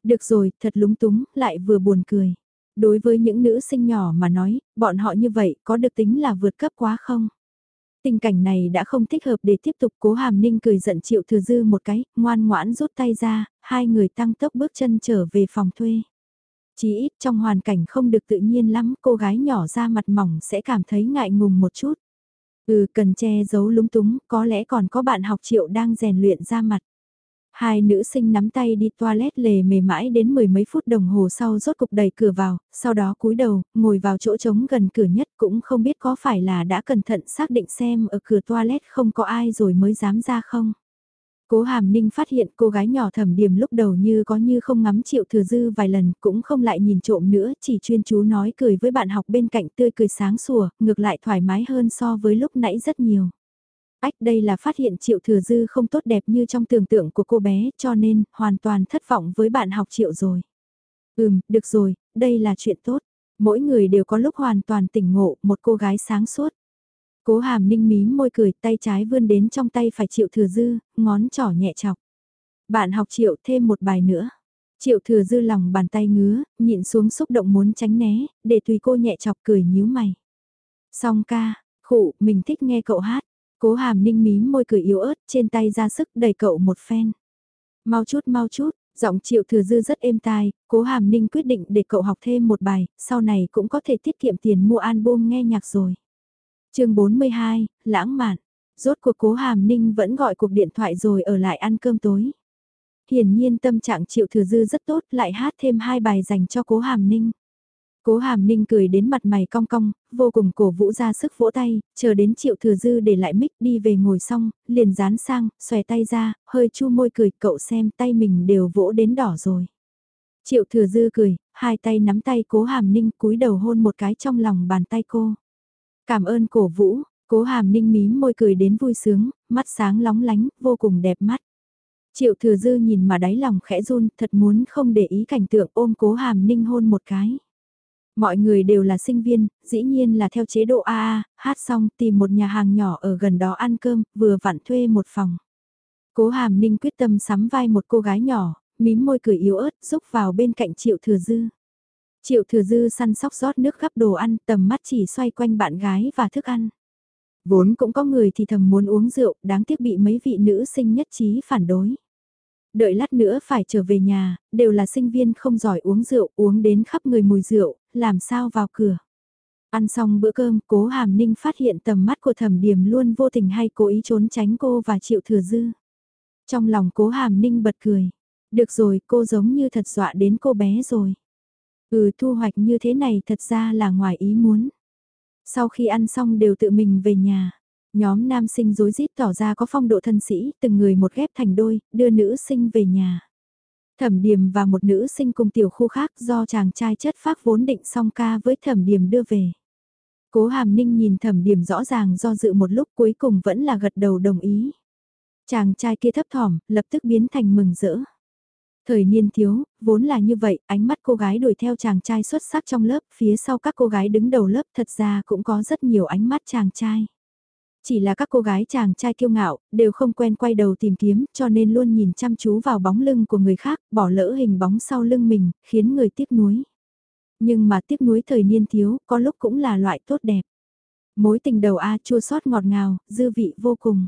S1: Được rồi, thật lúng túng, lại vừa buồn cười. Đối với những nữ sinh nhỏ mà nói, bọn họ như vậy có được tính là vượt cấp quá không? Tình cảnh này đã không thích hợp để tiếp tục cố hàm ninh cười giận triệu thừa dư một cái, ngoan ngoãn rút tay ra, hai người tăng tốc bước chân trở về phòng thuê. Chỉ ít trong hoàn cảnh không được tự nhiên lắm, cô gái nhỏ ra mặt mỏng sẽ cảm thấy ngại ngùng một chút. Ừ, cần che giấu lúng túng, có lẽ còn có bạn học triệu đang rèn luyện ra mặt. Hai nữ sinh nắm tay đi toilet lề mề mãi đến mười mấy phút đồng hồ sau rốt cục đẩy cửa vào, sau đó cúi đầu, ngồi vào chỗ trống gần cửa nhất cũng không biết có phải là đã cẩn thận xác định xem ở cửa toilet không có ai rồi mới dám ra không. Cố Hàm Ninh phát hiện cô gái nhỏ thẩm điểm lúc đầu như có như không ngắm triệu thừa dư vài lần, cũng không lại nhìn trộm nữa, chỉ chuyên chú nói cười với bạn học bên cạnh tươi cười sáng sủa, ngược lại thoải mái hơn so với lúc nãy rất nhiều. Ách đây là phát hiện triệu thừa dư không tốt đẹp như trong tưởng tượng của cô bé, cho nên, hoàn toàn thất vọng với bạn học triệu rồi. Ừm, được rồi, đây là chuyện tốt. Mỗi người đều có lúc hoàn toàn tỉnh ngộ, một cô gái sáng suốt. Cố hàm ninh mím môi cười, tay trái vươn đến trong tay phải triệu thừa dư, ngón trỏ nhẹ chọc. Bạn học triệu thêm một bài nữa. Triệu thừa dư lòng bàn tay ngứa, nhịn xuống xúc động muốn tránh né, để tùy cô nhẹ chọc cười nhíu mày. Song ca, khụ, mình thích nghe cậu hát. Cố hàm ninh mím môi cười yếu ớt, trên tay ra sức đẩy cậu một phen. Mau chút mau chút, giọng triệu thừa dư rất êm tai, cố hàm ninh quyết định để cậu học thêm một bài, sau này cũng có thể tiết kiệm tiền mua album nghe nhạc rồi chương 42, lãng mạn. Rốt cuộc cố hàm ninh vẫn gọi cuộc điện thoại rồi ở lại ăn cơm tối. Hiển nhiên tâm trạng triệu thừa dư rất tốt lại hát thêm hai bài dành cho cố hàm ninh. Cố hàm ninh cười đến mặt mày cong cong, vô cùng cổ vũ ra sức vỗ tay, chờ đến triệu thừa dư để lại mic đi về ngồi xong, liền dán sang, xòe tay ra, hơi chu môi cười cậu xem tay mình đều vỗ đến đỏ rồi. Triệu thừa dư cười, hai tay nắm tay cố hàm ninh cúi đầu hôn một cái trong lòng bàn tay cô. Cảm ơn cổ vũ, cố hàm ninh mím môi cười đến vui sướng, mắt sáng lóng lánh, vô cùng đẹp mắt. Triệu thừa dư nhìn mà đáy lòng khẽ run, thật muốn không để ý cảnh tượng ôm cố hàm ninh hôn một cái. Mọi người đều là sinh viên, dĩ nhiên là theo chế độ AA, hát xong tìm một nhà hàng nhỏ ở gần đó ăn cơm, vừa vặn thuê một phòng. Cố hàm ninh quyết tâm sắm vai một cô gái nhỏ, mím môi cười yếu ớt, rúc vào bên cạnh triệu thừa dư. Triệu thừa dư săn sóc rót nước gắp đồ ăn, tầm mắt chỉ xoay quanh bạn gái và thức ăn. Vốn cũng có người thì thầm muốn uống rượu, đáng tiếc bị mấy vị nữ sinh nhất trí phản đối. Đợi lát nữa phải trở về nhà, đều là sinh viên không giỏi uống rượu, uống đến khắp người mùi rượu, làm sao vào cửa. Ăn xong bữa cơm, cố hàm ninh phát hiện tầm mắt của thẩm điểm luôn vô tình hay cố ý trốn tránh cô và triệu thừa dư. Trong lòng cố hàm ninh bật cười. Được rồi, cô giống như thật dọa đến cô bé rồi. Ừ thu hoạch như thế này thật ra là ngoài ý muốn. Sau khi ăn xong đều tự mình về nhà. Nhóm nam sinh rối rít tỏ ra có phong độ thân sĩ, từng người một ghép thành đôi, đưa nữ sinh về nhà. Thẩm điểm và một nữ sinh cùng tiểu khu khác do chàng trai chất phác vốn định song ca với thẩm điểm đưa về. Cố hàm ninh nhìn thẩm điểm rõ ràng do dự một lúc cuối cùng vẫn là gật đầu đồng ý. Chàng trai kia thấp thỏm, lập tức biến thành mừng rỡ. Thời niên thiếu, vốn là như vậy, ánh mắt cô gái đuổi theo chàng trai xuất sắc trong lớp, phía sau các cô gái đứng đầu lớp thật ra cũng có rất nhiều ánh mắt chàng trai. Chỉ là các cô gái chàng trai kiêu ngạo, đều không quen quay đầu tìm kiếm, cho nên luôn nhìn chăm chú vào bóng lưng của người khác, bỏ lỡ hình bóng sau lưng mình, khiến người tiếc nuối. Nhưng mà tiếc nuối thời niên thiếu, có lúc cũng là loại tốt đẹp. Mối tình đầu A chua sót ngọt ngào, dư vị vô cùng.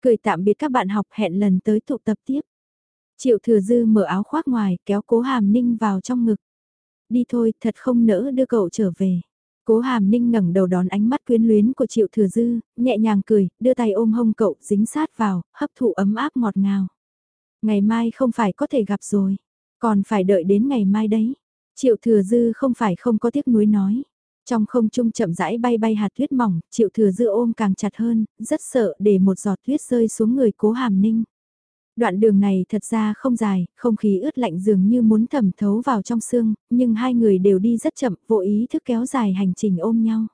S1: Cười tạm biệt các bạn học hẹn lần tới tụ tập tiếp. Triệu thừa dư mở áo khoác ngoài, kéo cố hàm ninh vào trong ngực. Đi thôi, thật không nỡ đưa cậu trở về. Cố hàm ninh ngẩng đầu đón ánh mắt quyến luyến của triệu thừa dư, nhẹ nhàng cười, đưa tay ôm hông cậu, dính sát vào, hấp thụ ấm áp ngọt ngào. Ngày mai không phải có thể gặp rồi, còn phải đợi đến ngày mai đấy. Triệu thừa dư không phải không có tiếc nuối nói. Trong không trung chậm rãi bay bay hạt tuyết mỏng, triệu thừa dư ôm càng chặt hơn, rất sợ để một giọt tuyết rơi xuống người cố hàm ninh. Đoạn đường này thật ra không dài, không khí ướt lạnh dường như muốn thẩm thấu vào trong xương, nhưng hai người đều đi rất chậm, vô ý thức kéo dài hành trình ôm nhau.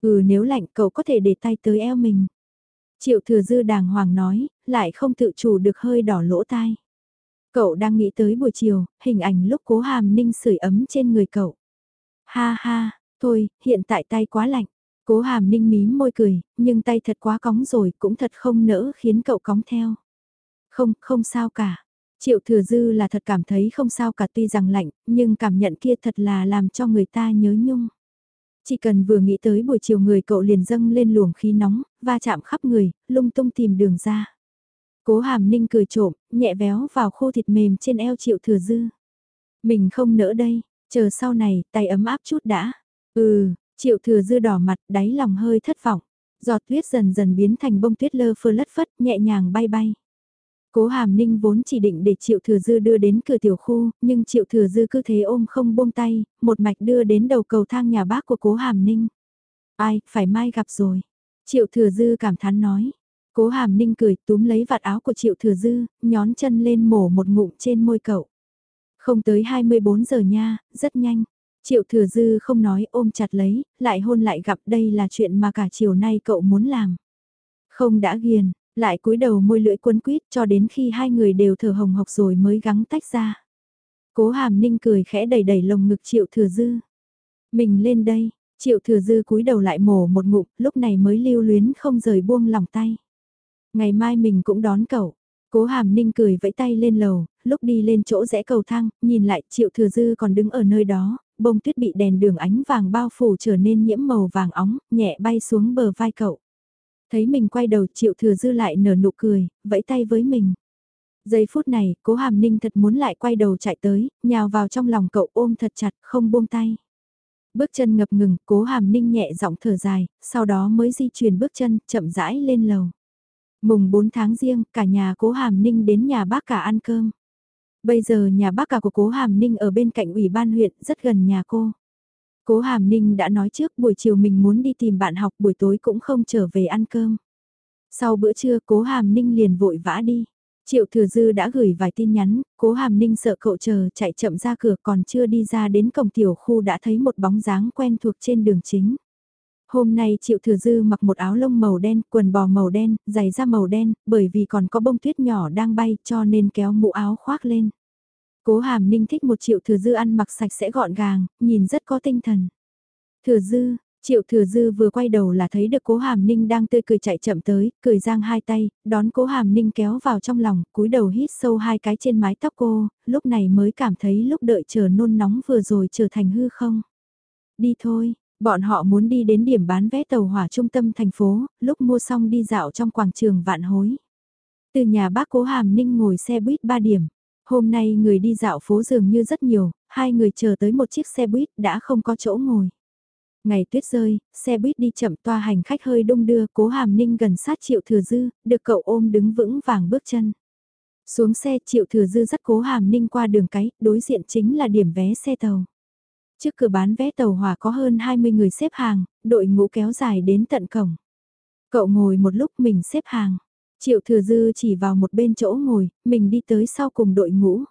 S1: Ừ nếu lạnh cậu có thể để tay tới eo mình. Triệu thừa dư đàng hoàng nói, lại không tự chủ được hơi đỏ lỗ tai. Cậu đang nghĩ tới buổi chiều, hình ảnh lúc cố hàm ninh sưởi ấm trên người cậu. Ha ha, thôi, hiện tại tay quá lạnh. Cố hàm ninh mím môi cười, nhưng tay thật quá cóng rồi cũng thật không nỡ khiến cậu cóng theo. Không, không sao cả. Triệu thừa dư là thật cảm thấy không sao cả tuy rằng lạnh, nhưng cảm nhận kia thật là làm cho người ta nhớ nhung. Chỉ cần vừa nghĩ tới buổi chiều người cậu liền dâng lên luồng khí nóng, va chạm khắp người, lung tung tìm đường ra. Cố hàm ninh cười trộm, nhẹ véo vào khô thịt mềm trên eo triệu thừa dư. Mình không nỡ đây, chờ sau này, tay ấm áp chút đã. Ừ, triệu thừa dư đỏ mặt, đáy lòng hơi thất vọng. Giọt tuyết dần dần biến thành bông tuyết lơ phơ lất phất, nhẹ nhàng bay bay. Cố Hàm Ninh vốn chỉ định để Triệu Thừa Dư đưa đến cửa tiểu khu, nhưng Triệu Thừa Dư cứ thế ôm không buông tay, một mạch đưa đến đầu cầu thang nhà bác của Cố Hàm Ninh. Ai, phải mai gặp rồi. Triệu Thừa Dư cảm thán nói. Cố Hàm Ninh cười túm lấy vạt áo của Triệu Thừa Dư, nhón chân lên mổ một ngụm trên môi cậu. Không tới 24 giờ nha, rất nhanh. Triệu Thừa Dư không nói ôm chặt lấy, lại hôn lại gặp đây là chuyện mà cả chiều nay cậu muốn làm. Không đã ghiền, lại cúi đầu môi lưỡi cuốn quýt cho đến khi hai người đều thở hồng hộc rồi mới gắng tách ra. Cố hàm ninh cười khẽ đầy đầy lồng ngực triệu thừa dư. Mình lên đây, triệu thừa dư cúi đầu lại mổ một ngụm, lúc này mới lưu luyến không rời buông lòng tay. Ngày mai mình cũng đón cậu. Cố hàm ninh cười vẫy tay lên lầu, lúc đi lên chỗ rẽ cầu thang, nhìn lại triệu thừa dư còn đứng ở nơi đó, bông tuyết bị đèn đường ánh vàng bao phủ trở nên nhiễm màu vàng óng, nhẹ bay xuống bờ vai cậu. Thấy mình quay đầu triệu thừa dư lại nở nụ cười, vẫy tay với mình. Giây phút này, cố hàm ninh thật muốn lại quay đầu chạy tới, nhào vào trong lòng cậu ôm thật chặt, không buông tay. Bước chân ngập ngừng, cố hàm ninh nhẹ giọng thở dài, sau đó mới di chuyển bước chân, chậm rãi lên lầu. Mùng 4 tháng riêng, cả nhà cố hàm ninh đến nhà bác cả ăn cơm. Bây giờ nhà bác cả của cố hàm ninh ở bên cạnh ủy ban huyện, rất gần nhà cô. Cố Hàm Ninh đã nói trước buổi chiều mình muốn đi tìm bạn học buổi tối cũng không trở về ăn cơm. Sau bữa trưa Cố Hàm Ninh liền vội vã đi. Triệu Thừa Dư đã gửi vài tin nhắn, Cố Hàm Ninh sợ cậu chờ chạy chậm ra cửa còn chưa đi ra đến cổng tiểu khu đã thấy một bóng dáng quen thuộc trên đường chính. Hôm nay Triệu Thừa Dư mặc một áo lông màu đen, quần bò màu đen, giày da màu đen, bởi vì còn có bông tuyết nhỏ đang bay cho nên kéo mũ áo khoác lên. Cố hàm ninh thích một triệu thừa dư ăn mặc sạch sẽ gọn gàng, nhìn rất có tinh thần. Thừa dư, triệu thừa dư vừa quay đầu là thấy được cố hàm ninh đang tươi cười chạy chậm tới, cười giang hai tay, đón cố hàm ninh kéo vào trong lòng, cúi đầu hít sâu hai cái trên mái tóc cô, lúc này mới cảm thấy lúc đợi chờ nôn nóng vừa rồi trở thành hư không. Đi thôi, bọn họ muốn đi đến điểm bán vé tàu hỏa trung tâm thành phố, lúc mua xong đi dạo trong quảng trường vạn hối. Từ nhà bác cố hàm ninh ngồi xe buýt 3 điểm. Hôm nay người đi dạo phố dường như rất nhiều, hai người chờ tới một chiếc xe buýt đã không có chỗ ngồi. Ngày tuyết rơi, xe buýt đi chậm toa hành khách hơi đông đưa cố hàm ninh gần sát triệu thừa dư, được cậu ôm đứng vững vàng bước chân. Xuống xe triệu thừa dư dắt cố hàm ninh qua đường cái, đối diện chính là điểm vé xe tàu. Trước cửa bán vé tàu hỏa có hơn 20 người xếp hàng, đội ngũ kéo dài đến tận cổng. Cậu ngồi một lúc mình xếp hàng. Triệu thừa dư chỉ vào một bên chỗ ngồi, mình đi tới sau cùng đội ngũ.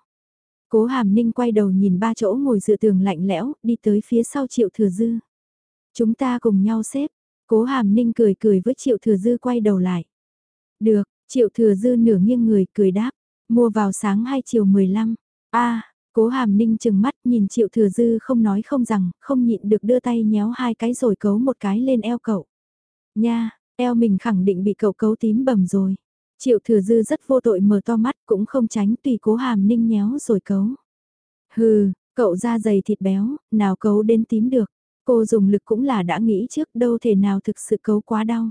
S1: Cố hàm ninh quay đầu nhìn ba chỗ ngồi dựa tường lạnh lẽo, đi tới phía sau triệu thừa dư. Chúng ta cùng nhau xếp, cố hàm ninh cười cười với triệu thừa dư quay đầu lại. Được, triệu thừa dư nửa nghiêng người cười đáp, mua vào sáng 2 chiều 15. a cố hàm ninh chừng mắt nhìn triệu thừa dư không nói không rằng, không nhịn được đưa tay nhéo hai cái rồi cấu một cái lên eo cậu. Nha, eo mình khẳng định bị cậu cấu tím bầm rồi. Triệu thừa dư rất vô tội mở to mắt cũng không tránh tùy cố hàm ninh nhéo rồi cấu. Hừ, cậu da dày thịt béo, nào cấu đến tím được. Cô dùng lực cũng là đã nghĩ trước đâu thể nào thực sự cấu quá đau.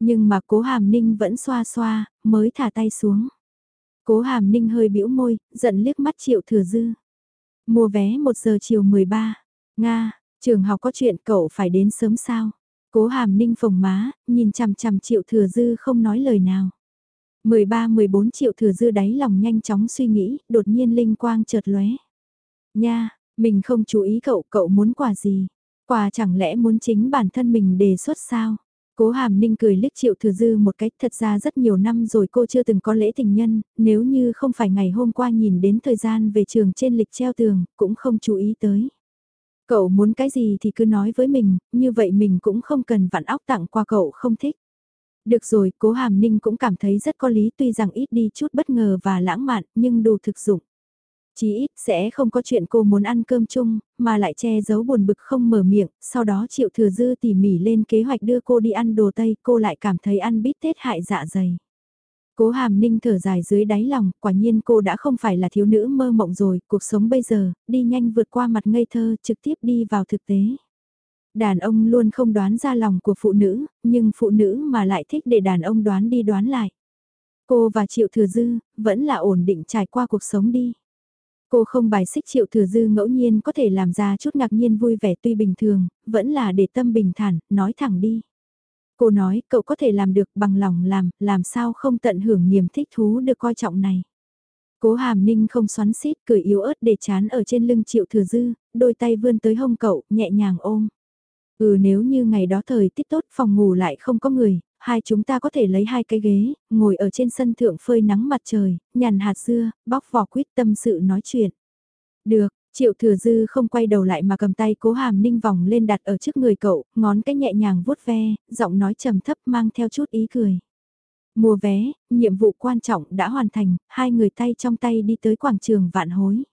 S1: Nhưng mà cố hàm ninh vẫn xoa xoa, mới thả tay xuống. Cố hàm ninh hơi bĩu môi, giận liếc mắt triệu thừa dư. Mua vé 1 giờ chiều 13. Nga, trường học có chuyện cậu phải đến sớm sao? Cố hàm ninh phồng má, nhìn chằm chằm triệu thừa dư không nói lời nào. 13-14 triệu thừa dư đáy lòng nhanh chóng suy nghĩ, đột nhiên linh quang chợt lóe. Nha, mình không chú ý cậu, cậu muốn quà gì? Quà chẳng lẽ muốn chính bản thân mình đề xuất sao? Cố hàm ninh cười liếc triệu thừa dư một cách thật ra rất nhiều năm rồi cô chưa từng có lễ tình nhân, nếu như không phải ngày hôm qua nhìn đến thời gian về trường trên lịch treo tường, cũng không chú ý tới. Cậu muốn cái gì thì cứ nói với mình, như vậy mình cũng không cần vặn óc tặng qua cậu không thích. Được rồi, cố hàm ninh cũng cảm thấy rất có lý tuy rằng ít đi chút bất ngờ và lãng mạn nhưng đủ thực dụng. Chí ít sẽ không có chuyện cô muốn ăn cơm chung, mà lại che giấu buồn bực không mở miệng, sau đó chịu thừa dư tỉ mỉ lên kế hoạch đưa cô đi ăn đồ Tây, cô lại cảm thấy ăn bít tết hại dạ dày. Cố hàm ninh thở dài dưới đáy lòng, quả nhiên cô đã không phải là thiếu nữ mơ mộng rồi, cuộc sống bây giờ, đi nhanh vượt qua mặt ngây thơ, trực tiếp đi vào thực tế. Đàn ông luôn không đoán ra lòng của phụ nữ, nhưng phụ nữ mà lại thích để đàn ông đoán đi đoán lại. Cô và Triệu Thừa Dư, vẫn là ổn định trải qua cuộc sống đi. Cô không bài xích Triệu Thừa Dư ngẫu nhiên có thể làm ra chút ngạc nhiên vui vẻ tuy bình thường, vẫn là để tâm bình thản, nói thẳng đi. Cô nói cậu có thể làm được bằng lòng làm, làm sao không tận hưởng niềm thích thú được coi trọng này. Cố hàm ninh không xoắn xít cười yếu ớt để chán ở trên lưng triệu thừa dư, đôi tay vươn tới hông cậu, nhẹ nhàng ôm. Ừ nếu như ngày đó thời tiết tốt phòng ngủ lại không có người, hai chúng ta có thể lấy hai cái ghế, ngồi ở trên sân thượng phơi nắng mặt trời, nhàn hạt dưa, bóc vỏ quýt tâm sự nói chuyện. Được, Triệu thừa dư không quay đầu lại mà cầm tay cố hàm ninh vòng lên đặt ở trước người cậu, ngón cái nhẹ nhàng vuốt ve, giọng nói trầm thấp mang theo chút ý cười. Mua vé, nhiệm vụ quan trọng đã hoàn thành, hai người tay trong tay đi tới quảng trường vạn hối.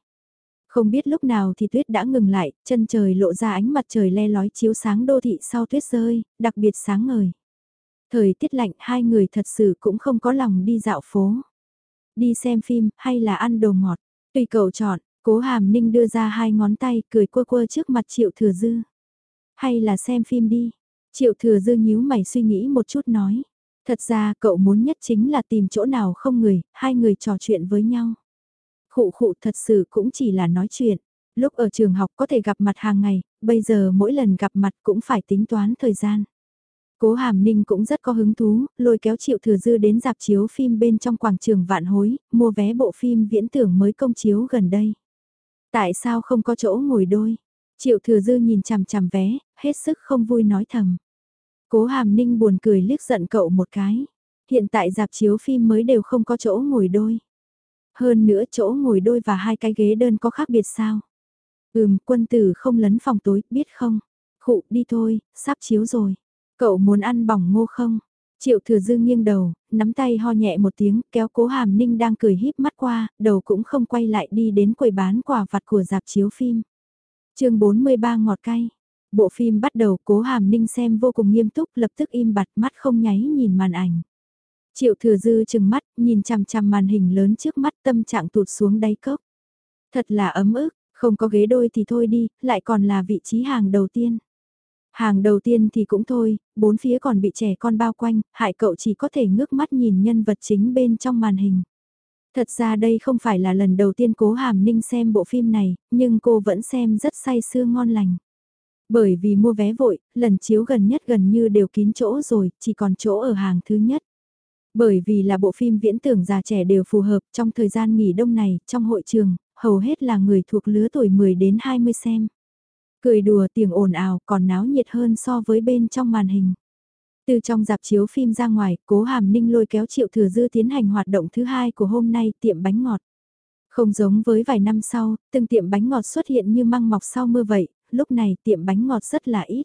S1: Không biết lúc nào thì tuyết đã ngừng lại, chân trời lộ ra ánh mặt trời le lói chiếu sáng đô thị sau tuyết rơi, đặc biệt sáng ngời. Thời tiết lạnh hai người thật sự cũng không có lòng đi dạo phố. Đi xem phim hay là ăn đồ ngọt, tùy cậu chọn, cố hàm ninh đưa ra hai ngón tay cười quơ quơ trước mặt triệu thừa dư. Hay là xem phim đi, triệu thừa dư nhíu mày suy nghĩ một chút nói. Thật ra cậu muốn nhất chính là tìm chỗ nào không người, hai người trò chuyện với nhau. Khụ khụ thật sự cũng chỉ là nói chuyện. Lúc ở trường học có thể gặp mặt hàng ngày, bây giờ mỗi lần gặp mặt cũng phải tính toán thời gian. Cố Hàm Ninh cũng rất có hứng thú, lôi kéo Triệu Thừa Dư đến dạp chiếu phim bên trong quảng trường Vạn Hối, mua vé bộ phim viễn tưởng mới công chiếu gần đây. Tại sao không có chỗ ngồi đôi? Triệu Thừa Dư nhìn chằm chằm vé, hết sức không vui nói thầm. Cố Hàm Ninh buồn cười liếc giận cậu một cái. Hiện tại dạp chiếu phim mới đều không có chỗ ngồi đôi. Hơn nữa chỗ ngồi đôi và hai cái ghế đơn có khác biệt sao? Ừm, quân tử không lấn phòng tối, biết không? Khụ đi thôi, sắp chiếu rồi. Cậu muốn ăn bỏng ngô không? Triệu thừa dư nghiêng đầu, nắm tay ho nhẹ một tiếng, kéo cố hàm ninh đang cười híp mắt qua, đầu cũng không quay lại đi đến quầy bán quà vặt của dạp chiếu phim. chương 43 ngọt cay. Bộ phim bắt đầu cố hàm ninh xem vô cùng nghiêm túc lập tức im bặt mắt không nháy nhìn màn ảnh. Triệu thừa dư chừng mắt, nhìn chằm chằm màn hình lớn trước mắt tâm trạng tụt xuống đáy cốc. Thật là ấm ức, không có ghế đôi thì thôi đi, lại còn là vị trí hàng đầu tiên. Hàng đầu tiên thì cũng thôi, bốn phía còn bị trẻ con bao quanh, hại cậu chỉ có thể ngước mắt nhìn nhân vật chính bên trong màn hình. Thật ra đây không phải là lần đầu tiên cố hàm ninh xem bộ phim này, nhưng cô vẫn xem rất say sưa ngon lành. Bởi vì mua vé vội, lần chiếu gần nhất gần như đều kín chỗ rồi, chỉ còn chỗ ở hàng thứ nhất. Bởi vì là bộ phim viễn tưởng già trẻ đều phù hợp trong thời gian nghỉ đông này, trong hội trường, hầu hết là người thuộc lứa tuổi 10 đến 20 xem. Cười đùa tiếng ồn ào còn náo nhiệt hơn so với bên trong màn hình. Từ trong dạp chiếu phim ra ngoài, cố hàm ninh lôi kéo triệu thừa dư tiến hành hoạt động thứ hai của hôm nay tiệm bánh ngọt. Không giống với vài năm sau, từng tiệm bánh ngọt xuất hiện như măng mọc sau mưa vậy, lúc này tiệm bánh ngọt rất là ít.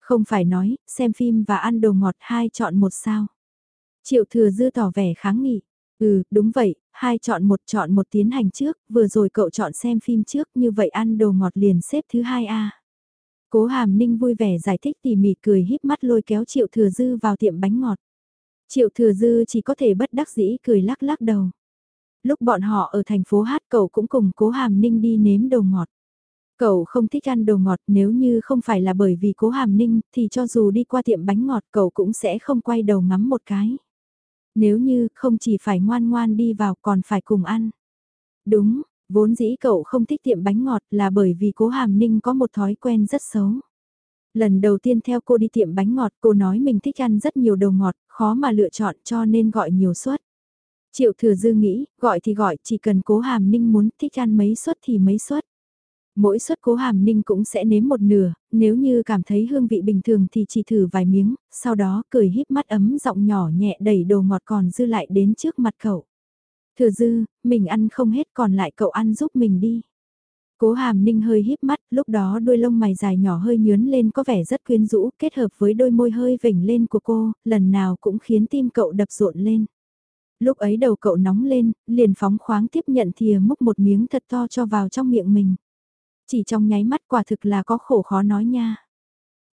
S1: Không phải nói, xem phim và ăn đồ ngọt hai chọn một sao. Triệu thừa dư tỏ vẻ kháng nghị. Ừ, đúng vậy, hai chọn một chọn một tiến hành trước, vừa rồi cậu chọn xem phim trước như vậy ăn đồ ngọt liền xếp thứ hai a. Cố hàm ninh vui vẻ giải thích tỉ mỉ cười híp mắt lôi kéo triệu thừa dư vào tiệm bánh ngọt. Triệu thừa dư chỉ có thể bất đắc dĩ cười lắc lắc đầu. Lúc bọn họ ở thành phố hát cậu cũng cùng cố hàm ninh đi nếm đồ ngọt. Cậu không thích ăn đồ ngọt nếu như không phải là bởi vì cố hàm ninh thì cho dù đi qua tiệm bánh ngọt cậu cũng sẽ không quay đầu ngắm một cái. Nếu như không chỉ phải ngoan ngoan đi vào còn phải cùng ăn. Đúng, vốn dĩ cậu không thích tiệm bánh ngọt là bởi vì cố hàm ninh có một thói quen rất xấu. Lần đầu tiên theo cô đi tiệm bánh ngọt cô nói mình thích ăn rất nhiều đồ ngọt, khó mà lựa chọn cho nên gọi nhiều suất. Triệu thừa dư nghĩ, gọi thì gọi, chỉ cần cố hàm ninh muốn thích ăn mấy suất thì mấy suất. Mỗi suất cố hàm ninh cũng sẽ nếm một nửa, nếu như cảm thấy hương vị bình thường thì chỉ thử vài miếng, sau đó cười híp mắt ấm giọng nhỏ nhẹ đẩy đồ ngọt còn dư lại đến trước mặt cậu. Thừa dư, mình ăn không hết còn lại cậu ăn giúp mình đi. Cố hàm ninh hơi híp mắt, lúc đó đuôi lông mày dài nhỏ hơi nhướn lên có vẻ rất quyến rũ, kết hợp với đôi môi hơi vểnh lên của cô, lần nào cũng khiến tim cậu đập rộn lên. Lúc ấy đầu cậu nóng lên, liền phóng khoáng tiếp nhận thìa múc một miếng thật to cho vào trong miệng mình. Chỉ trong nháy mắt quả thực là có khổ khó nói nha.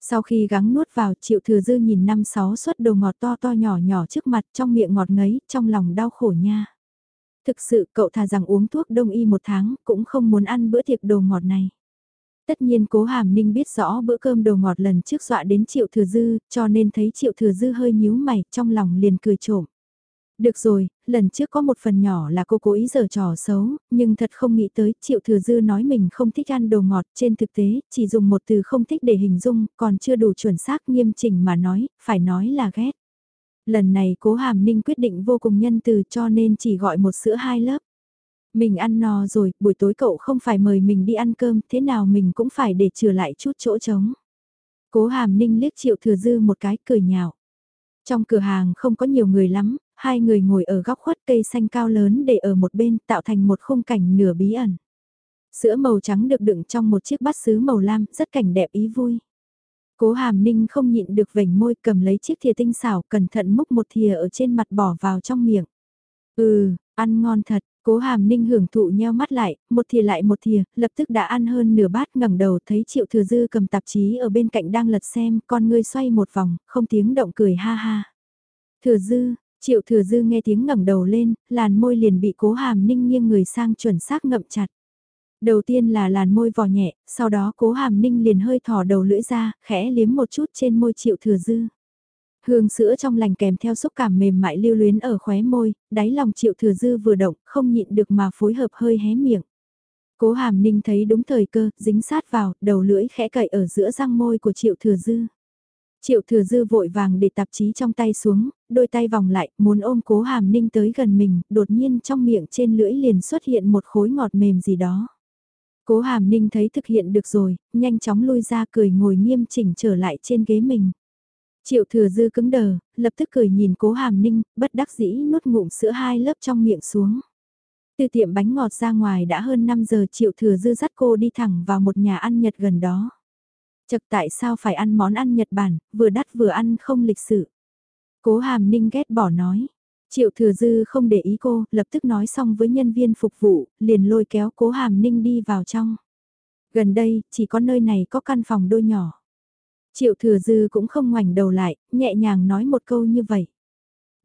S1: Sau khi gắng nuốt vào triệu thừa dư nhìn năm sáu suất đồ ngọt to to nhỏ nhỏ trước mặt trong miệng ngọt ngấy, trong lòng đau khổ nha. Thực sự cậu thà rằng uống thuốc đông y một tháng cũng không muốn ăn bữa tiệc đồ ngọt này. Tất nhiên cố hàm ninh biết rõ bữa cơm đồ ngọt lần trước dọa đến triệu thừa dư, cho nên thấy triệu thừa dư hơi nhíu mày, trong lòng liền cười trộm. Được rồi, lần trước có một phần nhỏ là cô cố ý giở trò xấu, nhưng thật không nghĩ tới Triệu Thừa Dư nói mình không thích ăn đồ ngọt, trên thực tế, chỉ dùng một từ không thích để hình dung, còn chưa đủ chuẩn xác nghiêm chỉnh mà nói, phải nói là ghét. Lần này cố hàm ninh quyết định vô cùng nhân từ cho nên chỉ gọi một sữa hai lớp. Mình ăn no rồi, buổi tối cậu không phải mời mình đi ăn cơm, thế nào mình cũng phải để trừ lại chút chỗ trống. Cố hàm ninh liếc triệu thừa dư một cái cười nhạo. Trong cửa hàng không có nhiều người lắm, hai người ngồi ở góc khuất cây xanh cao lớn để ở một bên tạo thành một khung cảnh nửa bí ẩn. Sữa màu trắng được đựng trong một chiếc bát sứ màu lam, rất cảnh đẹp ý vui. Cố hàm ninh không nhịn được vểnh môi cầm lấy chiếc thìa tinh xảo cẩn thận múc một thìa ở trên mặt bỏ vào trong miệng. Ừ, ăn ngon thật, cố hàm ninh hưởng thụ nheo mắt lại, một thìa lại một thìa, lập tức đã ăn hơn nửa bát ngẩng đầu thấy triệu thừa dư cầm tạp chí ở bên cạnh đang lật xem, con ngươi xoay một vòng, không tiếng động cười ha ha. Thừa dư, triệu thừa dư nghe tiếng ngẩng đầu lên, làn môi liền bị cố hàm ninh nghiêng người sang chuẩn xác ngậm chặt. Đầu tiên là làn môi vò nhẹ, sau đó cố hàm ninh liền hơi thỏ đầu lưỡi ra, khẽ liếm một chút trên môi triệu thừa dư. Hương sữa trong lành kèm theo xúc cảm mềm mại lưu luyến ở khóe môi, đáy lòng triệu thừa dư vừa động, không nhịn được mà phối hợp hơi hé miệng. Cố hàm ninh thấy đúng thời cơ, dính sát vào, đầu lưỡi khẽ cậy ở giữa răng môi của triệu thừa dư. Triệu thừa dư vội vàng để tạp chí trong tay xuống, đôi tay vòng lại, muốn ôm cố hàm ninh tới gần mình, đột nhiên trong miệng trên lưỡi liền xuất hiện một khối ngọt mềm gì đó. Cố hàm ninh thấy thực hiện được rồi, nhanh chóng lui ra cười ngồi nghiêm chỉnh trở lại trên ghế mình. Triệu thừa dư cứng đờ, lập tức cười nhìn cố hàm ninh, bất đắc dĩ nuốt ngụm sữa hai lớp trong miệng xuống. Từ tiệm bánh ngọt ra ngoài đã hơn 5 giờ triệu thừa dư dắt cô đi thẳng vào một nhà ăn Nhật gần đó. Chật tại sao phải ăn món ăn Nhật Bản, vừa đắt vừa ăn không lịch sự. Cố hàm ninh ghét bỏ nói. Triệu thừa dư không để ý cô, lập tức nói xong với nhân viên phục vụ, liền lôi kéo cố hàm ninh đi vào trong. Gần đây, chỉ có nơi này có căn phòng đôi nhỏ. Triệu thừa dư cũng không ngoảnh đầu lại, nhẹ nhàng nói một câu như vậy.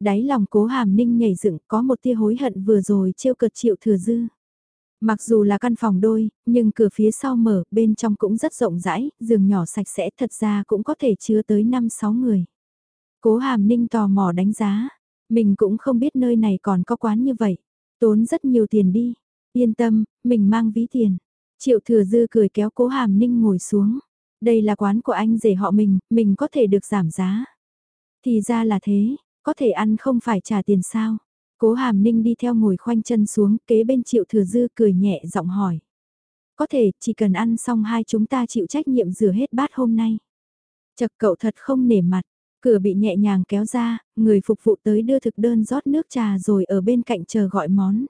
S1: Đáy lòng cố hàm ninh nhảy dựng có một tia hối hận vừa rồi trêu cợt triệu thừa dư. Mặc dù là căn phòng đôi, nhưng cửa phía sau mở, bên trong cũng rất rộng rãi, giường nhỏ sạch sẽ thật ra cũng có thể chứa tới 5-6 người. Cố hàm ninh tò mò đánh giá, mình cũng không biết nơi này còn có quán như vậy. Tốn rất nhiều tiền đi. Yên tâm, mình mang ví tiền. Triệu thừa dư cười kéo cố hàm ninh ngồi xuống. Đây là quán của anh rể họ mình, mình có thể được giảm giá. Thì ra là thế, có thể ăn không phải trả tiền sao. Cố hàm ninh đi theo ngồi khoanh chân xuống kế bên triệu thừa dư cười nhẹ giọng hỏi. Có thể, chỉ cần ăn xong hai chúng ta chịu trách nhiệm rửa hết bát hôm nay. Chật cậu thật không nể mặt, Cửa bị nhẹ nhàng kéo ra, người phục vụ tới đưa thực đơn rót nước trà rồi ở bên cạnh chờ gọi món.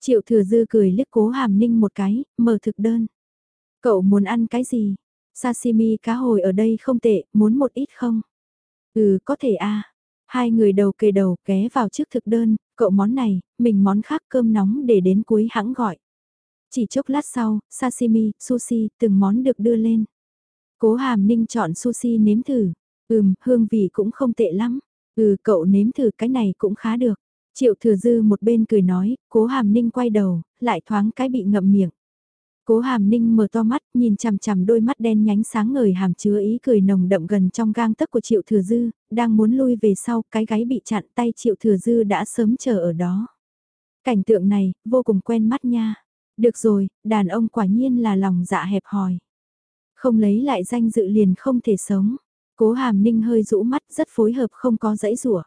S1: Triệu thừa dư cười liếc cố hàm ninh một cái, mở thực đơn. Cậu muốn ăn cái gì? Sashimi cá hồi ở đây không tệ, muốn một ít không? Ừ, có thể a. Hai người đầu kề đầu ké vào trước thực đơn, cậu món này, mình món khác cơm nóng để đến cuối hãng gọi. Chỉ chốc lát sau, sashimi, sushi, từng món được đưa lên. Cố hàm ninh chọn sushi nếm thử. Ừm, hương vị cũng không tệ lắm. Ừ, cậu nếm thử cái này cũng khá được. Triệu thừa dư một bên cười nói, cố hàm ninh quay đầu, lại thoáng cái bị ngậm miệng. Cố hàm ninh mở to mắt, nhìn chằm chằm đôi mắt đen nhánh sáng ngời hàm chứa ý cười nồng đậm gần trong gang tấc của triệu thừa dư, đang muốn lui về sau, cái gáy bị chặn tay triệu thừa dư đã sớm chờ ở đó. Cảnh tượng này, vô cùng quen mắt nha. Được rồi, đàn ông quả nhiên là lòng dạ hẹp hòi. Không lấy lại danh dự liền không thể sống. Cố hàm ninh hơi rũ mắt rất phối hợp không có dãy rủa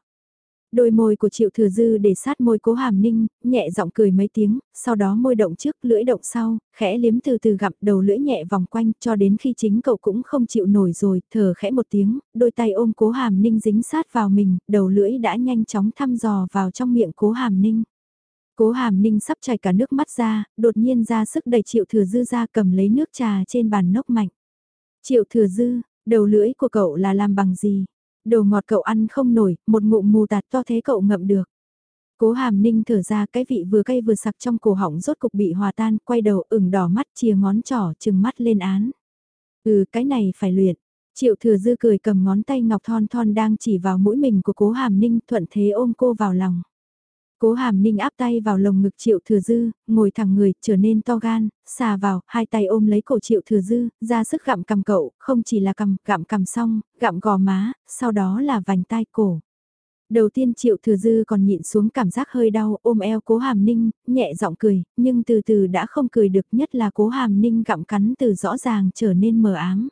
S1: Đôi môi của triệu thừa dư để sát môi cố hàm ninh, nhẹ giọng cười mấy tiếng, sau đó môi động trước lưỡi động sau, khẽ liếm từ từ gặm đầu lưỡi nhẹ vòng quanh cho đến khi chính cậu cũng không chịu nổi rồi, thở khẽ một tiếng, đôi tay ôm cố hàm ninh dính sát vào mình, đầu lưỡi đã nhanh chóng thăm dò vào trong miệng cố hàm ninh. Cố hàm ninh sắp chảy cả nước mắt ra, đột nhiên ra sức đẩy triệu thừa dư ra cầm lấy nước trà trên bàn nốc mạnh. Triệu thừa dư, Đầu lưỡi của cậu là làm bằng gì? Đồ ngọt cậu ăn không nổi, một ngụm mù tạt to thế cậu ngậm được. Cố hàm ninh thở ra cái vị vừa cay vừa sặc trong cổ họng rốt cục bị hòa tan, quay đầu ửng đỏ mắt chia ngón trỏ chừng mắt lên án. Ừ cái này phải luyện. Triệu thừa dư cười cầm ngón tay ngọc thon thon đang chỉ vào mũi mình của cố hàm ninh thuận thế ôm cô vào lòng. Cố hàm ninh áp tay vào lồng ngực triệu thừa dư, ngồi thẳng người, trở nên to gan, xà vào, hai tay ôm lấy cổ triệu thừa dư, ra sức gặm cầm cậu, không chỉ là cầm, gặm cầm xong, gặm gò má, sau đó là vành tai cổ. Đầu tiên triệu thừa dư còn nhịn xuống cảm giác hơi đau, ôm eo cố hàm ninh, nhẹ giọng cười, nhưng từ từ đã không cười được nhất là cố hàm ninh gặm cắn từ rõ ràng trở nên mờ ám.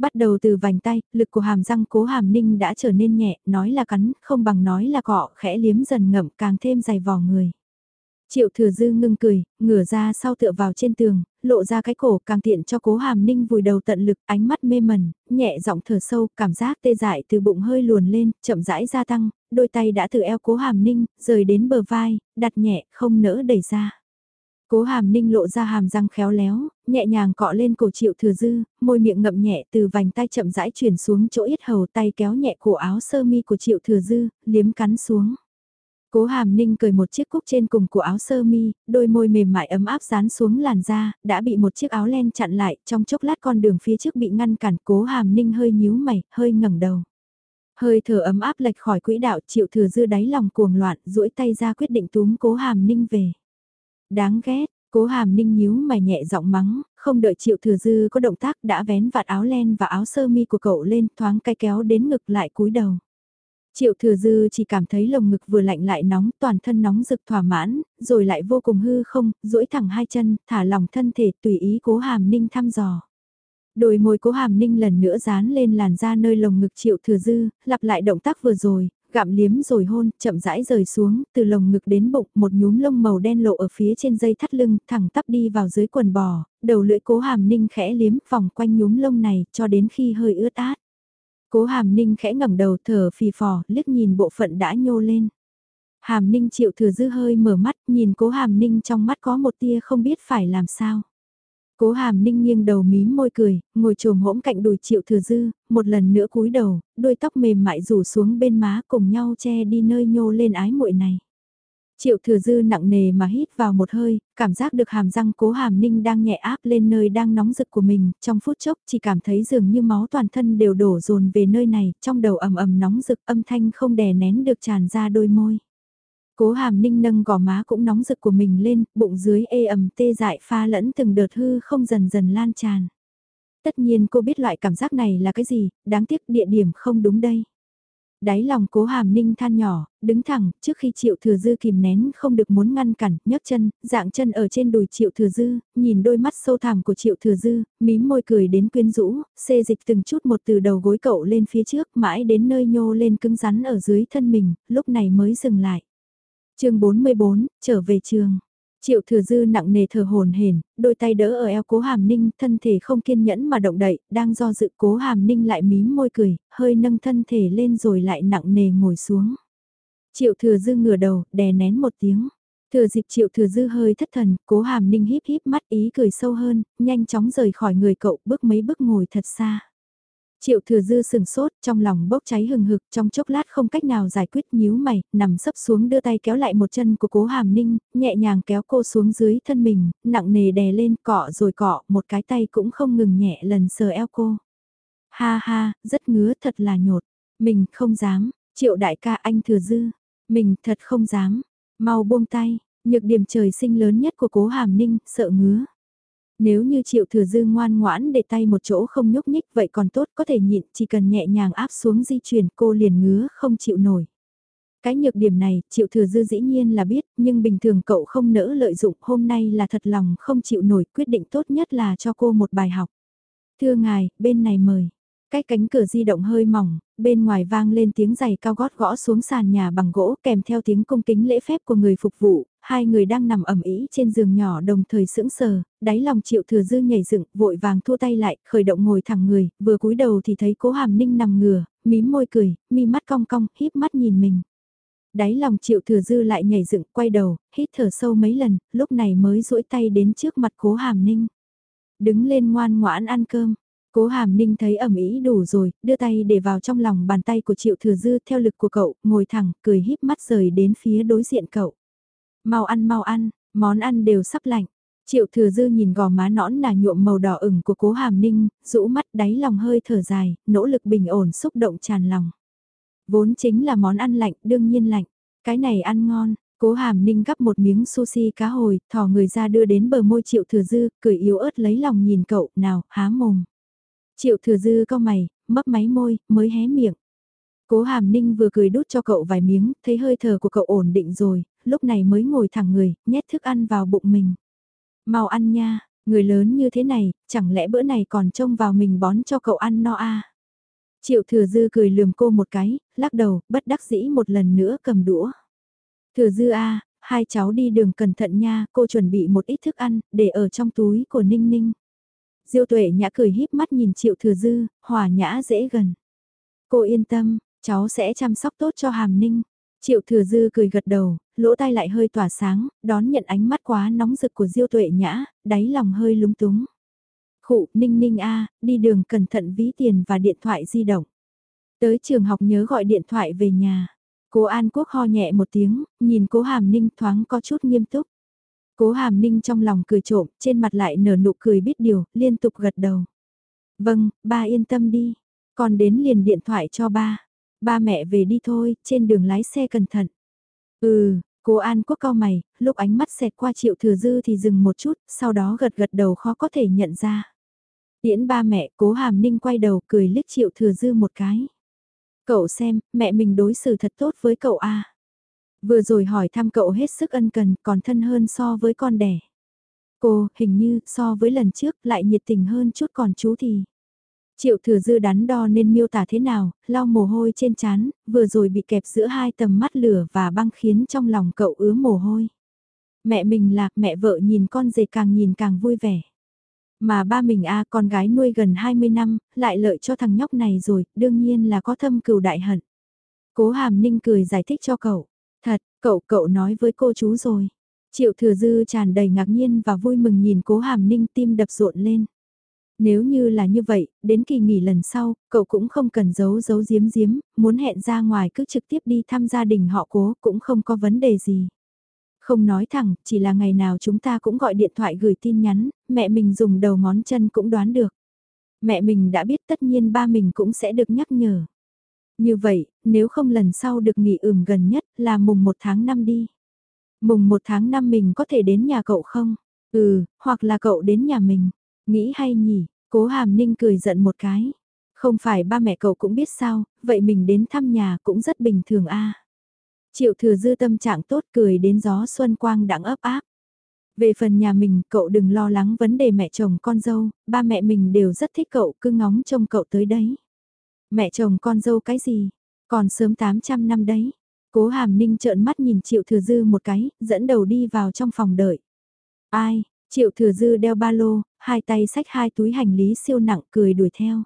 S1: Bắt đầu từ vành tay, lực của hàm răng cố hàm ninh đã trở nên nhẹ, nói là cắn, không bằng nói là cọ, khẽ liếm dần ngậm càng thêm dày vò người. Triệu thừa dư ngưng cười, ngửa ra sau tựa vào trên tường, lộ ra cái cổ càng tiện cho cố hàm ninh vùi đầu tận lực, ánh mắt mê mẩn, nhẹ giọng thở sâu, cảm giác tê dại từ bụng hơi luồn lên, chậm rãi gia tăng, đôi tay đã từ eo cố hàm ninh, rời đến bờ vai, đặt nhẹ, không nỡ đẩy ra. Cố hàm ninh lộ ra hàm răng khéo léo, nhẹ nhàng cọ lên cổ triệu thừa dư, môi miệng ngậm nhẹ từ vành tay chậm rãi chuyển xuống chỗ yết hầu tay kéo nhẹ cổ áo sơ mi của triệu thừa dư, liếm cắn xuống. Cố hàm ninh cười một chiếc cúc trên cùng của áo sơ mi, đôi môi mềm mại ấm áp dán xuống làn da, đã bị một chiếc áo len chặn lại, trong chốc lát con đường phía trước bị ngăn cản, cố hàm ninh hơi nhíu mày, hơi ngẩng đầu. Hơi thở ấm áp lệch khỏi quỹ đạo triệu thừa dư đáy lòng cuồng loạn, duỗi tay ra quyết định túm cố hàm ninh về. Đáng ghét, cố hàm ninh nhíu mày nhẹ giọng mắng, không đợi triệu thừa dư có động tác đã vén vạt áo len và áo sơ mi của cậu lên thoáng cái kéo đến ngực lại cúi đầu. Triệu thừa dư chỉ cảm thấy lồng ngực vừa lạnh lại nóng, toàn thân nóng rực thỏa mãn, rồi lại vô cùng hư không, duỗi thẳng hai chân, thả lòng thân thể tùy ý cố hàm ninh thăm dò. Đôi môi cố hàm ninh lần nữa dán lên làn da nơi lồng ngực triệu thừa dư, lặp lại động tác vừa rồi, gặm liếm rồi hôn, chậm rãi rời xuống, từ lồng ngực đến bụng, một nhúm lông màu đen lộ ở phía trên dây thắt lưng, thẳng tắp đi vào dưới quần bò, đầu lưỡi cố hàm ninh khẽ liếm vòng quanh nhúm lông này, cho đến khi hơi ướt át. Cố hàm ninh khẽ ngẩng đầu thở phì phò, liếc nhìn bộ phận đã nhô lên. Hàm ninh chịu thừa dư hơi mở mắt, nhìn cố hàm ninh trong mắt có một tia không biết phải làm sao. Cố hàm ninh nghiêng đầu mím môi cười, ngồi trồm hỗn cạnh đùi triệu thừa dư, một lần nữa cúi đầu, đôi tóc mềm mại rủ xuống bên má cùng nhau che đi nơi nhô lên ái muội này. Triệu thừa dư nặng nề mà hít vào một hơi, cảm giác được hàm răng cố hàm ninh đang nhẹ áp lên nơi đang nóng rực của mình, trong phút chốc chỉ cảm thấy dường như máu toàn thân đều đổ dồn về nơi này, trong đầu ầm ầm nóng rực âm thanh không đè nén được tràn ra đôi môi. Cố hàm ninh nâng gò má cũng nóng rực của mình lên, bụng dưới ê ẩm tê dại pha lẫn từng đợt hư không dần dần lan tràn. Tất nhiên cô biết loại cảm giác này là cái gì, đáng tiếc địa điểm không đúng đây. Đáy lòng cố hàm ninh than nhỏ, đứng thẳng, trước khi triệu thừa dư kìm nén không được muốn ngăn cản, nhấc chân, dạng chân ở trên đùi triệu thừa dư, nhìn đôi mắt sâu thẳm của triệu thừa dư, mím môi cười đến quyến rũ, xê dịch từng chút một từ đầu gối cậu lên phía trước, mãi đến nơi nhô lên cứng rắn ở dưới thân mình, lúc này mới dừng lại chương 44, trở về trường. Triệu thừa dư nặng nề thở hồn hển, đôi tay đỡ ở eo cố hàm ninh, thân thể không kiên nhẫn mà động đậy, đang do dự cố hàm ninh lại mím môi cười, hơi nâng thân thể lên rồi lại nặng nề ngồi xuống. Triệu thừa dư ngửa đầu, đè nén một tiếng. Thừa dịp triệu thừa dư hơi thất thần, cố hàm ninh híp híp mắt ý cười sâu hơn, nhanh chóng rời khỏi người cậu bước mấy bước ngồi thật xa. Triệu thừa dư sừng sốt, trong lòng bốc cháy hừng hực, trong chốc lát không cách nào giải quyết nhíu mày, nằm sấp xuống đưa tay kéo lại một chân của cố hàm ninh, nhẹ nhàng kéo cô xuống dưới thân mình, nặng nề đè lên cọ rồi cọ, một cái tay cũng không ngừng nhẹ lần sờ eo cô. Ha ha, rất ngứa thật là nhột, mình không dám, triệu đại ca anh thừa dư, mình thật không dám, mau buông tay, nhược điểm trời sinh lớn nhất của cố hàm ninh, sợ ngứa. Nếu như triệu thừa dư ngoan ngoãn để tay một chỗ không nhúc nhích vậy còn tốt có thể nhịn chỉ cần nhẹ nhàng áp xuống di chuyển cô liền ngứa không chịu nổi. Cái nhược điểm này, triệu thừa dư dĩ nhiên là biết, nhưng bình thường cậu không nỡ lợi dụng hôm nay là thật lòng không chịu nổi quyết định tốt nhất là cho cô một bài học. Thưa ngài, bên này mời. Cái cánh cửa di động hơi mỏng, bên ngoài vang lên tiếng giày cao gót gõ xuống sàn nhà bằng gỗ kèm theo tiếng cung kính lễ phép của người phục vụ, hai người đang nằm ẩm ý trên giường nhỏ đồng thời sững sờ, đáy lòng triệu thừa dư nhảy dựng, vội vàng thua tay lại, khởi động ngồi thẳng người, vừa cúi đầu thì thấy cố hàm ninh nằm ngửa, mím môi cười, mi mắt cong cong, híp mắt nhìn mình. Đáy lòng triệu thừa dư lại nhảy dựng, quay đầu, hít thở sâu mấy lần, lúc này mới duỗi tay đến trước mặt cố hàm ninh. Đứng lên ngoan ngoãn ăn cơm, Cố hàm ninh thấy ẩm ý đủ rồi, đưa tay để vào trong lòng bàn tay của triệu thừa dư theo lực của cậu, ngồi thẳng, cười híp mắt rời đến phía đối diện cậu. Mau ăn mau ăn, món ăn đều sắp lạnh. Triệu thừa dư nhìn gò má nõn nà nhuộm màu đỏ ửng của cố hàm ninh, rũ mắt đáy lòng hơi thở dài, nỗ lực bình ổn xúc động tràn lòng. Vốn chính là món ăn lạnh, đương nhiên lạnh. Cái này ăn ngon, Cố hàm ninh gắp một miếng sushi cá hồi, thò người ra đưa đến bờ môi triệu thừa dư, cười yếu ớt lấy lòng nhìn cậu, nào, há mồm. Triệu thừa dư co mày, mấp máy môi, mới hé miệng. Cố hàm ninh vừa cười đút cho cậu vài miếng, thấy hơi thở của cậu ổn định rồi, lúc này mới ngồi thẳng người, nhét thức ăn vào bụng mình. Mau ăn nha, người lớn như thế này, chẳng lẽ bữa này còn trông vào mình bón cho cậu ăn no à? Triệu thừa dư cười lườm cô một cái, lắc đầu, bất đắc dĩ một lần nữa cầm đũa. Thừa dư a hai cháu đi đường cẩn thận nha, cô chuẩn bị một ít thức ăn, để ở trong túi của Ninh Ninh. Diêu tuệ nhã cười híp mắt nhìn triệu thừa dư, hòa nhã dễ gần. Cô yên tâm, cháu sẽ chăm sóc tốt cho hàm ninh. Triệu thừa dư cười gật đầu, lỗ tai lại hơi tỏa sáng, đón nhận ánh mắt quá nóng rực của diêu tuệ nhã, đáy lòng hơi lúng túng. Khụ, ninh ninh a đi đường cẩn thận ví tiền và điện thoại di động. Tới trường học nhớ gọi điện thoại về nhà. Cố An Quốc ho nhẹ một tiếng, nhìn cố Hàm Ninh thoáng có chút nghiêm túc. Cố Hàm Ninh trong lòng cười trộm, trên mặt lại nở nụ cười biết điều, liên tục gật đầu. Vâng, ba yên tâm đi. Còn đến liền điện thoại cho ba. Ba mẹ về đi thôi, trên đường lái xe cẩn thận. Ừ, cố An Quốc cao mày, lúc ánh mắt xẹt qua triệu thừa dư thì dừng một chút, sau đó gật gật đầu khó có thể nhận ra. Tiễn ba mẹ, cố Hàm Ninh quay đầu cười liếc triệu thừa dư một cái. Cậu xem, mẹ mình đối xử thật tốt với cậu à. Vừa rồi hỏi thăm cậu hết sức ân cần, còn thân hơn so với con đẻ. Cô, hình như, so với lần trước, lại nhiệt tình hơn chút còn chú thì. Triệu thừa dư đắn đo nên miêu tả thế nào, lau mồ hôi trên chán vừa rồi bị kẹp giữa hai tầm mắt lửa và băng khiến trong lòng cậu ứa mồ hôi. Mẹ mình là, mẹ vợ nhìn con dề càng nhìn càng vui vẻ. Mà ba mình a con gái nuôi gần 20 năm, lại lợi cho thằng nhóc này rồi, đương nhiên là có thâm cừu đại hận. Cố hàm ninh cười giải thích cho cậu. Cậu cậu nói với cô chú rồi. Triệu thừa dư tràn đầy ngạc nhiên và vui mừng nhìn cố hàm ninh tim đập rộn lên. Nếu như là như vậy, đến kỳ nghỉ lần sau, cậu cũng không cần giấu giấu giếm giếm, muốn hẹn ra ngoài cứ trực tiếp đi thăm gia đình họ cố cũng không có vấn đề gì. Không nói thẳng, chỉ là ngày nào chúng ta cũng gọi điện thoại gửi tin nhắn, mẹ mình dùng đầu ngón chân cũng đoán được. Mẹ mình đã biết tất nhiên ba mình cũng sẽ được nhắc nhở. Như vậy, nếu không lần sau được nghỉ ửm gần nhất là mùng 1 tháng 5 đi. Mùng 1 tháng 5 mình có thể đến nhà cậu không? Ừ, hoặc là cậu đến nhà mình. Nghĩ hay nhỉ, cố hàm ninh cười giận một cái. Không phải ba mẹ cậu cũng biết sao, vậy mình đến thăm nhà cũng rất bình thường a Triệu thừa dư tâm trạng tốt cười đến gió xuân quang đãng ấp áp. Về phần nhà mình, cậu đừng lo lắng vấn đề mẹ chồng con dâu, ba mẹ mình đều rất thích cậu, cứ ngóng trông cậu tới đấy. Mẹ chồng con dâu cái gì? Còn sớm 800 năm đấy. Cố hàm ninh trợn mắt nhìn triệu thừa dư một cái, dẫn đầu đi vào trong phòng đợi. Ai? Triệu thừa dư đeo ba lô, hai tay xách hai túi hành lý siêu nặng cười đuổi theo.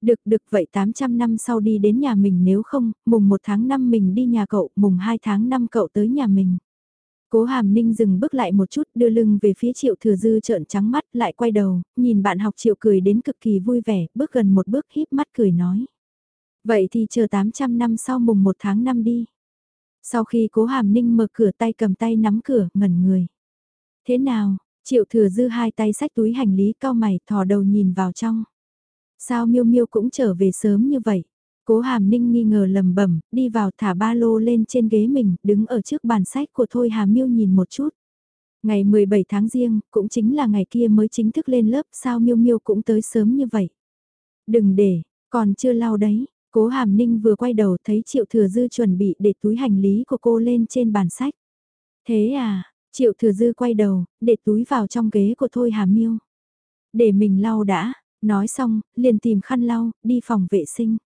S1: Được được vậy 800 năm sau đi đến nhà mình nếu không, mùng 1 tháng 5 mình đi nhà cậu, mùng 2 tháng 5 cậu tới nhà mình. Cố hàm ninh dừng bước lại một chút đưa lưng về phía triệu thừa dư trợn trắng mắt lại quay đầu, nhìn bạn học triệu cười đến cực kỳ vui vẻ, bước gần một bước híp mắt cười nói. Vậy thì chờ 800 năm sau mùng 1 tháng 5 đi. Sau khi cố hàm ninh mở cửa tay cầm tay nắm cửa, ngẩn người. Thế nào, triệu thừa dư hai tay xách túi hành lý cao mày thò đầu nhìn vào trong. Sao miêu miêu cũng trở về sớm như vậy? Cố Hàm Ninh nghi ngờ lầm bẩm, đi vào thả ba lô lên trên ghế mình, đứng ở trước bàn sách của Thôi Hà Miêu nhìn một chút. Ngày 17 tháng riêng, cũng chính là ngày kia mới chính thức lên lớp, sao Miêu Miêu cũng tới sớm như vậy. Đừng để, còn chưa lau đấy. Cố Hàm Ninh vừa quay đầu thấy Triệu Thừa Dư chuẩn bị để túi hành lý của cô lên trên bàn sách. Thế à, Triệu Thừa Dư quay đầu, để túi vào trong ghế của Thôi Hà Miêu. Để mình lau đã, Nói xong, liền tìm khăn lau, đi phòng vệ sinh.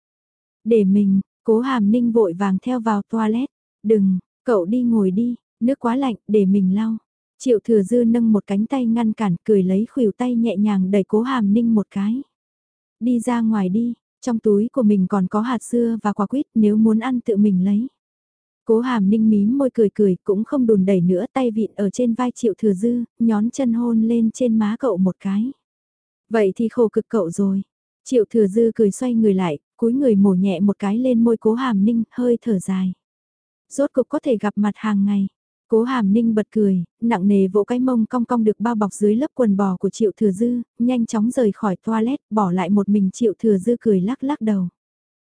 S1: Để mình, cố hàm ninh vội vàng theo vào toilet. Đừng, cậu đi ngồi đi, nước quá lạnh, để mình lau. Triệu thừa dư nâng một cánh tay ngăn cản, cười lấy khuỷu tay nhẹ nhàng đẩy cố hàm ninh một cái. Đi ra ngoài đi, trong túi của mình còn có hạt dưa và quả quýt nếu muốn ăn tự mình lấy. Cố hàm ninh mím môi cười cười cũng không đùn đẩy nữa tay vịn ở trên vai triệu thừa dư, nhón chân hôn lên trên má cậu một cái. Vậy thì khổ cực cậu rồi. Triệu thừa dư cười xoay người lại, cúi người mổ nhẹ một cái lên môi cố hàm ninh, hơi thở dài. Rốt cục có thể gặp mặt hàng ngày. Cố hàm ninh bật cười, nặng nề vỗ cái mông cong cong được bao bọc dưới lớp quần bò của triệu thừa dư, nhanh chóng rời khỏi toilet, bỏ lại một mình triệu thừa dư cười lắc lắc đầu.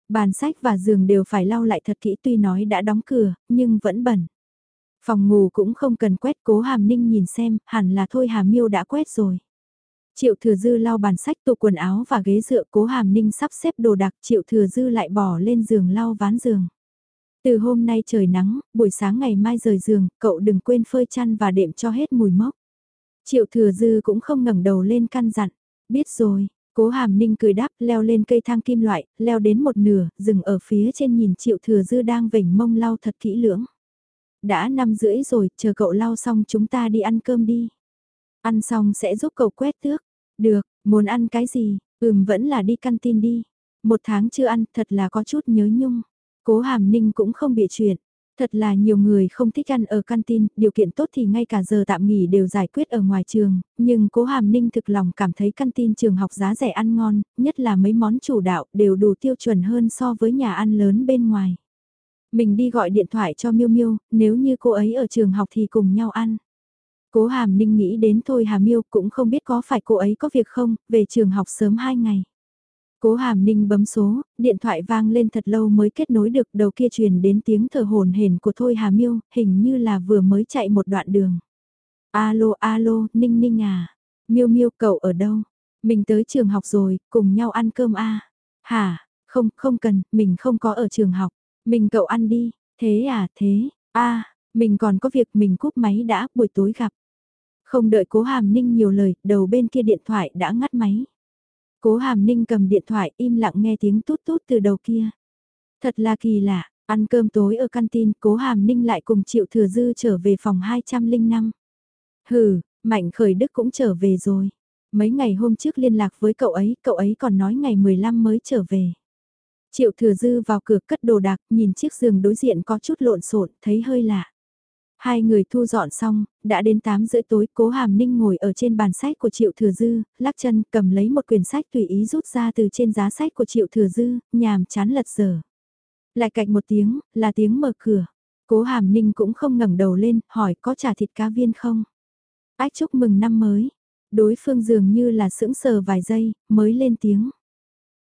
S1: Bàn sách và giường đều phải lau lại thật kỹ tuy nói đã đóng cửa, nhưng vẫn bẩn. Phòng ngủ cũng không cần quét cố hàm ninh nhìn xem, hẳn là thôi hà miêu đã quét rồi. Triệu thừa dư lau bàn sách tủ quần áo và ghế dựa cố hàm ninh sắp xếp đồ đạc triệu thừa dư lại bỏ lên giường lau ván giường. Từ hôm nay trời nắng, buổi sáng ngày mai rời giường, cậu đừng quên phơi chăn và đệm cho hết mùi mốc. Triệu thừa dư cũng không ngẩng đầu lên căn dặn. Biết rồi, cố hàm ninh cười đáp leo lên cây thang kim loại, leo đến một nửa, dừng ở phía trên nhìn triệu thừa dư đang vểnh mông lau thật kỹ lưỡng. Đã năm rưỡi rồi, chờ cậu lau xong chúng ta đi ăn cơm đi. Ăn xong sẽ giúp cậu quét tước. Được, muốn ăn cái gì, ừm vẫn là đi căn tin đi. Một tháng chưa ăn, thật là có chút nhớ nhung. Cố hàm ninh cũng không bị chuyện. Thật là nhiều người không thích ăn ở canteen, điều kiện tốt thì ngay cả giờ tạm nghỉ đều giải quyết ở ngoài trường, nhưng cố hàm ninh thực lòng cảm thấy canteen trường học giá rẻ ăn ngon, nhất là mấy món chủ đạo đều đủ tiêu chuẩn hơn so với nhà ăn lớn bên ngoài. Mình đi gọi điện thoại cho Miêu Miêu, nếu như cô ấy ở trường học thì cùng nhau ăn. Cố hàm ninh nghĩ đến thôi Hà Miêu cũng không biết có phải cô ấy có việc không, về trường học sớm 2 ngày. Cố hàm ninh bấm số, điện thoại vang lên thật lâu mới kết nối được đầu kia truyền đến tiếng thở hồn hển của Thôi Hà Miêu, hình như là vừa mới chạy một đoạn đường. Alo alo, ninh ninh à, Miêu Miêu cậu ở đâu? Mình tới trường học rồi, cùng nhau ăn cơm. À? Hả, không, không cần, mình không có ở trường học. Mình cậu ăn đi, thế à, thế, a, mình còn có việc mình cúp máy đã, buổi tối gặp. Không đợi cố hàm ninh nhiều lời, đầu bên kia điện thoại đã ngắt máy. Cố hàm ninh cầm điện thoại im lặng nghe tiếng tút tút từ đầu kia. Thật là kỳ lạ, ăn cơm tối ở canteen cố hàm ninh lại cùng triệu thừa dư trở về phòng 205. Hừ, Mạnh Khởi Đức cũng trở về rồi. Mấy ngày hôm trước liên lạc với cậu ấy, cậu ấy còn nói ngày 15 mới trở về. Triệu thừa dư vào cửa cất đồ đạc, nhìn chiếc giường đối diện có chút lộn xộn, thấy hơi lạ. Hai người thu dọn xong, đã đến 8 rưỡi tối cố hàm ninh ngồi ở trên bàn sách của Triệu Thừa Dư, lắc chân cầm lấy một quyển sách tùy ý rút ra từ trên giá sách của Triệu Thừa Dư, nhàm chán lật dở. Lại cạnh một tiếng, là tiếng mở cửa. Cố hàm ninh cũng không ngẩng đầu lên, hỏi có trả thịt cá viên không? Ách chúc mừng năm mới. Đối phương dường như là sững sờ vài giây, mới lên tiếng.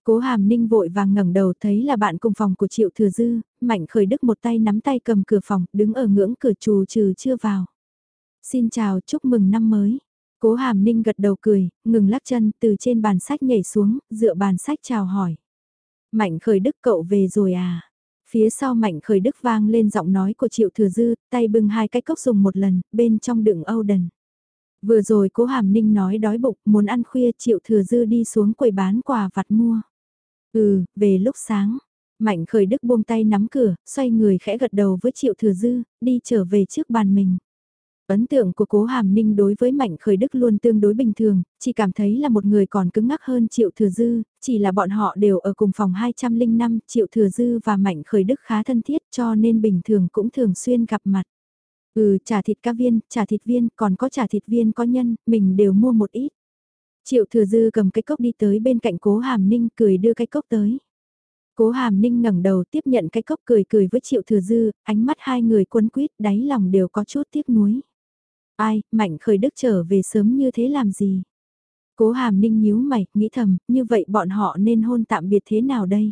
S1: Cố hàm ninh vội vàng ngẩng đầu thấy là bạn cùng phòng của Triệu Thừa Dư, Mạnh Khởi Đức một tay nắm tay cầm cửa phòng, đứng ở ngưỡng cửa trù trừ chưa vào. Xin chào, chúc mừng năm mới. Cố hàm ninh gật đầu cười, ngừng lắc chân từ trên bàn sách nhảy xuống, dựa bàn sách chào hỏi. Mạnh Khởi Đức cậu về rồi à? Phía sau Mạnh Khởi Đức vang lên giọng nói của Triệu Thừa Dư, tay bưng hai cái cốc dùng một lần, bên trong đựng âu đần. Vừa rồi cố hàm ninh nói đói bụng, muốn ăn khuya Triệu Thừa Dư đi xuống quầy bán quà vặt mua. Ừ, về lúc sáng. Mạnh khởi đức buông tay nắm cửa, xoay người khẽ gật đầu với triệu thừa dư, đi trở về trước bàn mình. Ấn tượng của cố hàm ninh đối với Mạnh Khởi Đức luôn tương đối bình thường, chỉ cảm thấy là một người còn cứng ngắc hơn Triệu Thừa Dư, chỉ là bọn họ đều ở cùng phòng 205, Triệu Thừa Dư và Mạnh Khởi Đức khá thân thiết cho nên bình thường cũng thường xuyên gặp mặt. Ừ, trà thịt cá viên, trà thịt viên, còn có trà thịt viên có nhân, mình đều mua một ít. Triệu thừa dư cầm cái cốc đi tới bên cạnh cố hàm ninh cười đưa cái cốc tới. Cố hàm ninh ngẩng đầu tiếp nhận cái cốc cười cười với triệu thừa dư, ánh mắt hai người quấn quýt đáy lòng đều có chút tiếc nuối. Ai, mạnh khởi đức trở về sớm như thế làm gì? Cố hàm ninh nhíu mày, nghĩ thầm, như vậy bọn họ nên hôn tạm biệt thế nào đây?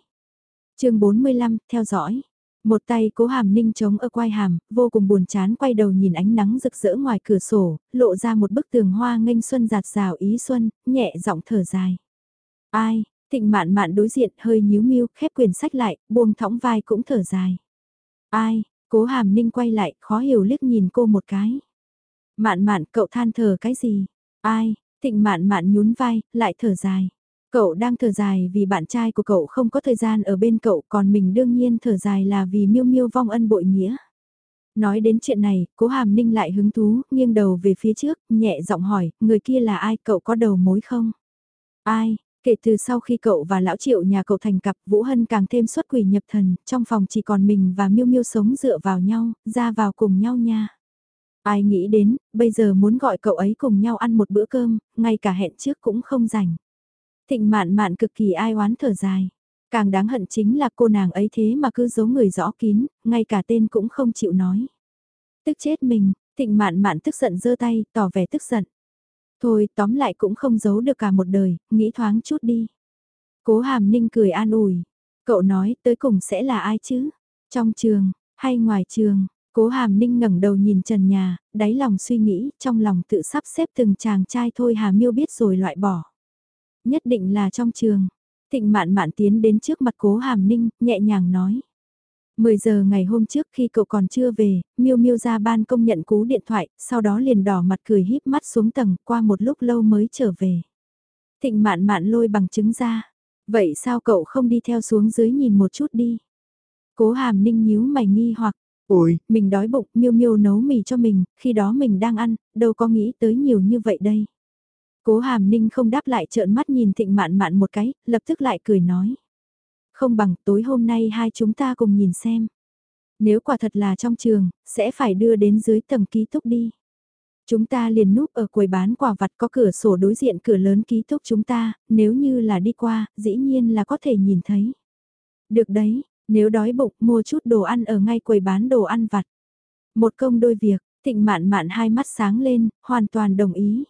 S1: chương 45, theo dõi. Một tay cố hàm ninh chống ở quai hàm, vô cùng buồn chán quay đầu nhìn ánh nắng rực rỡ ngoài cửa sổ, lộ ra một bức tường hoa nghênh xuân giạt rào ý xuân, nhẹ giọng thở dài. Ai, thịnh mạn mạn đối diện hơi nhíu miêu, khép quyển sách lại, buông thõng vai cũng thở dài. Ai, cố hàm ninh quay lại, khó hiểu liếc nhìn cô một cái. Mạn mạn cậu than thở cái gì? Ai, thịnh mạn mạn nhún vai, lại thở dài. Cậu đang thở dài vì bạn trai của cậu không có thời gian ở bên cậu còn mình đương nhiên thở dài là vì miêu miêu vong ân bội nghĩa. Nói đến chuyện này, cố hàm ninh lại hứng thú, nghiêng đầu về phía trước, nhẹ giọng hỏi, người kia là ai, cậu có đầu mối không? Ai, kể từ sau khi cậu và lão triệu nhà cậu thành cặp, Vũ Hân càng thêm xuất quỷ nhập thần, trong phòng chỉ còn mình và miêu miêu sống dựa vào nhau, ra vào cùng nhau nha. Ai nghĩ đến, bây giờ muốn gọi cậu ấy cùng nhau ăn một bữa cơm, ngay cả hẹn trước cũng không rảnh. Thịnh mạn mạn cực kỳ ai oán thở dài. Càng đáng hận chính là cô nàng ấy thế mà cứ giấu người rõ kín, ngay cả tên cũng không chịu nói. Tức chết mình, thịnh mạn mạn tức giận giơ tay, tỏ vẻ tức giận. Thôi tóm lại cũng không giấu được cả một đời, nghĩ thoáng chút đi. Cố hàm ninh cười an ủi. Cậu nói tới cùng sẽ là ai chứ? Trong trường, hay ngoài trường? Cố Hàm Ninh ngẩng đầu nhìn trần nhà, đáy lòng suy nghĩ, trong lòng tự sắp xếp từng chàng trai thôi Hà Miêu biết rồi loại bỏ. Nhất định là trong trường. Thịnh mạn mạn tiến đến trước mặt cố Hàm Ninh, nhẹ nhàng nói. 10 giờ ngày hôm trước khi cậu còn chưa về, Miêu Miêu ra ban công nhận cú điện thoại, sau đó liền đỏ mặt cười híp mắt xuống tầng, qua một lúc lâu mới trở về. Thịnh mạn mạn lôi bằng chứng ra. Vậy sao cậu không đi theo xuống dưới nhìn một chút đi? Cố hàm ninh nhíu mày nghi hoặc,
S2: Ôi,
S1: mình đói bụng, miêu miêu nấu mì cho mình, khi đó mình đang ăn, đâu có nghĩ tới nhiều như vậy đây. Cố hàm ninh không đáp lại trợn mắt nhìn thịnh mạn mạn một cái, lập tức lại cười nói. Không bằng tối hôm nay hai chúng ta cùng nhìn xem. Nếu quả thật là trong trường, sẽ phải đưa đến dưới tầng ký túc đi. Chúng ta liền núp ở quầy bán quả vặt có cửa sổ đối diện cửa lớn ký túc chúng ta, nếu như là đi qua, dĩ nhiên là có thể nhìn thấy. Được đấy, nếu đói bụng mua chút đồ ăn ở ngay quầy bán đồ ăn vặt. Một công đôi việc, thịnh mạn mạn hai mắt sáng lên, hoàn toàn đồng ý.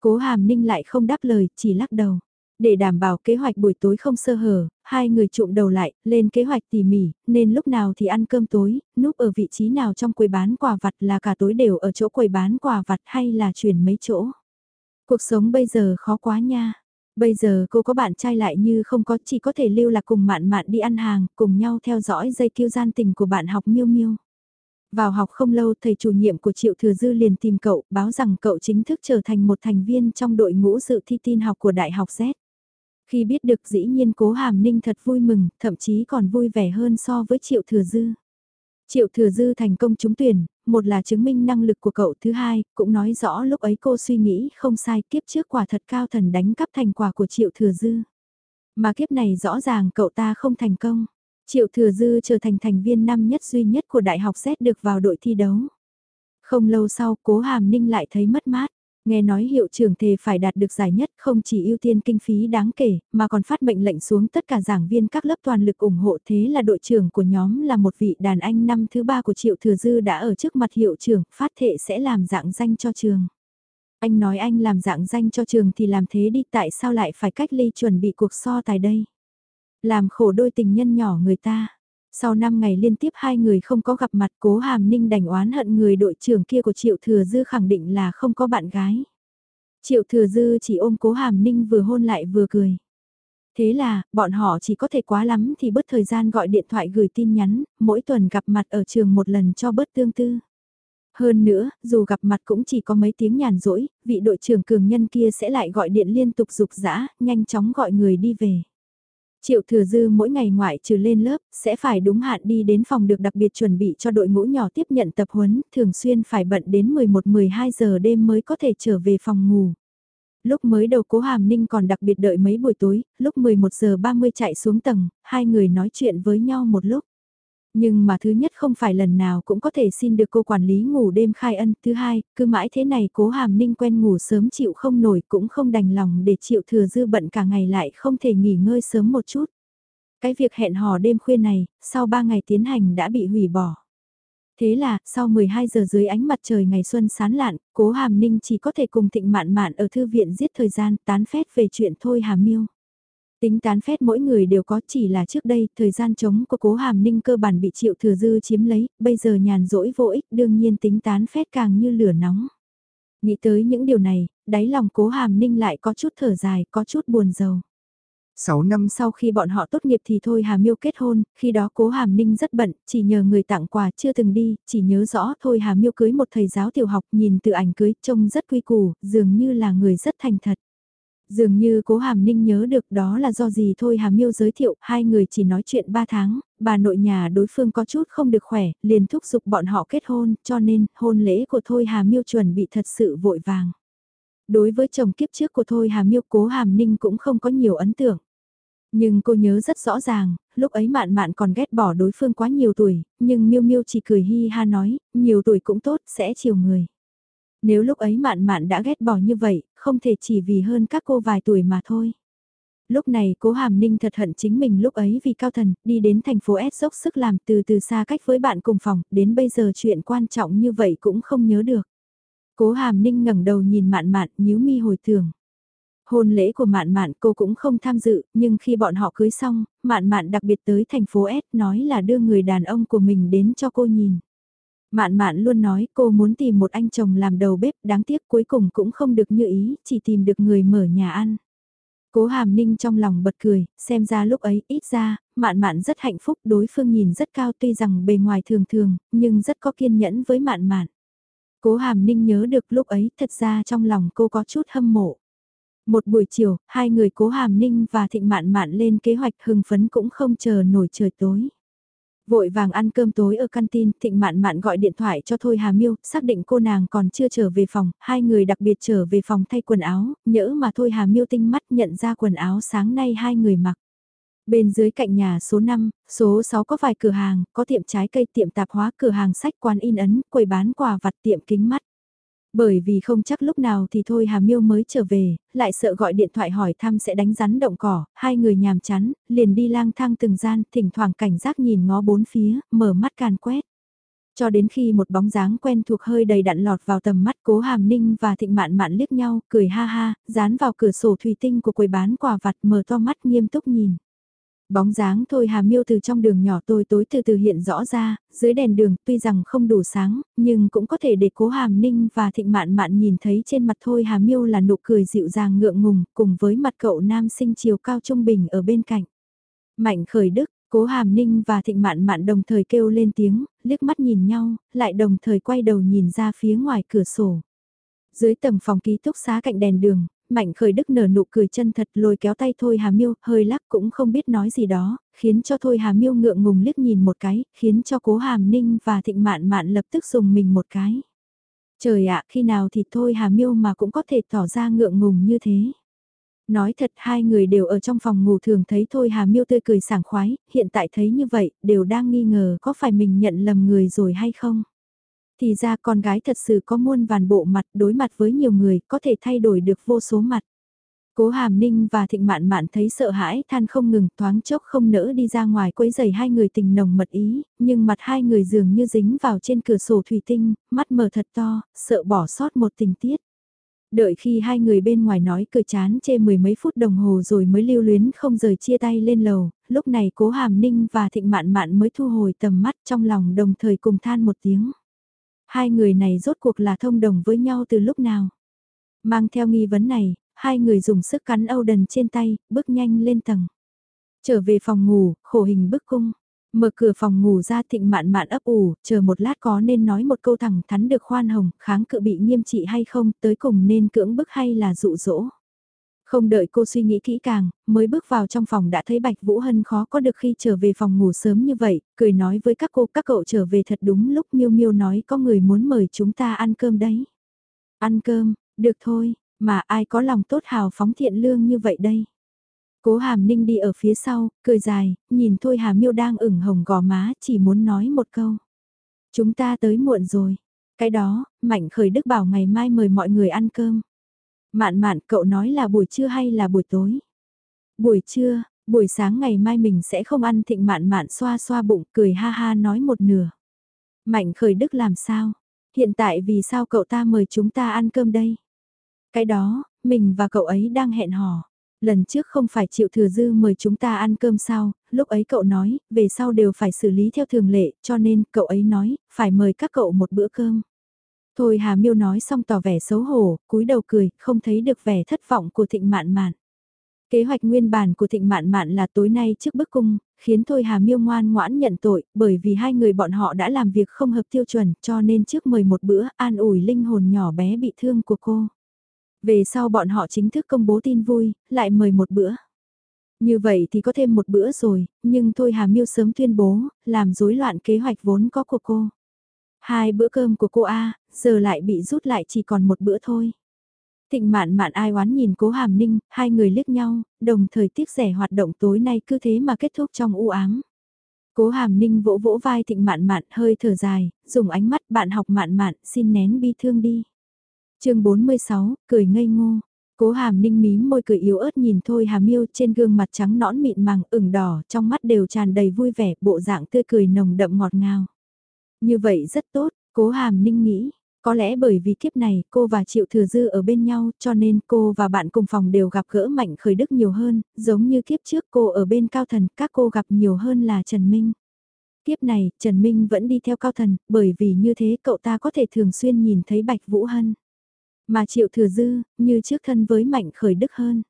S1: Cố hàm ninh lại không đáp lời, chỉ lắc đầu. Để đảm bảo kế hoạch buổi tối không sơ hở, hai người trụm đầu lại, lên kế hoạch tỉ mỉ, nên lúc nào thì ăn cơm tối, núp ở vị trí nào trong quầy bán quà vặt là cả tối đều ở chỗ quầy bán quà vặt hay là chuyển mấy chỗ. Cuộc sống bây giờ khó quá nha. Bây giờ cô có bạn trai lại như không có chỉ có thể lưu là cùng mạn mạn đi ăn hàng, cùng nhau theo dõi dây kiêu gian tình của bạn học miêu miêu. Vào học không lâu thầy chủ nhiệm của Triệu Thừa Dư liền tìm cậu, báo rằng cậu chính thức trở thành một thành viên trong đội ngũ dự thi tin học của Đại học Z. Khi biết được dĩ nhiên cố hàm ninh thật vui mừng, thậm chí còn vui vẻ hơn so với Triệu Thừa Dư. Triệu Thừa Dư thành công trúng tuyển, một là chứng minh năng lực của cậu, thứ hai, cũng nói rõ lúc ấy cô suy nghĩ không sai kiếp trước quả thật cao thần đánh cắp thành quả của Triệu Thừa Dư. Mà kiếp này rõ ràng cậu ta không thành công. Triệu Thừa Dư trở thành thành viên năm nhất duy nhất của Đại học xét được vào đội thi đấu. Không lâu sau, Cố Hàm Ninh lại thấy mất mát. Nghe nói hiệu trưởng thề phải đạt được giải nhất không chỉ ưu tiên kinh phí đáng kể, mà còn phát mệnh lệnh xuống tất cả giảng viên các lớp toàn lực ủng hộ thế là đội trưởng của nhóm là một vị đàn anh năm thứ ba của Triệu Thừa Dư đã ở trước mặt hiệu trưởng, phát thệ sẽ làm dạng danh cho trường. Anh nói anh làm dạng danh cho trường thì làm thế đi tại sao lại phải cách ly chuẩn bị cuộc so tài đây? Làm khổ đôi tình nhân nhỏ người ta. Sau 5 ngày liên tiếp hai người không có gặp mặt cố hàm ninh đành oán hận người đội trưởng kia của Triệu Thừa Dư khẳng định là không có bạn gái. Triệu Thừa Dư chỉ ôm cố hàm ninh vừa hôn lại vừa cười. Thế là, bọn họ chỉ có thể quá lắm thì bớt thời gian gọi điện thoại gửi tin nhắn, mỗi tuần gặp mặt ở trường một lần cho bớt tương tư. Hơn nữa, dù gặp mặt cũng chỉ có mấy tiếng nhàn rỗi, vị đội trưởng cường nhân kia sẽ lại gọi điện liên tục dục dã nhanh chóng gọi người đi về. Triệu thừa dư mỗi ngày ngoại trừ lên lớp, sẽ phải đúng hạn đi đến phòng được đặc biệt chuẩn bị cho đội ngũ nhỏ tiếp nhận tập huấn, thường xuyên phải bận đến 11-12 giờ đêm mới có thể trở về phòng ngủ. Lúc mới đầu cố hàm ninh còn đặc biệt đợi mấy buổi tối, lúc 11 giờ 30 chạy xuống tầng, hai người nói chuyện với nhau một lúc. Nhưng mà thứ nhất không phải lần nào cũng có thể xin được cô quản lý ngủ đêm khai ân. Thứ hai, cứ mãi thế này cố hàm ninh quen ngủ sớm chịu không nổi cũng không đành lòng để chịu thừa dư bận cả ngày lại không thể nghỉ ngơi sớm một chút. Cái việc hẹn hò đêm khuya này, sau 3 ngày tiến hành đã bị hủy bỏ. Thế là, sau 12 giờ dưới ánh mặt trời ngày xuân sán lạn, cố hàm ninh chỉ có thể cùng thịnh mạn mạn ở thư viện giết thời gian tán phét về chuyện thôi hàm miêu. Tính tán phét mỗi người đều có chỉ là trước đây, thời gian chống của cố hàm ninh cơ bản bị triệu thừa dư chiếm lấy, bây giờ nhàn rỗi vô ích đương nhiên tính tán phét càng như lửa nóng. Nghĩ tới những điều này, đáy lòng cố hàm ninh lại có chút thở dài, có chút buồn rầu. 6 năm sau khi bọn họ tốt nghiệp thì thôi Hà Miêu kết hôn, khi đó cố Hàm Ninh rất bận, chỉ nhờ người tặng quà chưa từng đi, chỉ nhớ rõ thôi Hà Miêu cưới một thầy giáo tiểu học nhìn từ ảnh cưới trông rất quy củ, dường như là người rất thành thật. Dường như cố hàm ninh nhớ được đó là do gì thôi hàm miêu giới thiệu, hai người chỉ nói chuyện ba tháng, bà nội nhà đối phương có chút không được khỏe, liền thúc giục bọn họ kết hôn, cho nên hôn lễ của thôi hàm miêu chuẩn bị thật sự vội vàng. Đối với chồng kiếp trước của thôi hàm miêu cố hàm ninh cũng không có nhiều ấn tượng. Nhưng cô nhớ rất rõ ràng, lúc ấy mạn mạn còn ghét bỏ đối phương quá nhiều tuổi, nhưng miêu miêu chỉ cười hi ha nói, nhiều tuổi cũng tốt, sẽ chiều người. Nếu lúc ấy mạn mạn đã ghét bỏ như vậy, không thể chỉ vì hơn các cô vài tuổi mà thôi. Lúc này cố hàm ninh thật hận chính mình lúc ấy vì cao thần, đi đến thành phố S dốc sức làm từ từ xa cách với bạn cùng phòng, đến bây giờ chuyện quan trọng như vậy cũng không nhớ được. Cố hàm ninh ngẩng đầu nhìn mạn mạn nhíu mi hồi tưởng. Hôn lễ của mạn mạn cô cũng không tham dự, nhưng khi bọn họ cưới xong, mạn mạn đặc biệt tới thành phố S nói là đưa người đàn ông của mình đến cho cô nhìn. Mạn mạn luôn nói cô muốn tìm một anh chồng làm đầu bếp đáng tiếc cuối cùng cũng không được như ý, chỉ tìm được người mở nhà ăn. Cố hàm ninh trong lòng bật cười, xem ra lúc ấy ít ra, mạn mạn rất hạnh phúc đối phương nhìn rất cao tuy rằng bề ngoài thường thường, nhưng rất có kiên nhẫn với mạn mạn. Cố hàm ninh nhớ được lúc ấy thật ra trong lòng cô có chút hâm mộ. Một buổi chiều, hai người cố hàm ninh và thịnh mạn mạn lên kế hoạch hưng phấn cũng không chờ nổi trời tối. Vội vàng ăn cơm tối ở canteen, Thịnh Mạn Mạn gọi điện thoại cho Thôi Hà Miêu, xác định cô nàng còn chưa trở về phòng, hai người đặc biệt trở về phòng thay quần áo, nhỡ mà Thôi Hà Miêu tinh mắt nhận ra quần áo sáng nay hai người mặc. Bên dưới cạnh nhà số 5, số 6 có vài cửa hàng, có tiệm trái cây, tiệm tạp hóa, cửa hàng sách, quán in ấn, quầy bán quà vặt, tiệm kính mắt. Bởi vì không chắc lúc nào thì thôi Hà Miêu mới trở về, lại sợ gọi điện thoại hỏi thăm sẽ đánh rắn động cỏ, hai người nhàm chán, liền đi lang thang từng gian, thỉnh thoảng cảnh giác nhìn ngó bốn phía, mở mắt càn quét. Cho đến khi một bóng dáng quen thuộc hơi đầy đặn lọt vào tầm mắt cố hàm ninh và thịnh mạn mạn liếc nhau, cười ha ha, dán vào cửa sổ thủy tinh của quầy bán quà vặt mở to mắt nghiêm túc nhìn. Bóng dáng thôi hà miêu từ trong đường nhỏ tôi tối từ từ hiện rõ ra, dưới đèn đường tuy rằng không đủ sáng, nhưng cũng có thể để cố hàm ninh và thịnh mạn mạn nhìn thấy trên mặt thôi hà miêu là nụ cười dịu dàng ngượng ngùng, cùng với mặt cậu nam sinh chiều cao trung bình ở bên cạnh. Mạnh khởi đức, cố hàm ninh và thịnh mạn mạn đồng thời kêu lên tiếng, liếc mắt nhìn nhau, lại đồng thời quay đầu nhìn ra phía ngoài cửa sổ. Dưới tầng phòng ký túc xá cạnh đèn đường, Mạnh khởi đức nở nụ cười chân thật lôi kéo tay Thôi Hà Miêu, hơi lắc cũng không biết nói gì đó, khiến cho Thôi Hà Miêu ngượng ngùng liếc nhìn một cái, khiến cho cố Hàm Ninh và Thịnh Mạn Mạn lập tức dùng mình một cái. Trời ạ, khi nào thì Thôi Hà Miêu mà cũng có thể tỏ ra ngượng ngùng như thế. Nói thật hai người đều ở trong phòng ngủ thường thấy Thôi Hà Miêu tươi cười sảng khoái, hiện tại thấy như vậy, đều đang nghi ngờ có phải mình nhận lầm người rồi hay không. Thì ra con gái thật sự có muôn vàn bộ mặt đối mặt với nhiều người có thể thay đổi được vô số mặt. Cố Hàm Ninh và Thịnh Mạn Mạn thấy sợ hãi than không ngừng thoáng chốc không nỡ đi ra ngoài quấy giày hai người tình nồng mật ý, nhưng mặt hai người dường như dính vào trên cửa sổ thủy tinh, mắt mở thật to, sợ bỏ sót một tình tiết. Đợi khi hai người bên ngoài nói cười chán chê mười mấy phút đồng hồ rồi mới lưu luyến không rời chia tay lên lầu, lúc này cố Hàm Ninh và Thịnh Mạn Mạn mới thu hồi tầm mắt trong lòng đồng thời cùng than một tiếng. Hai người này rốt cuộc là thông đồng với nhau từ lúc nào? Mang theo nghi vấn này, hai người dùng sức cắn Âu đần trên tay, bước nhanh lên tầng. Trở về phòng ngủ, khổ hình bức cung. Mở cửa phòng ngủ ra thịnh mạn mạn ấp ủ, chờ một lát có nên nói một câu thẳng thắn được khoan hồng, kháng cự bị nghiêm trị hay không, tới cùng nên cưỡng bức hay là dụ dỗ. Không đợi cô suy nghĩ kỹ càng, mới bước vào trong phòng đã thấy Bạch Vũ Hân khó có được khi trở về phòng ngủ sớm như vậy, cười nói với các cô các cậu trở về thật đúng lúc miêu miêu nói có người muốn mời chúng ta ăn cơm đấy. Ăn cơm, được thôi, mà ai có lòng tốt hào phóng thiện lương như vậy đây. Cố hàm ninh đi ở phía sau, cười dài, nhìn thôi hà miêu đang ửng hồng gò má chỉ muốn nói một câu. Chúng ta tới muộn rồi. Cái đó, Mạnh Khởi Đức bảo ngày mai mời mọi người ăn cơm. Mạn mạn cậu nói là buổi trưa hay là buổi tối? Buổi trưa, buổi sáng ngày mai mình sẽ không ăn thịnh mạn mạn xoa xoa bụng cười ha ha nói một nửa. Mạnh khởi đức làm sao? Hiện tại vì sao cậu ta mời chúng ta ăn cơm đây? Cái đó, mình và cậu ấy đang hẹn hò. Lần trước không phải chịu thừa dư mời chúng ta ăn cơm sao, lúc ấy cậu nói, về sau đều phải xử lý theo thường lệ, cho nên cậu ấy nói, phải mời các cậu một bữa cơm. Thôi Hà Miêu nói xong tỏ vẻ xấu hổ, cúi đầu cười, không thấy được vẻ thất vọng của thịnh mạn mạn. Kế hoạch nguyên bản của thịnh mạn mạn là tối nay trước bức cung, khiến Thôi Hà Miêu ngoan ngoãn nhận tội, bởi vì hai người bọn họ đã làm việc không hợp tiêu chuẩn cho nên trước mời một bữa an ủi linh hồn nhỏ bé bị thương của cô. Về sau bọn họ chính thức công bố tin vui, lại mời một bữa. Như vậy thì có thêm một bữa rồi, nhưng Thôi Hà Miêu sớm tuyên bố, làm rối loạn kế hoạch vốn có của cô. Hai bữa cơm của cô A, giờ lại bị rút lại chỉ còn một bữa thôi. Thịnh mạn mạn ai oán nhìn cố hàm ninh, hai người liếc nhau, đồng thời tiếc rẻ hoạt động tối nay cứ thế mà kết thúc trong u ám. Cố hàm ninh vỗ vỗ vai thịnh mạn mạn hơi thở dài, dùng ánh mắt bạn học mạn mạn xin nén bi thương đi. chương 46, cười ngây ngô. Cố hàm ninh mím môi cười yếu ớt nhìn thôi hàm yêu trên gương mặt trắng nõn mịn màng ửng đỏ trong mắt đều tràn đầy vui vẻ bộ dạng tươi cười nồng đậm ngọt ngào. Như vậy rất tốt, cố hàm ninh nghĩ, có lẽ bởi vì kiếp này cô và Triệu Thừa Dư ở bên nhau cho nên cô và bạn cùng phòng đều gặp gỡ Mạnh Khởi Đức nhiều hơn, giống như kiếp trước cô ở bên Cao Thần các cô gặp nhiều hơn là Trần Minh. Kiếp này, Trần Minh vẫn đi theo cao thần, bởi vì như thế cậu ta có thể thường xuyên nhìn thấy Bạch Vũ Hân. Mà Triệu Thừa Dư, như trước thân với Mạnh Khởi Đức hơn.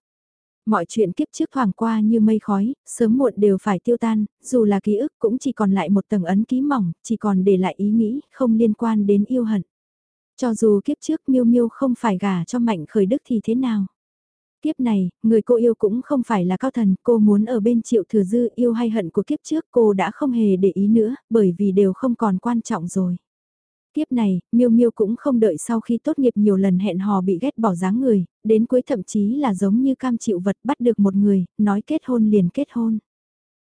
S1: Mọi chuyện kiếp trước thoảng qua như mây khói, sớm muộn đều phải tiêu tan, dù là ký ức cũng chỉ còn lại một tầng ấn ký mỏng, chỉ còn để lại ý nghĩ, không liên quan đến yêu hận. Cho dù kiếp trước miêu miêu không phải gả cho Mạnh Khởi Đức thì thế nào? Kiếp này, người cô yêu cũng không phải là cao thần, cô muốn ở bên triệu thừa dư yêu hay hận của kiếp trước cô đã không hề để ý nữa, bởi vì đều không còn quan trọng rồi tiếp này, Miêu Miêu cũng không đợi sau khi tốt nghiệp nhiều lần hẹn hò bị ghét bỏ dáng người, đến cuối thậm chí là giống như cam chịu vật bắt được một người, nói kết hôn liền kết hôn.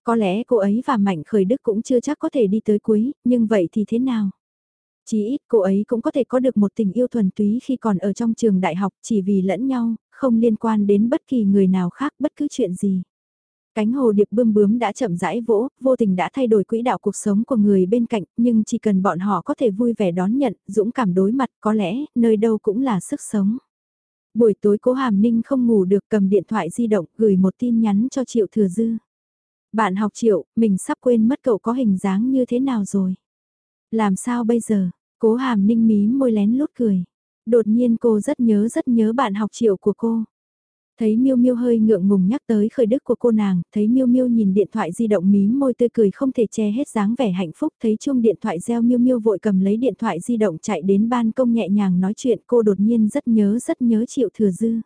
S1: Có lẽ cô ấy và Mạnh Khởi Đức cũng chưa chắc có thể đi tới cuối, nhưng vậy thì thế nào? Chỉ ít cô ấy cũng có thể có được một tình yêu thuần túy khi còn ở trong trường đại học chỉ vì lẫn nhau, không liên quan đến bất kỳ người nào khác bất cứ chuyện gì. Cánh hồ điệp bươm bướm đã chậm rãi vỗ, vô tình đã thay đổi quỹ đạo cuộc sống của người bên cạnh, nhưng chỉ cần bọn họ có thể vui vẻ đón nhận, dũng cảm đối mặt, có lẽ, nơi đâu cũng là sức sống. Buổi tối cố Hàm Ninh không ngủ được cầm điện thoại di động, gửi một tin nhắn cho Triệu Thừa Dư. Bạn học Triệu, mình sắp quên mất cậu có hình dáng như thế nào rồi. Làm sao bây giờ? Cố Hàm Ninh mí môi lén lút cười. Đột nhiên cô rất nhớ rất nhớ bạn học Triệu của cô. Thấy Miêu Miêu hơi ngượng ngùng nhắc tới khởi đức của cô nàng, thấy Miêu Miêu nhìn điện thoại di động mím môi tươi cười không thể che hết dáng vẻ hạnh phúc, thấy chuông điện thoại reo Miêu Miêu vội cầm lấy điện thoại di động chạy đến ban công nhẹ nhàng nói chuyện, cô đột nhiên rất nhớ rất nhớ Triệu Thừa Dư.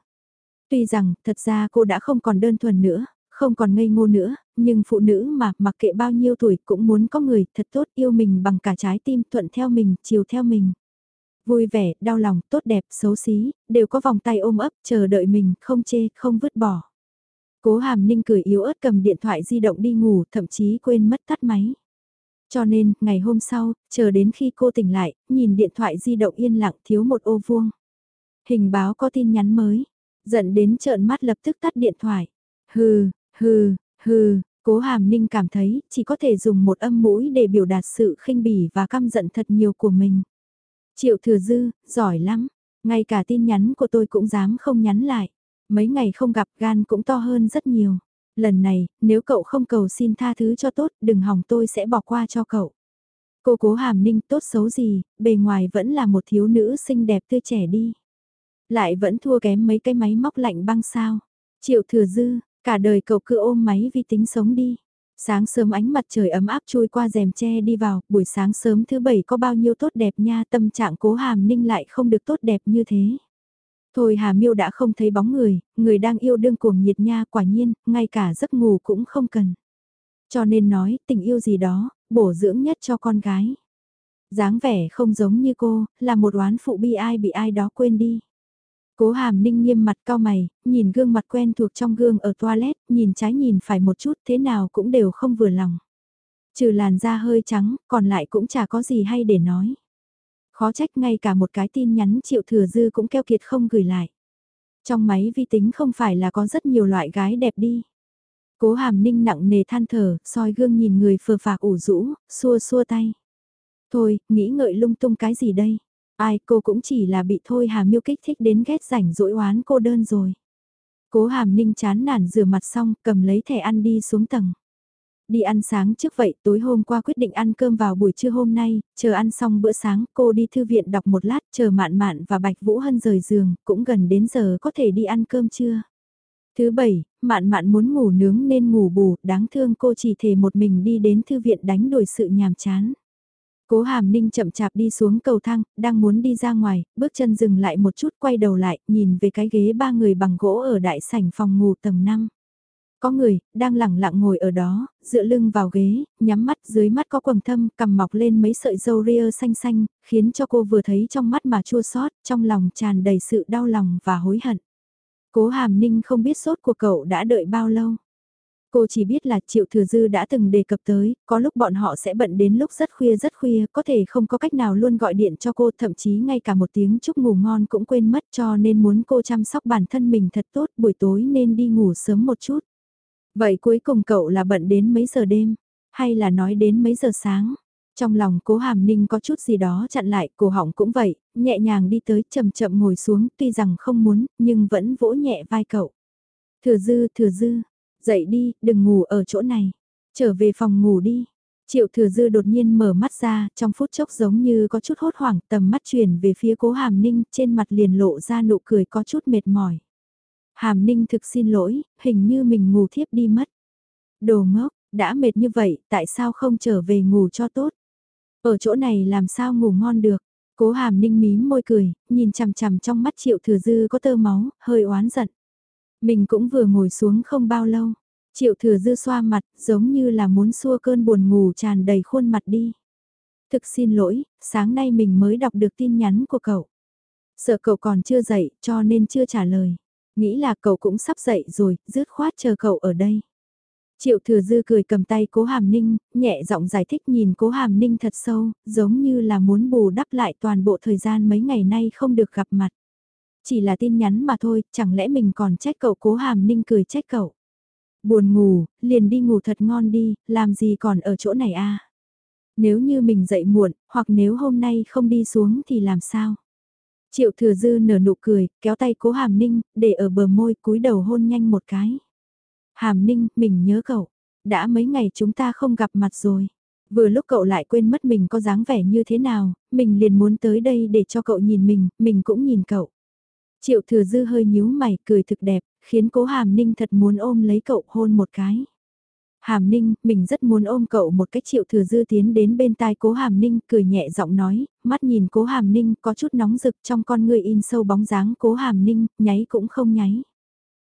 S1: Tuy rằng, thật ra cô đã không còn đơn thuần nữa, không còn ngây ngô nữa, nhưng phụ nữ mà mặc kệ bao nhiêu tuổi cũng muốn có người thật tốt yêu mình bằng cả trái tim thuận theo mình, chiều theo mình. Vui vẻ, đau lòng, tốt đẹp, xấu xí, đều có vòng tay ôm ấp, chờ đợi mình, không chê, không vứt bỏ. Cố hàm ninh cười yếu ớt cầm điện thoại di động đi ngủ, thậm chí quên mất tắt máy. Cho nên, ngày hôm sau, chờ đến khi cô tỉnh lại, nhìn điện thoại di động yên lặng thiếu một ô vuông. Hình báo có tin nhắn mới, giận đến trợn mắt lập tức tắt điện thoại. Hừ, hừ, hừ, cố hàm ninh cảm thấy chỉ có thể dùng một âm mũi để biểu đạt sự khinh bỉ và căm giận thật nhiều của mình. Triệu thừa dư, giỏi lắm, ngay cả tin nhắn của tôi cũng dám không nhắn lại. Mấy ngày không gặp gan cũng to hơn rất nhiều. Lần này, nếu cậu không cầu xin tha thứ cho tốt, đừng hỏng tôi sẽ bỏ qua cho cậu. Cô cố hàm ninh tốt xấu gì, bề ngoài vẫn là một thiếu nữ xinh đẹp tươi trẻ đi. Lại vẫn thua kém mấy cái máy móc lạnh băng sao. Triệu thừa dư, cả đời cậu cứ ôm máy vi tính sống đi. Sáng sớm ánh mặt trời ấm áp chui qua rèm tre đi vào, buổi sáng sớm thứ bảy có bao nhiêu tốt đẹp nha tâm trạng cố hàm ninh lại không được tốt đẹp như thế. Thôi Hà Miêu đã không thấy bóng người, người đang yêu đương cuồng nhiệt nha quả nhiên, ngay cả giấc ngủ cũng không cần. Cho nên nói, tình yêu gì đó, bổ dưỡng nhất cho con gái. dáng vẻ không giống như cô, là một oán phụ bi ai bị ai đó quên đi. Cố hàm ninh nghiêm mặt cao mày, nhìn gương mặt quen thuộc trong gương ở toilet, nhìn trái nhìn phải một chút thế nào cũng đều không vừa lòng. Trừ làn da hơi trắng, còn lại cũng chả có gì hay để nói. Khó trách ngay cả một cái tin nhắn triệu thừa dư cũng keo kiệt không gửi lại. Trong máy vi tính không phải là có rất nhiều loại gái đẹp đi. Cố hàm ninh nặng nề than thở, soi gương nhìn người phờ phạc ủ rũ, xua xua tay. Thôi, nghĩ ngợi lung tung cái gì đây? Ai cô cũng chỉ là bị thôi Hà Miêu kích thích đến ghét rảnh rỗi oán cô đơn rồi. Cố Hàm Ninh chán nản rửa mặt xong cầm lấy thẻ ăn đi xuống tầng. Đi ăn sáng trước vậy tối hôm qua quyết định ăn cơm vào buổi trưa hôm nay, chờ ăn xong bữa sáng cô đi thư viện đọc một lát chờ mạn mạn và Bạch Vũ Hân rời giường, cũng gần đến giờ có thể đi ăn cơm trưa. Thứ bảy, mạn mạn muốn ngủ nướng nên ngủ bù, đáng thương cô chỉ thể một mình đi đến thư viện đánh đổi sự nhàm chán. Cố hàm ninh chậm chạp đi xuống cầu thang, đang muốn đi ra ngoài, bước chân dừng lại một chút quay đầu lại, nhìn về cái ghế ba người bằng gỗ ở đại sảnh phòng ngủ tầng 5. Có người, đang lẳng lặng ngồi ở đó, dựa lưng vào ghế, nhắm mắt dưới mắt có quầng thâm, cầm mọc lên mấy sợi dâu ria xanh xanh, khiến cho cô vừa thấy trong mắt mà chua xót trong lòng tràn đầy sự đau lòng và hối hận. Cố hàm ninh không biết sốt của cậu đã đợi bao lâu. Cô chỉ biết là Triệu Thừa Dư đã từng đề cập tới, có lúc bọn họ sẽ bận đến lúc rất khuya rất khuya, có thể không có cách nào luôn gọi điện cho cô, thậm chí ngay cả một tiếng chúc ngủ ngon cũng quên mất cho nên muốn cô chăm sóc bản thân mình thật tốt, buổi tối nên đi ngủ sớm một chút. Vậy cuối cùng cậu là bận đến mấy giờ đêm, hay là nói đến mấy giờ sáng? Trong lòng cố hàm ninh có chút gì đó chặn lại, cổ họng cũng vậy, nhẹ nhàng đi tới chậm chậm ngồi xuống, tuy rằng không muốn, nhưng vẫn vỗ nhẹ vai cậu. Thừa dư, thừa dư, Dậy đi, đừng ngủ ở chỗ này. Trở về phòng ngủ đi. Triệu thừa dư đột nhiên mở mắt ra, trong phút chốc giống như có chút hốt hoảng, tầm mắt chuyển về phía cố hàm ninh, trên mặt liền lộ ra nụ cười có chút mệt mỏi. Hàm ninh thực xin lỗi, hình như mình ngủ thiếp đi mất. Đồ ngốc, đã mệt như vậy, tại sao không trở về ngủ cho tốt? Ở chỗ này làm sao ngủ ngon được? Cố hàm ninh mím môi cười, nhìn chằm chằm trong mắt triệu thừa dư có tơ máu, hơi oán giận. Mình cũng vừa ngồi xuống không bao lâu. Triệu thừa dư xoa mặt, giống như là muốn xua cơn buồn ngủ tràn đầy khuôn mặt đi. Thực xin lỗi, sáng nay mình mới đọc được tin nhắn của cậu. Sợ cậu còn chưa dậy, cho nên chưa trả lời. Nghĩ là cậu cũng sắp dậy rồi, dứt khoát chờ cậu ở đây. Triệu thừa dư cười cầm tay cố hàm ninh, nhẹ giọng giải thích nhìn cố hàm ninh thật sâu, giống như là muốn bù đắp lại toàn bộ thời gian mấy ngày nay không được gặp mặt. Chỉ là tin nhắn mà thôi, chẳng lẽ mình còn trách cậu cố hàm ninh cười trách cậu. Buồn ngủ, liền đi ngủ thật ngon đi, làm gì còn ở chỗ này a Nếu như mình dậy muộn, hoặc nếu hôm nay không đi xuống thì làm sao? Triệu thừa dư nở nụ cười, kéo tay cố hàm ninh, để ở bờ môi cúi đầu hôn nhanh một cái. Hàm ninh, mình nhớ cậu. Đã mấy ngày chúng ta không gặp mặt rồi. Vừa lúc cậu lại quên mất mình có dáng vẻ như thế nào, mình liền muốn tới đây để cho cậu nhìn mình, mình cũng nhìn cậu. Triệu thừa dư hơi nhíu mày, cười thực đẹp, khiến cố hàm ninh thật muốn ôm lấy cậu hôn một cái. Hàm Ninh, mình rất muốn ôm cậu một cách triệu thừa dư tiến đến bên tai cố Hàm Ninh, cười nhẹ giọng nói, mắt nhìn cố Hàm Ninh có chút nóng rực trong con người in sâu bóng dáng cố Hàm Ninh, nháy cũng không nháy.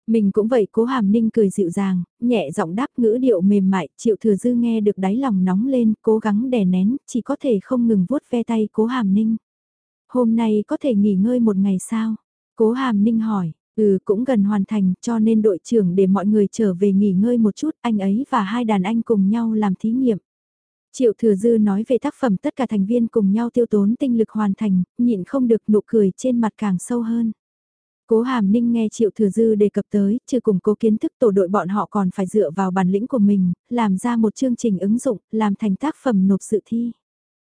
S1: Mình cũng vậy cố Hàm Ninh cười dịu dàng, nhẹ giọng đáp ngữ điệu mềm mại, triệu thừa dư nghe được đáy lòng nóng lên, cố gắng đè nén, chỉ có thể không ngừng vuốt ve tay cố Hàm Ninh. Hôm nay có thể nghỉ ngơi một ngày sao? Cố Hàm Ninh hỏi, Ừ cũng gần hoàn thành cho nên đội trưởng để mọi người trở về nghỉ ngơi một chút anh ấy và hai đàn anh cùng nhau làm thí nghiệm. Triệu Thừa Dư nói về tác phẩm tất cả thành viên cùng nhau tiêu tốn tinh lực hoàn thành, nhịn không được nụ cười trên mặt càng sâu hơn. Cố Hàm Ninh nghe Triệu Thừa Dư đề cập tới, trừ cùng cố kiến thức tổ đội bọn họ còn phải dựa vào bản lĩnh của mình, làm ra một chương trình ứng dụng, làm thành tác phẩm nộp sự thi.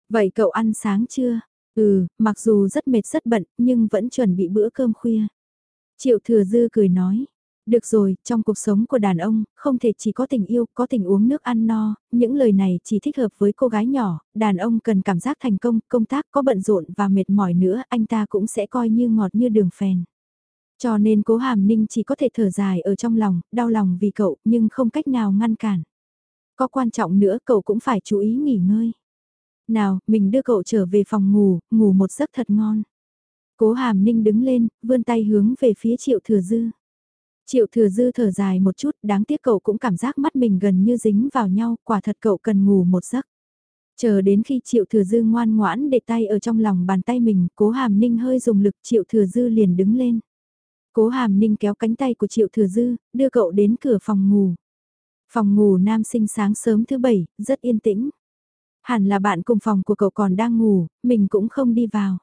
S1: Vậy cậu ăn sáng chưa? Ừ, mặc dù rất mệt rất bận, nhưng vẫn chuẩn bị bữa cơm khuya. Triệu thừa dư cười nói, được rồi, trong cuộc sống của đàn ông, không thể chỉ có tình yêu, có tình uống nước ăn no, những lời này chỉ thích hợp với cô gái nhỏ, đàn ông cần cảm giác thành công, công tác có bận rộn và mệt mỏi nữa, anh ta cũng sẽ coi như ngọt như đường phèn. Cho nên cố hàm ninh chỉ có thể thở dài ở trong lòng, đau lòng vì cậu, nhưng không cách nào ngăn cản. Có quan trọng nữa cậu cũng phải chú ý nghỉ ngơi. Nào, mình đưa cậu trở về phòng ngủ, ngủ một giấc thật ngon. Cố hàm ninh đứng lên, vươn tay hướng về phía triệu thừa dư. Triệu thừa dư thở dài một chút, đáng tiếc cậu cũng cảm giác mắt mình gần như dính vào nhau, quả thật cậu cần ngủ một giấc. Chờ đến khi triệu thừa dư ngoan ngoãn để tay ở trong lòng bàn tay mình, cố hàm ninh hơi dùng lực triệu thừa dư liền đứng lên. Cố hàm ninh kéo cánh tay của triệu thừa dư, đưa cậu đến cửa phòng ngủ. Phòng ngủ nam sinh sáng sớm thứ bảy, rất yên tĩnh. Hẳn là bạn cùng phòng của cậu còn đang ngủ, mình cũng không đi vào.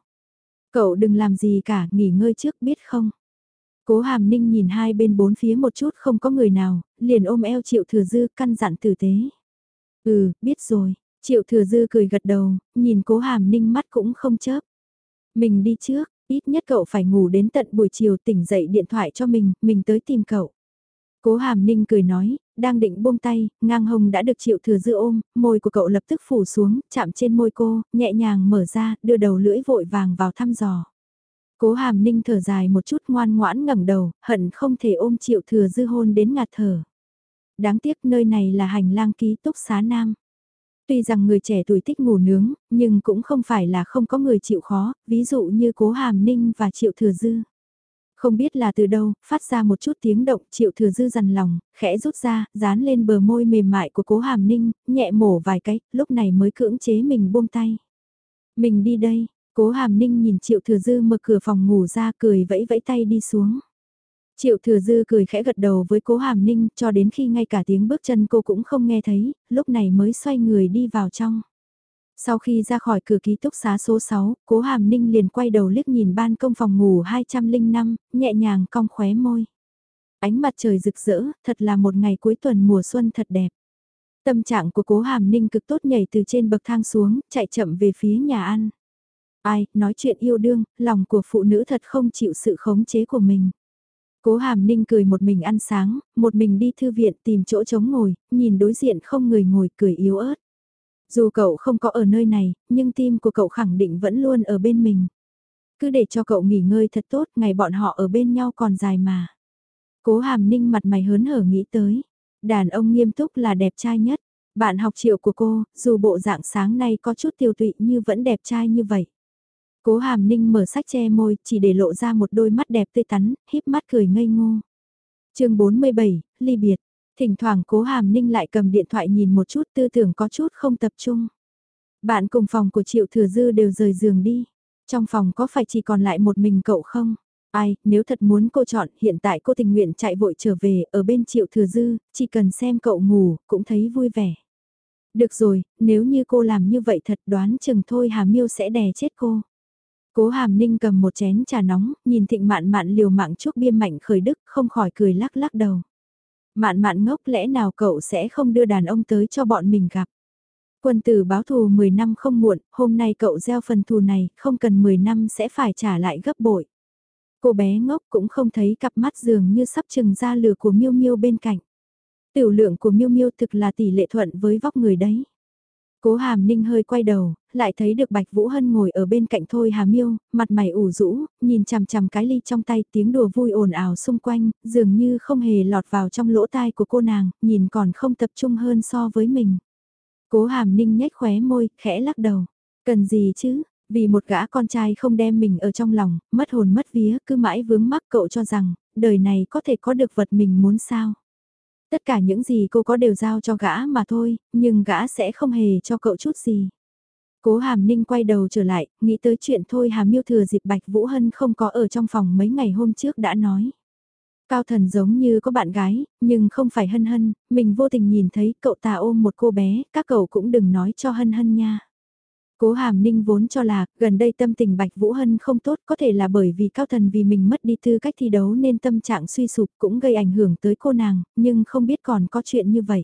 S1: Cậu đừng làm gì cả, nghỉ ngơi trước biết không? Cố hàm ninh nhìn hai bên bốn phía một chút không có người nào, liền ôm eo triệu thừa dư căn dặn tử tế. Ừ, biết rồi, triệu thừa dư cười gật đầu, nhìn cố hàm ninh mắt cũng không chớp. Mình đi trước, ít nhất cậu phải ngủ đến tận buổi chiều tỉnh dậy điện thoại cho mình, mình tới tìm cậu. Cố hàm ninh cười nói, đang định buông tay, ngang hồng đã được triệu thừa dư ôm, môi của cậu lập tức phủ xuống, chạm trên môi cô, nhẹ nhàng mở ra, đưa đầu lưỡi vội vàng vào thăm dò. Cố hàm ninh thở dài một chút ngoan ngoãn ngẩng đầu, hận không thể ôm triệu thừa dư hôn đến ngạt thở. Đáng tiếc nơi này là hành lang ký túc xá nam. Tuy rằng người trẻ tuổi thích ngủ nướng, nhưng cũng không phải là không có người chịu khó, ví dụ như cố hàm ninh và triệu thừa dư. Không biết là từ đâu, phát ra một chút tiếng động, triệu thừa dư dằn lòng, khẽ rút ra, dán lên bờ môi mềm mại của cố hàm ninh, nhẹ mổ vài cái, lúc này mới cưỡng chế mình buông tay. Mình đi đây, cố hàm ninh nhìn triệu thừa dư mở cửa phòng ngủ ra cười vẫy vẫy tay đi xuống. Triệu thừa dư cười khẽ gật đầu với cố hàm ninh cho đến khi ngay cả tiếng bước chân cô cũng không nghe thấy, lúc này mới xoay người đi vào trong. Sau khi ra khỏi cửa ký túc xá số 6, cố hàm ninh liền quay đầu liếc nhìn ban công phòng ngủ 205, nhẹ nhàng cong khóe môi. Ánh mặt trời rực rỡ, thật là một ngày cuối tuần mùa xuân thật đẹp. Tâm trạng của cố hàm ninh cực tốt nhảy từ trên bậc thang xuống, chạy chậm về phía nhà ăn. Ai, nói chuyện yêu đương, lòng của phụ nữ thật không chịu sự khống chế của mình. Cố hàm ninh cười một mình ăn sáng, một mình đi thư viện tìm chỗ trống ngồi, nhìn đối diện không người ngồi cười yếu ớt. Dù cậu không có ở nơi này, nhưng tim của cậu khẳng định vẫn luôn ở bên mình. Cứ để cho cậu nghỉ ngơi thật tốt, ngày bọn họ ở bên nhau còn dài mà. Cố hàm ninh mặt mày hớn hở nghĩ tới. Đàn ông nghiêm túc là đẹp trai nhất. Bạn học triệu của cô, dù bộ dạng sáng nay có chút tiêu tụy như vẫn đẹp trai như vậy. Cố hàm ninh mở sách che môi, chỉ để lộ ra một đôi mắt đẹp tươi tắn, híp mắt cười ngây ngô. chương 47, ly biệt. Thỉnh thoảng cố hàm ninh lại cầm điện thoại nhìn một chút tư tưởng có chút không tập trung. Bạn cùng phòng của Triệu Thừa Dư đều rời giường đi. Trong phòng có phải chỉ còn lại một mình cậu không? Ai, nếu thật muốn cô chọn, hiện tại cô tình nguyện chạy vội trở về, ở bên Triệu Thừa Dư, chỉ cần xem cậu ngủ, cũng thấy vui vẻ. Được rồi, nếu như cô làm như vậy thật đoán chừng thôi Hà Miêu sẽ đè chết cô. Cố Hàm Ninh cầm một chén trà nóng, nhìn thịnh mạn mạn liều mạng chúc bia mạnh khởi đức, không khỏi cười lắc lắc đầu. Mạn mạn ngốc lẽ nào cậu sẽ không đưa đàn ông tới cho bọn mình gặp. Quân tử báo thù 10 năm không muộn, hôm nay cậu gieo phần thù này, không cần 10 năm sẽ phải trả lại gấp bội. Cô bé ngốc cũng không thấy cặp mắt dường như sắp chừng ra lửa của Miêu Miêu bên cạnh. Tiểu lượng của Miêu Miêu thực là tỷ lệ thuận với vóc người đấy. Cố Hàm Ninh hơi quay đầu, lại thấy được Bạch Vũ Hân ngồi ở bên cạnh Thôi Hà Miêu, mặt mày ủ rũ, nhìn chằm chằm cái ly trong tay tiếng đùa vui ồn ào xung quanh, dường như không hề lọt vào trong lỗ tai của cô nàng, nhìn còn không tập trung hơn so với mình. Cố Hàm Ninh nhếch khóe môi, khẽ lắc đầu. Cần gì chứ, vì một gã con trai không đem mình ở trong lòng, mất hồn mất vía, cứ mãi vướng mắc cậu cho rằng, đời này có thể có được vật mình muốn sao. Tất cả những gì cô có đều giao cho gã mà thôi, nhưng gã sẽ không hề cho cậu chút gì. Cố Hàm Ninh quay đầu trở lại, nghĩ tới chuyện thôi Hàm Miêu thừa dịp Bạch Vũ Hân không có ở trong phòng mấy ngày hôm trước đã nói. Cao thần giống như có bạn gái, nhưng không phải hân hân, mình vô tình nhìn thấy cậu ta ôm một cô bé, các cậu cũng đừng nói cho hân hân nha. Cố Hàm Ninh vốn cho là, gần đây tâm tình Bạch Vũ Hân không tốt có thể là bởi vì cao thần vì mình mất đi tư cách thi đấu nên tâm trạng suy sụp cũng gây ảnh hưởng tới cô nàng, nhưng không biết còn có chuyện như vậy.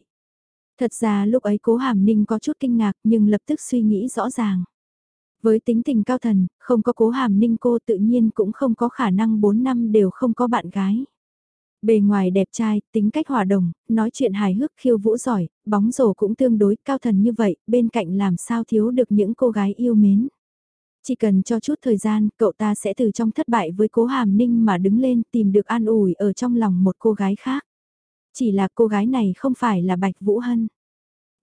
S1: Thật ra lúc ấy cố Hàm Ninh có chút kinh ngạc nhưng lập tức suy nghĩ rõ ràng. Với tính tình cao thần, không có cố Hàm Ninh cô tự nhiên cũng không có khả năng 4 năm đều không có bạn gái. Bề ngoài đẹp trai, tính cách hòa đồng, nói chuyện hài hước khiêu vũ giỏi, bóng rổ cũng tương đối cao thần như vậy, bên cạnh làm sao thiếu được những cô gái yêu mến. Chỉ cần cho chút thời gian, cậu ta sẽ từ trong thất bại với cố hàm ninh mà đứng lên tìm được an ủi ở trong lòng một cô gái khác. Chỉ là cô gái này không phải là Bạch Vũ Hân.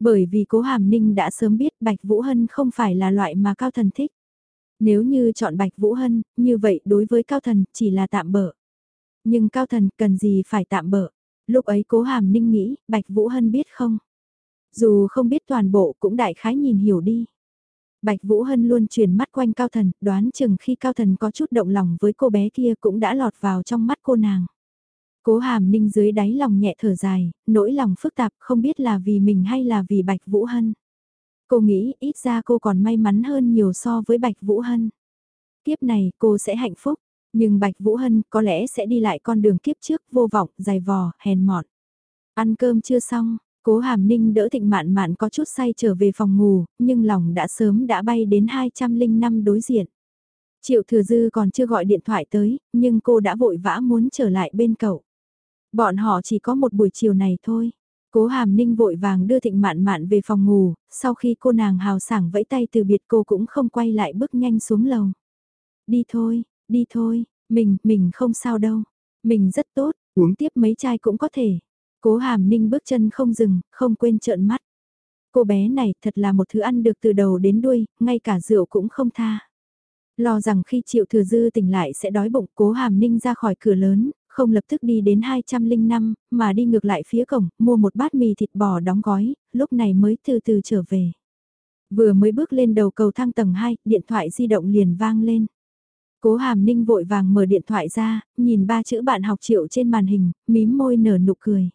S1: Bởi vì cố hàm ninh đã sớm biết Bạch Vũ Hân không phải là loại mà cao thần thích. Nếu như chọn Bạch Vũ Hân, như vậy đối với cao thần chỉ là tạm bỡ. Nhưng cao thần cần gì phải tạm bỡ. Lúc ấy cố hàm ninh nghĩ, Bạch Vũ Hân biết không? Dù không biết toàn bộ cũng đại khái nhìn hiểu đi. Bạch Vũ Hân luôn chuyển mắt quanh cao thần, đoán chừng khi cao thần có chút động lòng với cô bé kia cũng đã lọt vào trong mắt cô nàng. Cố hàm ninh dưới đáy lòng nhẹ thở dài, nỗi lòng phức tạp không biết là vì mình hay là vì Bạch Vũ Hân. Cô nghĩ ít ra cô còn may mắn hơn nhiều so với Bạch Vũ Hân. Kiếp này cô sẽ hạnh phúc, nhưng Bạch Vũ Hân có lẽ sẽ đi lại con đường kiếp trước vô vọng, dài vò, hèn mọn. Ăn cơm chưa xong, cố hàm ninh đỡ thịnh mạn mạn có chút say trở về phòng ngủ, nhưng lòng đã sớm đã bay đến 205 đối diện. Triệu thừa dư còn chưa gọi điện thoại tới, nhưng cô đã vội vã muốn trở lại bên cậu. Bọn họ chỉ có một buổi chiều này thôi. Cố hàm ninh vội vàng đưa thịnh mạn mạn về phòng ngủ, sau khi cô nàng hào sảng vẫy tay từ biệt cô cũng không quay lại bước nhanh xuống lầu. Đi thôi, Đi thôi, mình, mình không sao đâu. Mình rất tốt, uống tiếp mấy chai cũng có thể. Cố hàm ninh bước chân không dừng, không quên trợn mắt. Cô bé này thật là một thứ ăn được từ đầu đến đuôi, ngay cả rượu cũng không tha. Lo rằng khi triệu thừa dư tỉnh lại sẽ đói bụng cố hàm ninh ra khỏi cửa lớn, không lập tức đi đến 205, mà đi ngược lại phía cổng, mua một bát mì thịt bò đóng gói, lúc này mới từ từ trở về. Vừa mới bước lên đầu cầu thang tầng 2, điện thoại di động liền vang lên. Cố Hàm Ninh vội vàng mở điện thoại ra, nhìn ba chữ bạn học triệu trên màn hình, mím môi nở nụ cười.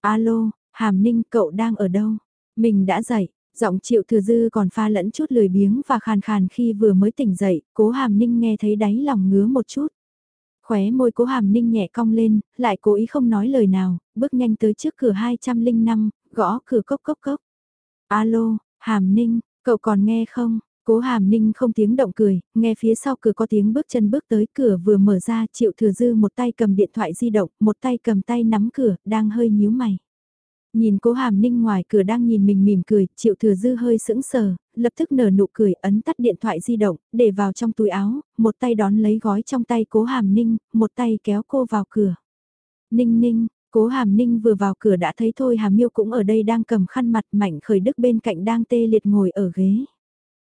S1: Alo, Hàm Ninh cậu đang ở đâu? Mình đã dậy, giọng triệu thừa dư còn pha lẫn chút lười biếng và khàn khàn khi vừa mới tỉnh dậy, cố Hàm Ninh nghe thấy đáy lòng ngứa một chút. Khóe môi cố Hàm Ninh nhẹ cong lên, lại cố ý không nói lời nào, bước nhanh tới trước cửa 205, gõ cửa cốc cốc cốc. Alo, Hàm Ninh, cậu còn nghe không? Cố hàm ninh không tiếng động cười, nghe phía sau cửa có tiếng bước chân bước tới cửa vừa mở ra triệu thừa dư một tay cầm điện thoại di động, một tay cầm tay nắm cửa, đang hơi nhíu mày. Nhìn cố hàm ninh ngoài cửa đang nhìn mình mỉm cười, triệu thừa dư hơi sững sờ, lập tức nở nụ cười ấn tắt điện thoại di động, để vào trong túi áo, một tay đón lấy gói trong tay cố hàm ninh, một tay kéo cô vào cửa. Ninh ninh, cố hàm ninh vừa vào cửa đã thấy thôi hàm miêu cũng ở đây đang cầm khăn mặt mạnh khởi đức bên cạnh đang tê liệt ngồi ở ghế.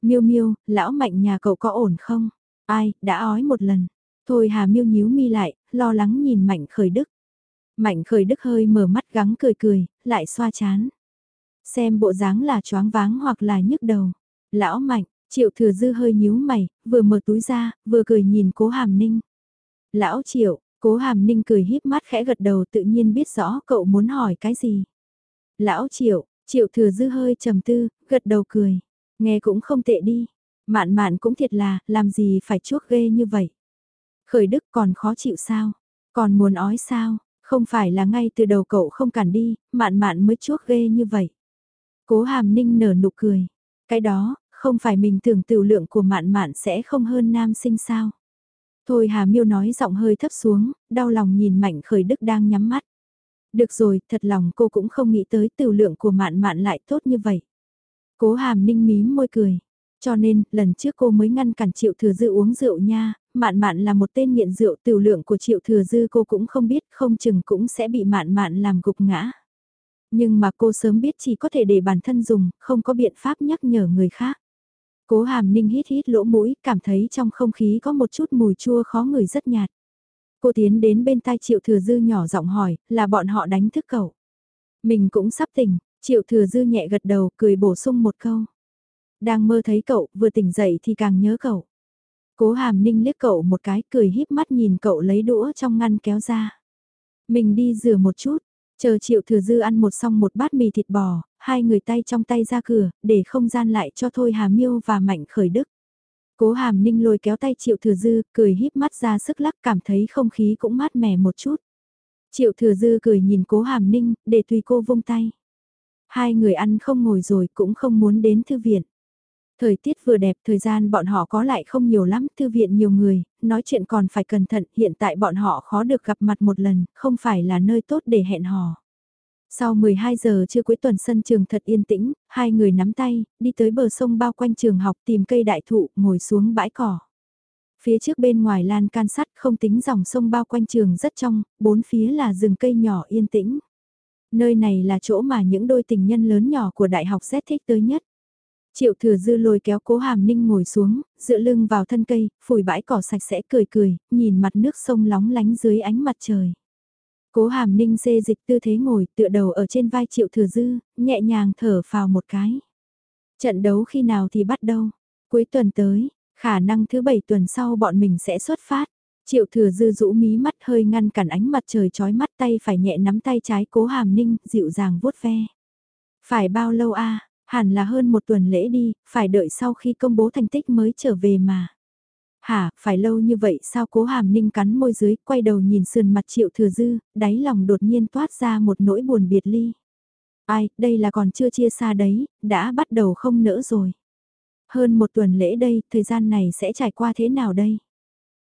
S1: Miêu miêu, lão mạnh nhà cậu có ổn không? Ai, đã ói một lần. Thôi hà miêu nhíu mi lại, lo lắng nhìn mạnh khởi đức. Mạnh khởi đức hơi mở mắt gắng cười cười, lại xoa chán. Xem bộ dáng là choáng váng hoặc là nhức đầu. Lão mạnh, triệu thừa dư hơi nhíu mày, vừa mở túi ra, vừa cười nhìn cố hàm ninh. Lão triệu, cố hàm ninh cười híp mắt khẽ gật đầu tự nhiên biết rõ cậu muốn hỏi cái gì. Lão triệu, triệu thừa dư hơi trầm tư, gật đầu cười. Nghe cũng không tệ đi. Mạn mạn cũng thiệt là, làm gì phải chuốc ghê như vậy. Khởi đức còn khó chịu sao? Còn muốn ói sao? Không phải là ngay từ đầu cậu không cản đi, mạn mạn mới chuốc ghê như vậy. Cố hàm ninh nở nụ cười. Cái đó, không phải mình tưởng tiểu lượng của mạn mạn sẽ không hơn nam sinh sao. Thôi Hà Miêu nói giọng hơi thấp xuống, đau lòng nhìn Mạnh Khởi Đức đang nhắm mắt. Được rồi, thật lòng cô cũng không nghĩ tới tiểu lượng của mạn mạn lại tốt như vậy. Cố hàm ninh mím môi cười. Cho nên, lần trước cô mới ngăn cản Triệu Thừa Dư uống rượu nha, mạn mạn là một tên nghiện rượu tiểu lượng của Triệu Thừa Dư cô cũng không biết, không chừng cũng sẽ bị mạn mạn làm gục ngã. Nhưng mà cô sớm biết chỉ có thể để bản thân dùng, không có biện pháp nhắc nhở người khác. Cố hàm ninh hít hít lỗ mũi, cảm thấy trong không khí có một chút mùi chua khó ngửi rất nhạt. Cô tiến đến bên tai Triệu Thừa Dư nhỏ giọng hỏi, là bọn họ đánh thức cậu. Mình cũng sắp tỉnh, Triệu Thừa Dư nhẹ gật đầu, cười bổ sung một câu. Đang mơ thấy cậu, vừa tỉnh dậy thì càng nhớ cậu. Cố hàm ninh liếc cậu một cái, cười híp mắt nhìn cậu lấy đũa trong ngăn kéo ra. Mình đi rửa một chút, chờ Triệu Thừa Dư ăn một xong một bát mì thịt bò, hai người tay trong tay ra cửa, để không gian lại cho Thôi Hà Miêu và Mạnh Khởi Đức. Cố Hàm Ninh lôi kéo tay Triệu Thừa Dư, cười híp mắt ra sức lắc cảm thấy không khí cũng mát mẻ một chút. Triệu Thừa Dư cười nhìn Cố Hàm Ninh, để tùy cô vung tay. Hai người ăn không ngồi rồi cũng không muốn đến thư viện. Thời tiết vừa đẹp, thời gian bọn họ có lại không nhiều lắm, thư viện nhiều người, nói chuyện còn phải cẩn thận, hiện tại bọn họ khó được gặp mặt một lần, không phải là nơi tốt để hẹn hò. Sau 12 giờ trưa cuối tuần sân trường thật yên tĩnh, hai người nắm tay, đi tới bờ sông bao quanh trường học tìm cây đại thụ, ngồi xuống bãi cỏ. Phía trước bên ngoài lan can sắt không tính dòng sông bao quanh trường rất trong, bốn phía là rừng cây nhỏ yên tĩnh. Nơi này là chỗ mà những đôi tình nhân lớn nhỏ của đại học xét thích tới nhất. Triệu thừa dư lôi kéo cố hàm ninh ngồi xuống, dựa lưng vào thân cây, phủi bãi cỏ sạch sẽ cười cười, nhìn mặt nước sông lóng lánh dưới ánh mặt trời. Cố hàm ninh xê dịch tư thế ngồi tựa đầu ở trên vai triệu thừa dư, nhẹ nhàng thở vào một cái. Trận đấu khi nào thì bắt đầu? Cuối tuần tới, khả năng thứ bảy tuần sau bọn mình sẽ xuất phát. Triệu thừa dư rũ mí mắt hơi ngăn cản ánh mặt trời chói mắt tay phải nhẹ nắm tay trái cố hàm ninh, dịu dàng vuốt ve. Phải bao lâu a hẳn là hơn một tuần lễ đi, phải đợi sau khi công bố thành tích mới trở về mà. Hả, phải lâu như vậy sao cố hàm ninh cắn môi dưới, quay đầu nhìn sườn mặt triệu thừa dư, đáy lòng đột nhiên toát ra một nỗi buồn biệt ly. Ai, đây là còn chưa chia xa đấy, đã bắt đầu không nỡ rồi. Hơn một tuần lễ đây, thời gian này sẽ trải qua thế nào đây?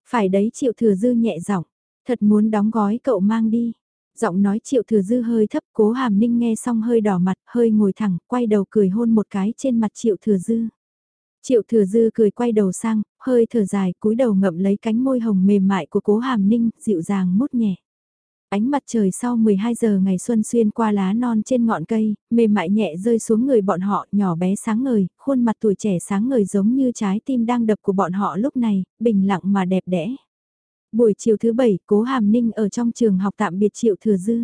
S1: Phải đấy triệu thừa dư nhẹ giọng thật muốn đóng gói cậu mang đi. Giọng nói triệu thừa dư hơi thấp cố hàm ninh nghe xong hơi đỏ mặt, hơi ngồi thẳng, quay đầu cười hôn một cái trên mặt triệu thừa dư. Triệu thừa dư cười quay đầu sang, hơi thở dài cúi đầu ngậm lấy cánh môi hồng mềm mại của cố hàm ninh, dịu dàng mút nhẹ. Ánh mặt trời sau 12 giờ ngày xuân xuyên qua lá non trên ngọn cây, mềm mại nhẹ rơi xuống người bọn họ, nhỏ bé sáng ngời, khuôn mặt tuổi trẻ sáng ngời giống như trái tim đang đập của bọn họ lúc này, bình lặng mà đẹp đẽ. Buổi chiều thứ bảy, cố hàm ninh ở trong trường học tạm biệt triệu thừa dư.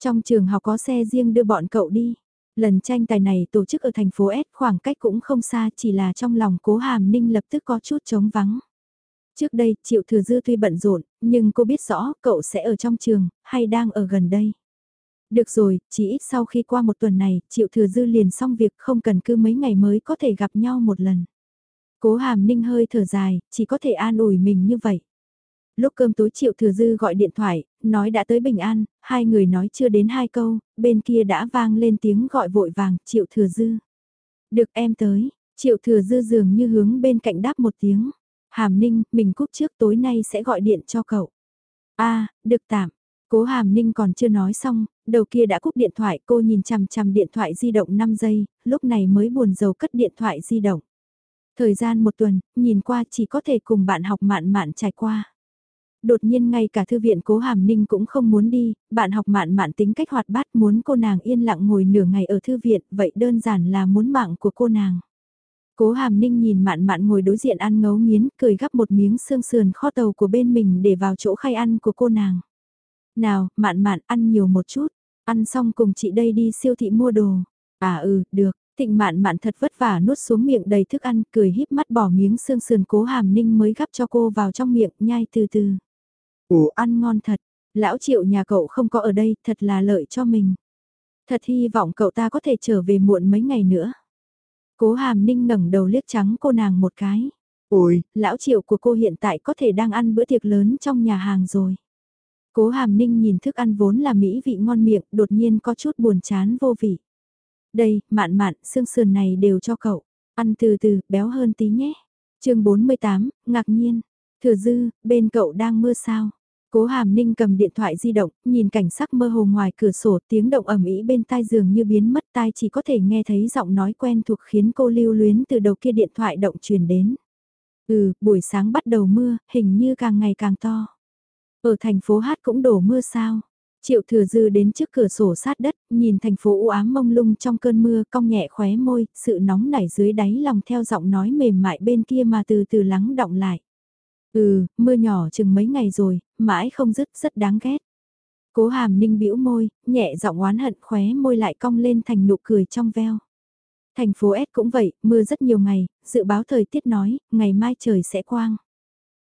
S1: Trong trường học có xe riêng đưa bọn cậu đi. Lần tranh tài này tổ chức ở thành phố S khoảng cách cũng không xa chỉ là trong lòng cố hàm ninh lập tức có chút trống vắng. Trước đây, Triệu Thừa Dư tuy bận rộn, nhưng cô biết rõ cậu sẽ ở trong trường, hay đang ở gần đây. Được rồi, chỉ ít sau khi qua một tuần này, Triệu Thừa Dư liền xong việc không cần cứ mấy ngày mới có thể gặp nhau một lần. Cố hàm ninh hơi thở dài, chỉ có thể an ủi mình như vậy. Lúc cơm tối Triệu Thừa Dư gọi điện thoại, nói đã tới Bình An, hai người nói chưa đến hai câu, bên kia đã vang lên tiếng gọi vội vàng, Triệu Thừa Dư. Được em tới, Triệu Thừa Dư dường như hướng bên cạnh đáp một tiếng. Hàm Ninh, mình cúp trước tối nay sẽ gọi điện cho cậu. a được tạm. Cố Hàm Ninh còn chưa nói xong, đầu kia đã cúp điện thoại cô nhìn chằm chằm điện thoại di động 5 giây, lúc này mới buồn rầu cất điện thoại di động. Thời gian một tuần, nhìn qua chỉ có thể cùng bạn học mạn mạn trải qua. Đột nhiên ngay cả thư viện cố hàm ninh cũng không muốn đi, bạn học mạn mạn tính cách hoạt bát muốn cô nàng yên lặng ngồi nửa ngày ở thư viện, vậy đơn giản là muốn mạng của cô nàng. Cố hàm ninh nhìn mạn mạn ngồi đối diện ăn ngấu nghiến, cười gắp một miếng xương sườn kho tàu của bên mình để vào chỗ khay ăn của cô nàng. Nào, mạn mạn ăn nhiều một chút, ăn xong cùng chị đây đi siêu thị mua đồ. À ừ, được, Thịnh mạn mạn thật vất vả nuốt xuống miệng đầy thức ăn, cười híp mắt bỏ miếng xương sườn cố hàm ninh mới gắp cho cô vào trong miệng, nhai từ từ. Ồ, ăn ngon thật, lão triệu nhà cậu không có ở đây, thật là lợi cho mình. Thật hy vọng cậu ta có thể trở về muộn mấy ngày nữa. Cố hàm ninh ngẩng đầu liếc trắng cô nàng một cái. Ôi, lão triệu của cô hiện tại có thể đang ăn bữa tiệc lớn trong nhà hàng rồi. Cố hàm ninh nhìn thức ăn vốn là mỹ vị ngon miệng, đột nhiên có chút buồn chán vô vị. Đây, mạn mạn, xương sườn này đều cho cậu. Ăn từ từ, béo hơn tí nhé. chương 48, ngạc nhiên. Thừa dư, bên cậu đang mưa sao? Cố Hàm Ninh cầm điện thoại di động, nhìn cảnh sắc mơ hồ ngoài cửa sổ tiếng động ầm ĩ bên tai giường như biến mất tai chỉ có thể nghe thấy giọng nói quen thuộc khiến cô lưu luyến từ đầu kia điện thoại động truyền đến. Ừ, buổi sáng bắt đầu mưa, hình như càng ngày càng to. Ở thành phố Hát cũng đổ mưa sao? Triệu thừa dư đến trước cửa sổ sát đất, nhìn thành phố u ám mông lung trong cơn mưa, cong nhẹ khóe môi, sự nóng nảy dưới đáy lòng theo giọng nói mềm mại bên kia mà từ từ lắng động lại. Ừ, mưa nhỏ chừng mấy ngày rồi, mãi không dứt, rất đáng ghét. Cố hàm ninh bĩu môi, nhẹ giọng oán hận khóe môi lại cong lên thành nụ cười trong veo. Thành phố S cũng vậy, mưa rất nhiều ngày, dự báo thời tiết nói, ngày mai trời sẽ quang.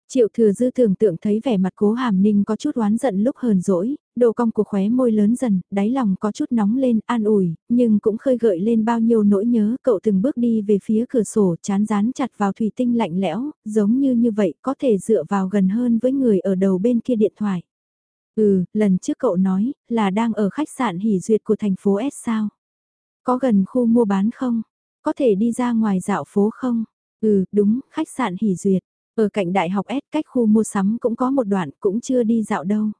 S1: Triệu thừa dư tưởng tượng thấy vẻ mặt cố hàm ninh có chút oán giận lúc hờn dỗi, đồ cong của khóe môi lớn dần, đáy lòng có chút nóng lên, an ủi, nhưng cũng khơi gợi lên bao nhiêu nỗi nhớ, cậu từng bước đi về phía cửa sổ chán rán chặt vào thủy tinh lạnh lẽo, giống như như vậy có thể dựa vào gần hơn với người ở đầu bên kia điện thoại. Ừ, lần trước cậu nói, là đang ở khách sạn hỉ duyệt của thành phố S sao? Có gần khu mua bán không? Có thể đi ra ngoài dạo phố không? Ừ, đúng, khách sạn hỉ duyệt. Ở cạnh đại học S cách khu mua sắm cũng có một đoạn cũng chưa đi dạo đâu.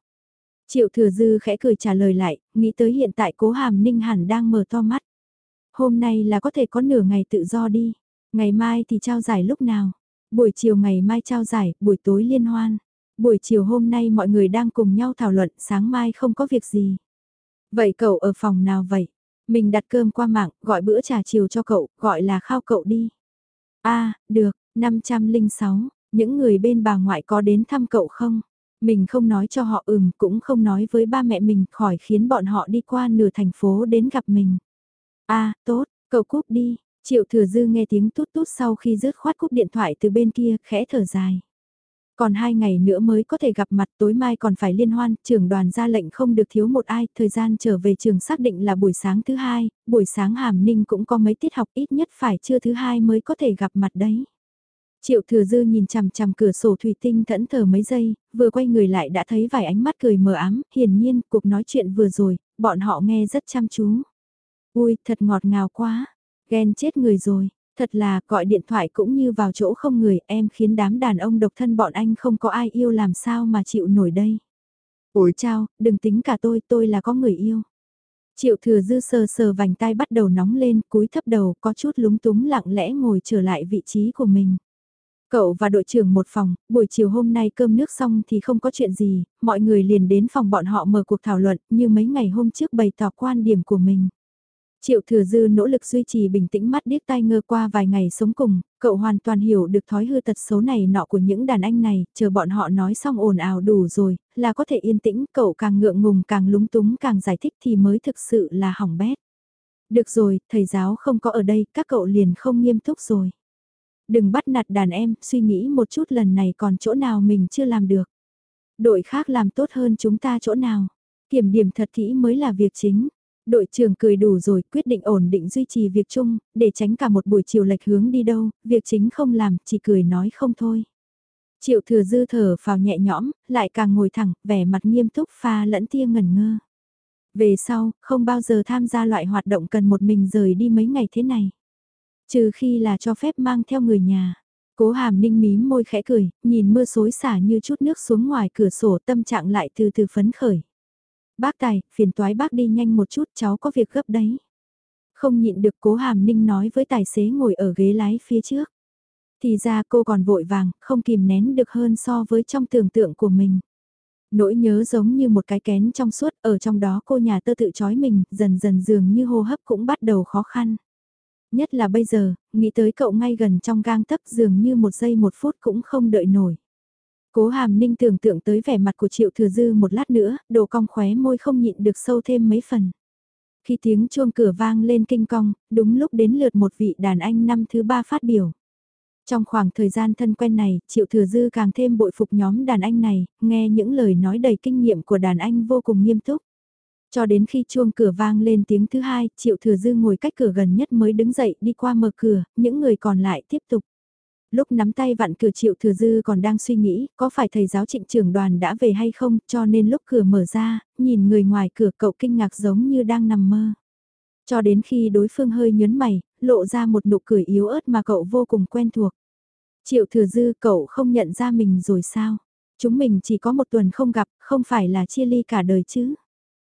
S1: Triệu thừa dư khẽ cười trả lời lại, nghĩ tới hiện tại cố hàm ninh hẳn đang mở to mắt. Hôm nay là có thể có nửa ngày tự do đi, ngày mai thì trao giải lúc nào. Buổi chiều ngày mai trao giải, buổi tối liên hoan. Buổi chiều hôm nay mọi người đang cùng nhau thảo luận, sáng mai không có việc gì. Vậy cậu ở phòng nào vậy? Mình đặt cơm qua mạng, gọi bữa trà chiều cho cậu, gọi là khao cậu đi. a à, được, 506, những người bên bà ngoại có đến thăm cậu không? Mình không nói cho họ ừm cũng không nói với ba mẹ mình khỏi khiến bọn họ đi qua nửa thành phố đến gặp mình. a à, tốt, cậu cúp đi. Triệu thừa dư nghe tiếng tút tút sau khi rớt khoát cúp điện thoại từ bên kia, khẽ thở dài. Còn hai ngày nữa mới có thể gặp mặt tối mai còn phải liên hoan, trưởng đoàn ra lệnh không được thiếu một ai, thời gian trở về trường xác định là buổi sáng thứ hai, buổi sáng hàm ninh cũng có mấy tiết học ít nhất phải trưa thứ hai mới có thể gặp mặt đấy. Triệu thừa dư nhìn chằm chằm cửa sổ thủy tinh thẫn thờ mấy giây, vừa quay người lại đã thấy vài ánh mắt cười mờ ám, hiển nhiên cuộc nói chuyện vừa rồi, bọn họ nghe rất chăm chú. Ui, thật ngọt ngào quá, ghen chết người rồi, thật là gọi điện thoại cũng như vào chỗ không người em khiến đám đàn ông độc thân bọn anh không có ai yêu làm sao mà chịu nổi đây. Ôi chao, đừng tính cả tôi, tôi là có người yêu. Triệu thừa dư sờ sờ vành tai bắt đầu nóng lên, cúi thấp đầu có chút lúng túng lặng lẽ ngồi trở lại vị trí của mình. Cậu và đội trưởng một phòng, buổi chiều hôm nay cơm nước xong thì không có chuyện gì, mọi người liền đến phòng bọn họ mở cuộc thảo luận như mấy ngày hôm trước bày tỏ quan điểm của mình. Triệu thừa dư nỗ lực duy trì bình tĩnh mắt điếc tai ngơ qua vài ngày sống cùng, cậu hoàn toàn hiểu được thói hư tật xấu này nọ của những đàn anh này, chờ bọn họ nói xong ồn ào đủ rồi, là có thể yên tĩnh, cậu càng ngượng ngùng càng lúng túng càng giải thích thì mới thực sự là hỏng bét. Được rồi, thầy giáo không có ở đây, các cậu liền không nghiêm túc rồi. Đừng bắt nạt đàn em, suy nghĩ một chút lần này còn chỗ nào mình chưa làm được. Đội khác làm tốt hơn chúng ta chỗ nào. Kiểm điểm thật kỹ mới là việc chính. Đội trưởng cười đủ rồi quyết định ổn định duy trì việc chung, để tránh cả một buổi chiều lệch hướng đi đâu, việc chính không làm, chỉ cười nói không thôi. Triệu thừa dư thở vào nhẹ nhõm, lại càng ngồi thẳng, vẻ mặt nghiêm túc pha lẫn tia ngẩn ngơ. Về sau, không bao giờ tham gia loại hoạt động cần một mình rời đi mấy ngày thế này. Trừ khi là cho phép mang theo người nhà. Cố hàm ninh mím môi khẽ cười, nhìn mưa xối xả như chút nước xuống ngoài cửa sổ tâm trạng lại từ từ phấn khởi. Bác Tài, phiền toái bác đi nhanh một chút cháu có việc gấp đấy. Không nhịn được cố hàm ninh nói với tài xế ngồi ở ghế lái phía trước. Thì ra cô còn vội vàng, không kìm nén được hơn so với trong tưởng tượng của mình. Nỗi nhớ giống như một cái kén trong suốt, ở trong đó cô nhà tơ tự chói mình, dần dần dường như hô hấp cũng bắt đầu khó khăn. Nhất là bây giờ, nghĩ tới cậu ngay gần trong gang tấc dường như một giây một phút cũng không đợi nổi. Cố hàm ninh tưởng tượng tới vẻ mặt của triệu thừa dư một lát nữa, đồ cong khóe môi không nhịn được sâu thêm mấy phần. Khi tiếng chuông cửa vang lên kinh cong, đúng lúc đến lượt một vị đàn anh năm thứ ba phát biểu. Trong khoảng thời gian thân quen này, Triệu Thừa Dư càng thêm bội phục nhóm đàn anh này, nghe những lời nói đầy kinh nghiệm của đàn anh vô cùng nghiêm túc. Cho đến khi chuông cửa vang lên tiếng thứ hai, Triệu Thừa Dư ngồi cách cửa gần nhất mới đứng dậy đi qua mở cửa, những người còn lại tiếp tục. Lúc nắm tay vặn cửa Triệu Thừa Dư còn đang suy nghĩ, có phải thầy giáo trịnh trưởng đoàn đã về hay không, cho nên lúc cửa mở ra, nhìn người ngoài cửa cậu kinh ngạc giống như đang nằm mơ. Cho đến khi đối phương hơi nhớn mày, lộ ra một nụ cười yếu ớt mà cậu vô cùng quen thuộc. Triệu thừa dư cậu không nhận ra mình rồi sao? Chúng mình chỉ có một tuần không gặp, không phải là chia ly cả đời chứ?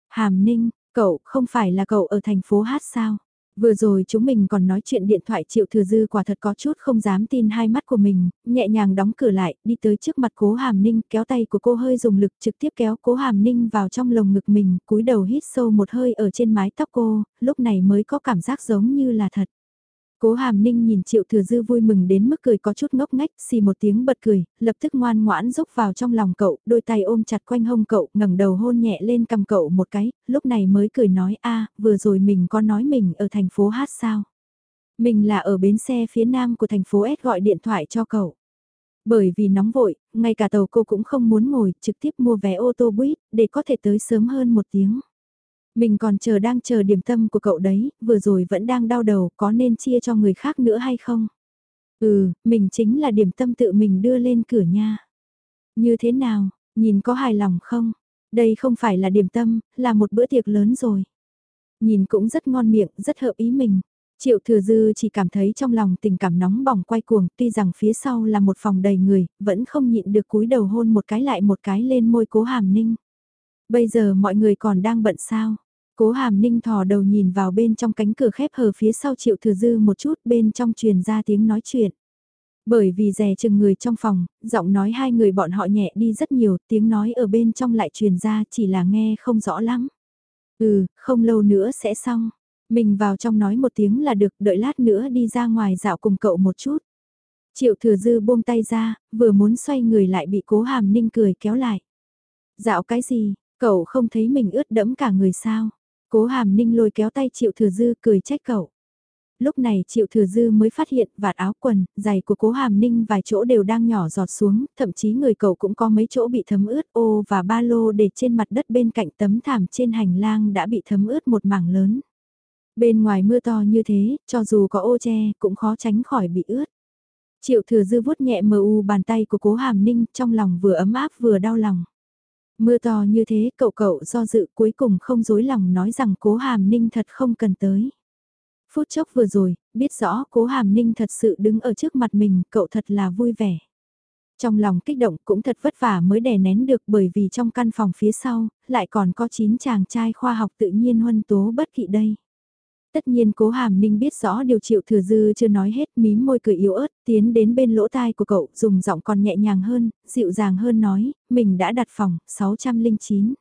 S1: Hàm Ninh, cậu không phải là cậu ở thành phố hát sao? Vừa rồi chúng mình còn nói chuyện điện thoại triệu thừa dư quả thật có chút không dám tin hai mắt của mình, nhẹ nhàng đóng cửa lại, đi tới trước mặt cố hàm ninh, kéo tay của cô hơi dùng lực trực tiếp kéo cố hàm ninh vào trong lồng ngực mình, cúi đầu hít sâu một hơi ở trên mái tóc cô, lúc này mới có cảm giác giống như là thật. Cố hàm ninh nhìn triệu thừa dư vui mừng đến mức cười có chút ngốc ngách, xì một tiếng bật cười, lập tức ngoan ngoãn rúc vào trong lòng cậu, đôi tay ôm chặt quanh hông cậu, ngẩng đầu hôn nhẹ lên cầm cậu một cái, lúc này mới cười nói a vừa rồi mình có nói mình ở thành phố hát sao. Mình là ở bến xe phía nam của thành phố S gọi điện thoại cho cậu. Bởi vì nóng vội, ngay cả tàu cô cũng không muốn ngồi, trực tiếp mua vé ô tô buýt, để có thể tới sớm hơn một tiếng. Mình còn chờ đang chờ điểm tâm của cậu đấy, vừa rồi vẫn đang đau đầu, có nên chia cho người khác nữa hay không? Ừ, mình chính là điểm tâm tự mình đưa lên cửa nha. Như thế nào, nhìn có hài lòng không? Đây không phải là điểm tâm, là một bữa tiệc lớn rồi. Nhìn cũng rất ngon miệng, rất hợp ý mình. Triệu thừa dư chỉ cảm thấy trong lòng tình cảm nóng bỏng quay cuồng, tuy rằng phía sau là một phòng đầy người, vẫn không nhịn được cúi đầu hôn một cái lại một cái lên môi cố hàm ninh. Bây giờ mọi người còn đang bận sao? Cố hàm ninh thò đầu nhìn vào bên trong cánh cửa khép hờ phía sau triệu thừa dư một chút bên trong truyền ra tiếng nói chuyện. Bởi vì rè chừng người trong phòng, giọng nói hai người bọn họ nhẹ đi rất nhiều, tiếng nói ở bên trong lại truyền ra chỉ là nghe không rõ lắm. Ừ, không lâu nữa sẽ xong. Mình vào trong nói một tiếng là được, đợi lát nữa đi ra ngoài dạo cùng cậu một chút. Triệu thừa dư buông tay ra, vừa muốn xoay người lại bị cố hàm ninh cười kéo lại. Dạo cái gì, cậu không thấy mình ướt đẫm cả người sao? Cố hàm ninh lôi kéo tay triệu thừa dư cười trách cậu. Lúc này triệu thừa dư mới phát hiện vạt áo quần, giày của cố hàm ninh vài chỗ đều đang nhỏ giọt xuống, thậm chí người cậu cũng có mấy chỗ bị thấm ướt ô và ba lô để trên mặt đất bên cạnh tấm thảm trên hành lang đã bị thấm ướt một mảng lớn. Bên ngoài mưa to như thế, cho dù có ô che cũng khó tránh khỏi bị ướt. Triệu thừa dư vuốt nhẹ mờ u bàn tay của cố hàm ninh trong lòng vừa ấm áp vừa đau lòng. Mưa to như thế cậu cậu do dự cuối cùng không dối lòng nói rằng cố hàm ninh thật không cần tới. Phút chốc vừa rồi, biết rõ cố hàm ninh thật sự đứng ở trước mặt mình, cậu thật là vui vẻ. Trong lòng kích động cũng thật vất vả mới đè nén được bởi vì trong căn phòng phía sau, lại còn có 9 chàng trai khoa học tự nhiên huân tố bất kỵ đây. Tất nhiên cố hàm ninh biết rõ điều triệu thừa dư chưa nói hết mím môi cười yếu ớt, tiến đến bên lỗ tai của cậu, dùng giọng còn nhẹ nhàng hơn, dịu dàng hơn nói, mình đã đặt phòng, 609.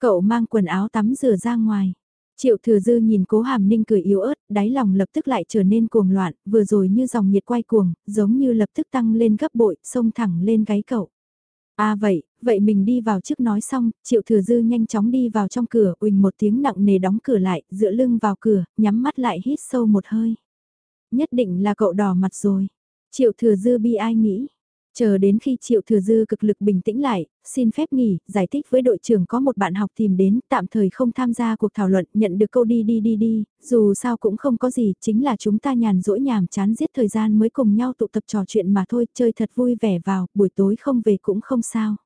S1: Cậu mang quần áo tắm rửa ra ngoài. Triệu thừa dư nhìn cố hàm ninh cười yếu ớt, đáy lòng lập tức lại trở nên cuồng loạn, vừa rồi như dòng nhiệt quay cuồng, giống như lập tức tăng lên gấp bội, xông thẳng lên gáy cậu. À vậy, vậy mình đi vào trước nói xong, triệu thừa dư nhanh chóng đi vào trong cửa, uỳnh một tiếng nặng nề đóng cửa lại, dựa lưng vào cửa, nhắm mắt lại hít sâu một hơi. Nhất định là cậu đỏ mặt rồi. Triệu thừa dư bi ai nghĩ. Chờ đến khi Triệu Thừa Dư cực lực bình tĩnh lại, xin phép nghỉ, giải thích với đội trưởng có một bạn học tìm đến, tạm thời không tham gia cuộc thảo luận, nhận được câu đi đi đi đi, dù sao cũng không có gì, chính là chúng ta nhàn rỗi nhàm chán giết thời gian mới cùng nhau tụ tập trò chuyện mà thôi, chơi thật vui vẻ vào, buổi tối không về cũng không sao.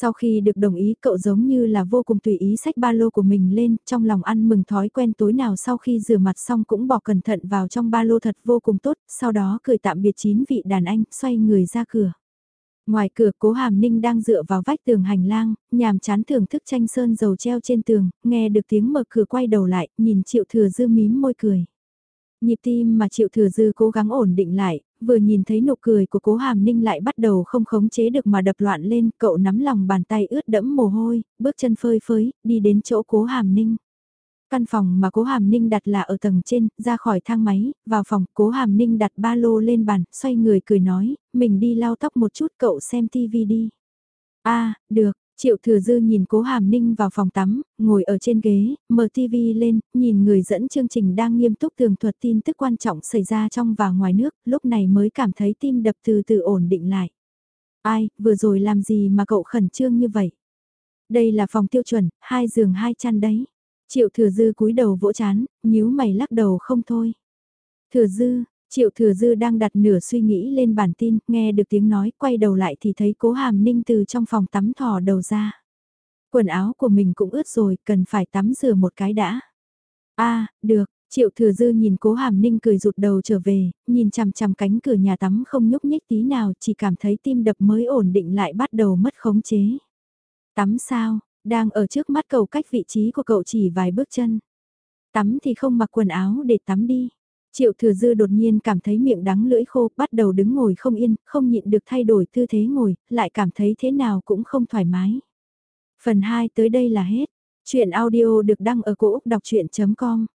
S1: Sau khi được đồng ý cậu giống như là vô cùng tùy ý sách ba lô của mình lên, trong lòng ăn mừng thói quen tối nào sau khi rửa mặt xong cũng bỏ cẩn thận vào trong ba lô thật vô cùng tốt, sau đó cười tạm biệt chín vị đàn anh, xoay người ra cửa. Ngoài cửa cố hàm ninh đang dựa vào vách tường hành lang, nhàm chán thưởng thức tranh sơn dầu treo trên tường, nghe được tiếng mở cửa quay đầu lại, nhìn triệu thừa dư mím môi cười. Nhịp tim mà triệu thừa dư cố gắng ổn định lại, vừa nhìn thấy nụ cười của cố hàm ninh lại bắt đầu không khống chế được mà đập loạn lên, cậu nắm lòng bàn tay ướt đẫm mồ hôi, bước chân phơi phới, đi đến chỗ cố hàm ninh. Căn phòng mà cố hàm ninh đặt là ở tầng trên, ra khỏi thang máy, vào phòng, cố hàm ninh đặt ba lô lên bàn, xoay người cười nói, mình đi lau tóc một chút cậu xem tivi đi. a được, Triệu Thừa Dư nhìn Cố Hàm Ninh vào phòng tắm, ngồi ở trên ghế, mở TV lên, nhìn người dẫn chương trình đang nghiêm túc tường thuật tin tức quan trọng xảy ra trong và ngoài nước, lúc này mới cảm thấy tim đập từ từ ổn định lại. Ai, vừa rồi làm gì mà cậu khẩn trương như vậy? Đây là phòng tiêu chuẩn, hai giường hai chăn đấy. Triệu thừa dư cúi đầu vỗ chán, nhíu mày lắc đầu không thôi. Thừa dư, triệu thừa dư đang đặt nửa suy nghĩ lên bản tin, nghe được tiếng nói, quay đầu lại thì thấy cố hàm ninh từ trong phòng tắm thò đầu ra. Quần áo của mình cũng ướt rồi, cần phải tắm rửa một cái đã. a được, Triệu thừa dư nhìn cố hàm ninh cười rụt đầu trở về, nhìn chằm chằm cánh cửa nhà tắm không nhúc nhích tí nào chỉ cảm thấy tim đập mới ổn định lại bắt đầu mất khống chế. Tắm sao, đang ở trước mắt cậu cách vị trí của cậu chỉ vài bước chân. Tắm thì không mặc quần áo để tắm đi. Triệu thừa dư đột nhiên cảm thấy miệng đắng lưỡi khô, bắt đầu đứng ngồi không yên, không nhịn được thay đổi tư thế ngồi, lại cảm thấy thế nào cũng không thoải mái. Phần 2 tới đây là hết. Chuyện audio được đăng ở cổ Úc đọc chuyện.com